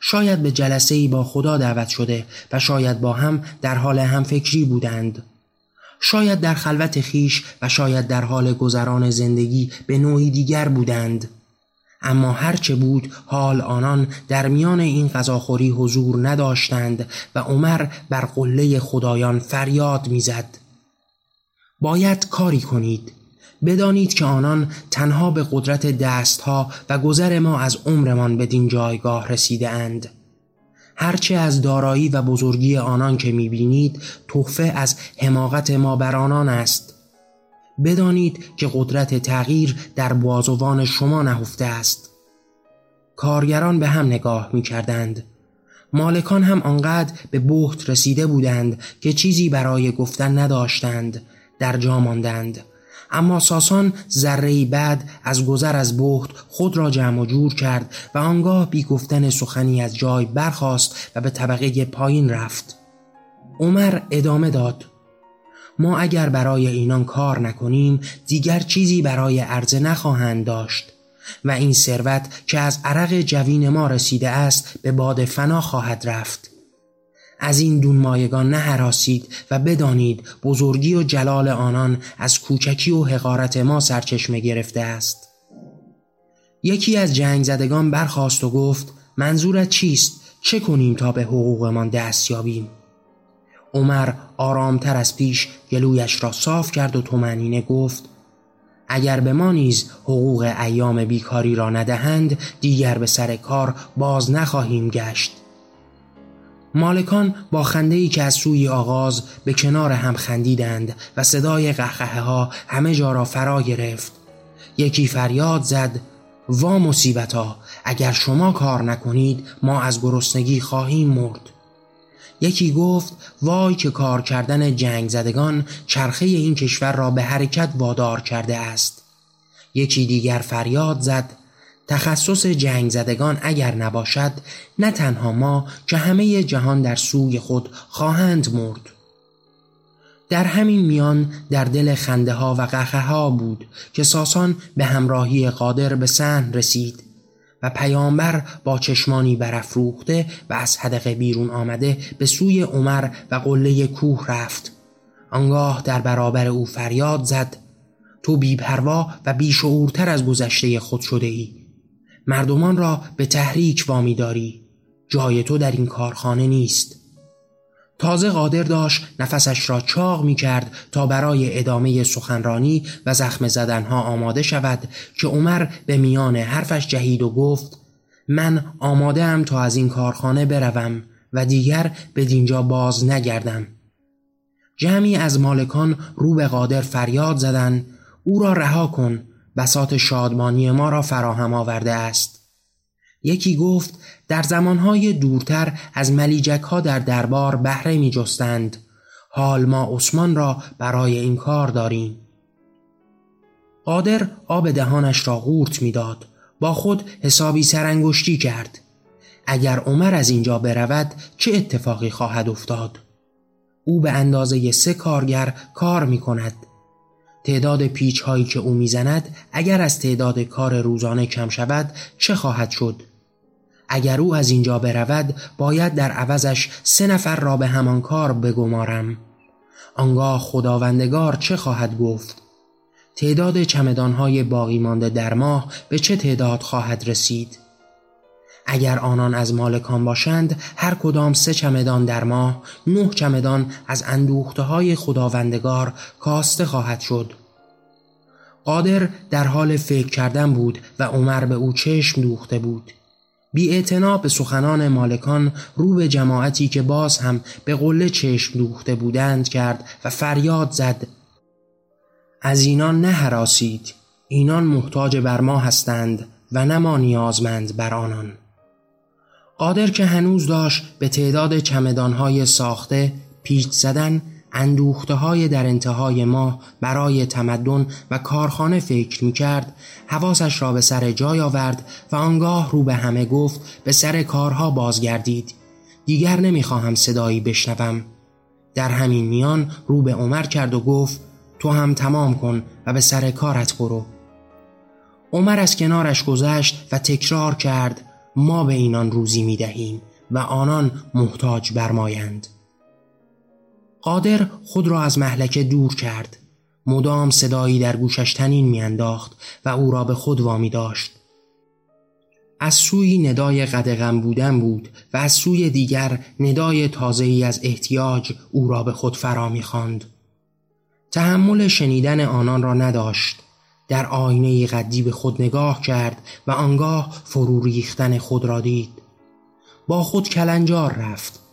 شاید به جلسه ای با خدا دعوت شده و شاید با هم در حال همفکری بودند. شاید در خلوت خیش و شاید در حال گذران زندگی به نوعی دیگر بودند. اما هرچه بود حال آنان در میان این غذاخوری حضور نداشتند و عمر بر قله خدایان فریاد می‌زد. باید کاری کنید. بدانید که آنان تنها به قدرت دستها و گذر ما از عمرمان بدین جایگاه رسیده اند هرچه از دارایی و بزرگی آنان که می‌بینید تحفه از حماقت ما بر آنان است. بدانید که قدرت تغییر در بازوان شما نهفته است. کارگران به هم نگاه می کردند مالکان هم آنقدر به بحت رسیده بودند که چیزی برای گفتن نداشتند در جا ماندند. اما ساسان ذره بعد از گذر از بحت خود را جمع و جور کرد و آنگاه بی گفتن سخنی از جای برخاست و به طبقه پایین رفت. عمر ادامه داد. ما اگر برای اینان کار نکنیم دیگر چیزی برای عرضه نخواهند داشت و این ثروت که از عرق جوین ما رسیده است به باد فنا خواهد رفت از این دون مایگان نهراسید و بدانید بزرگی و جلال آنان از کوچکی و حقارت ما سرچشمه گرفته است یکی از جنگ زدگان برخاست و گفت منظورت چیست؟ چه کنیم تا به حقوقمان دست یابیم؟ عمر آرامتر از پیش گلویش را صاف کرد و تومنینه گفت اگر به ما نیز حقوق ایام بیکاری را ندهند دیگر به سر کار باز نخواهیم گشت. مالکان با خنده ای که از سوی آغاز به کنار هم خندیدند و صدای قهقه ها همه جا را فرا گرفت. یکی فریاد زد وا مصیبتا اگر شما کار نکنید ما از گرسنگی خواهیم مرد. یکی گفت وای که کار کردن جنگ زدگان چرخه این کشور را به حرکت وادار کرده است. یکی دیگر فریاد زد تخصص جنگ زدگان اگر نباشد نه تنها ما که همه جهان در سوی خود خواهند مرد. در همین میان در دل خنده ها و قهقه ها بود که ساسان به همراهی قادر به سن رسید. پیامبر با چشمانی برافروخته و از حدقه بیرون آمده به سوی عمر و قله کوه رفت. آنگاه در برابر او فریاد زد. تو بیپروا و بیشعورتر از گذشته خود شده ای مردمان را به تحریک وامی داری. جای تو در این کارخانه نیست. تازه قادر داشت نفسش را چاق می کرد تا برای ادامه سخنرانی و زخم زدنها آماده شود که عمر به میان حرفش جهید و گفت من آماده ام تا از این کارخانه بروم و دیگر به دینجا باز نگردم. جمعی از مالکان رو به قادر فریاد زدن او را رها کن بسات شادمانی ما را فراهم آورده است. یکی گفت در زمانهای دورتر از ملیجک ها در دربار بهره می جستند. حال ما عثمان را برای این کار داریم. قادر آب دهانش را غورت می‌داد. با خود حسابی سرانگشتی کرد. اگر عمر از اینجا برود چه اتفاقی خواهد افتاد؟ او به اندازه سه کارگر کار می کند تعداد پیچ هایی که او می‌زند اگر از تعداد کار روزانه کم شود چه خواهد شد؟ اگر او از اینجا برود باید در عوضش سه نفر را به همان کار بگمارم. آنگاه خداوندگار چه خواهد گفت؟ تعداد چمدانهای باقی مانده در ماه به چه تعداد خواهد رسید؟ اگر آنان از مالکان باشند هر کدام سه چمدان در ماه نه چمدان از اندوخته های خداوندگار کاسته خواهد شد. قادر در حال فکر کردن بود و عمر به او چشم دوخته بود. بی به سخنان مالکان رو به جماعتی که باز هم به قله چشم دوخته بودند کرد و فریاد زد. از اینان نه حراسید اینان محتاج بر ما هستند و نه ما نیازمند بر آنان. قادر که هنوز داشت به تعداد چمدانهای ساخته پیچ زدن اندوخته های در انتهای ماه برای تمدن و کارخانه فکر می کرد حواسش را به سر جای آورد و آنگاه رو به همه گفت به سر کارها بازگردید. دیگر نمی‌خواهم صدایی بشنوم. در همین میان رو به عمر کرد و گفت تو هم تمام کن و به سر کارت برو. عمر از کنارش گذشت و تکرار کرد ما به اینان روزی می دهیم و آنان محتاج برمایند. قادر خود را از محلکه دور کرد. مدام صدایی در گوشش تنین میانداخت و او را به خود وامی داشت. از سوی ندای قدغم بودن بود و از سوی دیگر ندای تازه‌ای از احتیاج او را به خود فرا می‌خواند. تحمل شنیدن آنان را نداشت. در آینه قدی به خود نگاه کرد و آنگاه فرو ریختن خود را دید. با خود کلنجار رفت.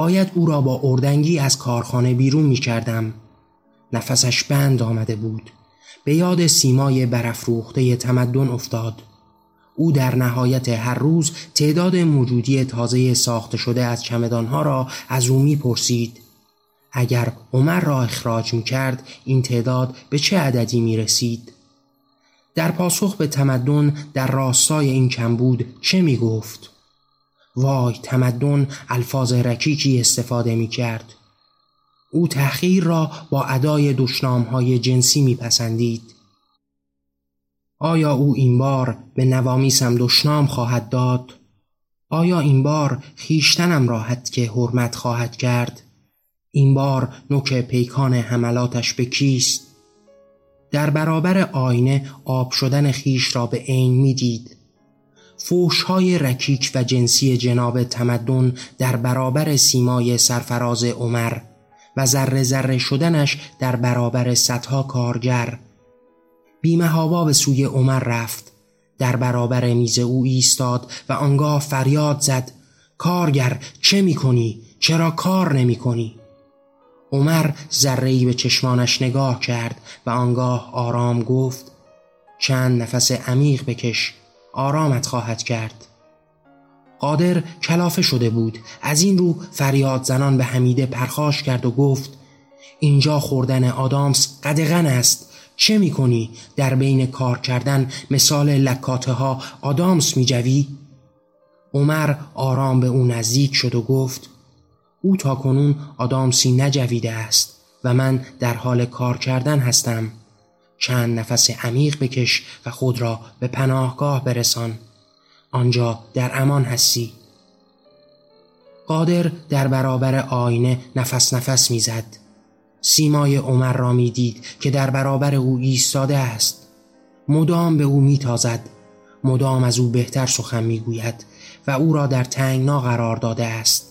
باید او را با اردنگی از کارخانه بیرون می کردم. نفسش بند آمده بود به یاد سیمای برافروخته تمدن افتاد او در نهایت هر روز تعداد موجودی تازه ساخته شده از چمدانها را از او می پرسید. اگر عمر را اخراج می کرد این تعداد به چه عددی می رسید؟ در پاسخ به تمدن در راستای این کمبود چه می گفت؟ وای تمدن الفاظ رکیکی استفاده می کرد. او تحقیر را با ادای دشنام های جنسی می پسندید. آیا او این بار به نوامیسم دشنام خواهد داد؟ آیا این بار خیشتنم راحت که حرمت خواهد کرد؟ این بار نوک پیکان حملاتش به کیست؟ در برابر آینه آب شدن خیش را به عین می‌دید. فوشهای رکیک و جنسی جناب تمدن در برابر سیمای سرفراز عمر و ذره ذره شدنش در برابر صدها کارگر بیمهابا به سوی عمر رفت در برابر میز او ایستاد و آنگاه فریاد زد کارگر چه می‌کنی؟ چرا کار نمی کنی؟ عمر ذرهی به چشمانش نگاه کرد و آنگاه آرام گفت چند نفس عمیق بکش آرامت خواهد کرد. قادر کلافه شده بود. از این رو فریاد زنان به حمیده پرخاش کرد و گفت اینجا خوردن آدامس قدغن است. چه می کنی در بین کار کردن مثال لکاته ها آدامس می جوی؟ عمر آرام به او نزدیک شد و گفت او تا کنون آدامسی نجویده است و من در حال کار کردن هستم. چند نفس عمیق بکش و خود را به پناهگاه برسان. آنجا در امان هستی. قادر در برابر آینه نفس نفس می‌زد. سیمای عمر را می‌دید که در برابر او ایستاده است. مدام به او میتازد. مدام از او بهتر سخن می‌گوید و او را در تنگنا قرار داده است.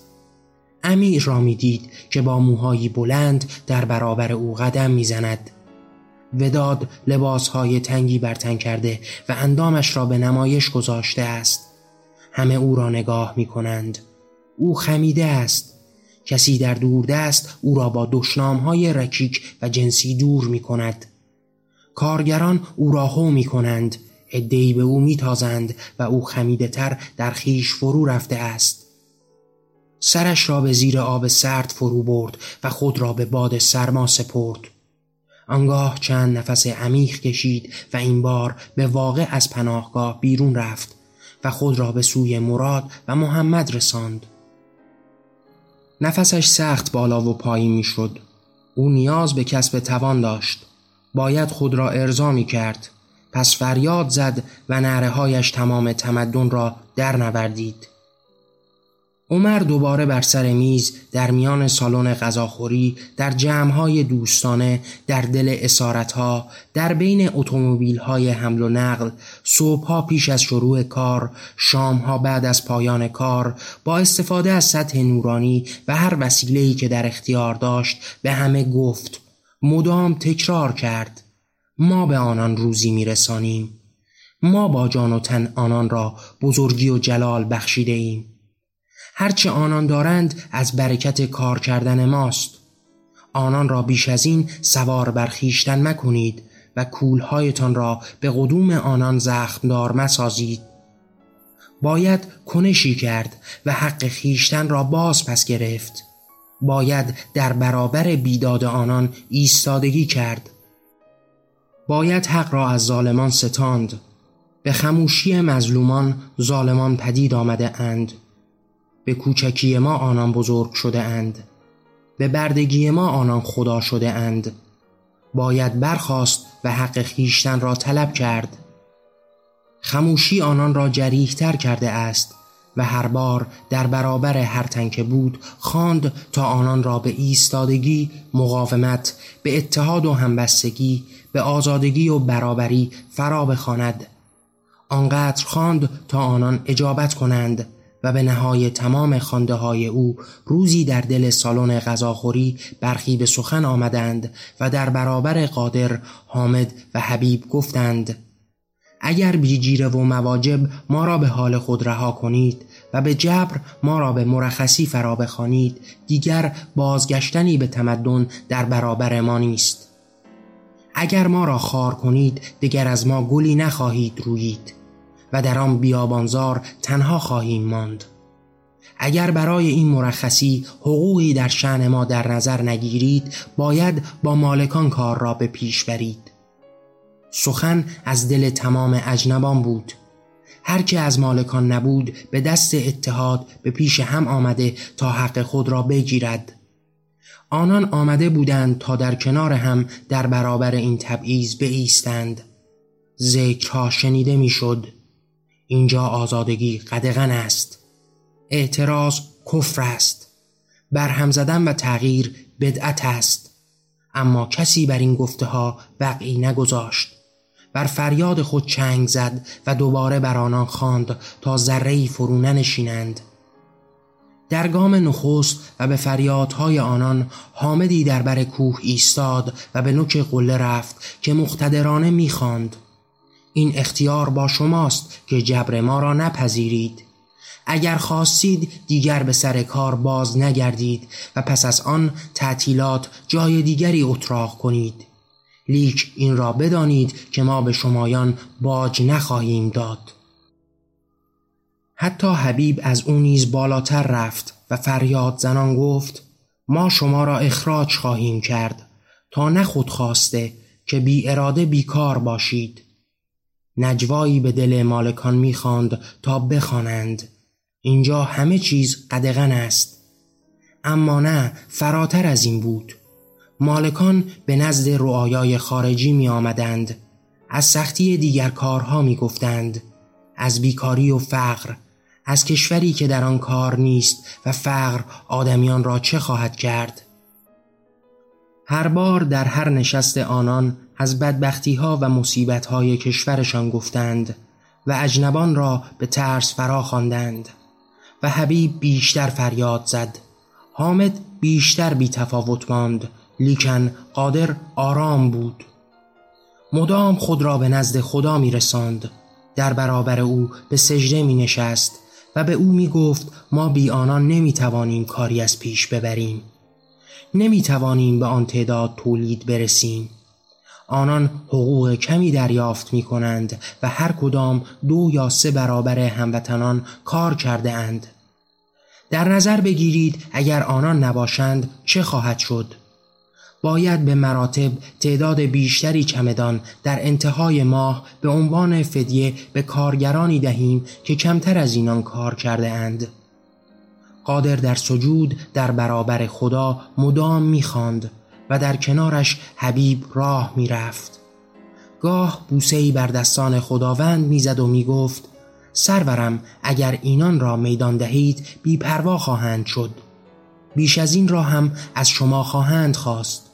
امیر را می‌دید که با موهایی بلند در برابر او قدم می‌زند. وداد لباسهای تنگی بر تن کرده و اندامش را به نمایش گذاشته است. همه او را نگاه می کنند او خمیده است. کسی در دست او را با دشنامهای رکیک و جنسی دور می کند کارگران او را هو می کنند ادهی به او میتازند و او خمیده تر در خیش فرو رفته است. سرش را به زیر آب سرد فرو برد و خود را به باد سرما سپرد. آنگاه چند نفس عمیق کشید و این بار به واقع از پناهگاه بیرون رفت و خود را به سوی مراد و محمد رساند. نفسش سخت بالا و پایین می شد او نیاز به کسب توان داشت. باید خود را ارضا می کرد پس فریاد زد و نعره هایش تمام تمدن را در نوردید عمر دوباره بر سر میز در میان سالن غذاخوری در جمعهای دوستانه در دل اسارتها در بین اتومبیل‌های حمل و نقل صبحها پیش از شروع کار شامها بعد از پایان کار با استفاده از سطح نورانی و هر وسیله‌ای که در اختیار داشت به همه گفت مدام تکرار کرد ما به آنان روزی میرسانیم ما با جان و تن آنان را بزرگی و جلال بخشیده هرچه آنان دارند از برکت کار کردن ماست. آنان را بیش از این سوار برخیشتن مکنید و کولهایتان را به قدوم آنان زخمدار مسازید. باید کنشی کرد و حق خیشتن را باز پس گرفت. باید در برابر بیداد آنان ایستادگی کرد. باید حق را از ظالمان ستاند. به خموشی مظلومان ظالمان پدید آمده اند. به کوچکی ما آنان بزرگ شده اند. به بردگی ما آنان خدا شده اند. باید برخواست و حق خیشتن را طلب کرد. خموشی آنان را جریحتر کرده است و هر بار در برابر هر تنکه بود خواند تا آنان را به ایستادگی مقاومت به اتحاد و همبستگی به آزادگی و برابری فرا بخواند. آنقدر خواند تا آنان اجابت کنند. و به نهای تمام خانده های او روزی در دل سالن غذاخوری برخی به سخن آمدند و در برابر قادر حامد و حبیب گفتند اگر بیجیره و مواجب ما را به حال خود رها کنید و به جبر ما را به مرخصی فرا بخوانید دیگر بازگشتنی به تمدن در برابر ما نیست. اگر ما را خار کنید دیگر از ما گلی نخواهید رویید و در آن بیابانزار تنها خواهیم ماند. اگر برای این مرخصی حقوقی در شعن ما در نظر نگیرید باید با مالکان کار را به پیش برید. سخن از دل تمام اجنبان بود. هر که از مالکان نبود به دست اتحاد به پیش هم آمده تا حق خود را بگیرد. آنان آمده بودند تا در کنار هم در برابر این تبعیض بایستند. ذکرها شنیده می‌شد. اینجا آزادگی قدغن است. اعتراض کفر است. برهم زدن و تغییر بدعت است. اما کسی بر این گفته ها وقعی نگذاشت. بر فریاد خود چنگ زد و دوباره بر آنان خواند تا ذره فرو ننشینند. در گام نخست و به فریادهای آنان حامدی در بر کوه ایستاد و به نوک قله رفت که مقتدرانه می‌خواند. این اختیار با شماست که جبر ما را نپذیرید. اگر خواستید دیگر به سر کار باز نگردید و پس از آن تعطیلات جای دیگری اتراق کنید. لیک این را بدانید که ما به شمایان باج نخواهیم داد. حتی حبیب از او نیز بالاتر رفت و فریاد زنان گفت ما شما را اخراج خواهیم کرد تا نه خود خواسته که بی اراده بیکار باشید. نجوایی به دل مالکان می‌خواند تا بخوانند. اینجا همه چیز قدغن است. اما نه فراتر از این بود. مالکان به نزد رعایای خارجی می آمدند از سختی دیگر کارها می گفتند از بیکاری و فقر از کشوری که در آن کار نیست و فقر آدمیان را چه خواهد کرد؟ هر بار در هر نشست آنان از بدبختی ها و مصیبت های کشورشان گفتند و اجنبان را به ترس فرا خواندند و حبیب بیشتر فریاد زد. حامد بیشتر بی تفاوت ماند لیکن قادر آرام بود. مدام خود را به نزد خدا می رساند در برابر او به سجده می نشست و به او می گفت ما بی آنان نمی توانیم کاری از پیش ببریم. نمی توانیم به آن تعداد تولید برسیم. آنان حقوق کمی دریافت می کنند و هر کدام دو یا سه برابر هموطنان کار کرده اند. در نظر بگیرید اگر آنان نباشند چه خواهد شد؟ باید به مراتب تعداد بیشتری چمدان در انتهای ماه به عنوان فدیه به کارگرانی دهیم که کمتر از اینان کار کرده اند. قادر در سجود در برابر خدا مدام می‌خواند و در کنارش حبیب راه می‌رفت. گاه بوسهی بر دستان خداوند می‌زد و می‌گفت سرورم اگر اینان را میدان دهید بیپروا خواهند شد. بیش از این را هم از شما خواهند خواست.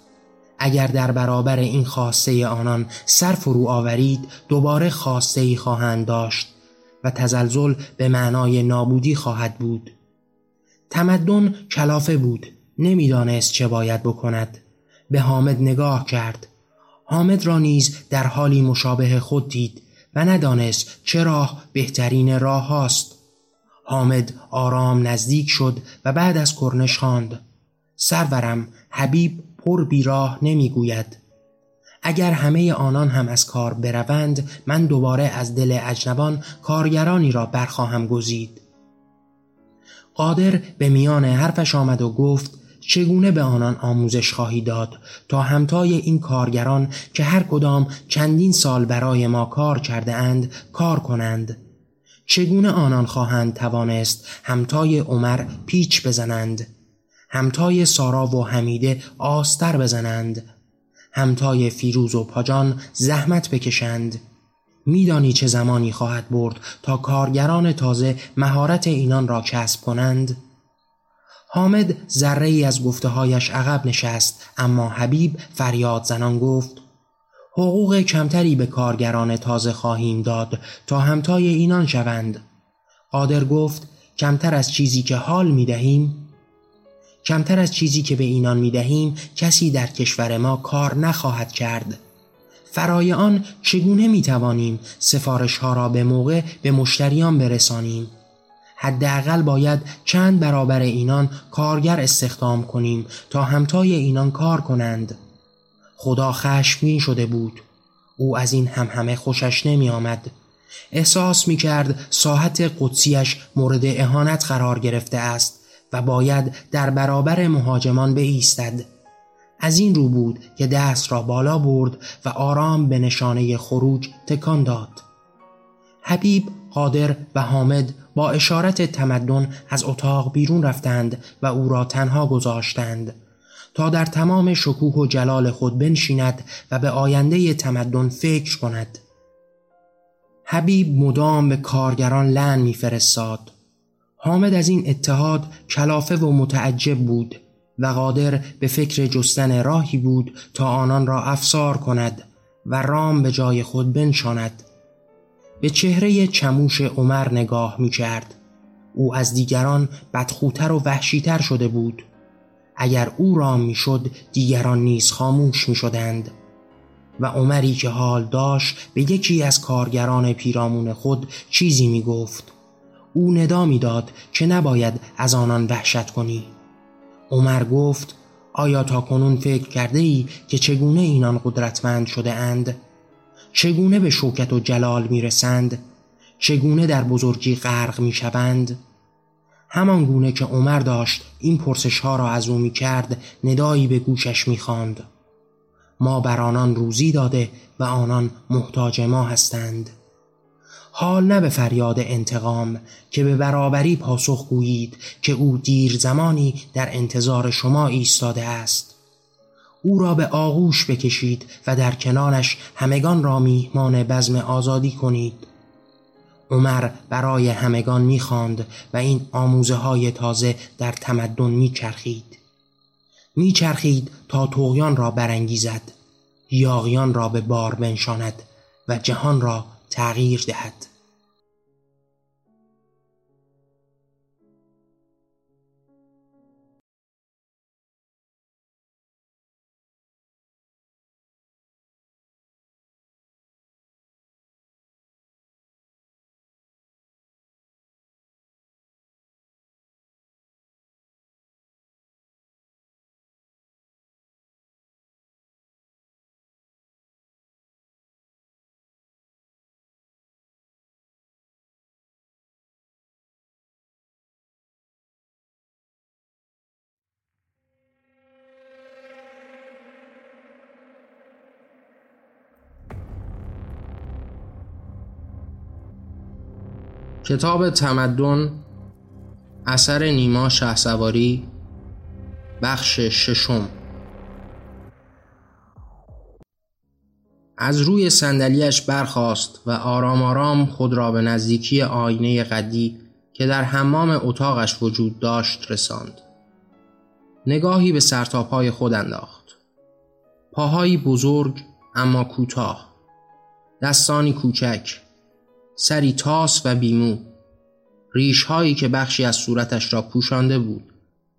اگر در برابر این خواسته آنان سر فرو آورید دوباره خواسته ای خواهند داشت و تزلزل به معنای نابودی خواهد بود. تمدن کلافه بود نمی‌دانست چه باید بکند. به حامد نگاه کرد. حامد را نیز در حالی مشابه خود دید و ندانست چه راه بهترین راه هاست. حامد آرام نزدیک شد و بعد از کرنش خواند. سرورم حبیب پر بیراه نمی‌گوید. اگر همه آنان هم از کار بروند من دوباره از دل اجنبان کارگرانی را برخواهم گزید. قادر به میان حرفش آمد و گفت چگونه به آنان آموزش خواهی داد تا همتای این کارگران که هر کدام چندین سال برای ما کار کرده اند کار کنند؟ چگونه آنان خواهند توانست همتای عمر پیچ بزنند؟ همتای سارا و حمیده آستر بزنند؟ همتای فیروز و پاجان زحمت بکشند؟ میدانی چه زمانی خواهد برد تا کارگران تازه مهارت اینان را کسب کنند؟ حامد ذره ای از گفته هایش عقب نشست اما حبیب فریاد زنان گفت حقوق کمتری به کارگران تازه خواهیم داد تا همتای اینان شوند. قادر گفت کمتر از چیزی که حال می دهیم؟ کمتر از چیزی که به اینان می دهیم کسی در کشور ما کار نخواهد کرد. فرای آن چگونه می توانیم سفارش ها را به موقع به مشتریان برسانیم؟ حداقل باید چند برابر اینان کارگر استخدام کنیم تا همتای اینان کار کنند. خدا خشمگین شده بود. او از این هم همه خوشش نمی آمد. احساس می کرد ساحت قدسیش مورد اهانت قرار گرفته است و باید در برابر مهاجمان بایستد. از این رو بود که دست را بالا برد و آرام به نشانه خروج تکان داد. حبیب قادر و حامد با اشارت تمدن از اتاق بیرون رفتند و او را تنها گذاشتند. تا در تمام شکوه و جلال خود بنشیند و به آینده تمدن فکر کند. حبیب مدام به کارگران لن میفرستاد. حامد از این اتحاد کلافه و متعجب بود و قادر به فکر جستن راهی بود تا آنان را افسار کند و رام به جای خود بنشاند. به چهره چموش عمر نگاه می کرد او از دیگران بدخوتر و وحشیتر شده بود. اگر او رام می شد دیگران نیز خاموش می شدند و عمری که حال داشت به یکی از کارگران پیرامون خود چیزی می گفت او ندا داد که نباید از آنان وحشت کنی. عمر گفت آیا تا کنون فکر کرده ای که چگونه اینان قدرتمند شده اند؟ چگونه به شوکت و جلال می رسند؟ چگونه در بزرگی غرق می شوند؟ همان گونه که عمر داشت این پرسش ها را از او می کرد ندایی به گوشش می خاند. ما بر آنان روزی داده و آنان محتاج ما هستند حال نه به فریاد انتقام که به برابری پاسخ گویید که او دیر زمانی در انتظار شما ایستاده است او را به آغوش بکشید و در کنارش همگان را میهمان بزم آزادی کنید. عمر برای همگان می‌خواند و این آموزه های تازه در تمدن میچرخید. میچرخید تا توغیان را برانگیزد یاغیان را به بار بنشاند و جهان را تغییر دهد. کتاب تمدن اثر نیما شهسواری بخش ششم از روی صندلیاش برخاست و آرام آرام خود را به نزدیکی آینه قدی که در حمام اتاقش وجود داشت رساند. نگاهی به سرتاپای خود انداخت. پاهایی بزرگ اما کوتاه. دستانی کوچک سری تاس و بیمو. ریش هایی که بخشی از صورتش را پوشانده بود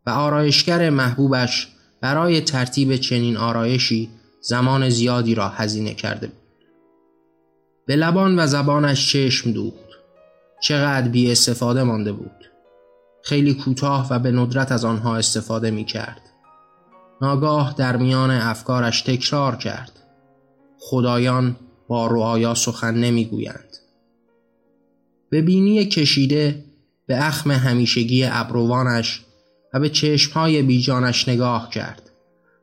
و آرایشگر محبوبش برای ترتیب چنین آرایشی زمان زیادی را هزینه کرده بود. به لبان و زبانش چشم دوخت. چقدر بی استفاده مانده بود. خیلی کوتاه و به ندرت از آنها استفاده می کرد. ناگاه در میان افکارش تکرار کرد. خدایان با رعایا سخن نمی‌گویند به بینی کشیده به اخم همیشگی ابروانش و به چشمهای بیجانش نگاه کرد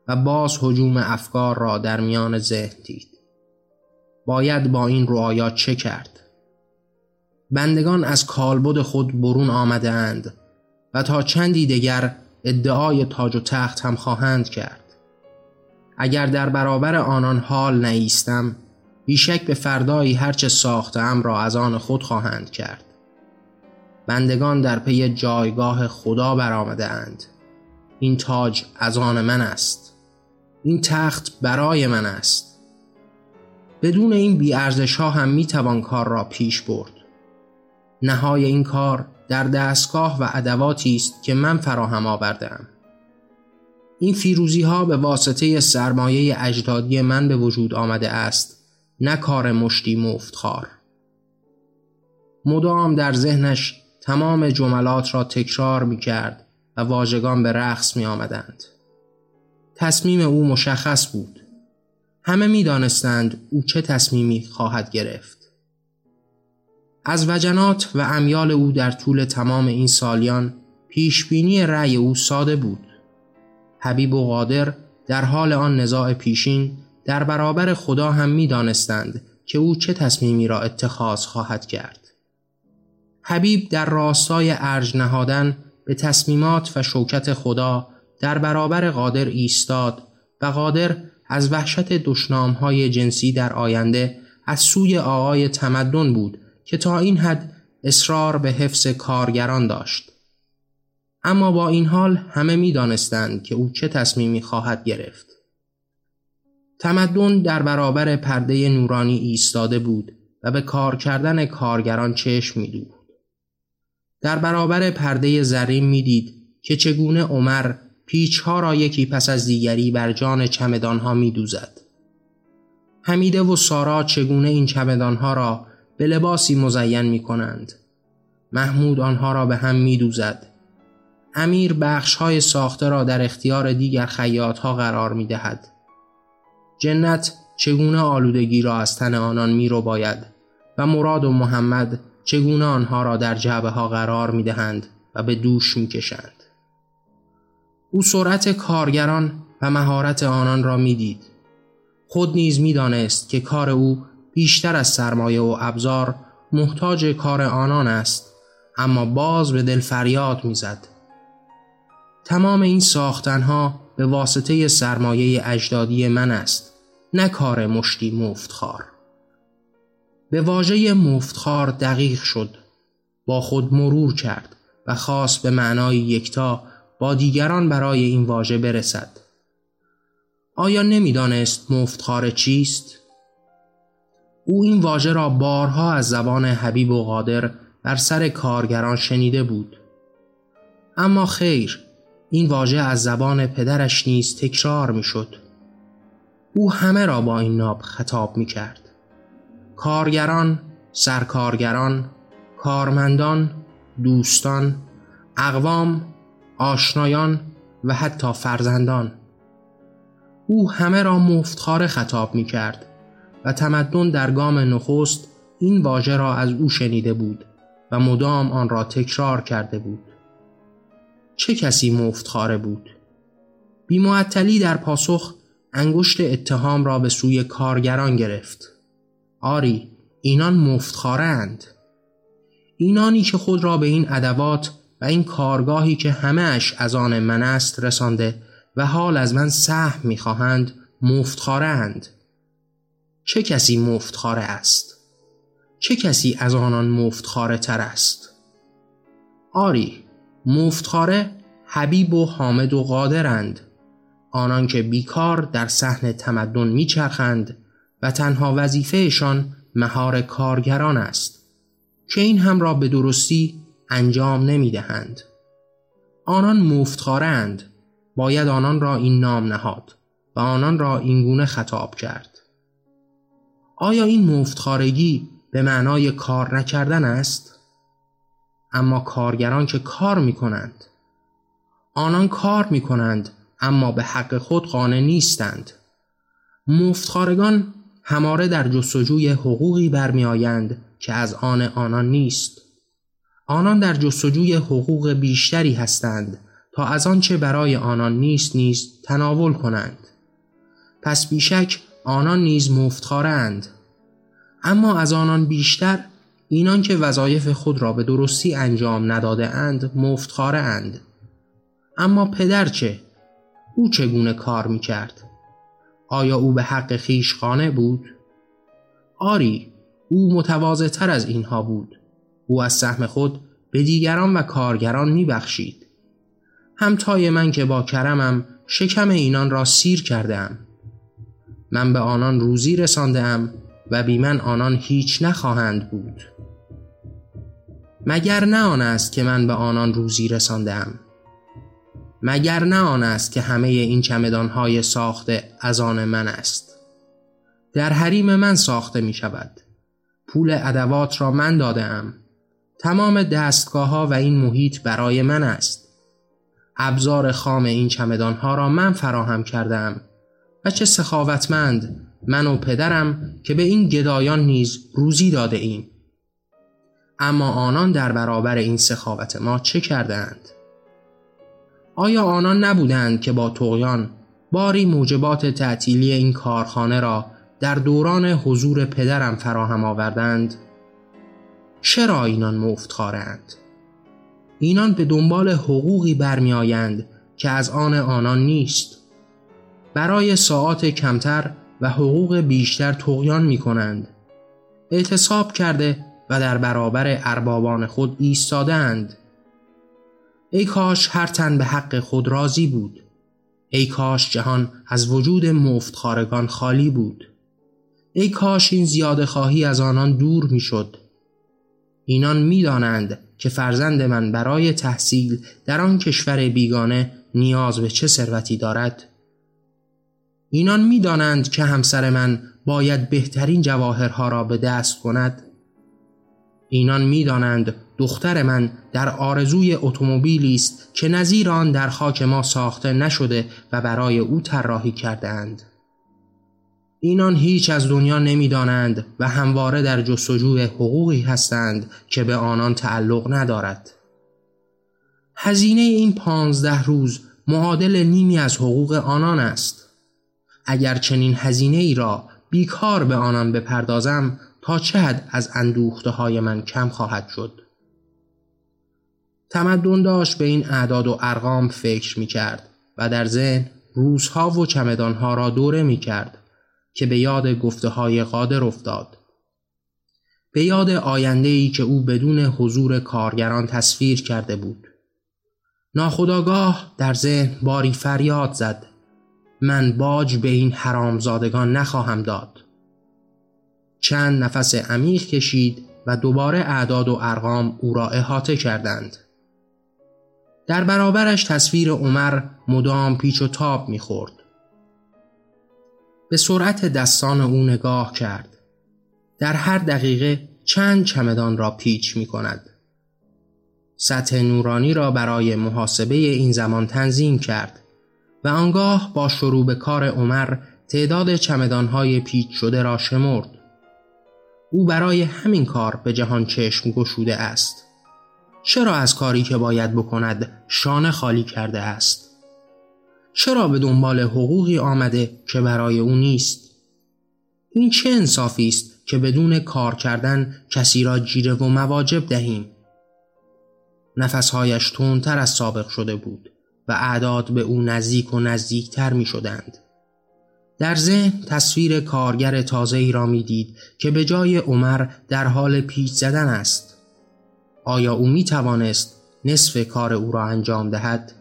و باز حجوم افکار را در میان ذهن دید. باید با این رعایا چه کرد؟ بندگان از کالبد خود برون آمده اند و تا چندی دیگر ادعای تاج و تخت هم خواهند کرد. اگر در برابر آنان حال نیستم بیشک به فردایی هرچه ساختم را از آن خود خواهند کرد. بندگان در پی جایگاه خدا برآمده اند این تاج از آن من است. این تخت برای من است. بدون این بیارزش ها هم می توان کار را پیش برد. نهای این کار در دستگاه و ادواتی است که من فراهم آوردم این فیروزی ها به واسطه سرمایه اجدادی من به وجود آمده است. نه کار مشتی مفتخار مدام در ذهنش تمام جملات را تکرار می کرد و واژگان به رقص می آمدند. تصمیم او مشخص بود. همه می دانستند او چه تصمیمی خواهد گرفت. از وجنات و امیال او در طول تمام این سالیان پیشبینی رأی او ساده بود. حبیب و قادر در حال آن نزاع پیشین در برابر خدا هم می دانستند که او چه تصمیمی را اتخاذ خواهد کرد. حبیب در راستای ارج نهادن به تصمیمات و شوکت خدا در برابر قادر ایستاد و قادر از وحشت های جنسی در آینده از سوی آقای تمدن بود که تا این حد اصرار به حفظ کارگران داشت اما با این حال همه می دانستند که او چه تصمیمی خواهد گرفت. تمدن در برابر پرده نورانی ایستاده بود و به کار کردن کارگران چشم می دود. در برابر پرده زرین می دید که چگونه عمر پیچها را یکی پس از دیگری بر جان چمدانها می دوزد. حمیده و سارا چگونه این چمدانها را به لباسی مزین می کنند. محمود آنها را به هم می دوزد. امیر بخش های ساخته را در اختیار دیگر خیاط ها قرار می دهد. جنت چگونه آلودگی را از تن آنان می رو باید و مراد و محمد چگونه آنها را در جعبه ها قرار می دهند و به دوش می کشند. او سرعت کارگران و مهارت آنان را می‌دید. خود نیز می‌دانست که کار او بیشتر از سرمایه و ابزار محتاج کار آنان است اما باز به دل فریاد می‌زد. تمام این ساختنها به واسطه سرمایه اجدادی من است نه کار مشتی مفتخار به واژه مفتخار دقیق شد با خود مرور کرد و خواست به معنای یکتا با دیگران برای این واژه برسد آیا نمی‌دانست مفتخار چیست؟ او این واژه را بارها از زبان حبیب و قادر بر سر کارگران شنیده بود اما خیر این واژه از زبان پدرش نیز تکرار می‌شد. او همه را با این ناب خطاب می کرد. کارگران، سرکارگران، کارمندان، دوستان، اقوام، آشنایان و حتی فرزندان او همه را مفتخاره خطاب می کرد و تمدن در گام نخست این واژه را از او شنیده بود و مدام آن را تکرار کرده بود چه کسی مفتخاره بود؟ بیمعطلی در پاسخ انگشت اتهام را به سوی کارگران گرفت آری اینان مفتخاره اند اینانی که خود را به این ادوات و این کارگاهی که همهش از آن من است رسانده و حال از من سهم می‌خواهند مفتخاره اند چه کسی مفتخاره است؟ چه کسی از آنان مفتخاره تر است؟ آری مفتخاره حبیب و حامد و قادرند آنان که بیکار در صحن تمدن میچرخند و تنها وظیفهشان مهار کارگران است که این هم را به درستی انجام نمی دهند. آنان مفتخارند باید آنان را این نام نهاد و آنان را این گونه خطاب کرد آیا این مفتخارگی به معنای کار نکردن است؟ اما کارگران که کار می کنند آنان کار می کنند اما به حق خود قانع نیستند. مفتخارگان هماره در جستجوی حقوقی برمیآیند که از آن آنان نیست. آنان در جستجوی حقوق بیشتری هستند تا از آنچه برای آنان نیست نیز تناول کنند. پس بیشک آنان نیز مفتخارند. اما از آنان بیشتر اینان که وظایف خود را به درستی انجام نداده اند مفتخاره اما پدر چه؟ او چگونه کار می کرد؟ آیا او به حق خیش خانه بود؟ آری او متواضع تر از اینها بود او از سهم خود به دیگران و کارگران می بخشید. همتای من که با کرمم شکم اینان را سیر کردم. من به آنان روزی رساندم و بی من آنان هیچ نخواهند بود. مگر نه آن است که من به آنان روزی رساندم. مگر نه آن است که همه این چمدانهای ساخته از آن من است. در حریم من ساخته می شود. پول ادوات را من دادم. تمام دستگاه ها و این محیط برای من است. ابزار خام این چمدان ها را من فراهم کردم و چه سخاوتمند من و پدرم که به این گدایان نیز روزی داده ایم. اما آنان در برابر این سخاوت ما چه کردند؟ آیا آنان نبودند که با تقیان باری موجبات تعطیلی این کارخانه را در دوران حضور پدرم فراهم آوردند؟ چرا اینان مفتخارند؟ اینان به دنبال حقوقی برمیآیند که از آن آنان نیست برای ساعات کمتر و حقوق بیشتر تقیان می کنند اعتصاب کرده و در برابر اربابان خود ایستادند ای کاش هر تن به حق خود راضی بود. ای کاش جهان از وجود مفتخارگان خالی بود. ای کاش این زیاده خواهی از آنان دور می‌شد اینان می‌دانند که فرزند من برای تحصیل در آن کشور بیگانه نیاز به چه ثروتی دارد. اینان می‌دانند که همسر من باید بهترین جواهرها را به دست کند. اینان می‌دانند دختر من در آرزوی اتومبیلی است که نظیر آن در خاک ما ساخته نشده و برای او طراحی کرده اند. اینان هیچ از دنیا نمی‌دانند و همواره در جستجوی حقوقی هستند که به آنان تعلق ندارد. هزینه این پانزده روز معادل نیمی از حقوق آنان است. اگر چنین هزینه ای را بیکار به آنان بپردازم تا چه حد از اندوخته های من کم خواهد شد. تمدن داشت به این اعداد و ارقام فکر می کرد و در ذهن روزها و چمدانها را دوره می کرد که به یاد گفته های قادر افتاد. به یاد آینده ای که او بدون حضور کارگران تصویر کرده بود. ناخداگاه در ذهن باری فریاد زد من باج به این حرامزادگان نخواهم داد. چند نفس عمیق کشید و دوباره اعداد و ارقام او را احاطه کردند. در برابرش تصویر عمر مدام پیچ و تاب می‌خورد. به سرعت دستان او نگاه کرد. در هر دقیقه چند چمدان را پیچ می کند. سطح نورانی را برای محاسبه این زمان تنظیم کرد و آنگاه با شروع به کار عمر تعداد چمدانهای پیچ شده را شمرد. او برای همین کار به جهان چشم گشوده است. چرا از کاری که باید بکند شانه خالی کرده است؟ چرا به دنبال حقوقی آمده که برای او نیست؟ این چه انصافی است که بدون کار کردن کسی را جیره و مواجب دهیم؟ نفسهایش تندتر از سابق شده بود و اعداد به او نزدیک و نزدیکتر می شدند. در ذهن تصویر کارگر تازه ای را می دید که به جای عمر در حال پیچ زدن است. آیا او می توانست نصف کار او را انجام دهد؟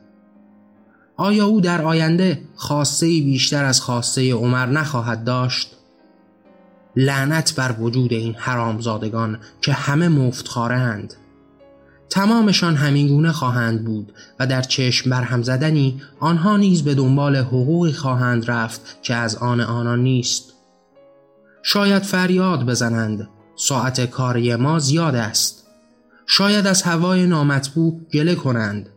آیا او در آینده خواسته بیشتر از خواسته عمر نخواهد داشت؟ لعنت بر وجود این حرامزادگان که همه مفتخارند تمامشان همینگونه خواهند بود و در چشم برهم زدنی آنها نیز به دنبال حقوقی خواهند رفت که از آن آنان نیست شاید فریاد بزنند ساعت کاری ما زیاد است شاید از هوای نامطبوع گله کنند.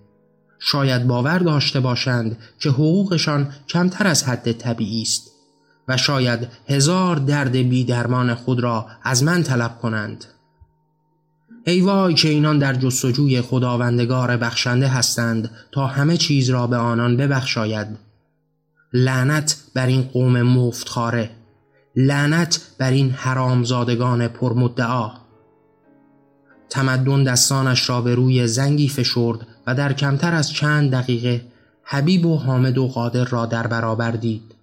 شاید باور داشته باشند که حقوقشان کمتر از حد طبیعی است و شاید هزار درد بی درمان خود را از من طلب کنند. ای وای که اینان در جستجوی خداوندگار بخشنده هستند تا همه چیز را به آنان ببخشاید. لعنت بر این قوم مفتخاره. لعنت بر این حرامزادگان پرمدعا. تمدن دستانش را به روی زنگی فشرد و در کمتر از چند دقیقه حبیب و حامد و قادر را در برابر دید.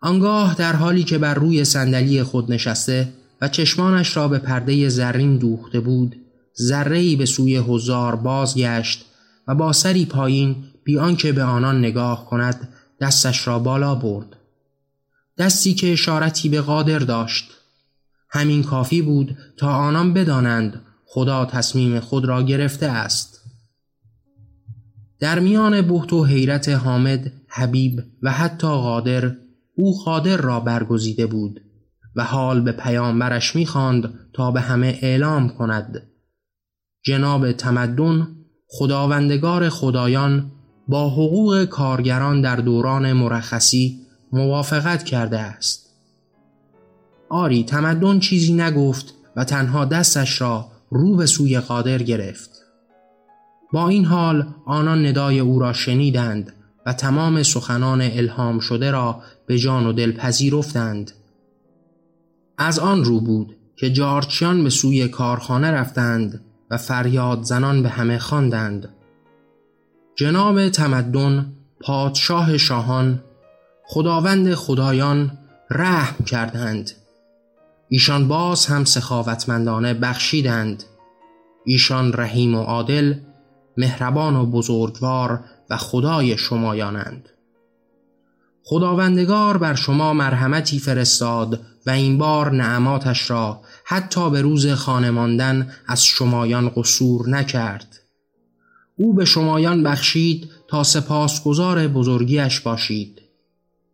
آنگاه در حالی که بر روی صندلی خود نشسته و چشمانش را به پرده زرین دوخته بود، ذره‌ای به سوی هزار بازگشت و با سری پایین بیان که به آنان نگاه کند دستش را بالا برد. دستی که اشارتی به قادر داشت همین کافی بود تا آنان بدانند خدا تصمیم خود را گرفته است. در میان بحت و حیرت حامد، حبیب و حتی قادر او قادر را برگزیده بود و حال به پیامبرش می‌خواند تا به همه اعلام کند. جناب تمدن خداوندگار خدایان با حقوق کارگران در دوران مرخصی موافقت کرده است. آری تمدن چیزی نگفت و تنها دستش را رو به سوی قادر گرفت. با این حال آنان ندای او را شنیدند و تمام سخنان الهام شده را به جان و دل پذیرفتند. از آن رو بود که جارچیان به سوی کارخانه رفتند و فریاد زنان به همه خواندند. جناب تمدن پادشاه شاهان خداوند خدایان رحم کردند. ایشان باز هم سخاوتمندانه بخشیدند. ایشان رحیم و عادل مهربان و بزرگوار و خدای شمایانند. خداوندگار بر شما مرحمتی فرستاد و این بار نعماتش را حتی به روز خانماندن از شمایان قصور نکرد. او به شمایان بخشید تا سپاسگزار بزرگیش باشید.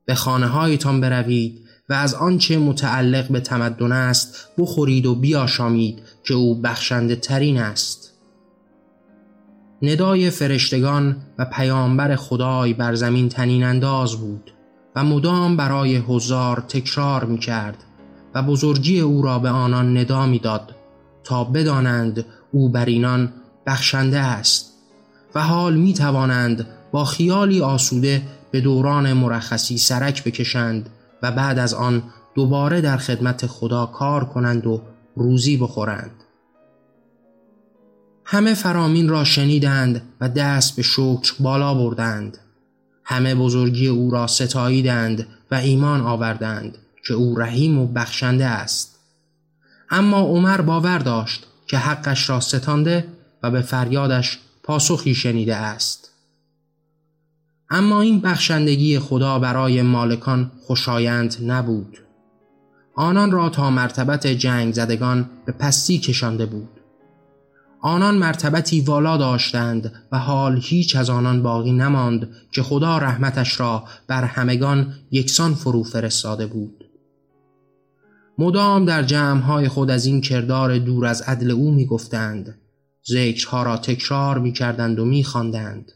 به خانه هایتان بروید و از آنچه متعلق به تمدن است بخورید و بیاشامید که او بخشنده ترین است. ندای فرشتگان و پیامبر خدای بر زمین تنین انداز بود و مدام برای هزار تکرار می کرد و بزرگی او را به آنان ندا می داد تا بدانند او بر اینان بخشنده است و حال می توانند با خیالی آسوده به دوران مرخصی سرک بکشند. و بعد از آن دوباره در خدمت خدا کار کنند و روزی بخورند. همه فرامین را شنیدند و دست به شکر بالا بردند. همه بزرگی او را ستاییدند و ایمان آوردند که او رحیم و بخشنده است. اما عمر باور داشت که حقش را ستانده و به فریادش پاسخی شنیده است. اما این بخشندگی خدا برای مالکان خوشایند نبود. آنان را تا مرتبت جنگ زدگان به پستی کشانده بود. آنان مرتبتی والا داشتند و حال هیچ از آنان باقی نماند که خدا رحمتش را بر همگان یکسان فرو فرستاده بود. مدام در جمعهای خود از این کردار دور از عدل او می گفتند ذکرها را تکرار می کردند و می خواندند.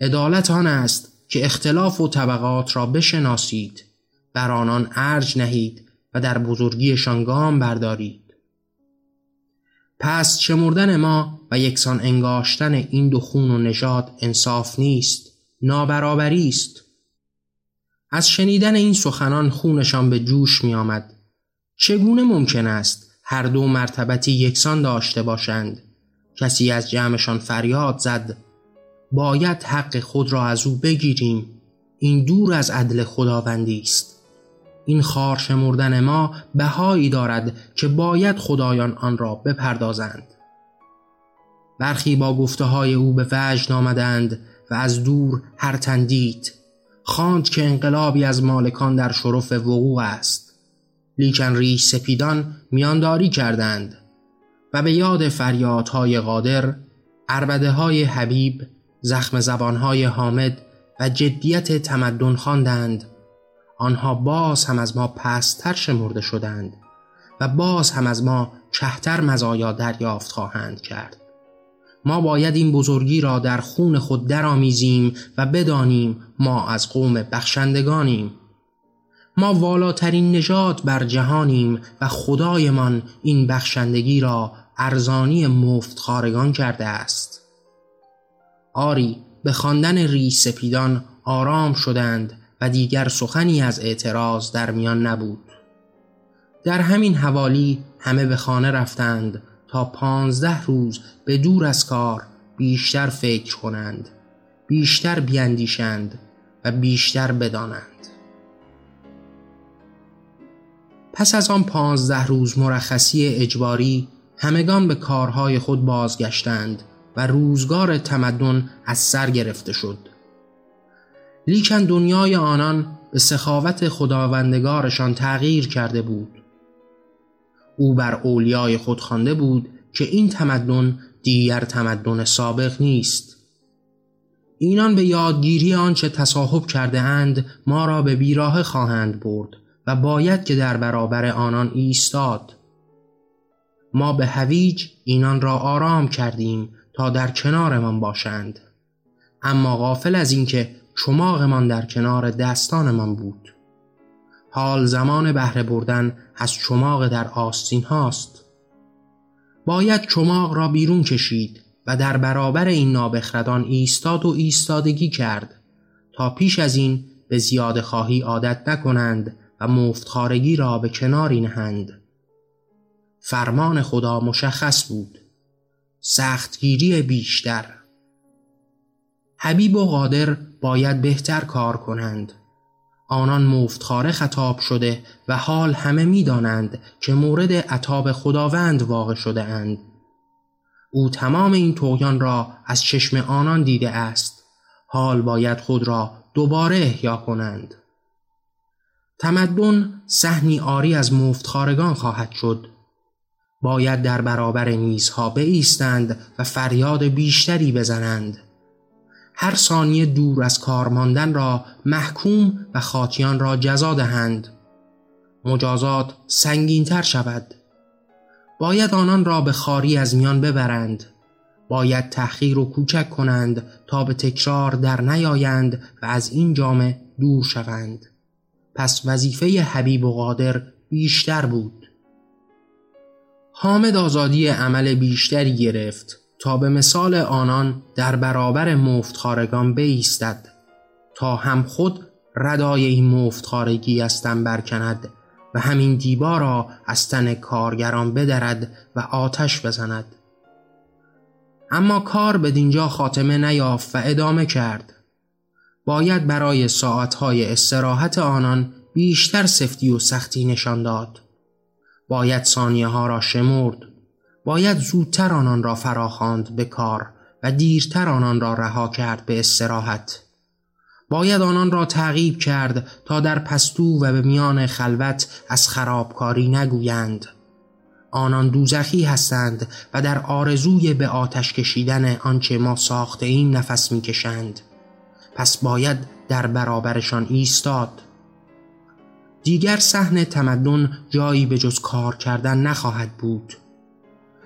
عدالت آن است که اختلاف و طبقات را بشناسید بر آنان ارج نهید و در بزرگیشان گام بردارید. پس شمردن ما و یکسان انگاشتن این دو خون و نژاد انصاف نیست نابرابری است. از شنیدن این سخنان خونشان به جوش می آمد چگونه ممکن است هر دو مرتبتی یکسان داشته باشند؟ کسی از جمعشان فریاد زد باید حق خود را از او بگیریم. این دور از عدل خداوندی است. این خار شمردن ما بهایی دارد که باید خدایان آن را بپردازند. برخی با گفته های او به وجد آمدند و از دور هر تندید خواند که انقلابی از مالکان در شرف وقوع است. لیکن ریش سپیدان میانداری کردند و به یاد فریادهای قادر عربده های حبیب زخم زبانهای حامد و جدیت تمدن خواندند. آنها باز هم از ما پستر شمرده شدند و باز هم از ما کهتر مزایا دریافت خواهند کرد. ما باید این بزرگی را در خون خود درآمیزیم و بدانیم ما از قوم بخشندگانیم. ما والاترین نژاد بر جهانیم و خدایمان این بخشندگی را ارزانی مفت خارگان کرده است. آری به خواندن ری سپیدان آرام شدند و دیگر سخنی از اعتراض در میان نبود. در همین حوالی همه به خانه رفتند تا پانزده روز به دور از کار بیشتر فکر کنند بیشتر بیاندیشند و بیشتر بدانند. پس از آن پانزده روز مرخصی اجباری همگان به کارهای خود بازگشتند و روزگار تمدن از سر گرفته شد. لیکن دنیای آنان به سخاوت خداوندگارشان تغییر کرده بود. او بر اولیای خود خوانده بود که این تمدن دیگر تمدن سابق نیست. اینان به یادگیری آنچه تصاحب کرده اند ما را به بیراه خواهند برد و باید که در برابر آنان ایستاد. ما به هویج اینان را آرام کردیم تا در کنارمان باشند. اما غافل از اینکه چماغمان در کنار دستانمان بود. حال زمان بهره بردن از چماغ در آستین هاست. باید چماغ را بیرون کشید و در برابر این نابخردان ایستاد و ایستادگی کرد تا پیش از این به زیاد خواهی عادت نکنند و مفتخارگی را به کناری نهند. فرمان خدا مشخص بود. سختگیری بیشتر. حبیب و قادر باید بهتر کار کنند. آنان مفتخاره خطاب شده و حال همه می‌دانند که مورد عطاب خداوند واقع شده اند. او تمام این تویان را از چشم آنان دیده است. حال باید خود را دوباره احیا کنند. تمدن صحنی آری از مفتخارگان خواهد شد. باید در برابر میزها بایستند و فریاد بیشتری بزنند. هر ثانیه دور از کار ماندن را محکوم و خاطیان را جزا دهند. مجازات سنگینتر شود. باید آنان را به خاری از میان ببرند. باید تحقیر و کوچک کنند تا به تکرار در نیایند و از این جامعه دور شوند. پس وظیفه حبیب و قادر بیشتر بود. حامد آزادی عمل بیشتری گرفت تا به مثال آنان در برابر مفتخارگان بایستد تا هم خود ردای این مفتخارگی از تن برکند و همین دیبا را از تن کارگران بدرد و آتش بزند. اما کار به دینجا خاتمه نیافت و ادامه کرد. باید برای ساعتهای استراحت آنان بیشتر سفتی و سختی نشان داد. باید ثانیه ها را شمرد. باید زودتر آنان را فراخواند به کار و دیرتر آنان را رها کرد به استراحت. باید آنان را تعقیب کرد تا در پستو و به میان خلوت از خرابکاری نگویند. آنان دوزخی هستند و در آرزوی به آتش کشیدن آنچه ما ساخته این نفس می‌کشند. پس باید در برابرشان ایستاد. دیگر صحن تمدن جایی به جز کار کردن نخواهد بود.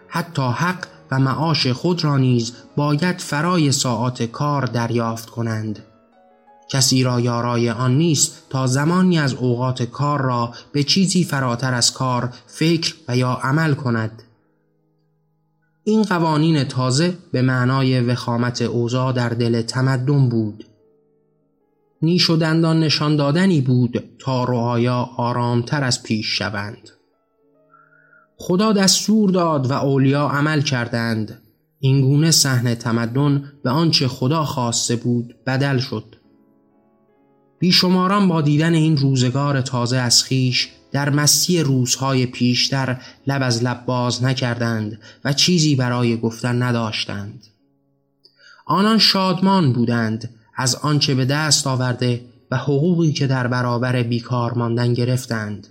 حتی حق و معاش خود را نیز باید فرای ساعات کار دریافت کنند. کسی را یارای آن نیست تا زمانی از اوقات کار را به چیزی فراتر از کار فکر و یا عمل کند. این قوانین تازه به معنای وخامت اوضاع در دل تمدن بود. نیش و دندان نشان دادنی بود تا رعایا آرامتر از پیش شوند. خدا دستور داد و اولیا عمل کردند. اینگونه صحنه تمدن به آنچه خدا خواسته بود بدل شد. بیشماران با دیدن این روزگار تازه از خیش در مستی روزهای پیشتر لب از لب باز نکردند و چیزی برای گفتن نداشتند. آنان شادمان بودند از آنچه به دست آورده و حقوقی که در برابر بیکار ماندن گرفتند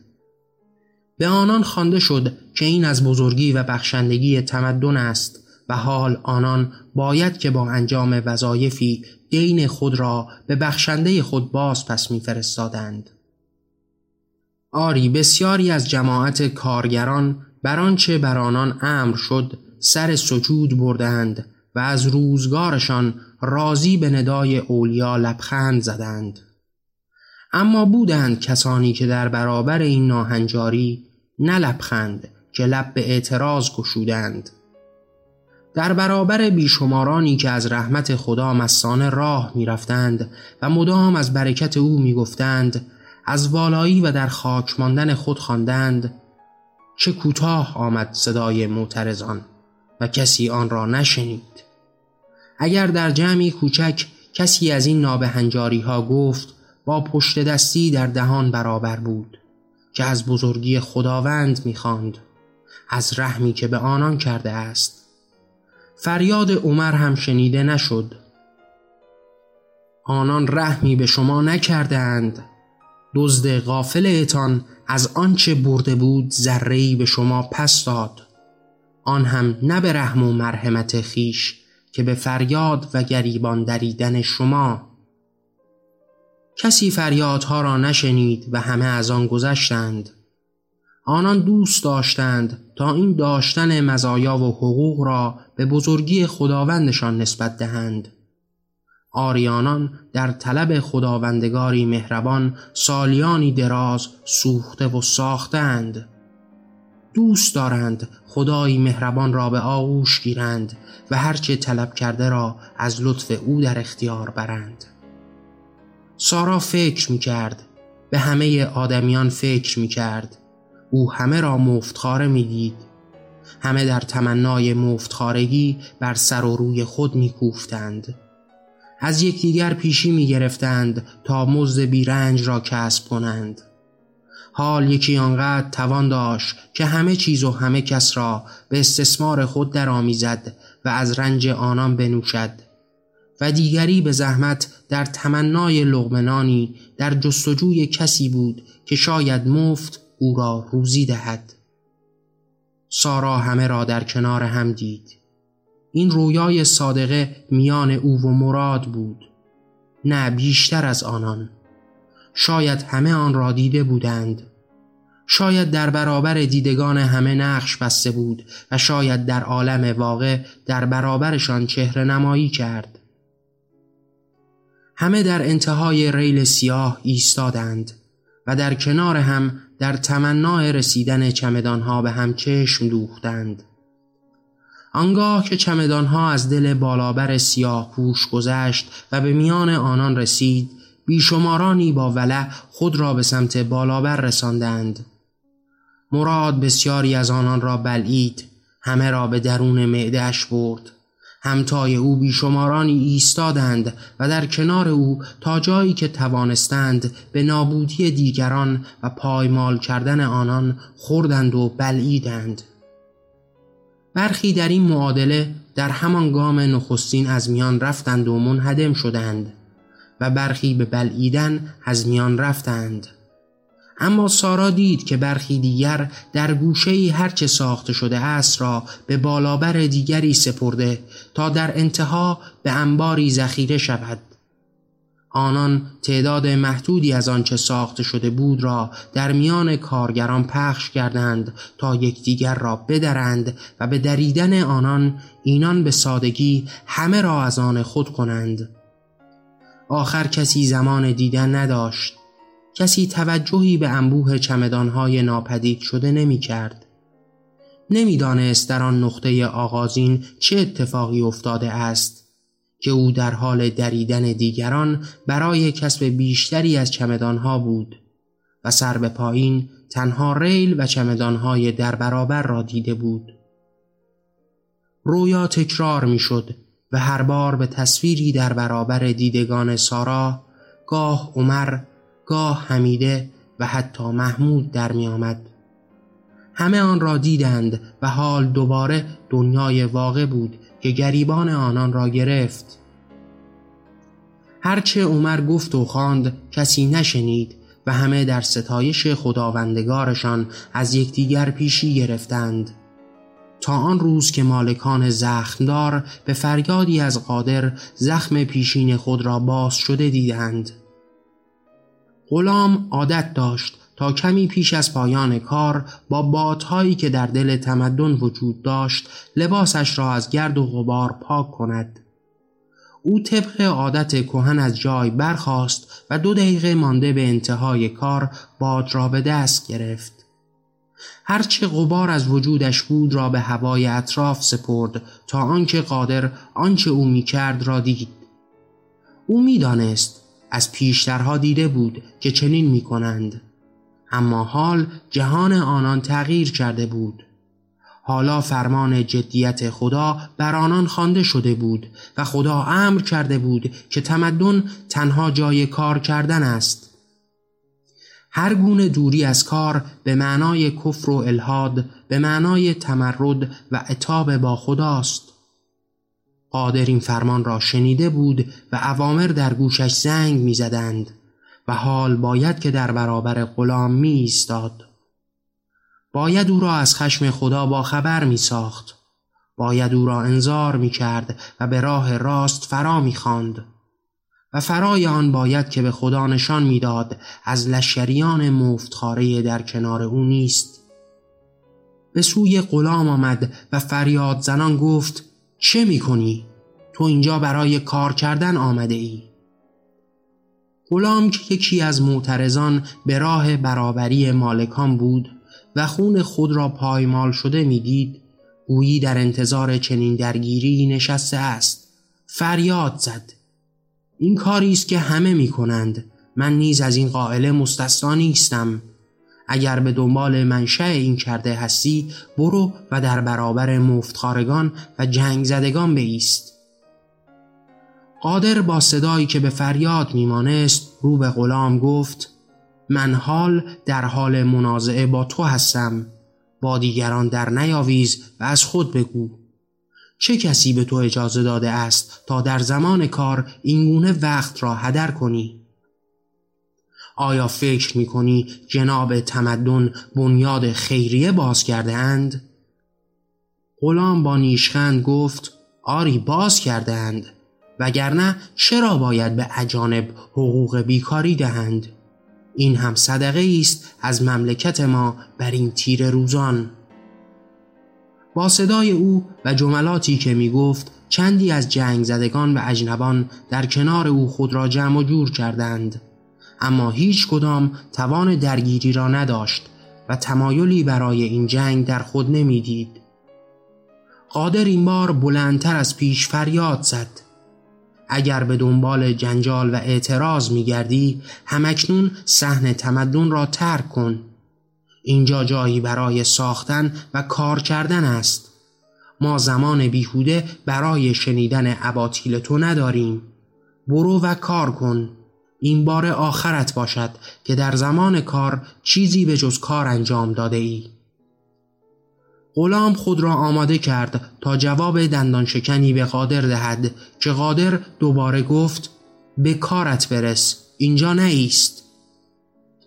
به آنان خوانده شد که این از بزرگی و بخشندگی تمدن است و حال آنان باید که با انجام وظایفی دین خود را به بخشنده خود باز پس میفرستادند. آری بسیاری از جماعت کارگران بر آنچه بر آنان امر شد سر سجود بردند و از روزگارشان راضی به ندای اولیا لبخند زدند. اما بودند کسانی که در برابر این ناهنجاری نه لبخند که لب به اعتراض گشودند. در برابر بیشمارانی که از رحمت خدا مسانه راه می‌رفتند و مدام از برکت او می‌گفتند از والایی و در خاک ماندن خود خواندند چه کوتاه آمد صدای معترضان و کسی آن را نشنید. اگر در جمعی کوچک کسی از این نابهنجاری ها گفت با پشت دستی در دهان برابر بود که از بزرگی خداوند می‌خواند از رحمی که به آنان کرده است. فریاد عمر هم شنیده نشد. آنان رحمی به شما نکردند. دزد غافل اتان از آنچه برده بود ذره‌ای به شما پس داد. آن هم نه به رحم و مرحمت خیش که به فریاد و گریبان دریدن شما. کسی فریادها را نشنید و همه از آن گذشتند. آنان دوست داشتند تا این داشتن مزایا و حقوق را به بزرگی خداوندشان نسبت دهند. آریانان در طلب خداوندگاری مهربان سالیانی دراز سوخته و ساختند. دوست دارند خدایی مهربان را به آغوش گیرند و هرچه طلب کرده را از لطف او در اختیار برند. سارا فکر می کرد به همه آدمیان فکر می کرد او همه را مفتخاره می دید همه در تمنای مفتخارگی بر سر و روی خود می کوفتند. از یکدیگر پیشی می گرفتند تا مزد بیرنج را کسب کنند. حال یکی آنقدر توان داشت که همه چیز و همه کس را به استثمار خود درآمیزد و از رنج آنان بنوشد و دیگری به زحمت در تمنای لغمنانی در جستجوی کسی بود که شاید مفت او را روزی دهد. سارا همه را در کنار هم دید. این رویای صادقه میان او و مراد بود نه بیشتر از آنان. شاید همه آن را دیده بودند. شاید در برابر دیدگان همه نقش بسته بود و شاید در عالم واقع در برابرشان چهره نمایی کرد. همه در انتهای ریل سیاه ایستادند و در کنار هم در تمنای رسیدن چمدانها به هم چشم دوختند. آنگاه که چمدانها از دل بالابر سیاه پوش گذشت و به میان آنان رسید بیشمارانی با ولع خود را به سمت بالابر رساندند. مراد بسیاری از آنان را بلعید همه را به درون معدهش برد. همتای او بیشمارانی ایستادند و در کنار او تا جایی که توانستند به نابودی دیگران و پایمال کردن آنان خوردند و بلعیدند. برخی در این معادله در همان گام نخستین از میان رفتند و منهدم شدند. و برخی به بلعیدن از میان رفتند. اما سارا دید که برخی دیگر در گوشه هرچه ساخته شده است را به بالابر دیگری سپرده تا در انتها به انباری ذخیره شود. آنان تعداد محدودی از آنچه ساخته شده بود را در میان کارگران پخش کردند تا یکدیگر را بدرند و به دریدن آنان اینان به سادگی همه را از آن خود کنند. آخر کسی زمان دیدن نداشت کسی توجهی به انبوه چمدانهای ناپدید شده نمی کرد. نمی‌دانست در آن نقطه آغازین چه اتفاقی افتاده است که او در حال دریدن دیگران برای کسب بیشتری از چمدانها بود و سر به پایین تنها ریل و چمدانهای در برابر را دیده بود. رویا تکرار می‌شد و هر بار به تصویری در برابر دیدگان سارا گاه عمر گاه حمیده و حتی محمود در می آمد. همه آن را دیدند و حال دوباره دنیای واقع بود که گریبان آنان را گرفت هرچه عمر گفت و خواند کسی نشنید و همه در ستایش خداوندگارشان از یکدیگر پیشی گرفتند تا آن روز که مالکان زخمدار به فریادی از قادر زخم پیشین خود را باز شده دیدند. غلام عادت داشت تا کمی پیش از پایان کار با بادهایی که در دل تمدن وجود داشت لباسش را از گرد و غبار پاک کند. او طبق عادت کهن از جای برخاست و دو دقیقه مانده به انتهای کار باد را به دست گرفت. هرچه غبار از وجودش بود را به هوای اطراف سپرد تا آنکه قادر آنچه او می‌کرد را دید. او می‌دانست از پیشترها دیده بود که چنین می کنند. اما حال جهان آنان تغییر کرده بود. حالا فرمان جدیت خدا بر آنان خوانده شده بود و خدا امر کرده بود که تمدن تنها جای کار کردن است. هر گونه دوری از کار به معنای کفر و الهاد به معنای تمرد و عتاب با خداست قادر این فرمان را شنیده بود و اوامر در گوشش زنگ می‌زدند و حال باید که در برابر غلام می ایستاد. باید او را از خشم خدا با خبر می ساخت. باید او را انذار می کرد و به راه راست فرا می خاند. و فرای آن باید که به خدا نشان می‌داد از لشکریان مفتخاره در کنار او نیست. به سوی غلام آمد و فریاد زنان گفت چه می کنی؟ تو اینجا برای کار کردن آمده ای غلام که یکی از معترضان به راه برابری مالکان بود و خون خود را پایمال شده می‌دید گویی در انتظار چنین درگیری نشسته است فریاد زد این کاری است که همه می کنند من نیز از این قائله مستثنا نیستم. اگر به دنبال منشأ این کرده هستی برو و در برابر مفتخارگان و جنگ زدگان بیست. قادر با صدایی که به فریاد میمانست رو به غلام گفت من حال در حال منازعه با تو هستم. با دیگران در نیاویز و از خود بگو. چه کسی به تو اجازه داده است تا در زمان کار اینگونه وقت را هدر کنی؟ آیا فکر می کنی جناب تمدن بنیاد خیریه باز کرده اند؟ غلام با نیشخند گفت آری باز کرده اند وگرنه چرا باید به اجانب حقوق بیکاری دهند؟ این هم صدقه است از مملکت ما بر این تیر روزان با صدای او و جملاتی که می گفت چندی از جنگ زدگان و اجنبان در کنار او خود را جمع و جور کردند. اما هیچ کدام توان درگیری را نداشت و تمایلی برای این جنگ در خود نمی‌دید. قادر این بار بلندتر از پیش فریاد زد. اگر به دنبال جنجال و اعتراض می گردی همکنون صحن تمدن را ترک کن. اینجا جایی برای ساختن و کار کردن است. ما زمان بیهوده برای شنیدن اباطیل تو نداریم. برو و کار کن. این بار آخرت باشد که در زمان کار چیزی به جز کار انجام داده ای. غلام خود را آماده کرد تا جواب دندان شکنی به قادر دهد که قادر دوباره گفت به کارت برس اینجا نیست.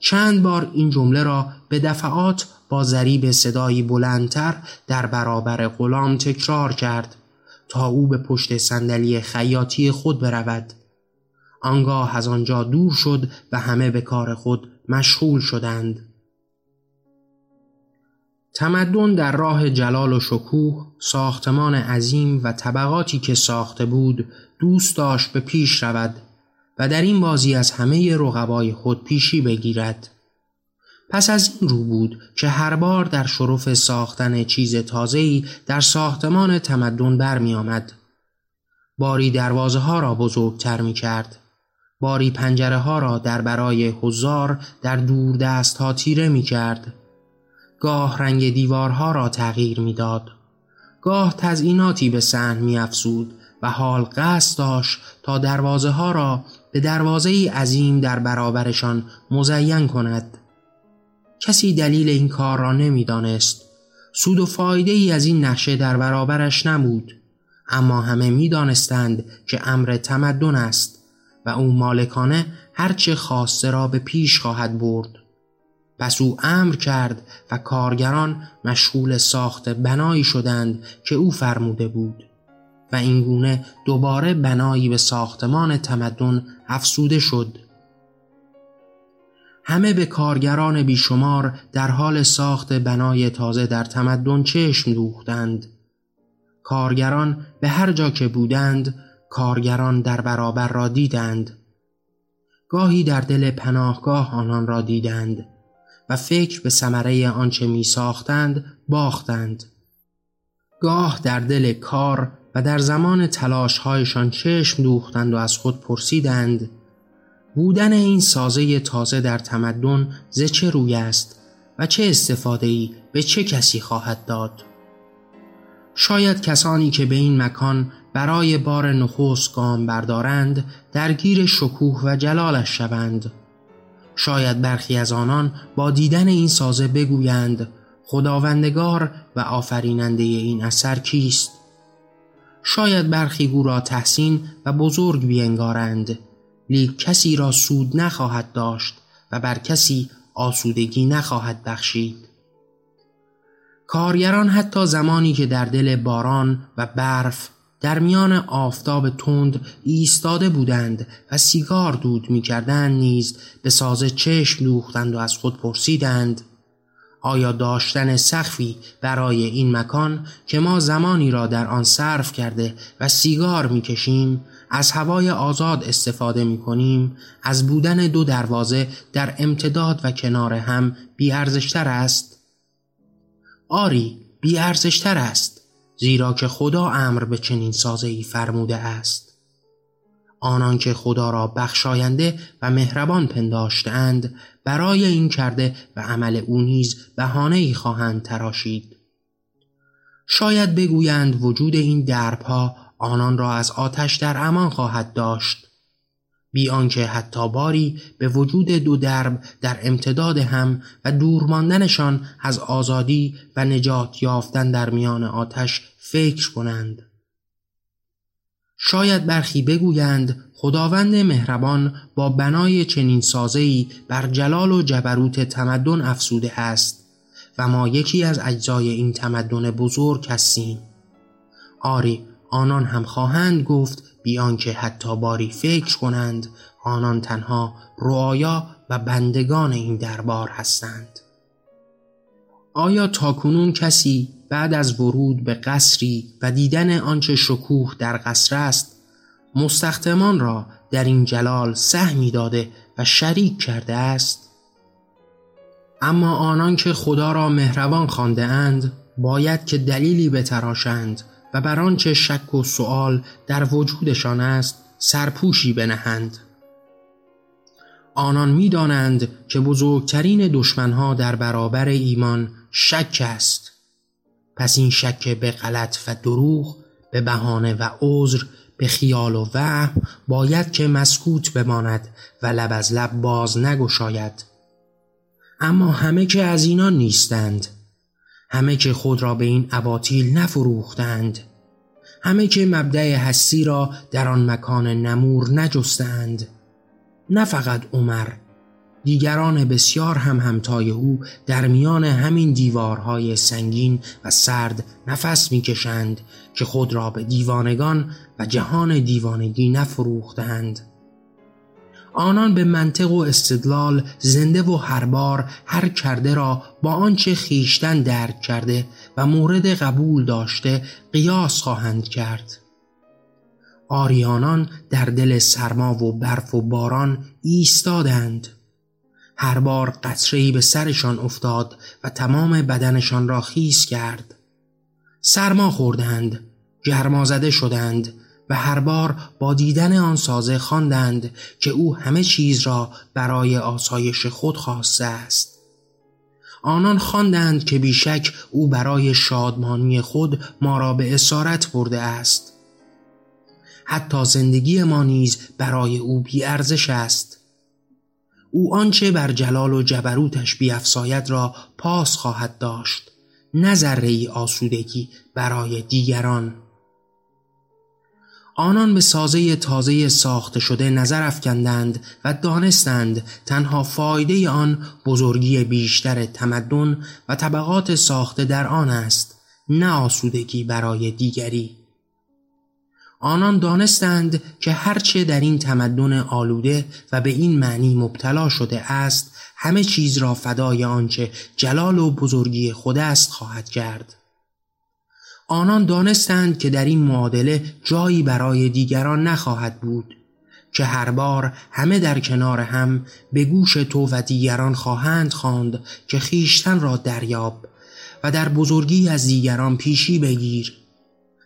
چند بار این جمله را به دفعات با ضریب صدایی بلندتر در برابر غلام تکرار کرد تا او به پشت صندلی خیاطی خود برود. آنگاه از آنجا دور شد و همه به کار خود مشغول شدند. تمدن در راه جلال و شکوه ساختمان عظیم و طبقاتی که ساخته بود دوست داشت به پیش رود. و در این بازی از همه رقبای خود پیشی بگیرد پس از این رو بود که هر بار در شرف ساختن چیز تازه‌ای در ساختمان تمدن برمی آمد. باری دروازه ها را بزرگتر می کرد. باری پنجره ها را در برای حضار در دور دست ها تیره می کرد. گاه رنگ دیوارها را تغییر می‌داد. گاه تزئیناتی به صحن می افزود و حال قصد داشت تا دروازه ها را به دروازه عظیم در برابرشان مزین کند. کسی دلیل این کار را نمی‌دانست. سود و فایده ای از این نقشه در برابرش نبود. اما همه می‌دانستند که امر تمدن است و او مالکانه هرچه خواسته را به پیش خواهد برد. پس او امر کرد و کارگران مشغول ساخت بنایی شدند که او فرموده بود و اینگونه دوباره بنایی به ساختمان تمدن افسوده شد. همه به کارگران بیشمار در حال ساخت بنای تازه در تمدن چشم دوختند. کارگران به هر جا که بودند کارگران در برابر را دیدند. گاهی در دل پناهگاه آنان را دیدند و فکر به ثمره آنچه می ساختند باختند. گاه در دل کار و در زمان تلاشهایشان چشم دوختند و از خود پرسیدند بودن این سازه تازه در تمدن ز چه روی است و چه استفاده ای به چه کسی خواهد داد؟ شاید کسانی که به این مکان برای بار نخست گام بردارند درگیر شکوه و جلالش شوند. شاید برخی از آنان با دیدن این سازه بگویند خداوندگار و آفریننده این اثر کیست؟ شاید برخی گو را تحسین و بزرگ بینگارند لیک کسی را سود نخواهد داشت و بر کسی آسودگی نخواهد بخشید. کارگران حتی زمانی که در دل باران و برف در میان آفتاب تند ایستاده بودند و سیگار دود می‌کردند نیز به سازه چشم دوختند و از خود پرسیدند آیا داشتن سخفی برای این مکان که ما زمانی را در آن صرف کرده و سیگار می‌کشیم از هوای آزاد استفاده می کنیم از بودن دو دروازه در امتداد و کنار هم بیارزشتر است؟ آری بیارزشتر است زیرا که خدا امر به چنین سازه ای فرموده است آنان که خدا را بخشاینده و مهربان پنداشتند برای این کرده و عمل او نیز بهانه ای خواهند تراشید. شاید بگویند وجود این دربها آنان را از آتش در امان خواهد داشت. بی آنکه حتی باری به وجود دو درب در امتداد هم و دور ماندنشان از آزادی و نجات یافتن در میان آتش فکر کنند. شاید برخی بگویند خداوند مهربان با بنای چنین سازه‌ای بر جلال و جبروت تمدن افسوده است و ما یکی از اجزای این تمدن بزرگ هستیم. آری آنان هم خواهند گفت بیان که حتی باری فکر کنند آنان تنها رعایا و بندگان این دربار هستند. آیا تاکنون کسی بعد از ورود به قصری و دیدن آنچه شکوه در قصر است مستخدمان را در این جلال سهمی داده و شریک کرده است. اما آنان که خدا را مهربان خانده اند باید که دلیلی بتراشند و بر آنچه شک و سؤال در وجودشان است سرپوشی بنهند. آنان می‌دانند که بزرگترین دشمنها در برابر ایمان شک است. پس این شک به غلط و دروغ به بهانه و عذر به خیال و وهم باید که مسکوت بماند و لب از لب باز نگشاید. اما همه که از اینان نیستند همه که خود را به این اباطیل نفروختند همه که مبدع هستی را در آن مکان نمور نجستند نه فقط عمر دیگران بسیار هم همتای او در میان همین دیوارهای سنگین و سرد نفس می‌کشند که خود را به دیوانگان جهان دیوانگی نفروختند. آنان به منطق و استدلال زنده و هر بار هر کرده را با آنچه خیشتن درک کرده و مورد قبول داشته قیاس خواهند کرد. آریانان در دل سرما و برف و باران ایستادند. هر بار قطره‌ای به سرشان افتاد و تمام بدنشان را خیس کرد. سرما خوردند گرما زده شدند و هر بار با دیدن آن سازه خواندند که او همه چیز را برای آسایش خود خواسته است. آنان خواندند که بیشک او برای شادمانی خود ما را به اسارت برده است. حتی زندگی ما نیز برای او بیارزش است. او آنچه بر جلال و جبروتش بیافزاید را پاس خواهد داشت نه ذره آسودگی برای دیگران. آنان به سازه تازه ساخته شده نظر افکندند و دانستند تنها فایده آن بزرگی بیشتر تمدن و طبقات ساخته در آن است نه آسودگی برای دیگری. آنان دانستند که هرچه در این تمدن آلوده و به این معنی مبتلا شده است همه چیز را فدای آنچه جلال و بزرگی خود است خواهد کرد. آنان دانستند که در این معادله جایی برای دیگران نخواهد بود که هر بار همه در کنار هم به گوش تو و دیگران خواهند خواند که خیشتن را دریاب و در بزرگی از دیگران پیشی بگیر.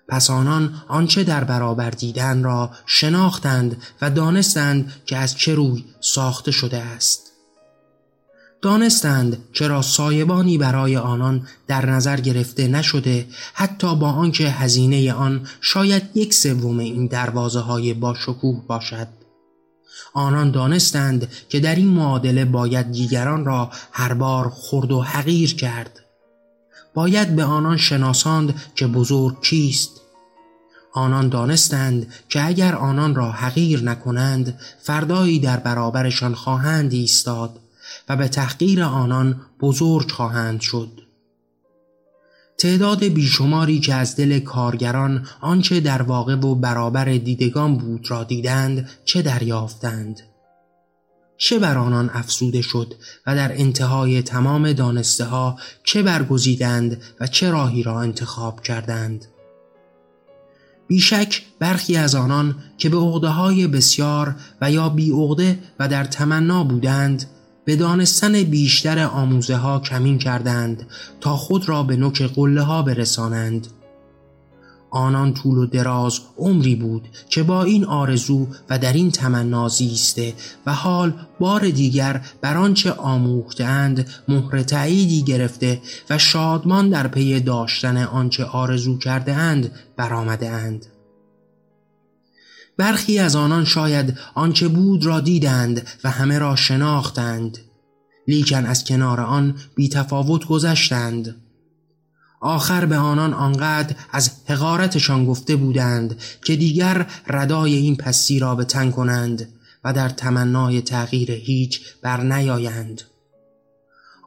پس آنان آنچه در برابر دیدن را شناختند و دانستند که از چه روی ساخته شده است. دانستند چرا سایبانی برای آنان در نظر گرفته نشده حتی با آنکه هزینه آن شاید یک سوم این دروازه های با شکوه باشد. آنان دانستند که در این معادله باید دیگران را هر بار خرد و حقیر کرد. باید به آنان شناساند که بزرگ چیست آنان دانستند که اگر آنان را حقیر نکنند فردایی در برابرشان خواهند ایستاد. و به تحقیر آنان بزرگ خواهند شد. تعداد بیشماری که از دل کارگران آنچه در واقع و برابر دیدگان بود را دیدند چه دریافتند؟ چه بر آنان افسوده شد و در انتهای تمام دانسته ها چه برگزیدند و چه راهی را انتخاب کردند؟ بیشک برخی از آنان که به عقده های بسیار و یا بی عقده و در تمنا بودند به دانستن بیشتر آموزه ها کمین کردند تا خود را به نوک قله ها برسانند. آنان طول و دراز عمری بود که با این آرزو و در این تمنا زیسته و حال بار دیگر بر آنچه آموختند مهر تعییدی گرفته و شادمان در پی داشتن آنچه آرزو کرده اند برآمده برخی از آنان شاید آنچه بود را دیدند و همه را شناختند. لیکن از کنار آن بی تفاوت گذشتند. آخر به آنان آنقدر از حقارتشان گفته بودند که دیگر ردای این پستی را به تن کنند و در تمنای تغییر هیچ بر نیایند.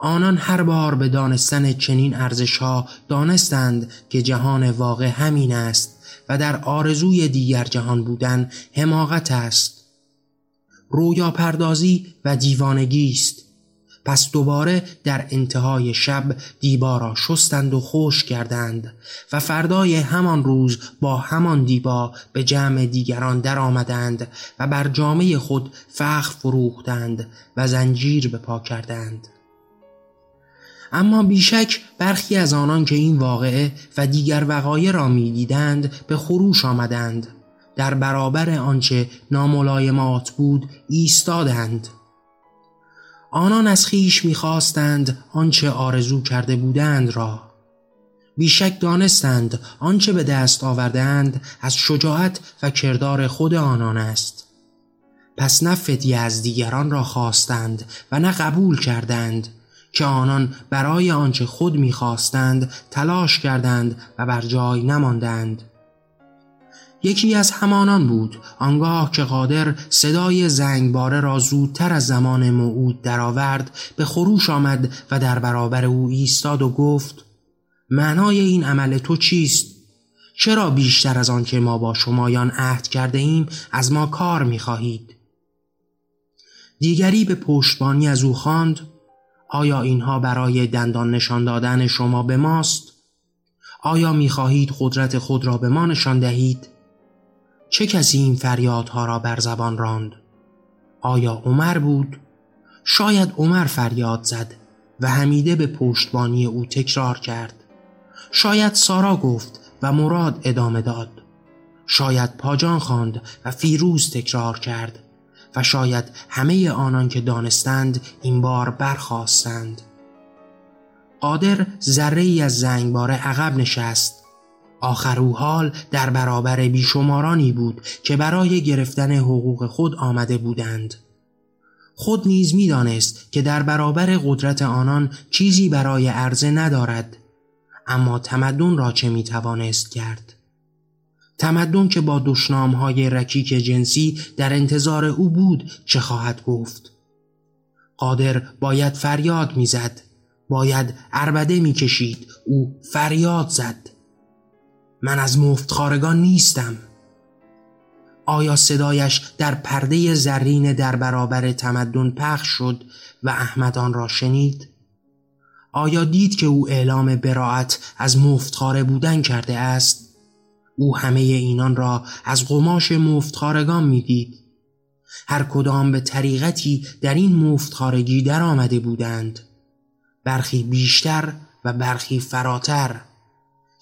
آنان هر بار به دانستن چنین ارزش ها دانستند که جهان واقع همین است. و در آرزوی دیگر جهان بودن حماقت است. رویا پردازی و دیوانگی است. پس دوباره در انتهای شب دیبا را شستند و خوش کردند و فردای همان روز با همان دیبا به جمع دیگران درآمدند و بر جامعه خود فخ فروختند و زنجیر به پا کردند. اما بیشک برخی از آنان که این واقعه و دیگر وقایع را می‌دیدند به خروش آمدند. در برابر آنچه ناملایمات بود ایستادند. آنان از خیش می‌خواستند آنچه آرزو کرده بودند را. بیشک دانستند آنچه به دست آوردند از شجاعت و کردار خود آنان است. پس نه فدیه از دیگران را خواستند و نه قبول کردند. که آنان برای آنچه خود می‌خواستند تلاش کردند و بر جای نماندند یکی از همانان بود آنگاه که قادر صدای زنگباره را زودتر از زمان موعود درآورد به خروش آمد و در برابر او ایستاد و گفت معنای این عمل تو چیست؟ چرا بیشتر از آن که ما با شمایان عهد کرده ایم از ما کار می‌خواهید؟ دیگری به پشتبانی از او خواند آیا اینها برای دندان نشان دادن شما به ماست؟ آیا می‌خواهید قدرت خود را به ما نشان دهید؟ چه کسی این فریادها را بر زبان راند؟ آیا عمر بود؟ شاید عمر فریاد زد و حمیده به پشتبانی او تکرار کرد شاید سارا گفت و مراد ادامه داد شاید پاجان خواند و فیروز تکرار کرد و شاید همه آنان که دانستند این بار برخواستند قادر ذره ای از زنگباره عقب نشست. آخر او حال در برابر بیشمارانی بود که برای گرفتن حقوق خود آمده بودند. خود نیز می‌دانست که در برابر قدرت آنان چیزی برای عرضه ندارد اما تمدن را چه می‌توانست کرد. تمدن که با دشنامهای رکیک جنسی در انتظار او بود چه خواهد گفت قادر باید فریاد می‌زد باید عربده می‌کشید او فریاد زد من از مفتخارگان نیستم آیا صدایش در پرده زرین در برابر تمدن پخش شد و احمد آن را شنید؟ آیا دید که او اعلام براعت از مفتخاره بودن کرده است؟ او همه اینان را از قماش مفتخارگان می‌دید. هر کدام به طریقتی در این مفتخارگی در آمده بودند. برخی بیشتر و برخی فراتر.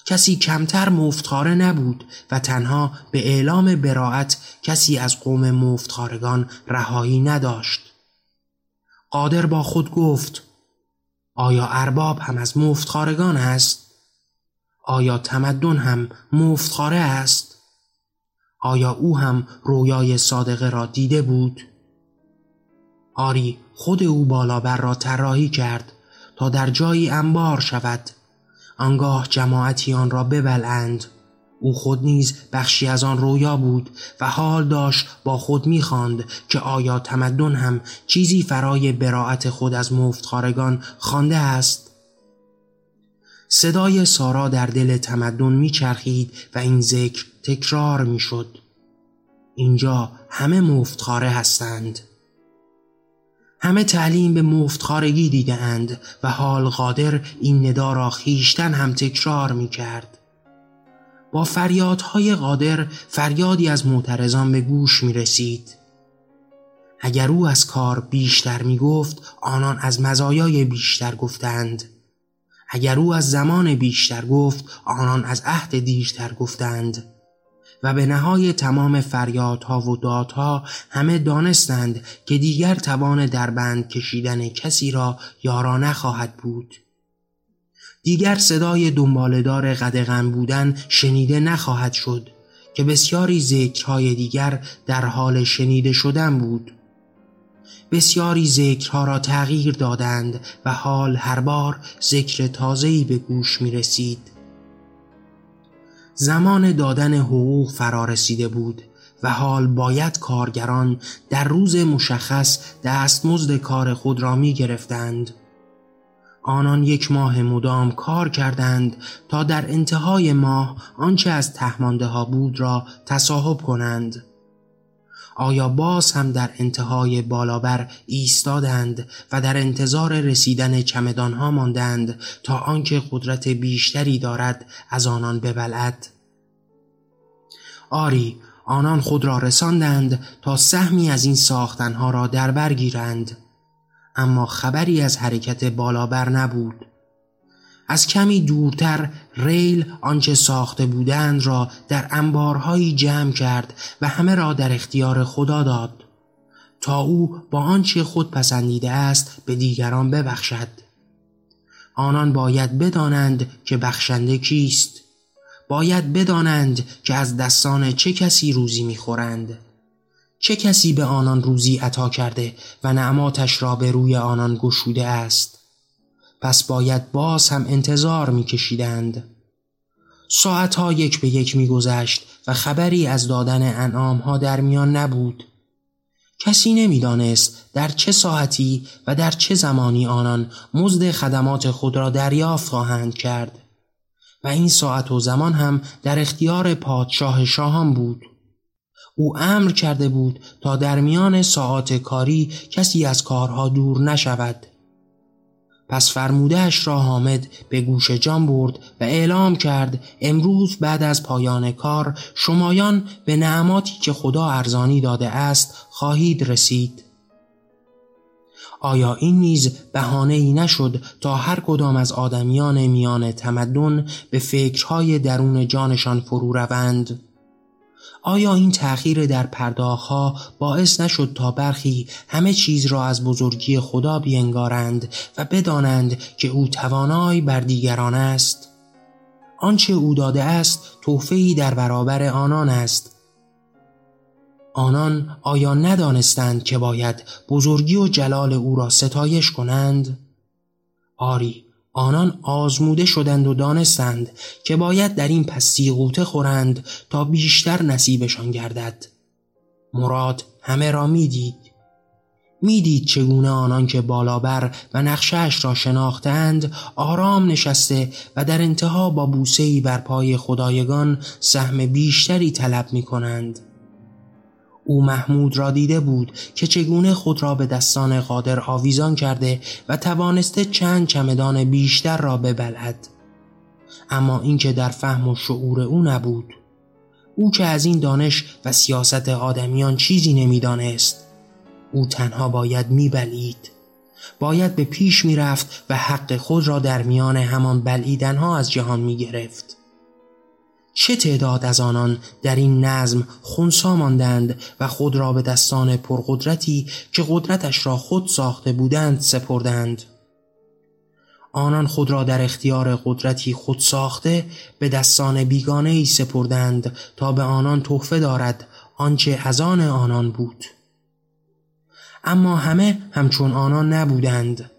کسی کمتر مفتخاره نبود و تنها به اعلام براعت کسی از قوم مفتخارگان رهایی نداشت. قادر با خود گفت آیا ارباب هم از مفتخارگان است؟ آیا تمدن هم مفتخاره است؟ آیا او هم رویای صادقه را دیده بود؟ آری خود او بالابر را طراحی کرد تا در جایی انبار شود آنگاه جماعتی آن را ببلند او خود نیز بخشی از آن رویا بود و حال داشت با خود می‌خواند که آیا تمدن هم چیزی فرای براعت خود از مفتخارگان خوانده است صدای سارا در دل تمدن میچرخید و این ذکر تکرار می‌شد اینجا همه مفتخاره هستند همه تعلیم به مفتخارگی دیده اند و حال قادر این ندا را خیشتن هم تکرار می کرد. با فریادهای قادر فریادی از معترضان به گوش می رسید. اگر او از کار بیشتر می گفت آنان از مزایای بیشتر گفتند. اگر او از زمان بیشتر گفت آنان از عهد دیرتر گفتند. و به نهای تمام فریادها و دادها همه دانستند که دیگر توان در بند کشیدن کسی را یارا نخواهد بود دیگر صدای دنبالدار قدغن بودن شنیده نخواهد شد که بسیاری ذکرهای دیگر در حال شنیده شدن بود بسیاری ذکرها را تغییر دادند و حال هر بار ذکر تازه‌ای به گوش می رسید. زمان دادن حقوق فرا رسیده بود و حال باید کارگران در روز مشخص دستمزد کار خود را می گرفتند. آنان یک ماه مدام کار کردند تا در انتهای ماه آنچه از تهمانده ها بود را تصاحب کنند. آیا باز هم در انتهای بالابر ایستادند و در انتظار رسیدن چمدانها ماندند تا آنکه قدرت بیشتری دارد از آنان ببلد آری آنان خود را رساندند تا سهمی از این ساختنها را در برگیرند اما خبری از حرکت بالابر نبود. از کمی دورتر ریل آنچه ساخته بودند را در انبارهایی جمع کرد و همه را در اختیار خدا داد. تا او با آنچه خود پسندیده است به دیگران ببخشد. آنان باید بدانند که بخشنده کیست. باید بدانند که از دستان چه کسی روزی می‌خورند. چه کسی به آنان روزی عطا کرده و نعماتش را به روی آنان گشوده است. پس باید باز هم انتظار میکشیدند. ساعتها یک به یک میگذشت و خبری از دادن انعام ها در میان نبود. کسی نمی‌دانست در چه ساعتی و در چه زمانی آنان مزد خدمات خود را دریافت خواهند کرد. و این ساعت و زمان هم در اختیار پادشاه شاهان بود. او امر کرده بود تا در میان ساعات کاری کسی از کارها دور نشود. پس فرمودهش را حامد به گوش جان برد و اعلام کرد امروز بعد از پایان کار شمایان به نعماتی که خدا ارزانی داده است خواهید رسید آیا این نیز بهانه ای نشد تا هر کدام از آدمیان میان تمدن به فکرهای درون جانشان فرو روند؟ آیا این تأخیر در پرداخها باعث نشد تا برخی همه چیز را از بزرگی خدا بینگارند و بدانند که او توانای بر دیگران است؟ آنچه او داده است توفهی در برابر آنان است آنان آیا ندانستند که باید بزرگی و جلال او را ستایش کنند؟ آری آنان آزموده شدند و دانستند که باید در این پس سیغوته خورند تا بیشتر نصیبشان گردد مراد همه را می‌دید می‌دید چگونه آنان که بالابر و نقشش را شناختند آرام نشسته و در انتها با بوسهی بر پای خدایگان سهم بیشتری طلب می کنند. او محمود را دیده بود که چگونه خود را به دستان قادر آویزان کرده و توانسته چند چمدان بیشتر را ببلد اما اینکه در فهم و شعور او نبود. او که از این دانش و سیاست آدمیان چیزی نمی‌دانست. او تنها باید میبلید باید به پیش می‌رفت و حق خود را در میان همان بلعیدنها از جهان می‌گرفت. چه تعداد از آنان در این نظم خونسا ماندند و خود را به دستان پرقدرتی که قدرتش را خود ساخته بودند سپردند. آنان خود را در اختیار قدرتی خود ساخته به دستان بیگانه ای سپردند تا به آنان تحفه دارد آنچه از آن آنان بود. اما همه همچون آنان نبودند.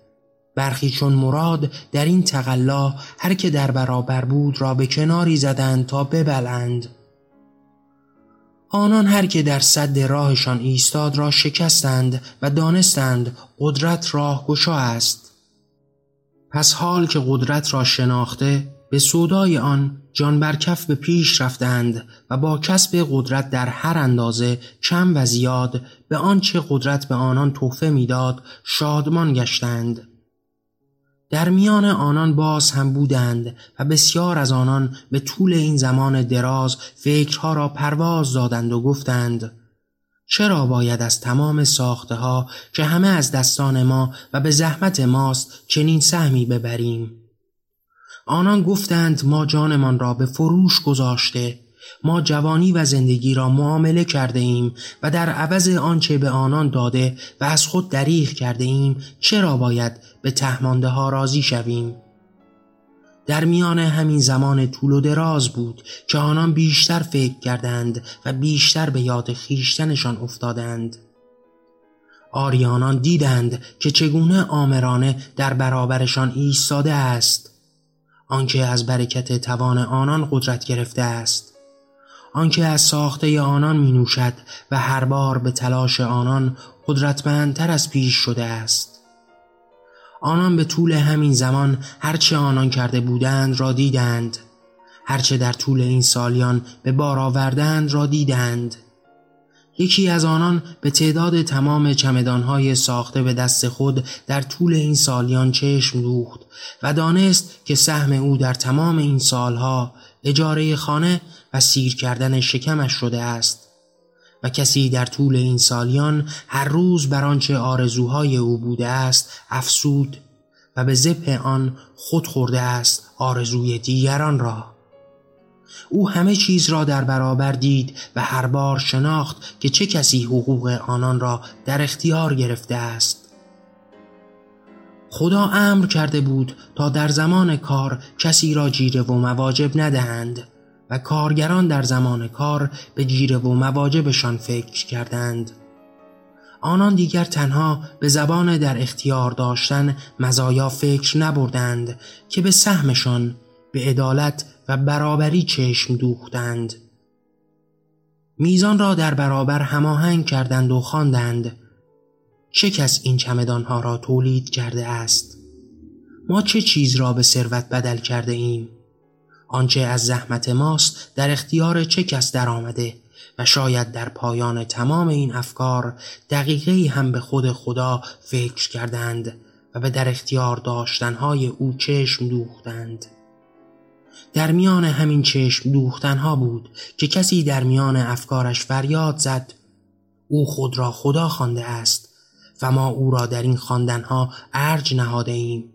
برخی چون مراد در این تقلا هر که در برابر بود را به کناری زدند تا ببلند. آنان هر که در صد راهشان ایستاد را شکستند و دانستند قدرت راه گشا است. پس حال که قدرت را شناخته به سودای آن جان برکف به پیش رفتند و با کسب قدرت در هر اندازه کم و زیاد به آنچه قدرت به آنان تحفه می‌داد شادمان گشتند. در میان آنان باز هم بودند و بسیار از آنان به طول این زمان دراز فکرها را پرواز دادند و گفتند چرا باید از تمام ساخته ها که همه از دستان ما و به زحمت ماست چنین سهمی ببریم؟ آنان گفتند ما جانمان را به فروش گذاشته ما جوانی و زندگی را معامله کرده ایم و در عوض آنچه به آنان داده و از خود دریغ کرده ایم چرا باید به تهمانده ها راضی شویم؟ در میان همین زمان طول و دراز بود که آنان بیشتر فکر کردند و بیشتر به یاد خیشتنشان افتادند. آریانان دیدند که چگونه آمرانه در برابرشان ایستاده است. آنکه از برکت توان آنان قدرت گرفته است. آنکه از ساخته آنان می نوشد و هر بار به تلاش آنان قدرتمندتر از پیش شده است. آنان به طول همین زمان هرچه آنان کرده بودند را دیدند. هرچه در طول این سالیان به بار آوردند را دیدند. یکی از آنان به تعداد تمام چمدانهای ساخته به دست خود در طول این سالیان چشم دوخت و دانست که سهم او در تمام این سالها اجاره خانه و سیر کردن شکمش شده است و کسی در طول این سالیان هر روز بر آنچه آرزوهای او بوده است افسود و به ذبح آن خود خورده است آرزوی دیگران را. او همه چیز را در برابر دید و هر بار شناخت که چه کسی حقوق آنان را در اختیار گرفته است. خدا امر کرده بود تا در زمان کار کسی را جیره و مواجب ندهند. و کارگران در زمان کار به جیره و مواجبشان فکر کردند. آنان دیگر تنها به زبان در اختیار داشتن مزایا فکر نبردند که به سهمشان به عدالت و برابری چشم دوختند. میزان را در برابر هماهنگ کردند و خواندند. چه کس این چمدانها را تولید کرده است؟ ما چه چیز را به ثروت بدل کرده ایم؟ آنچه از زحمت ماست در اختیار چه کس در آمده و شاید در پایان تمام این افکار دقیقه هم به خود خدا فکر کردند و به در اختیار داشتنهای او چشم دوختند. در میان همین چشم دوختنها بود که کسی در میان افکارش فریاد زد او خود را خدا خوانده است و ما او را در این خواندنها ارج نهاده ایم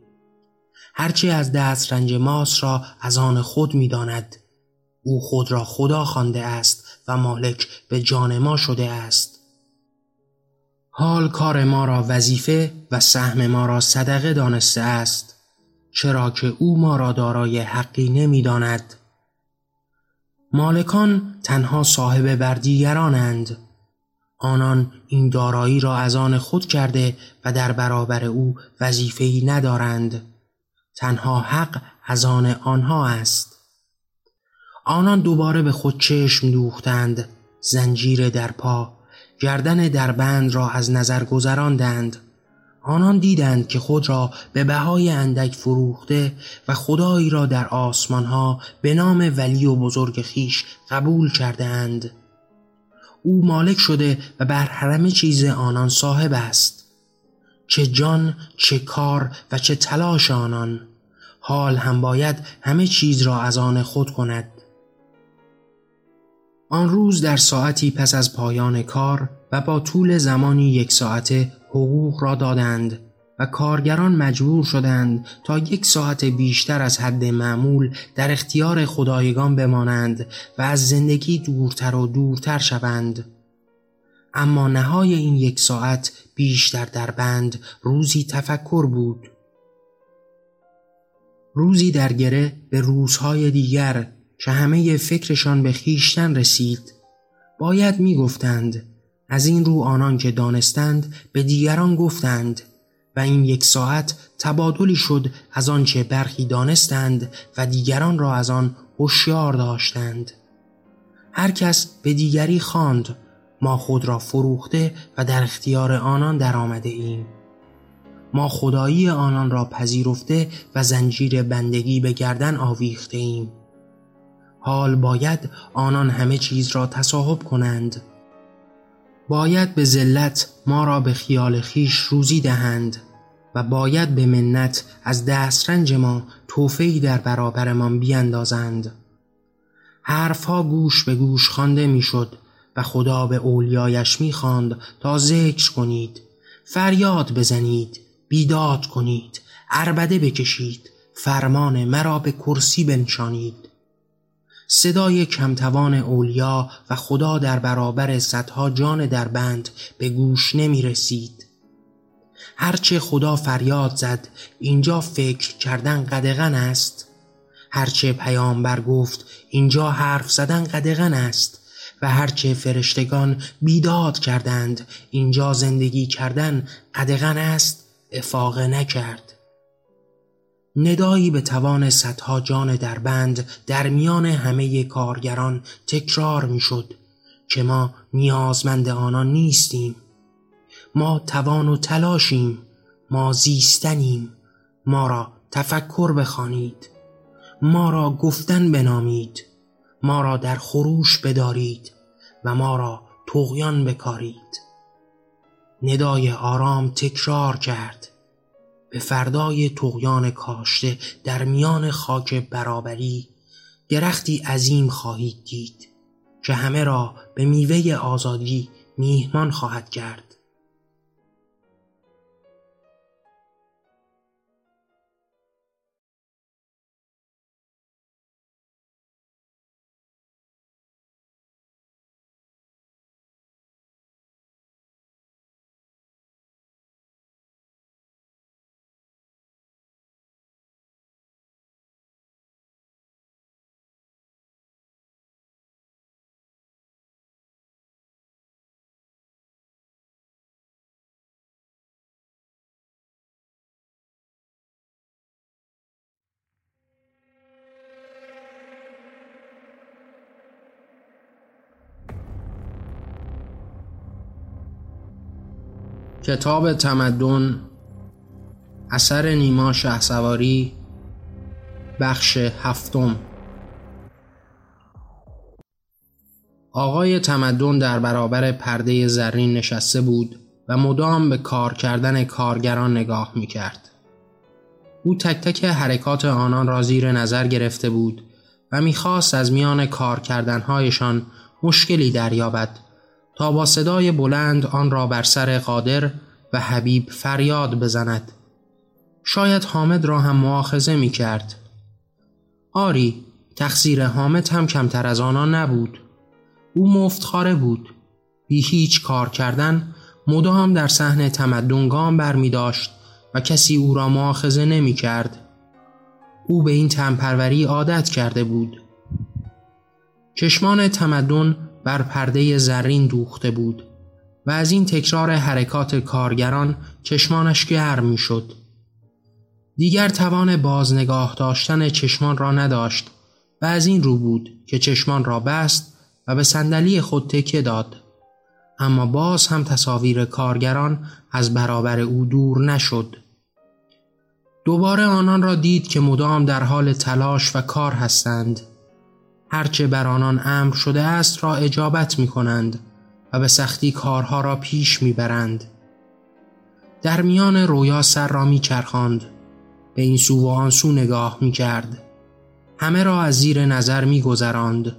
هرچه از دست رنج ماس را از آن خود می‌داند. او خود را خدا خوانده است و مالک به جان ما شده است. حال کار ما را وظیفه و سهم ما را صدقه دانسته است. چرا که او ما را دارای حقی نمی‌داند. مالکان تنها صاحب بر دیگرانند آنان این دارایی را از آن خود کرده و در برابر او وظیفه‌ای ندارند. تنها حق از آن آنها است. آنان دوباره به خود چشم دوختند زنجیر در پا گردن در بند را از نظر گذراندند. آنان دیدند که خود را به بهای اندک فروخته و خدایی را در آسمانها به نام ولی و بزرگ خیش قبول کرده اند. او مالک شده و بر حرم چیز آنان صاحب است. چه جان چه کار و چه تلاش آنان. حال هم باید همه چیز را از آن خود کند. آن روز در ساعتی پس از پایان کار و با طول زمانی یک ساعته حقوق را دادند و کارگران مجبور شدند تا یک ساعت بیشتر از حد معمول در اختیار خدایگان بمانند و از زندگی دورتر و دورتر شوند. اما نهای این یک ساعت بیشتر در بند روزی تفکر بود. روزی در گره به روزهای دیگر که همه فکرشان به خیشتن رسید. باید می گفتند از این رو آنان که دانستند به دیگران گفتند و این یک ساعت تبادلی شد از آنچه برخی دانستند و دیگران را از آن هوشیار داشتند. هر کس به دیگری خواند ما خود را فروخته و در اختیار آنان درآمده ایم. ما خدایی آنان را پذیرفته و زنجیر بندگی به گردن آویخته ایم. حال باید آنان همه چیز را تصاحب کنند. باید به ذلت ما را به خیال خیش روزی دهند و باید به منت از دسترنج ما توفهی در برابرمان بیاندازند حرفها گوش به گوش خوانده می‌شد. و خدا به اولیایش می‌خواند تا ذکر کنید. فریاد بزنید بیداد کنید عربده بکشید فرمان مرا به کرسی بنشانید. صدای کمتوان اولیا و خدا در برابر صدها جان در بند به گوش نمی رسید هرچه خدا فریاد زد اینجا فکر کردن قدغن است. هرچه پیامبر گفت اینجا حرف زدن قدغن است. و هرچه فرشتگان بیداد کردند اینجا زندگی کردن قدغن است افاقه نکرد. ندایی به توان صدها جان دربند در میان همه کارگران تکرار می‌شد که ما نیازمند آنان نیستیم. ما توان و تلاشیم ما زیستنیم ما را تفکر بخوانید. ما را گفتن بنامید ما را در خروش بدارید. و ما را تغیان بکارید. ندای آرام تکرار کرد. به فردای تغیان کاشته در میان خاک برابری درختی عظیم خواهید دید که همه را به میوه آزادی میهمان خواهد کرد. کتاب تمدن اثر نیما شهسواری بخش هفتم آقای تمدن در برابر پرده زرین نشسته بود و مدام به کار کردن کارگران نگاه می کرد. او تک تک حرکات آنان را زیر نظر گرفته بود و می‌خواست از میان کار کردنهایشان مشکلی دریابد تا با صدای بلند آن را بر سر قادر و حبیب فریاد بزند. شاید حامد را هم معاخزه می کرد. آری تقصیر حامد هم کمتر از آنان نبود. او مفتخاره بود. بی هیچ کار کردن مدام در صحنه تمدن گام بر می داشت و کسی او را معاخزه نمی کرد. او به این تنپروری عادت کرده بود. چشمان تمدن بر پرده زرین دوخته بود و از این تکرار حرکات کارگران چشمانش گرم می شد. دیگر توان باز نگاه داشتن چشمان را نداشت و از این رو بود که چشمان را بست و به صندلی خود تکه داد. اما باز هم تصاویر کارگران از برابر او دور نشد. دوباره آنان را دید که مدام در حال تلاش و کار هستند. هرچه بر آنان امر شده است را اجابت می کنند و به سختی کارها را پیش می برند. در میان رویا سر را می چرخاند. به این سو و آن سو نگاه می کرد. همه را از زیر نظر می گذراند.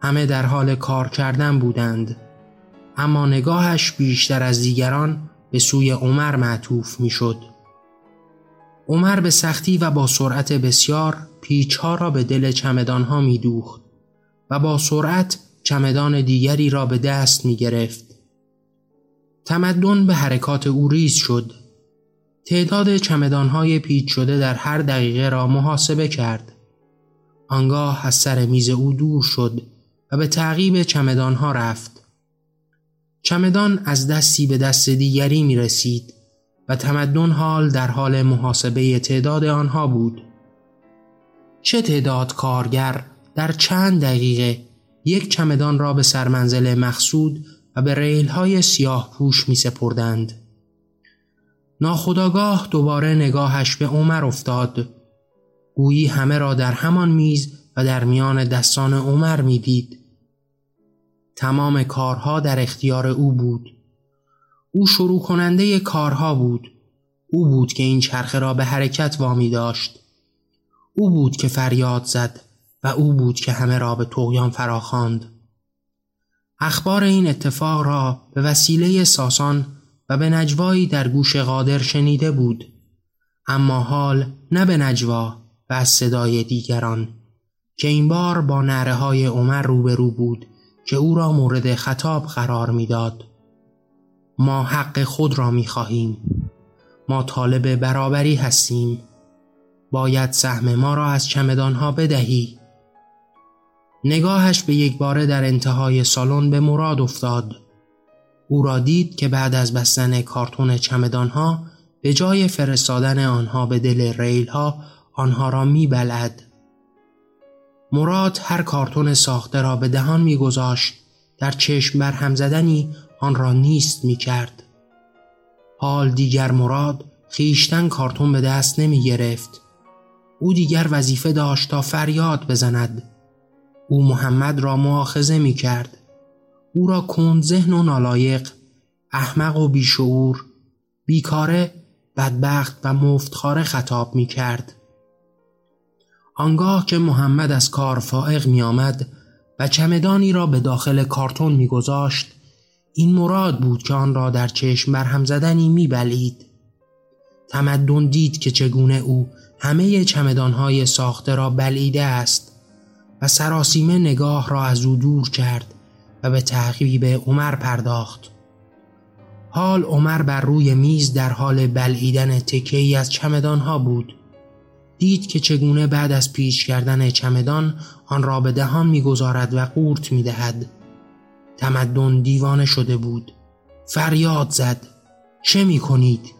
همه در حال کار کردن بودند. اما نگاهش بیشتر از دیگران به سوی عمر معطوف می شد. عمر به سختی و با سرعت بسیار پیچها را به دل چمدانها می دوخت و با سرعت چمدان دیگری را به دست می گرفت. تمدن به حرکات او ریز شد. تعداد چمدانهای پیچ شده در هر دقیقه را محاسبه کرد. آنگاه از سر میز او دور شد و به تعقیب چمدانها رفت. چمدان از دستی به دست دیگری می رسید و تمدن حال در حال محاسبه تعداد آنها بود. چه تعداد کارگر در چند دقیقه یک چمدان را به سرمنزل مقصود و به ریل های سیاه پوش می سپردند. ناخداگاه دوباره نگاهش به عمر افتاد. گویی همه را در همان میز و در میان دستان عمر می‌دید. تمام کارها در اختیار او بود. او شروع کننده کارها بود. او بود که این چرخه را به حرکت وامی داشت. او بود که فریاد زد و او بود که همه را به تویان فراخواند. اخبار این اتفاق را به وسیله ساسان و به نجوایی در گوش قادر شنیده بود اما حال نه به نجوا و از صدای دیگران که این بار با نره های عمر روبرو بود که او را مورد خطاب قرار می‌داد. ما حق خود را می خواهیم. ما طالب برابری هستیم باید سهم ما را از چمدانها بدهی نگاهش به یک باره در انتهای سالن به مراد افتاد او را دید که بعد از بستن کارتون چمدانها به جای فرستادن آنها به دل ریل ها آنها را میبلد. مراد هر کارتون ساخته را به دهان میگذاشت در چشم بر هم زدنی آن را نیست می کرد. حال دیگر مراد خیشتن کارتون به دست نمی گرفت. او دیگر وظیفه داشت تا فریاد بزند. او محمد را معاخزه می کرد. او را کند ذهن و نالایق، احمق و بیشعور، بیکاره، بدبخت و مفتخاره خطاب می کرد. آنگاه که محمد از کار فائق می آمد و چمدانی را به داخل کارتون می گذاشت این مراد بود که آن را در چشم برهم زدنی می بلید. تمدن دید که چگونه او همه چمدانهای ساخته را بلیده است و سراسیمه نگاه را از او دور کرد و به تعقیب عمر پرداخت. حال عمر بر روی میز در حال بلعیدن تکه از چمدانها بود. دید که چگونه بعد از پیش کردن چمدان آن را به دهان می‌گذارد و قورت می‌دهد. تمدن دیوانه شده بود. فریاد زد. چه می کنید؟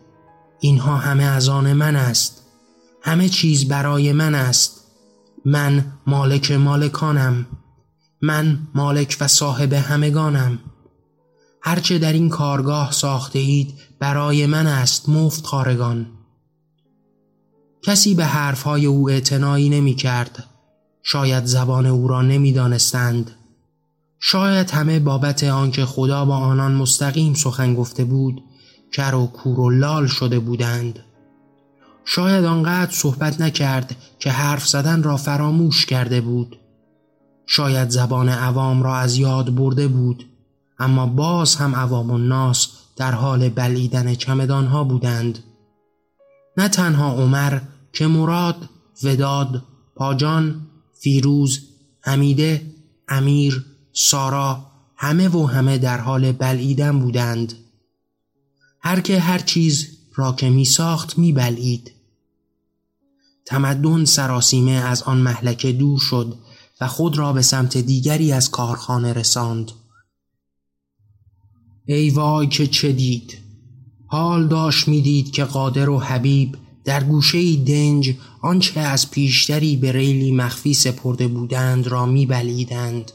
اینها همه از آن من است. همه چیز برای من است. من مالک مالکانم. من مالک و صاحب همگانم. هرچه در این کارگاه ساخته اید برای من است مفت خارگان. کسی به حرفهای او اعتنایی نمی کرد. شاید زبان او را نمی دانستند. شاید همه بابت آنکه خدا با آنان مستقیم سخن گفته بود کر و کور و لال شده بودند. شاید آنقدر صحبت نکرد که حرف زدن را فراموش کرده بود. شاید زبان عوام را از یاد برده بود اما باز هم عوام و ناس در حال بلیدن چمدانها بودند. نه تنها عمر که مراد، وداد، پاجان، فیروز، حمیده، امیر، سارا همه و همه در حال بلعیدن بودند. هر که هر چیز را که می ساخت می بلعید. تمدن سراسیمه از آن محلکه دور شد و خود را به سمت دیگری از کارخانه رساند. ای وای که چه دید حال داشت می‌دید که قادر و حبیب در گوشه دنج آنچه از پیشتری به ریلی مخفی سپرده بودند را میبلیدند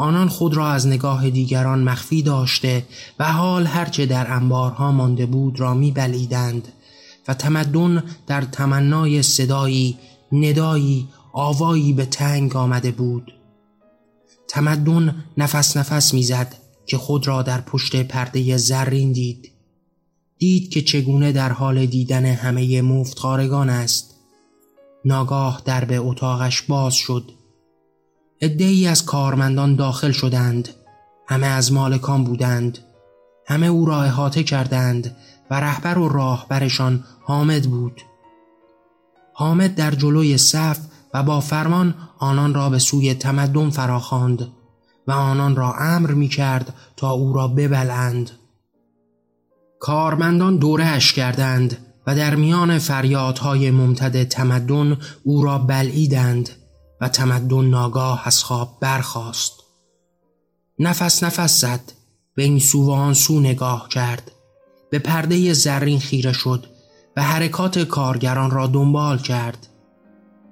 آنان خود را از نگاه دیگران مخفی داشته و حال هرچه در انبارها مانده بود را میبلیدند و تمدن در تمنای صدایی ندایی آوایی به تنگ آمده بود. تمدن نفس نفس می‌زد که خود را در پشت پرده زرین دید. دید که چگونه در حال دیدن همه مفتخارگان است. ناگاه در به اتاقش باز شد. ای از کارمندان داخل شدند. همه از مالکان بودند. همه او را احاطه کردند و رهبر و راهبرشان حامد بود. حامد در جلوی صف و با فرمان آنان را به سوی تمدن فراخواند و آنان را امر می کرد تا او را ببلند کارمندان دوره اش کردند و در میان فریادهای ممتد تمدن او را بلعیدند. و تمدن ناگاه از خواب برخاست. نفس نفس زد به این سو و آن سو نگاه کرد به پرده زرین خیره شد و حرکات کارگران را دنبال کرد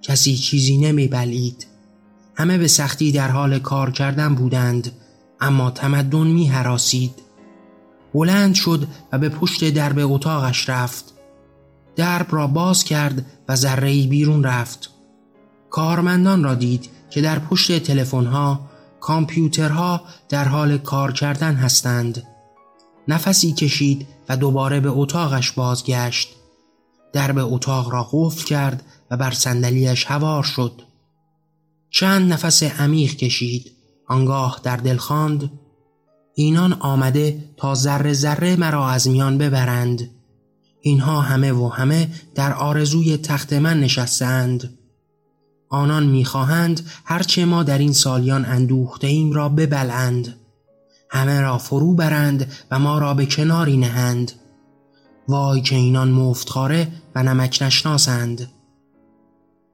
کسی چیزی نمی بلید. همه به سختی در حال کار کردن بودند اما تمدن می حراسید. بلند شد و به پشت درب اتاقش رفت درب را باز کرد و ذره بیرون رفت کارمندان را دید که در پشت تلفن‌ها، کامپیوترها در حال کار کردن هستند. نفسی کشید و دوباره به اتاقش بازگشت. درب اتاق را قفل کرد و بر صندلیاش هوار شد. چند نفس عمیق کشید. آنگاه در دل خواند اینان آمده تا ذره ذره مرا از میان ببرند. اینها همه و همه در آرزوی تخت من نشستند. آنان می‌خواهند هرچه ما در این سالیان اندوخته ایم را ببلند همه را فرو برند و ما را به کناری نهند. وای که اینان مفتخاره و نمک نشناسند.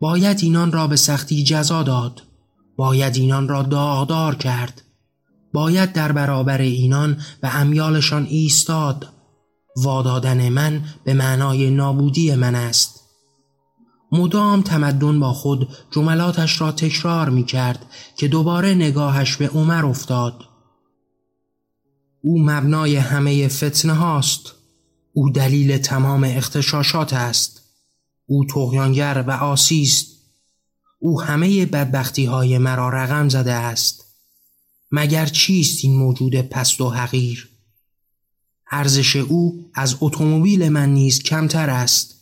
باید اینان را به سختی جزا داد. باید اینان را داغدار کرد. باید در برابر اینان و امیالشان ایستاد. وادادن من به معنای نابودی من است. مدام تمدن با خود جملاتش را تکرار می کرد که دوباره نگاهش به عمر افتاد. او مبنای همه فتنه هاست. او دلیل تمام اختشاشات است. او تغیانگر و آسیست او همه بدبختی های مرا رقم زده است. مگر چیست این موجود پست و حقیر؟ ارزش او از اتومبیل من نیز کمتر است.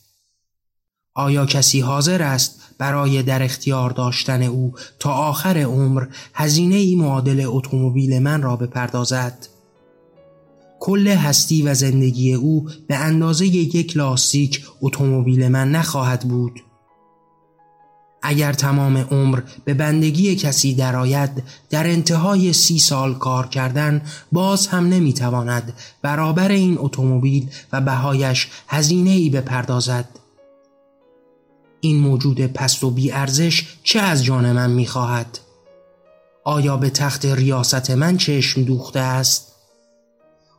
آیا کسی حاضر است برای در اختیار داشتن او تا آخر عمر هزینه ای معادل اتومبیل من را بپردازد؟ کل هستی و زندگی او به اندازه یک لاستیک اتومبیل من نخواهد بود. اگر تمام عمر به بندگی کسی درآید در انتهای سی سال کار کردن باز هم نمی‌تواند برابر این اتومبیل و بهایش هزینه ای بپردازد. این موجود پست و بی ارزش چه از جان من می‌خواهد؟ آیا به تخت ریاست من چشم دوخته است؟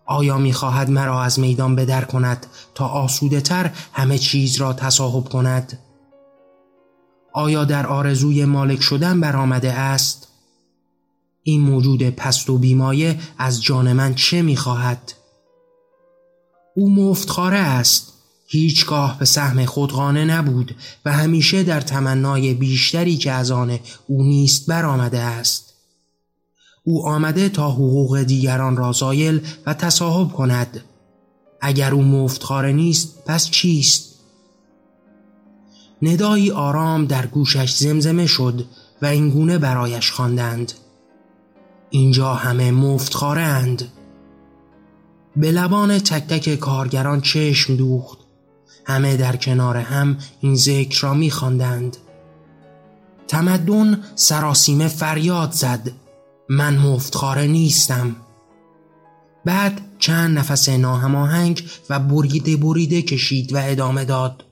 آیا می‌خواهد مرا از میدان بدر کند تا آسوده تر همه چیز را تصاحب کند؟ آیا در آرزوی مالک شدن برآمده است؟ این موجود پست و بیمایه از جان من چه می‌خواهد؟ او مفتخاره است هیچگاه به سهم خود قانه نبود و همیشه در تمنای بیشتری که از آن او نیست برآمده است. او آمده تا حقوق دیگران را زایل و تصاحب کند. اگر او مفتخاره نیست پس چیست؟ ندایی آرام در گوشش زمزمه شد و اینگونه برایش خواندند. اینجا همه مفتخاره اند. به لبان تک تک کارگران چشم دوخت. همه در کنار هم این ذکر را میخواندند. تمدن سراسیمه فریاد زد من مفتخاره نیستم بعد چند نفس ناهماهنگ و بریده بریده کشید و ادامه داد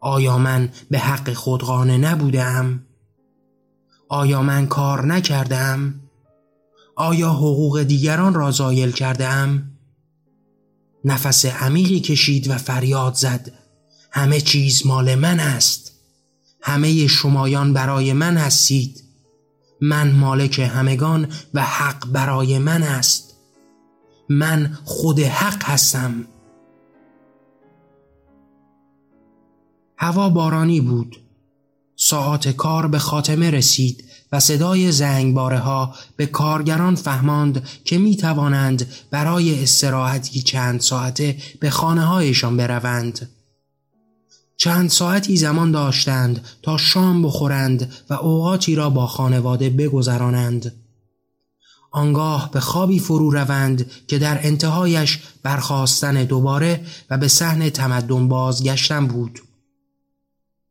آیا من به حق خود قانع نبودم؟ آیا من کار نکردم؟ آیا حقوق دیگران را زایل کردم؟ نفس عمیقی کشید و فریاد زد. همه چیز مال من است. همه شمایان برای من هستید. من مالک همگان و حق برای من است. من خود حق هستم. هوا بارانی بود. ساعت کار به خاتمه رسید. و صدای زنگباره ها به کارگران فهماند که می توانند برای استراحتی چند ساعته به خانه هایشان بروند. چند ساعتی زمان داشتند تا شام بخورند و اوقاتی را با خانواده بگذرانند. آنگاه به خوابی فرو روند که در انتهایش برخواستن دوباره و به صحن تمدن بازگشتن بود.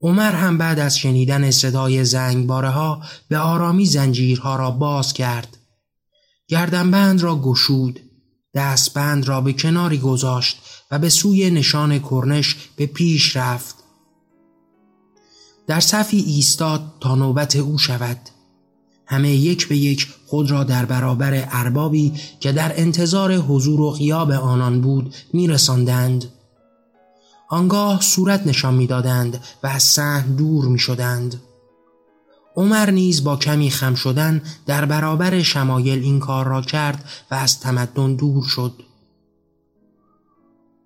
عمر هم بعد از شنیدن صدای زنگباره ها به آرامی زنجیرها را باز کرد. گردنبند را گشود، دستبند را به کناری گذاشت و به سوی نشان کرنش به پیش رفت. در صفی ایستاد تا نوبت او شود. همه یک به یک خود را در برابر اربابی که در انتظار حضور و غیاب آنان بود میرساندند. آنگاه صورت نشان می‌دادند و از صحن دور می شدند. عمر نیز با کمی خم شدن در برابر شمایل این کار را کرد و از تمدن دور شد.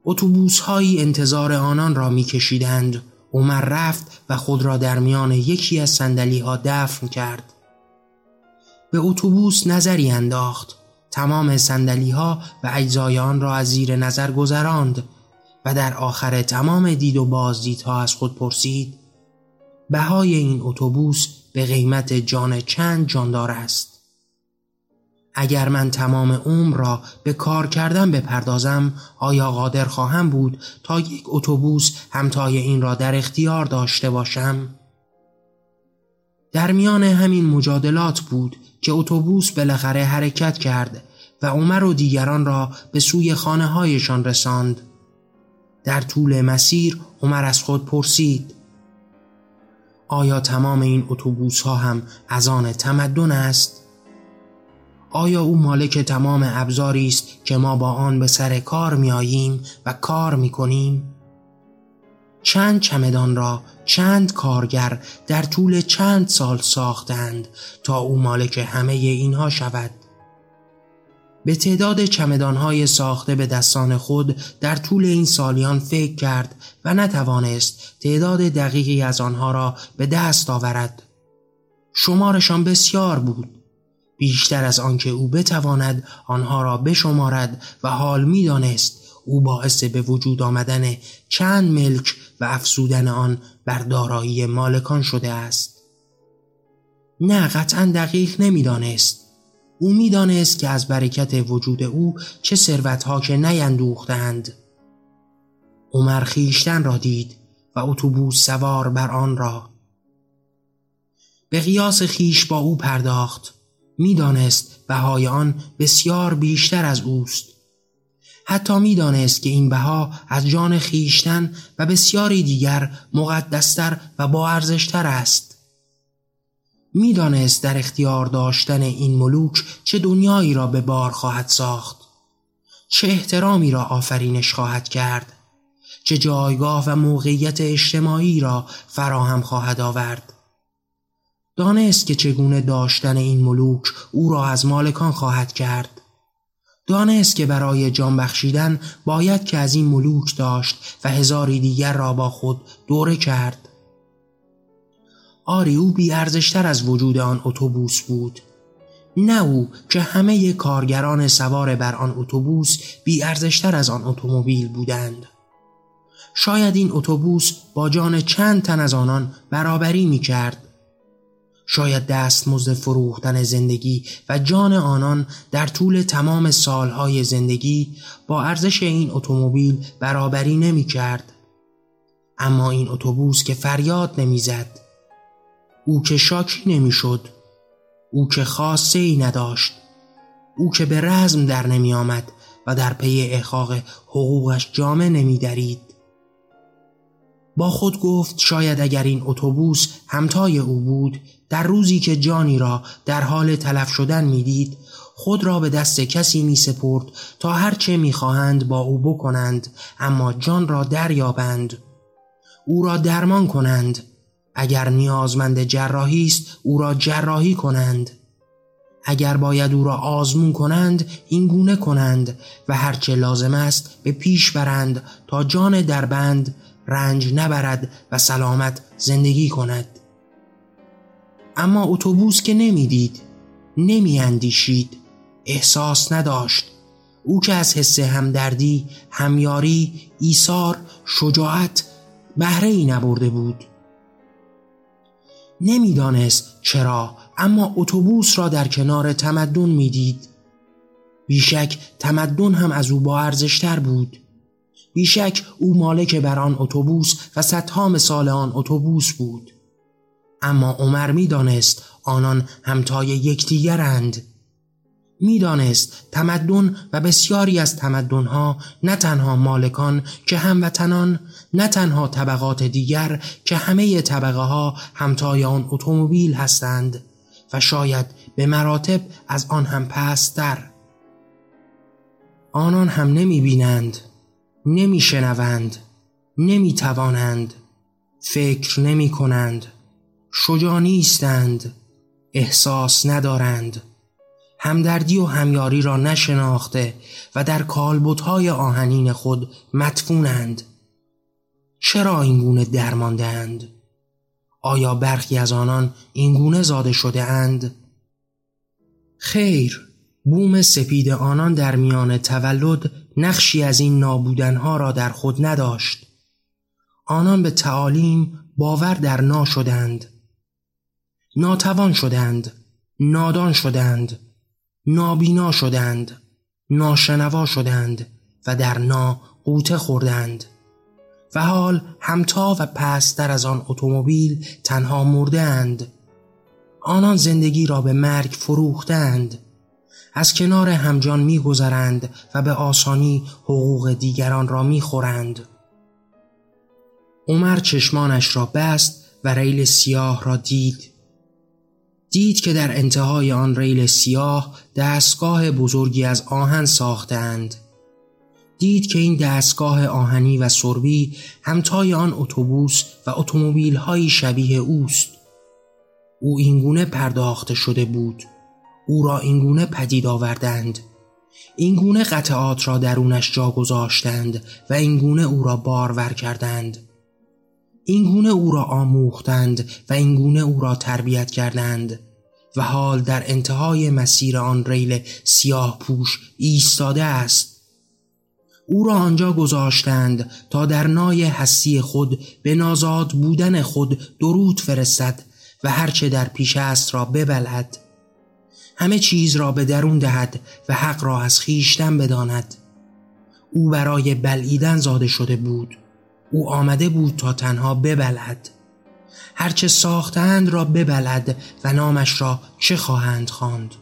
اتوبوس هایی انتظار آنان را میکشیدند. عمر رفت و خود را در میان یکی از سندلی ها دفن کرد. به اتوبوس نظری انداخت. تمام سندلی ها و اجزای آن را از زیر نظر گذراند و در آخر تمام دید و بازدیدها از خود پرسید بهای این اتوبوس به قیمت جان چند جاندار است؟ اگر من تمام عمر را به کار کردن بپردازم آیا قادر خواهم بود تا یک اتوبوس همتای این را در اختیار داشته باشم؟ در میان همین مجادلات بود که اتوبوس بالاخره حرکت کرد و عمر و دیگران را به سوی خانه هایشان رساند. در طول مسیر عمر از خود پرسید آیا تمام این اتوبوس ها هم از آن تمدن است؟ آیا او مالک تمام ابزاری است که ما با آن به سر کار میآییم و کار می کنیم؟ چند چمدان را چند کارگر در طول چند سال ساختند تا او مالک همه اینها شود به تعداد چمدانهای ساخته به دستان خود در طول این سالیان فکر کرد و نتوانست تعداد دقیقی از آنها را به دست آورد. شمارشان بسیار بود. بیشتر از آنکه او بتواند آنها را بشمارد و حال می‌دانست او باعث به وجود آمدن چند ملک و افزودن آن بر دارایی مالکان شده است. نه قطعا دقیق نمی‌دانست. او می‌دانست که از برکت وجود او چه ثروتها که نیندوختند. عمر خیشتن را دید و اتوبوس سوار بر آن را. به قیاس خیش با او پرداخت. می‌دانست بهای آن بسیار بیشتر از اوست. حتی می‌دانست که این بها از جان خیشتن و بسیاری دیگر مقدستر و با ارزشتر است. می‌دانست در اختیار داشتن این ملوک چه دنیایی را به بار خواهد ساخت چه احترامی را آفرینش خواهد کرد چه جایگاه و موقعیت اجتماعی را فراهم خواهد آورد. دانست که چگونه داشتن این ملوک او را از مالکان خواهد کرد. دانست که برای جان بخشیدن باید که از این ملوک داشت و هزاری دیگر را با خود دوره کرد. آری او ارزشتر از وجود آن اتوبوس بود. نه او که همه کارگران سوار بر آن اتوبوس ارزشتر از آن اتومبیل بودند. شاید این اتوبوس با جان چند تن از آنان برابری می کرد شاید دست مزد فروختن زندگی و جان آنان در طول تمام سالهای زندگی با ارزش این اتومبیل برابری نمی کرد. اما این اتوبوس که فریاد نمی‌زد او که شاکی نمی‌شد او که خاصه ای نداشت او که به رزم در نمی آمد و در پی احقاق حقوقش جامع نمی درید. با خود گفت شاید اگر این اتوبوس همتای او بود در روزی که جانی را در حال تلف شدن می‌دید خود را به دست کسی می سپرد تا هرچه می خواهند با او بکنند اما جان را دریابند او را درمان کنند اگر نیازمند جراحی است او را جراحی کنند. اگر باید او را آزمون کنند این گونه کنند و هرچه لازم است به پیش برند تا جان دربند رنج نبرد و سلامت زندگی کند. اما اتوبوس که نمی‌دید نمیاندیشید احساس نداشت. او که از حس همدردی همیاری ایثار شجاعت بهره ای نبرده بود. نمی‌دانست چرا اما اتوبوس را در کنار تمدن می‌دید. بیشک تمدن هم از او با ارزشتر بود. بیشک او مالک بر آن اتوبوس و صدها مثال آن اتوبوس بود. اما عمر می‌دانست آنان همتای یکدیگرند. می‌دانست تمدن و بسیاری از تمدنها نه تنها مالکان که هموطنان نه تنها طبقات دیگر که همه طبقه ها همتای آن اتومبیل هستند و شاید به مراتب از آن هم پستر آنان هم نمی بینند نمی شنوند نمی توانند فکر نمی کنند شجاع نیستند احساس ندارند. همدردی و همیاری را نشناخته و در کالبوتهای آهنین خود مدفونند. چرا اینگونه درماندهاند؟ آیا برخی از آنان اینگونه زاده شده اند؟ خیر بوم سپید آنان در میان تولد نقشی از این نابودنها را در خود نداشت. آنان به تعالیم باور در نا شدند ناتوان شدند نادان شدند نابینا شدند ناشنوا شدند و در نا قوطه خوردند. و حال همتا و پستر از آن اتومبیل تنها مردند آنان زندگی را به مرگ فروختند. از کنار همجان میگذرند و به آسانی حقوق دیگران را می‌خورند. عمر چشمانش را بست و ریل سیاه را دید. دید که در انتهای آن ریل سیاه دستگاه بزرگی از آهن ساختند. دید که این دستگاه آهنی و سربی همتای آن اتوبوس و اتومبیل شبیه اوست. او اینگونه پرداخته شده بود. او را اینگونه پدید آوردند. اینگونه قطعات را درونش جا گذاشتند و اینگونه او را بارور کردند. اینگونه او را آموختند و اینگونه او را تربیت کردند. و حال در انتهای مسیر آن ریل سیاه پوش ایستاده است. او را آنجا گذاشتند تا در نای هستی خود به نازاد بودن خود درود فرستد و هرچه در پیش است را ببلد همه چیز را به درون دهد و حق را از خیشتن بداند. او برای بلعیدن زاده شده بود. او آمده بود تا تنها ببلد. هرچه ساختند را ببلد و نامش را چه خواهند خواند.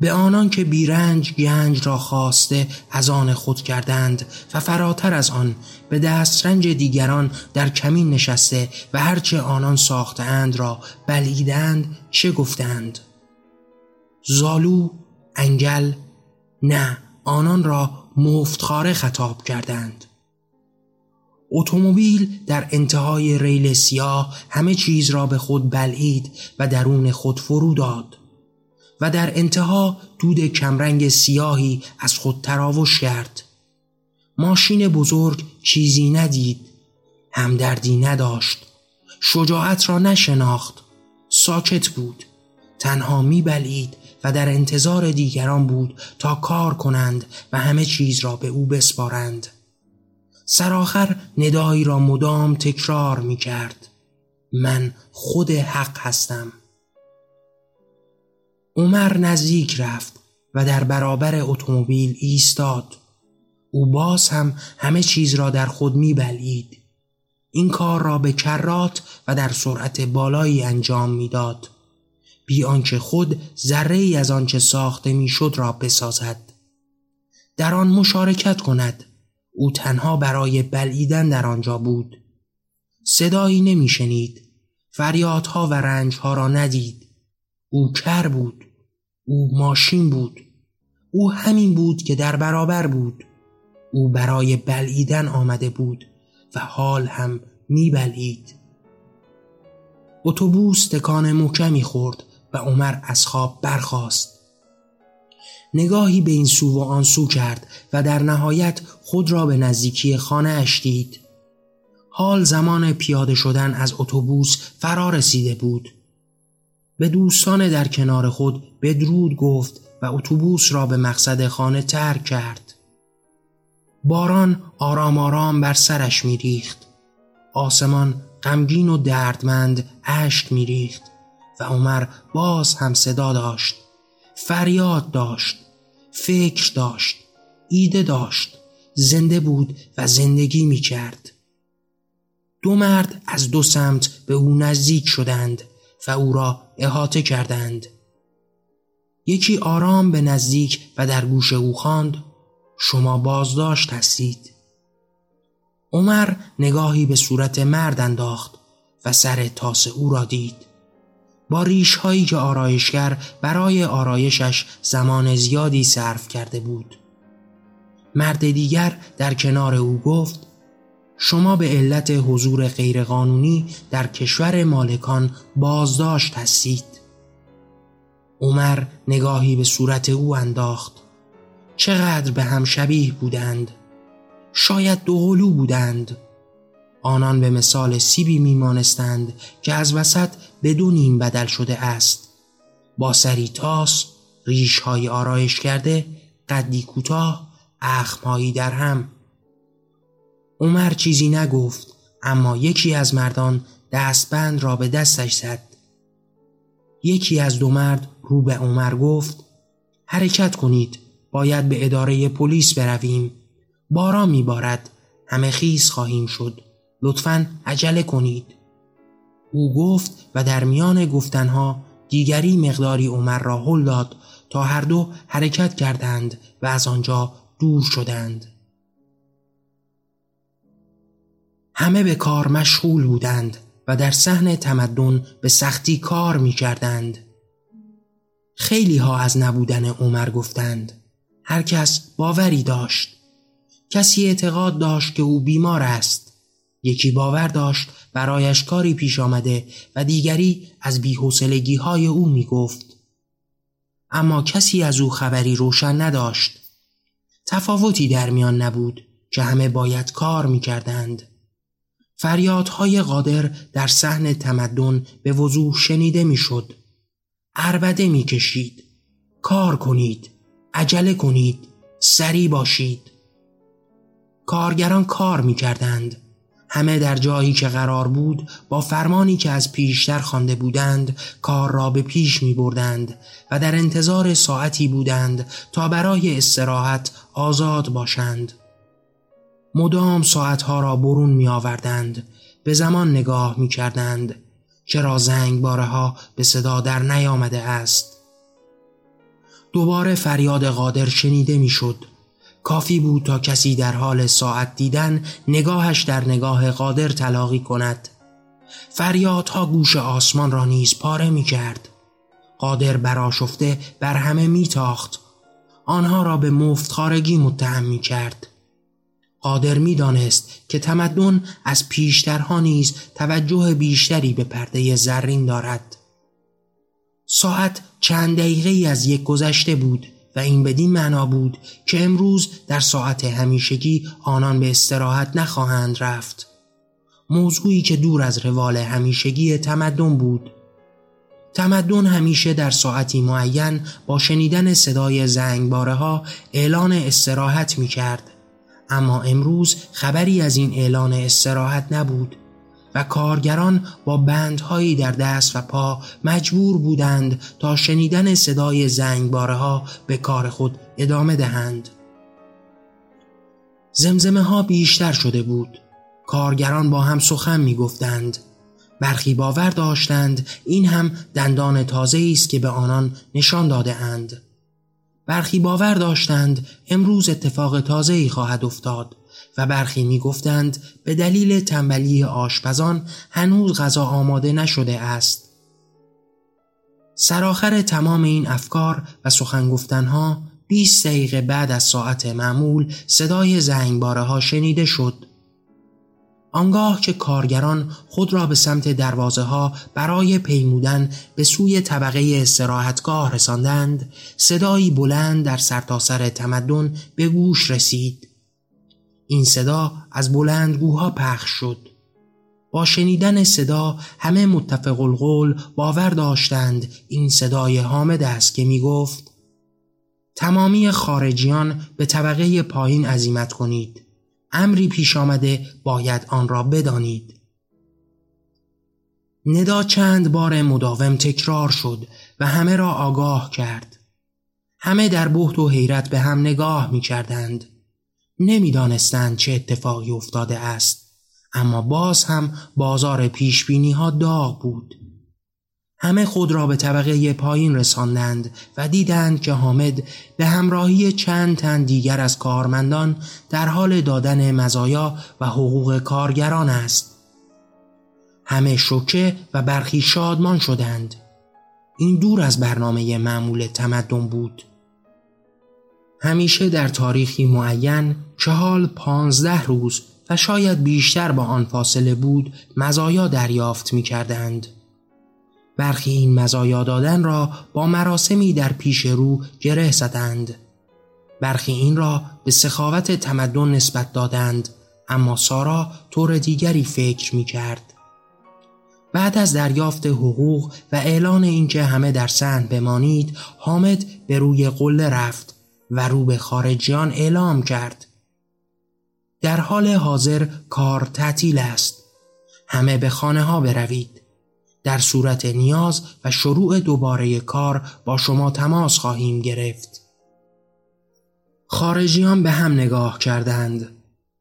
به آنان که بیرنج گنج را خواسته از آن خود کردند و فراتر از آن به دسترنج دیگران در کمین نشسته و هرچه آنان ساختند را بلیدند چه گفتند؟ زالو انگل نه آنان را مفتخاره خطاب کردند. اتومبیل در انتهای ریل سیاه همه چیز را به خود بلعید و درون خود فرو داد و در انتها دود کمرنگ سیاهی از خود تراوش کرد. ماشین بزرگ چیزی ندید همدردی نداشت شجاعت را نشناخت ساکت بود تنها میبلید و در انتظار دیگران بود تا کار کنند و همه چیز را به او بسپارند. سرآخر ندایی را مدام تکرار می کرد من خود حق هستم. عمر نزدیک رفت و در برابر اتومبیل ایستاد. او باز هم همه چیز را در خود میبلید این کار را به کرات و در سرعت بالایی انجام می‌داد. بی آنکه خود ذره ای از آنچه ساخته می‌شد را بسازد. در آن مشارکت کند. او تنها برای بلعیدن در آنجا بود. صدایی نمیشنید. فریادها و رنجها را ندید. او کر بود. او ماشین بود. او همین بود که در برابر بود. او برای بلعیدن آمده بود و حال هم میبلید اتوبوس تکان محکمی خورد و عمر از خواب برخاست. نگاهی به این سو و آن سو کرد و در نهایت خود را به نزدیکی خانه اش دید. حال زمان پیاده شدن از اتوبوس فرا رسیده بود. به دوستان در کنار خود بدرود گفت و اتوبوس را به مقصد خانه ترک کرد. باران آرام آرام بر سرش میریخت. آسمان غمگین و دردمند اشک میریخت و عمر باز هم صدا داشت فریاد داشت فکر داشت ایده داشت. زنده بود و زندگی می کرد دو مرد از دو سمت به او نزدیک شدند و او را احاطه کردند. یکی آرام به نزدیک و در گوش او خواند شما بازداشت هستید. عمر نگاهی به صورت مرد انداخت و سر تاس او را دید. با ریش هایی که آرایشگر برای آرایشش زمان زیادی صرف کرده بود. مرد دیگر در کنار او گفت شما به علت حضور غیرقانونی در کشور مالکان بازداشت هستید. عمر نگاهی به صورت او انداخت. چقدر به هم شبیه بودند؟ شاید دوقلو بودند. آنان به مثال سیبی میمانستند که از وسط به دو نیم بدل شده است. با سری تاس ریشهای آرایش کرده قدی کوتاه اخمهایی در هم. عمر چیزی نگفت اما یکی از مردان دستبند را به دستش زد. یکی از دو مرد رو به عمر گفت حرکت کنید باید به اداره پلیس برویم. باران میبارد همه خیز خواهیم شد. لطفا عجله کنید. او گفت و در میان گفتنها دیگری مقداری عمر را هل داد تا هر دو حرکت کردند و از آنجا دور شدند همه به کار مشغول بودند و در صحن تمدن به سختی کار می کردند. خیلی ها از نبودن عمر گفتند. هر کس باوری داشت. کسی اعتقاد داشت که او بیمار است. یکی باور داشت برایش کاری پیش آمده و دیگری از بیحسلگی های او می گفت. اما کسی از او خبری روشن نداشت. تفاوتی در میان نبود که همه باید کار می کردند. فریادهای قادر در صحن تمدن به وضوح شنیده می‌شد. عربده می‌کشید. کار کنید. عجله کنید. سری باشید. کارگران کار می‌کردند. همه در جایی که قرار بود با فرمانی که از پیشتر خوانده بودند کار را به پیش می بردند و در انتظار ساعتی بودند تا برای استراحت آزاد باشند. مدام ساعتها را برون می آوردند به زمان نگاه می کردند چرا زنگ باره ها به صدا در نیامده است دوباره فریاد قادر شنیده می شد کافی بود تا کسی در حال ساعت دیدن نگاهش در نگاه قادر تلاقی کند. فریادها گوش آسمان را نیز پاره می کرد قادر براشفته بر همه می تاخت آنها را به مفت خارگی متهم می کرد قادر می‌دانست که تمدن از پیشترها نیز توجه بیشتری به پرده زرین دارد. ساعت چند دقیقه از یک گذشته بود. و این بدین معنا بود که امروز در ساعت همیشگی آنان به استراحت نخواهند رفت. موضوعی که دور از روال همیشگی تمدن بود. تمدن همیشه در ساعتی معین با شنیدن صدای زنگباره ها اعلان استراحت می کرد اما امروز خبری از این اعلان استراحت نبود. و کارگران با بندهایی در دست و پا مجبور بودند تا شنیدن صدای زنگباره ها به کار خود ادامه دهند. زمزمه ها بیشتر شده بود. کارگران با هم سخن می گفتند. برخی باور داشتند این هم دندان تازه است که به آنان نشان داده اند. برخی باور داشتند امروز اتفاق تازه ای خواهد افتاد و برخی می گفتند به دلیل تنبلی آشپزان هنوز غذا آماده نشده است. سرآخر تمام این افکار و سخن گفتنها 20 دقیقه بعد از ساعت معمول صدای زنگباره ها شنیده شد. آنگاه که کارگران خود را به سمت دروازه ها برای پیمودن به سوی طبقه استراحتگاه رساندند صدایی بلند در سرتاسر سر تمدن به گوش رسید این صدا از بلندگوها پخش شد. با شنیدن صدا همه متفق القول باور داشتند این صدای حامد است که می گفت تمامی خارجیان به طبقه پایین عزیمت کنید. امری پیش آمده باید آن را بدانید. ندا چند بار مداوم تکرار شد و همه را آگاه کرد. همه در بحت و حیرت به هم نگاه می کردند نمی‌دانستند چه اتفاقی افتاده است اما باز هم بازار پیشبینی ها داغ بود همه خود را به طبقه پایین رساندند و دیدند که حامد به همراهی چند تن دیگر از کارمندان در حال دادن مزایا و حقوق کارگران است. همه شوکه و برخی شادمان شدند. این دور از برنامه معمول تمدن بود. همیشه در تاریخی معین چهال پانزده روز و شاید بیشتر با آن فاصله بود مزایا دریافت می کردند. برخی این مزایا دادن را با مراسمی در پیش رو گره زدند برخی این را به سخاوت تمدن نسبت دادند اما سارا طور دیگری فکر می کرد. بعد از دریافت حقوق و اعلان اینکه همه در سن بمانید حامد به روی قله رفت و رو به خارجیان اعلام کرد در حال حاضر کار تعطیل است همه به خانه ها بروید در صورت نیاز و شروع دوباره کار با شما تماس خواهیم گرفت. خارجیان به هم نگاه کردند.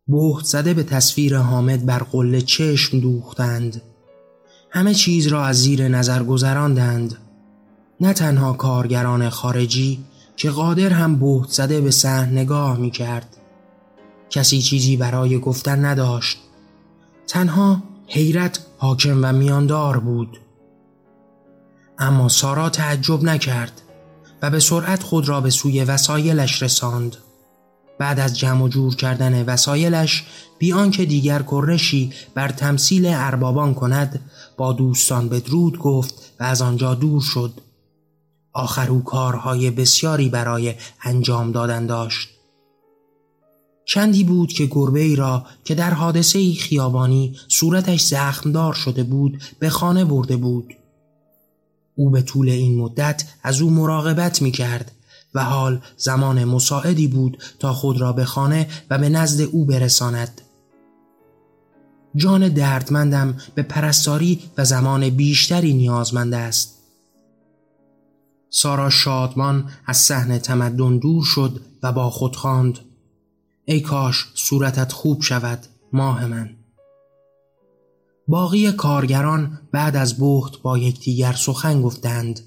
بهت زده به تصویر حامد بر قله چشم دوختند. همه چیز را از زیر نظر گذراندند. نه تنها کارگران خارجی که قادر هم بهت زده به سحن نگاه می کرد. کسی چیزی برای گفتن نداشت. تنها حیرت حاکم و میاندار بود اما سارا تعجب نکرد و به سرعت خود را به سوی وسایلش رساند بعد از جمع و جور کردن وسایلش بیان که دیگر کرشی بر تمثیل اربابان کند با دوستان بدرود گفت و از آنجا دور شد آخر او کارهای بسیاری برای انجام دادن داشت. چندی بود که گربه ای را که در حادثه خیابانی صورتش زخمدار شده بود به خانه برده بود. او به طول این مدت از او مراقبت می کرد و حال زمان مساعدی بود تا خود را به خانه و به نزد او برساند. جان دردمندم به پرستاری و زمان بیشتری نیازمند است. سارا شادمان از صحنه تمدن دور شد و با خود خواند. ای کاش صورتت خوب شود ماه من. باقی کارگران بعد از بخت با یکدیگر سخن گفتند.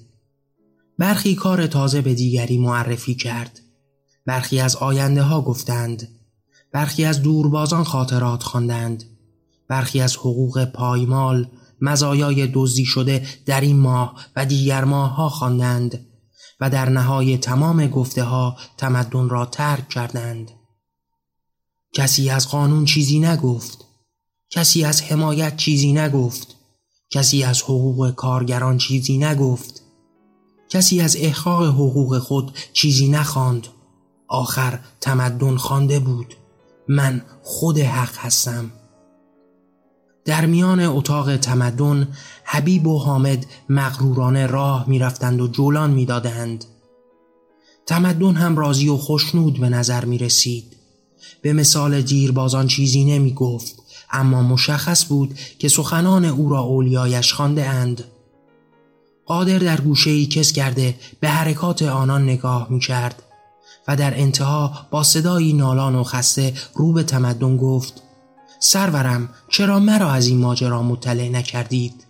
برخی کار تازه به دیگری معرفی کرد. برخی از آینده ها گفتند. برخی از دوربازان خاطرات خواندند. برخی از حقوق پایمال مزایای دزدی شده در این ماه و دیگر ماه ها خواندند و در نهای تمام گفته ها تمدن را ترک کردند. کسی از قانون چیزی نگفت کسی از حمایت چیزی نگفت کسی از حقوق کارگران چیزی نگفت کسی از احقاق حقوق خود چیزی نخواند. آخر تمدن خوانده بود من خود حق هستم. در میان اتاق تمدن حبیب و حامد مغرورانه راه می‌رفتند و جولان می‌دادند. تمدن هم راضی و خوشنود به نظر می رسید به مثال دیربازان چیزی نمی گفت اما مشخص بود که سخنان او را اولیایش خانده اند قادر در گوشه ای کس کرده به حرکات آنان نگاه می کرد و در انتها با صدایی نالان و خسته رو به تمدن گفت سرورم چرا مرا از این ماجرا مطلع نکردید؟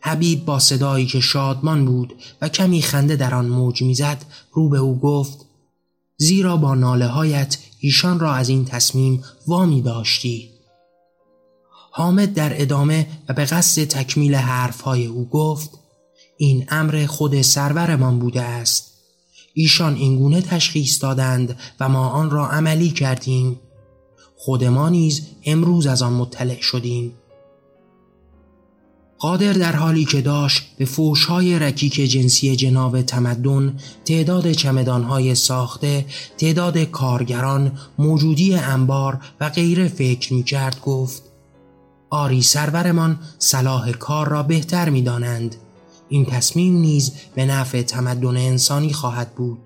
حبیب با صدایی که شادمان بود و کمی خنده در آن موج می‌زد رو به او گفت زیرا با ناله هایت ایشان را از این تصمیم وامی داشتی حامد در ادامه و به قصد تکمیل حرفهای او گفت این امر خود سرورمان بوده است. ایشان اینگونه تشخیص دادند و ما آن را عملی کردیم. خود ما نیز امروز از آن مطلع شدیم قادر در حالی که داشت به فوشهای رکیک جنسی جناب تمدن تعداد چمدانهای ساخته تعداد کارگران موجودی انبار و غیره فکر می کرد گفت آری سرورمان صلاح کار را بهتر می دانند. این تصمیم نیز به نفع تمدن انسانی خواهد بود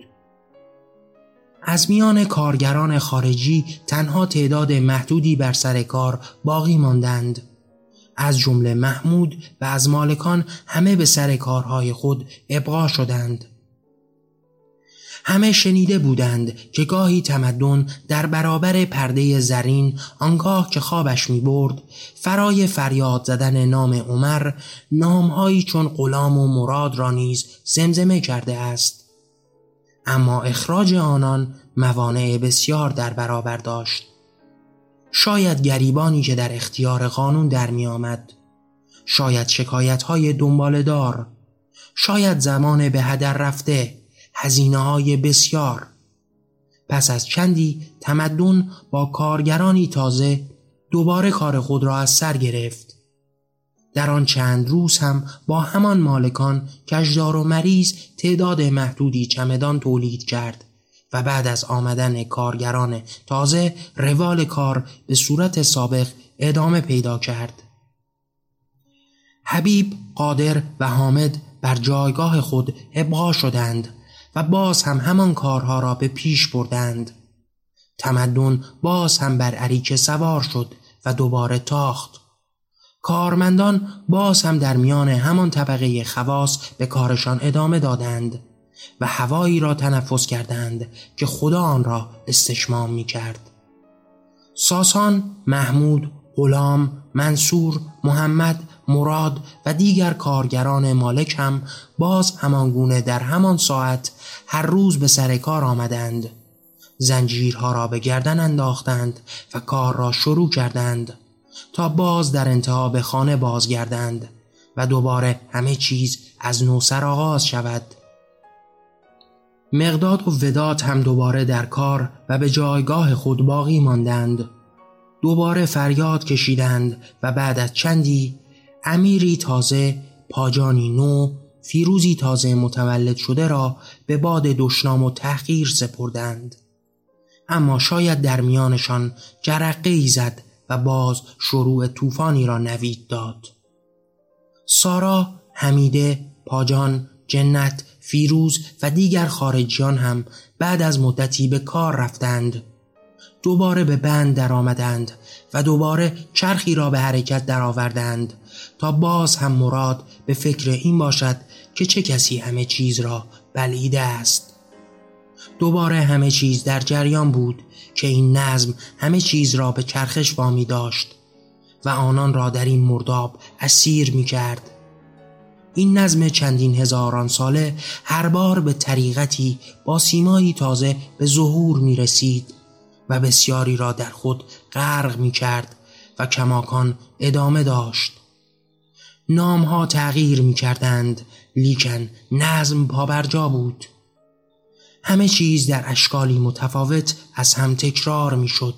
از میان کارگران خارجی تنها تعداد محدودی بر سر کار باقی ماندند. از جمله محمود و از مالکان همه به سر کارهای خود ابقا شدند. همه شنیده بودند که گاهی تمدن در برابر پرده زرین آنگاه که خوابش می برد فرای فریاد زدن نام عمر نامهایی چون غلام و مراد را نیز زمزمه کرده است. اما اخراج آنان موانع بسیار در برابر داشت. شاید گریبانی که در اختیار قانون در می آمد. شاید شکایت های دنبال دار. شاید زمان به هدر رفته هزینه های بسیار. پس از چندی تمدن با کارگرانی تازه دوباره کار خود را از سر گرفت. در آن چند روز هم با همان مالکان کشدار و مریض تعداد محدودی چمدان تولید کرد و بعد از آمدن کارگران تازه روال کار به صورت سابق ادامه پیدا کرد. حبیب، قادر و حامد بر جایگاه خود ابقا شدند و باز هم همان کارها را به پیش بردند. تمدن باز هم بر عریکه سوار شد و دوباره تاخت. کارمندان باز هم در میان همان طبقه خواص به کارشان ادامه دادند و هوایی را تنفس کردند که خدا آن را استشمام می کرد. ساسان، محمود، غلام، منصور، محمد، مراد و دیگر کارگران مالک هم باز همانگونه در همان ساعت هر روز به سر کار آمدند زنجیرها را به گردن انداختند و کار را شروع کردند تا باز در انتها به خانه بازگردند و دوباره همه چیز از نو سر آغاز شود. مقداد و وداد هم دوباره در کار و به جایگاه خود باقی ماندند. دوباره فریاد کشیدند و بعد از چندی امیری تازه پاجانی نو فیروزی تازه متولد شده را به باد دشنام و تحقیر سپردند. اما شاید در میانشان جرقه ای زد و باز شروع طوفانی را نوید داد. سارا، حمیده، پاجان، جنت، فیروز و دیگر خارجیان هم بعد از مدتی به کار رفتند. دوباره به بند درآمدند و دوباره چرخی را به حرکت درآوردند تا باز هم مراد به فکر این باشد که چه کسی همه چیز را بلعیده است. دوباره همه چیز در جریان بود که این نظم همه چیز را به چرخش وامی داشت و آنان را در این مرداب اسیر می کرد. این نظم چندین هزاران ساله هر بار به طریقتی با سیمایی تازه به ظهور می رسید و بسیاری را در خود غرق می کرد و کماکان ادامه داشت. نامها تغییر می کردند لیکن نظم پابرجا بود. همه چیز در اشکالی متفاوت از هم تکرار می شد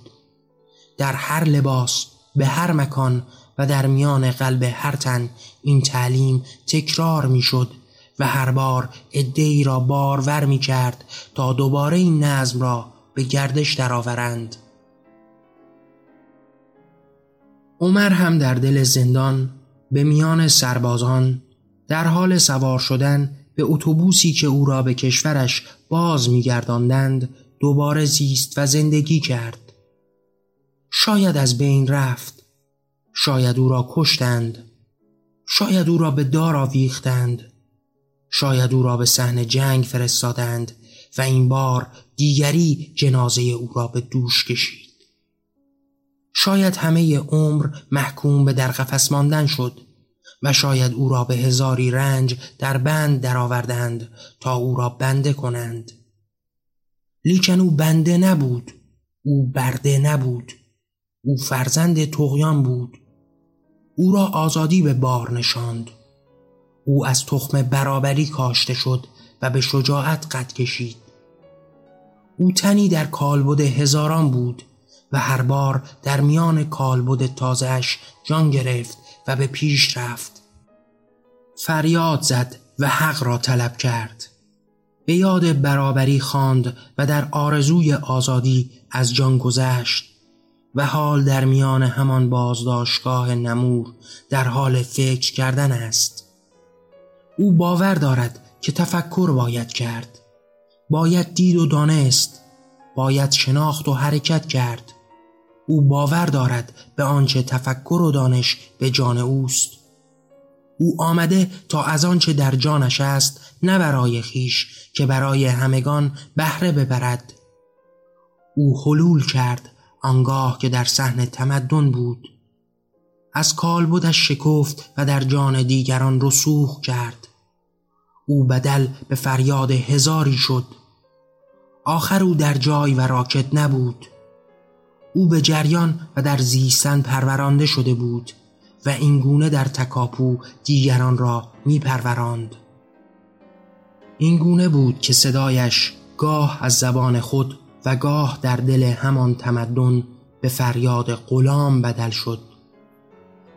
در هر لباس به هر مکان و در میان قلب هر تن این تعلیم تکرار می شد و هر بار ادهی را بارور می کرد تا دوباره این نظم را به گردش درآورند. عمر هم در دل زندان به میان سربازان در حال سوار شدن به اتوبوسی که او را به کشورش باز میگرداندند دوباره زیست و زندگی کرد. شاید از بین رفت. شاید او را کشتند. شاید او را به دار آویختند. شاید او را به صحنه جنگ فرستادند و این بار دیگری جنازه او را به دوش کشید. شاید همه عمر محکوم به در قفس ماندن شد. و شاید او را به هزاری رنج در بند درآوردند تا او را بنده کنند. لیکن او بنده نبود او برده نبود او فرزند تغیان بود. او را آزادی به بار نشاند. او از تخم برابری کاشته شد و به شجاعت قد کشید. او تنی در کالبد هزاران بود و هر بار در میان کالبد تازهش جان گرفت و به پیش رفت. فریاد زد و حق را طلب کرد. به یاد برابری خواند و در آرزوی آزادی از جان گذشت و حال در میان همان بازداشتگاه نمور در حال فکر کردن است. او باور دارد که تفکر باید کرد. باید دید و دانست. باید شناخت و حرکت کرد. او باور دارد به آنچه تفکر و دانش به جان اوست. او آمده تا از آنچه در جانش است نه برای خیش که برای همگان بهره ببرد. او حلول کرد آنگاه که در صحن تمدن بود. از کالبدش شکفت و در جان دیگران رسوخ کرد. او بدل به فریاد هزاری شد. آخر او در جای و راکت نبود. او به جریان و در زیستن پرورانده شده بود و اینگونه در تکاپو دیگران را می پروراند. اینگونه بود که صدایش گاه از زبان خود و گاه در دل همان تمدن به فریاد غلام بدل شد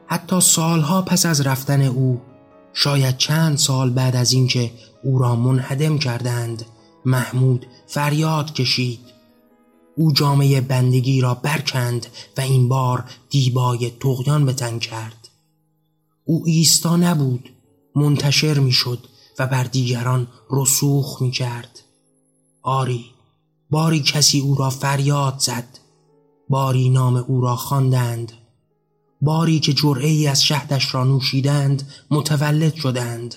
حتی سالها پس از رفتن او شاید چند سال بعد از اینکه او را منهدم کردند محمود فریاد کشید او جامعه بندگی را برکند و این بار دیبای تغیان به تن کرد. او ایستا نبود منتشر می‌شد و بر دیگران رسوخ می کرد آری باری کسی او را فریاد زد. باری نام او را خواندند. باری که جرعه ای از شهدش را نوشیدند متولد شدند.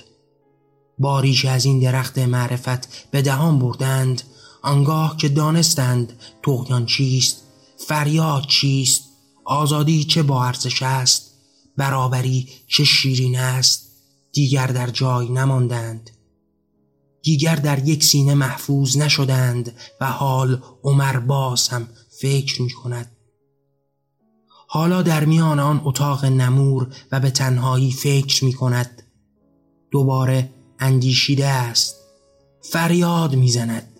باری که از این درخت معرفت به دهان بردند آنگاه که دانستند تغیان چیست فریاد چیست آزادی چه با ارزش است برابری چه شیرین است دیگر در جای نماندند. دیگر در یک سینه محفوظ نشدند و حال عمر باز هم فکر می کند حالا در میان آن اتاق نمور و به تنهایی فکر می کند دوباره اندیشیده است. فریاد می‌زند.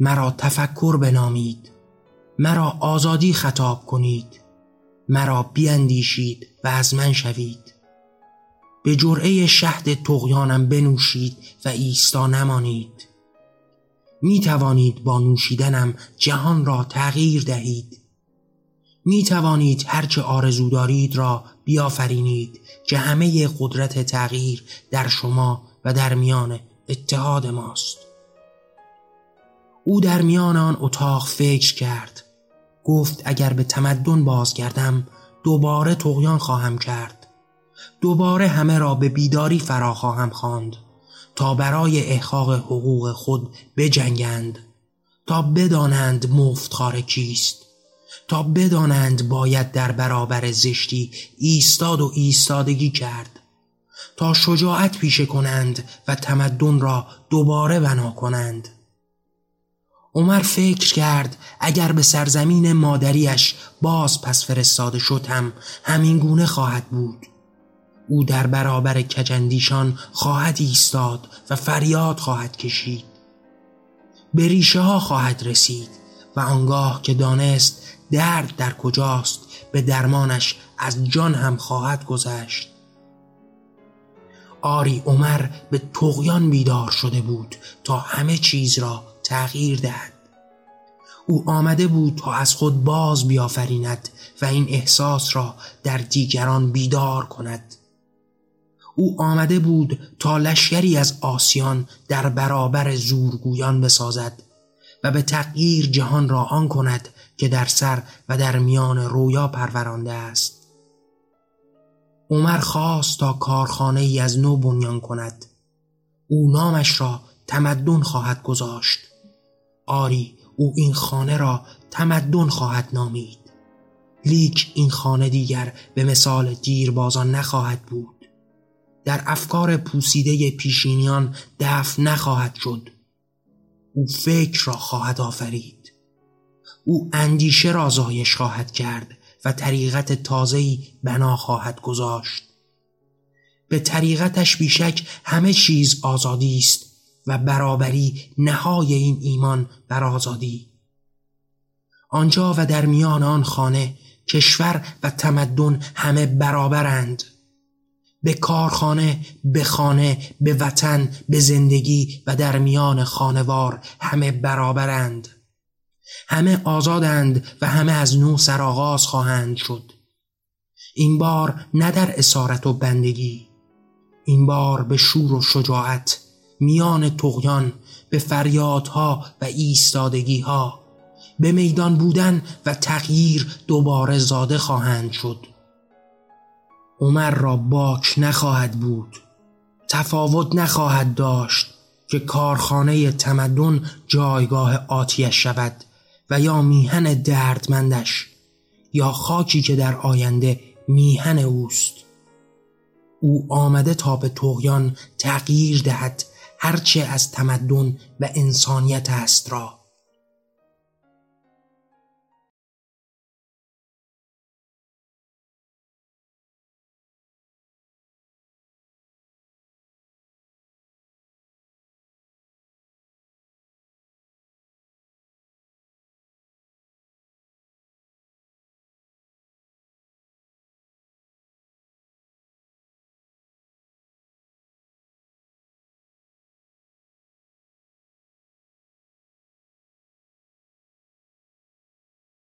مرا تفکر بنامید. مرا آزادی خطاب کنید. مرا بیاندیشید و از من شوید. به جرعه شهد تغیانم بنوشید و ایستا نمانید. می توانید با نوشیدنم جهان را تغییر دهید. می توانید هرچه آرزو دارید را بیافرینید که همه قدرت تغییر در شما و در میان اتحاد ماست. او در میان آن اتاق فکر کرد. گفت اگر به تمدن بازگردم دوباره تغیان خواهم کرد. دوباره همه را به بیداری فرا خواهم خواند تا برای احقاق حقوق خود بجنگند تا بدانند مفتخار کیست تا بدانند باید در برابر زشتی ایستاد و ایستادگی کرد تا شجاعت پیشه کنند و تمدن را دوباره بنا کنند. عمر فکر کرد اگر به سرزمین مادریش باز پس فرستاده شد هم همین گونه خواهد بود. او در برابر کجندیشان خواهد ایستاد و فریاد خواهد کشید. به ریشه ها خواهد رسید و آنگاه که دانست درد در کجاست به درمانش از جان هم خواهد گذشت. آری عمر به تقیان بیدار شده بود تا همه چیز را تغییر دهد. او آمده بود تا از خود باز بیافریند و این احساس را در دیگران بیدار کند. او آمده بود تا لشکری از آسیان در برابر زورگویان بسازد و به تغییر جهان را آن کند که در سر و در میان رویا پرورانده است. عمر خواست تا کارخانه ای از نو بنیان کند. او نامش را تمدن خواهد گذاشت. آری او این خانه را تمدن خواهد نامید. لیک این خانه دیگر به مثال دیربازان نخواهد بود. در افکار پوسیده پیشینیان دفع نخواهد شد. او فکر را خواهد آفرید. او اندیشه را زایش خواهد کرد و طریقت تازه‌ای بنا خواهد گذاشت. به طریقتش بیشک همه چیز آزادی است و برابری نهای این ایمان بر آزادی. آنجا و در میان آن خانه کشور و تمدن همه برابرند. به کارخانه به خانه به وطن به زندگی و در میان خانوار همه برابرند. همه آزادند و همه از نو سرآغاز خواهند شد. این بار نه در اسارت و بندگی این بار به شور و شجاعت میان تغیان به فریادها و ایستادگیها. به میدان بودن و تغییر دوباره زاده خواهند شد. عمر را باک نخواهد بود. تفاوت نخواهد داشت که کارخانه تمدن جایگاه آتیش شود و یا میهن دردمندش یا خاکی که در آینده میهن اوست. او آمده تا به تغیان تغییر دهد هرچه از تمدن و انسانیت است را.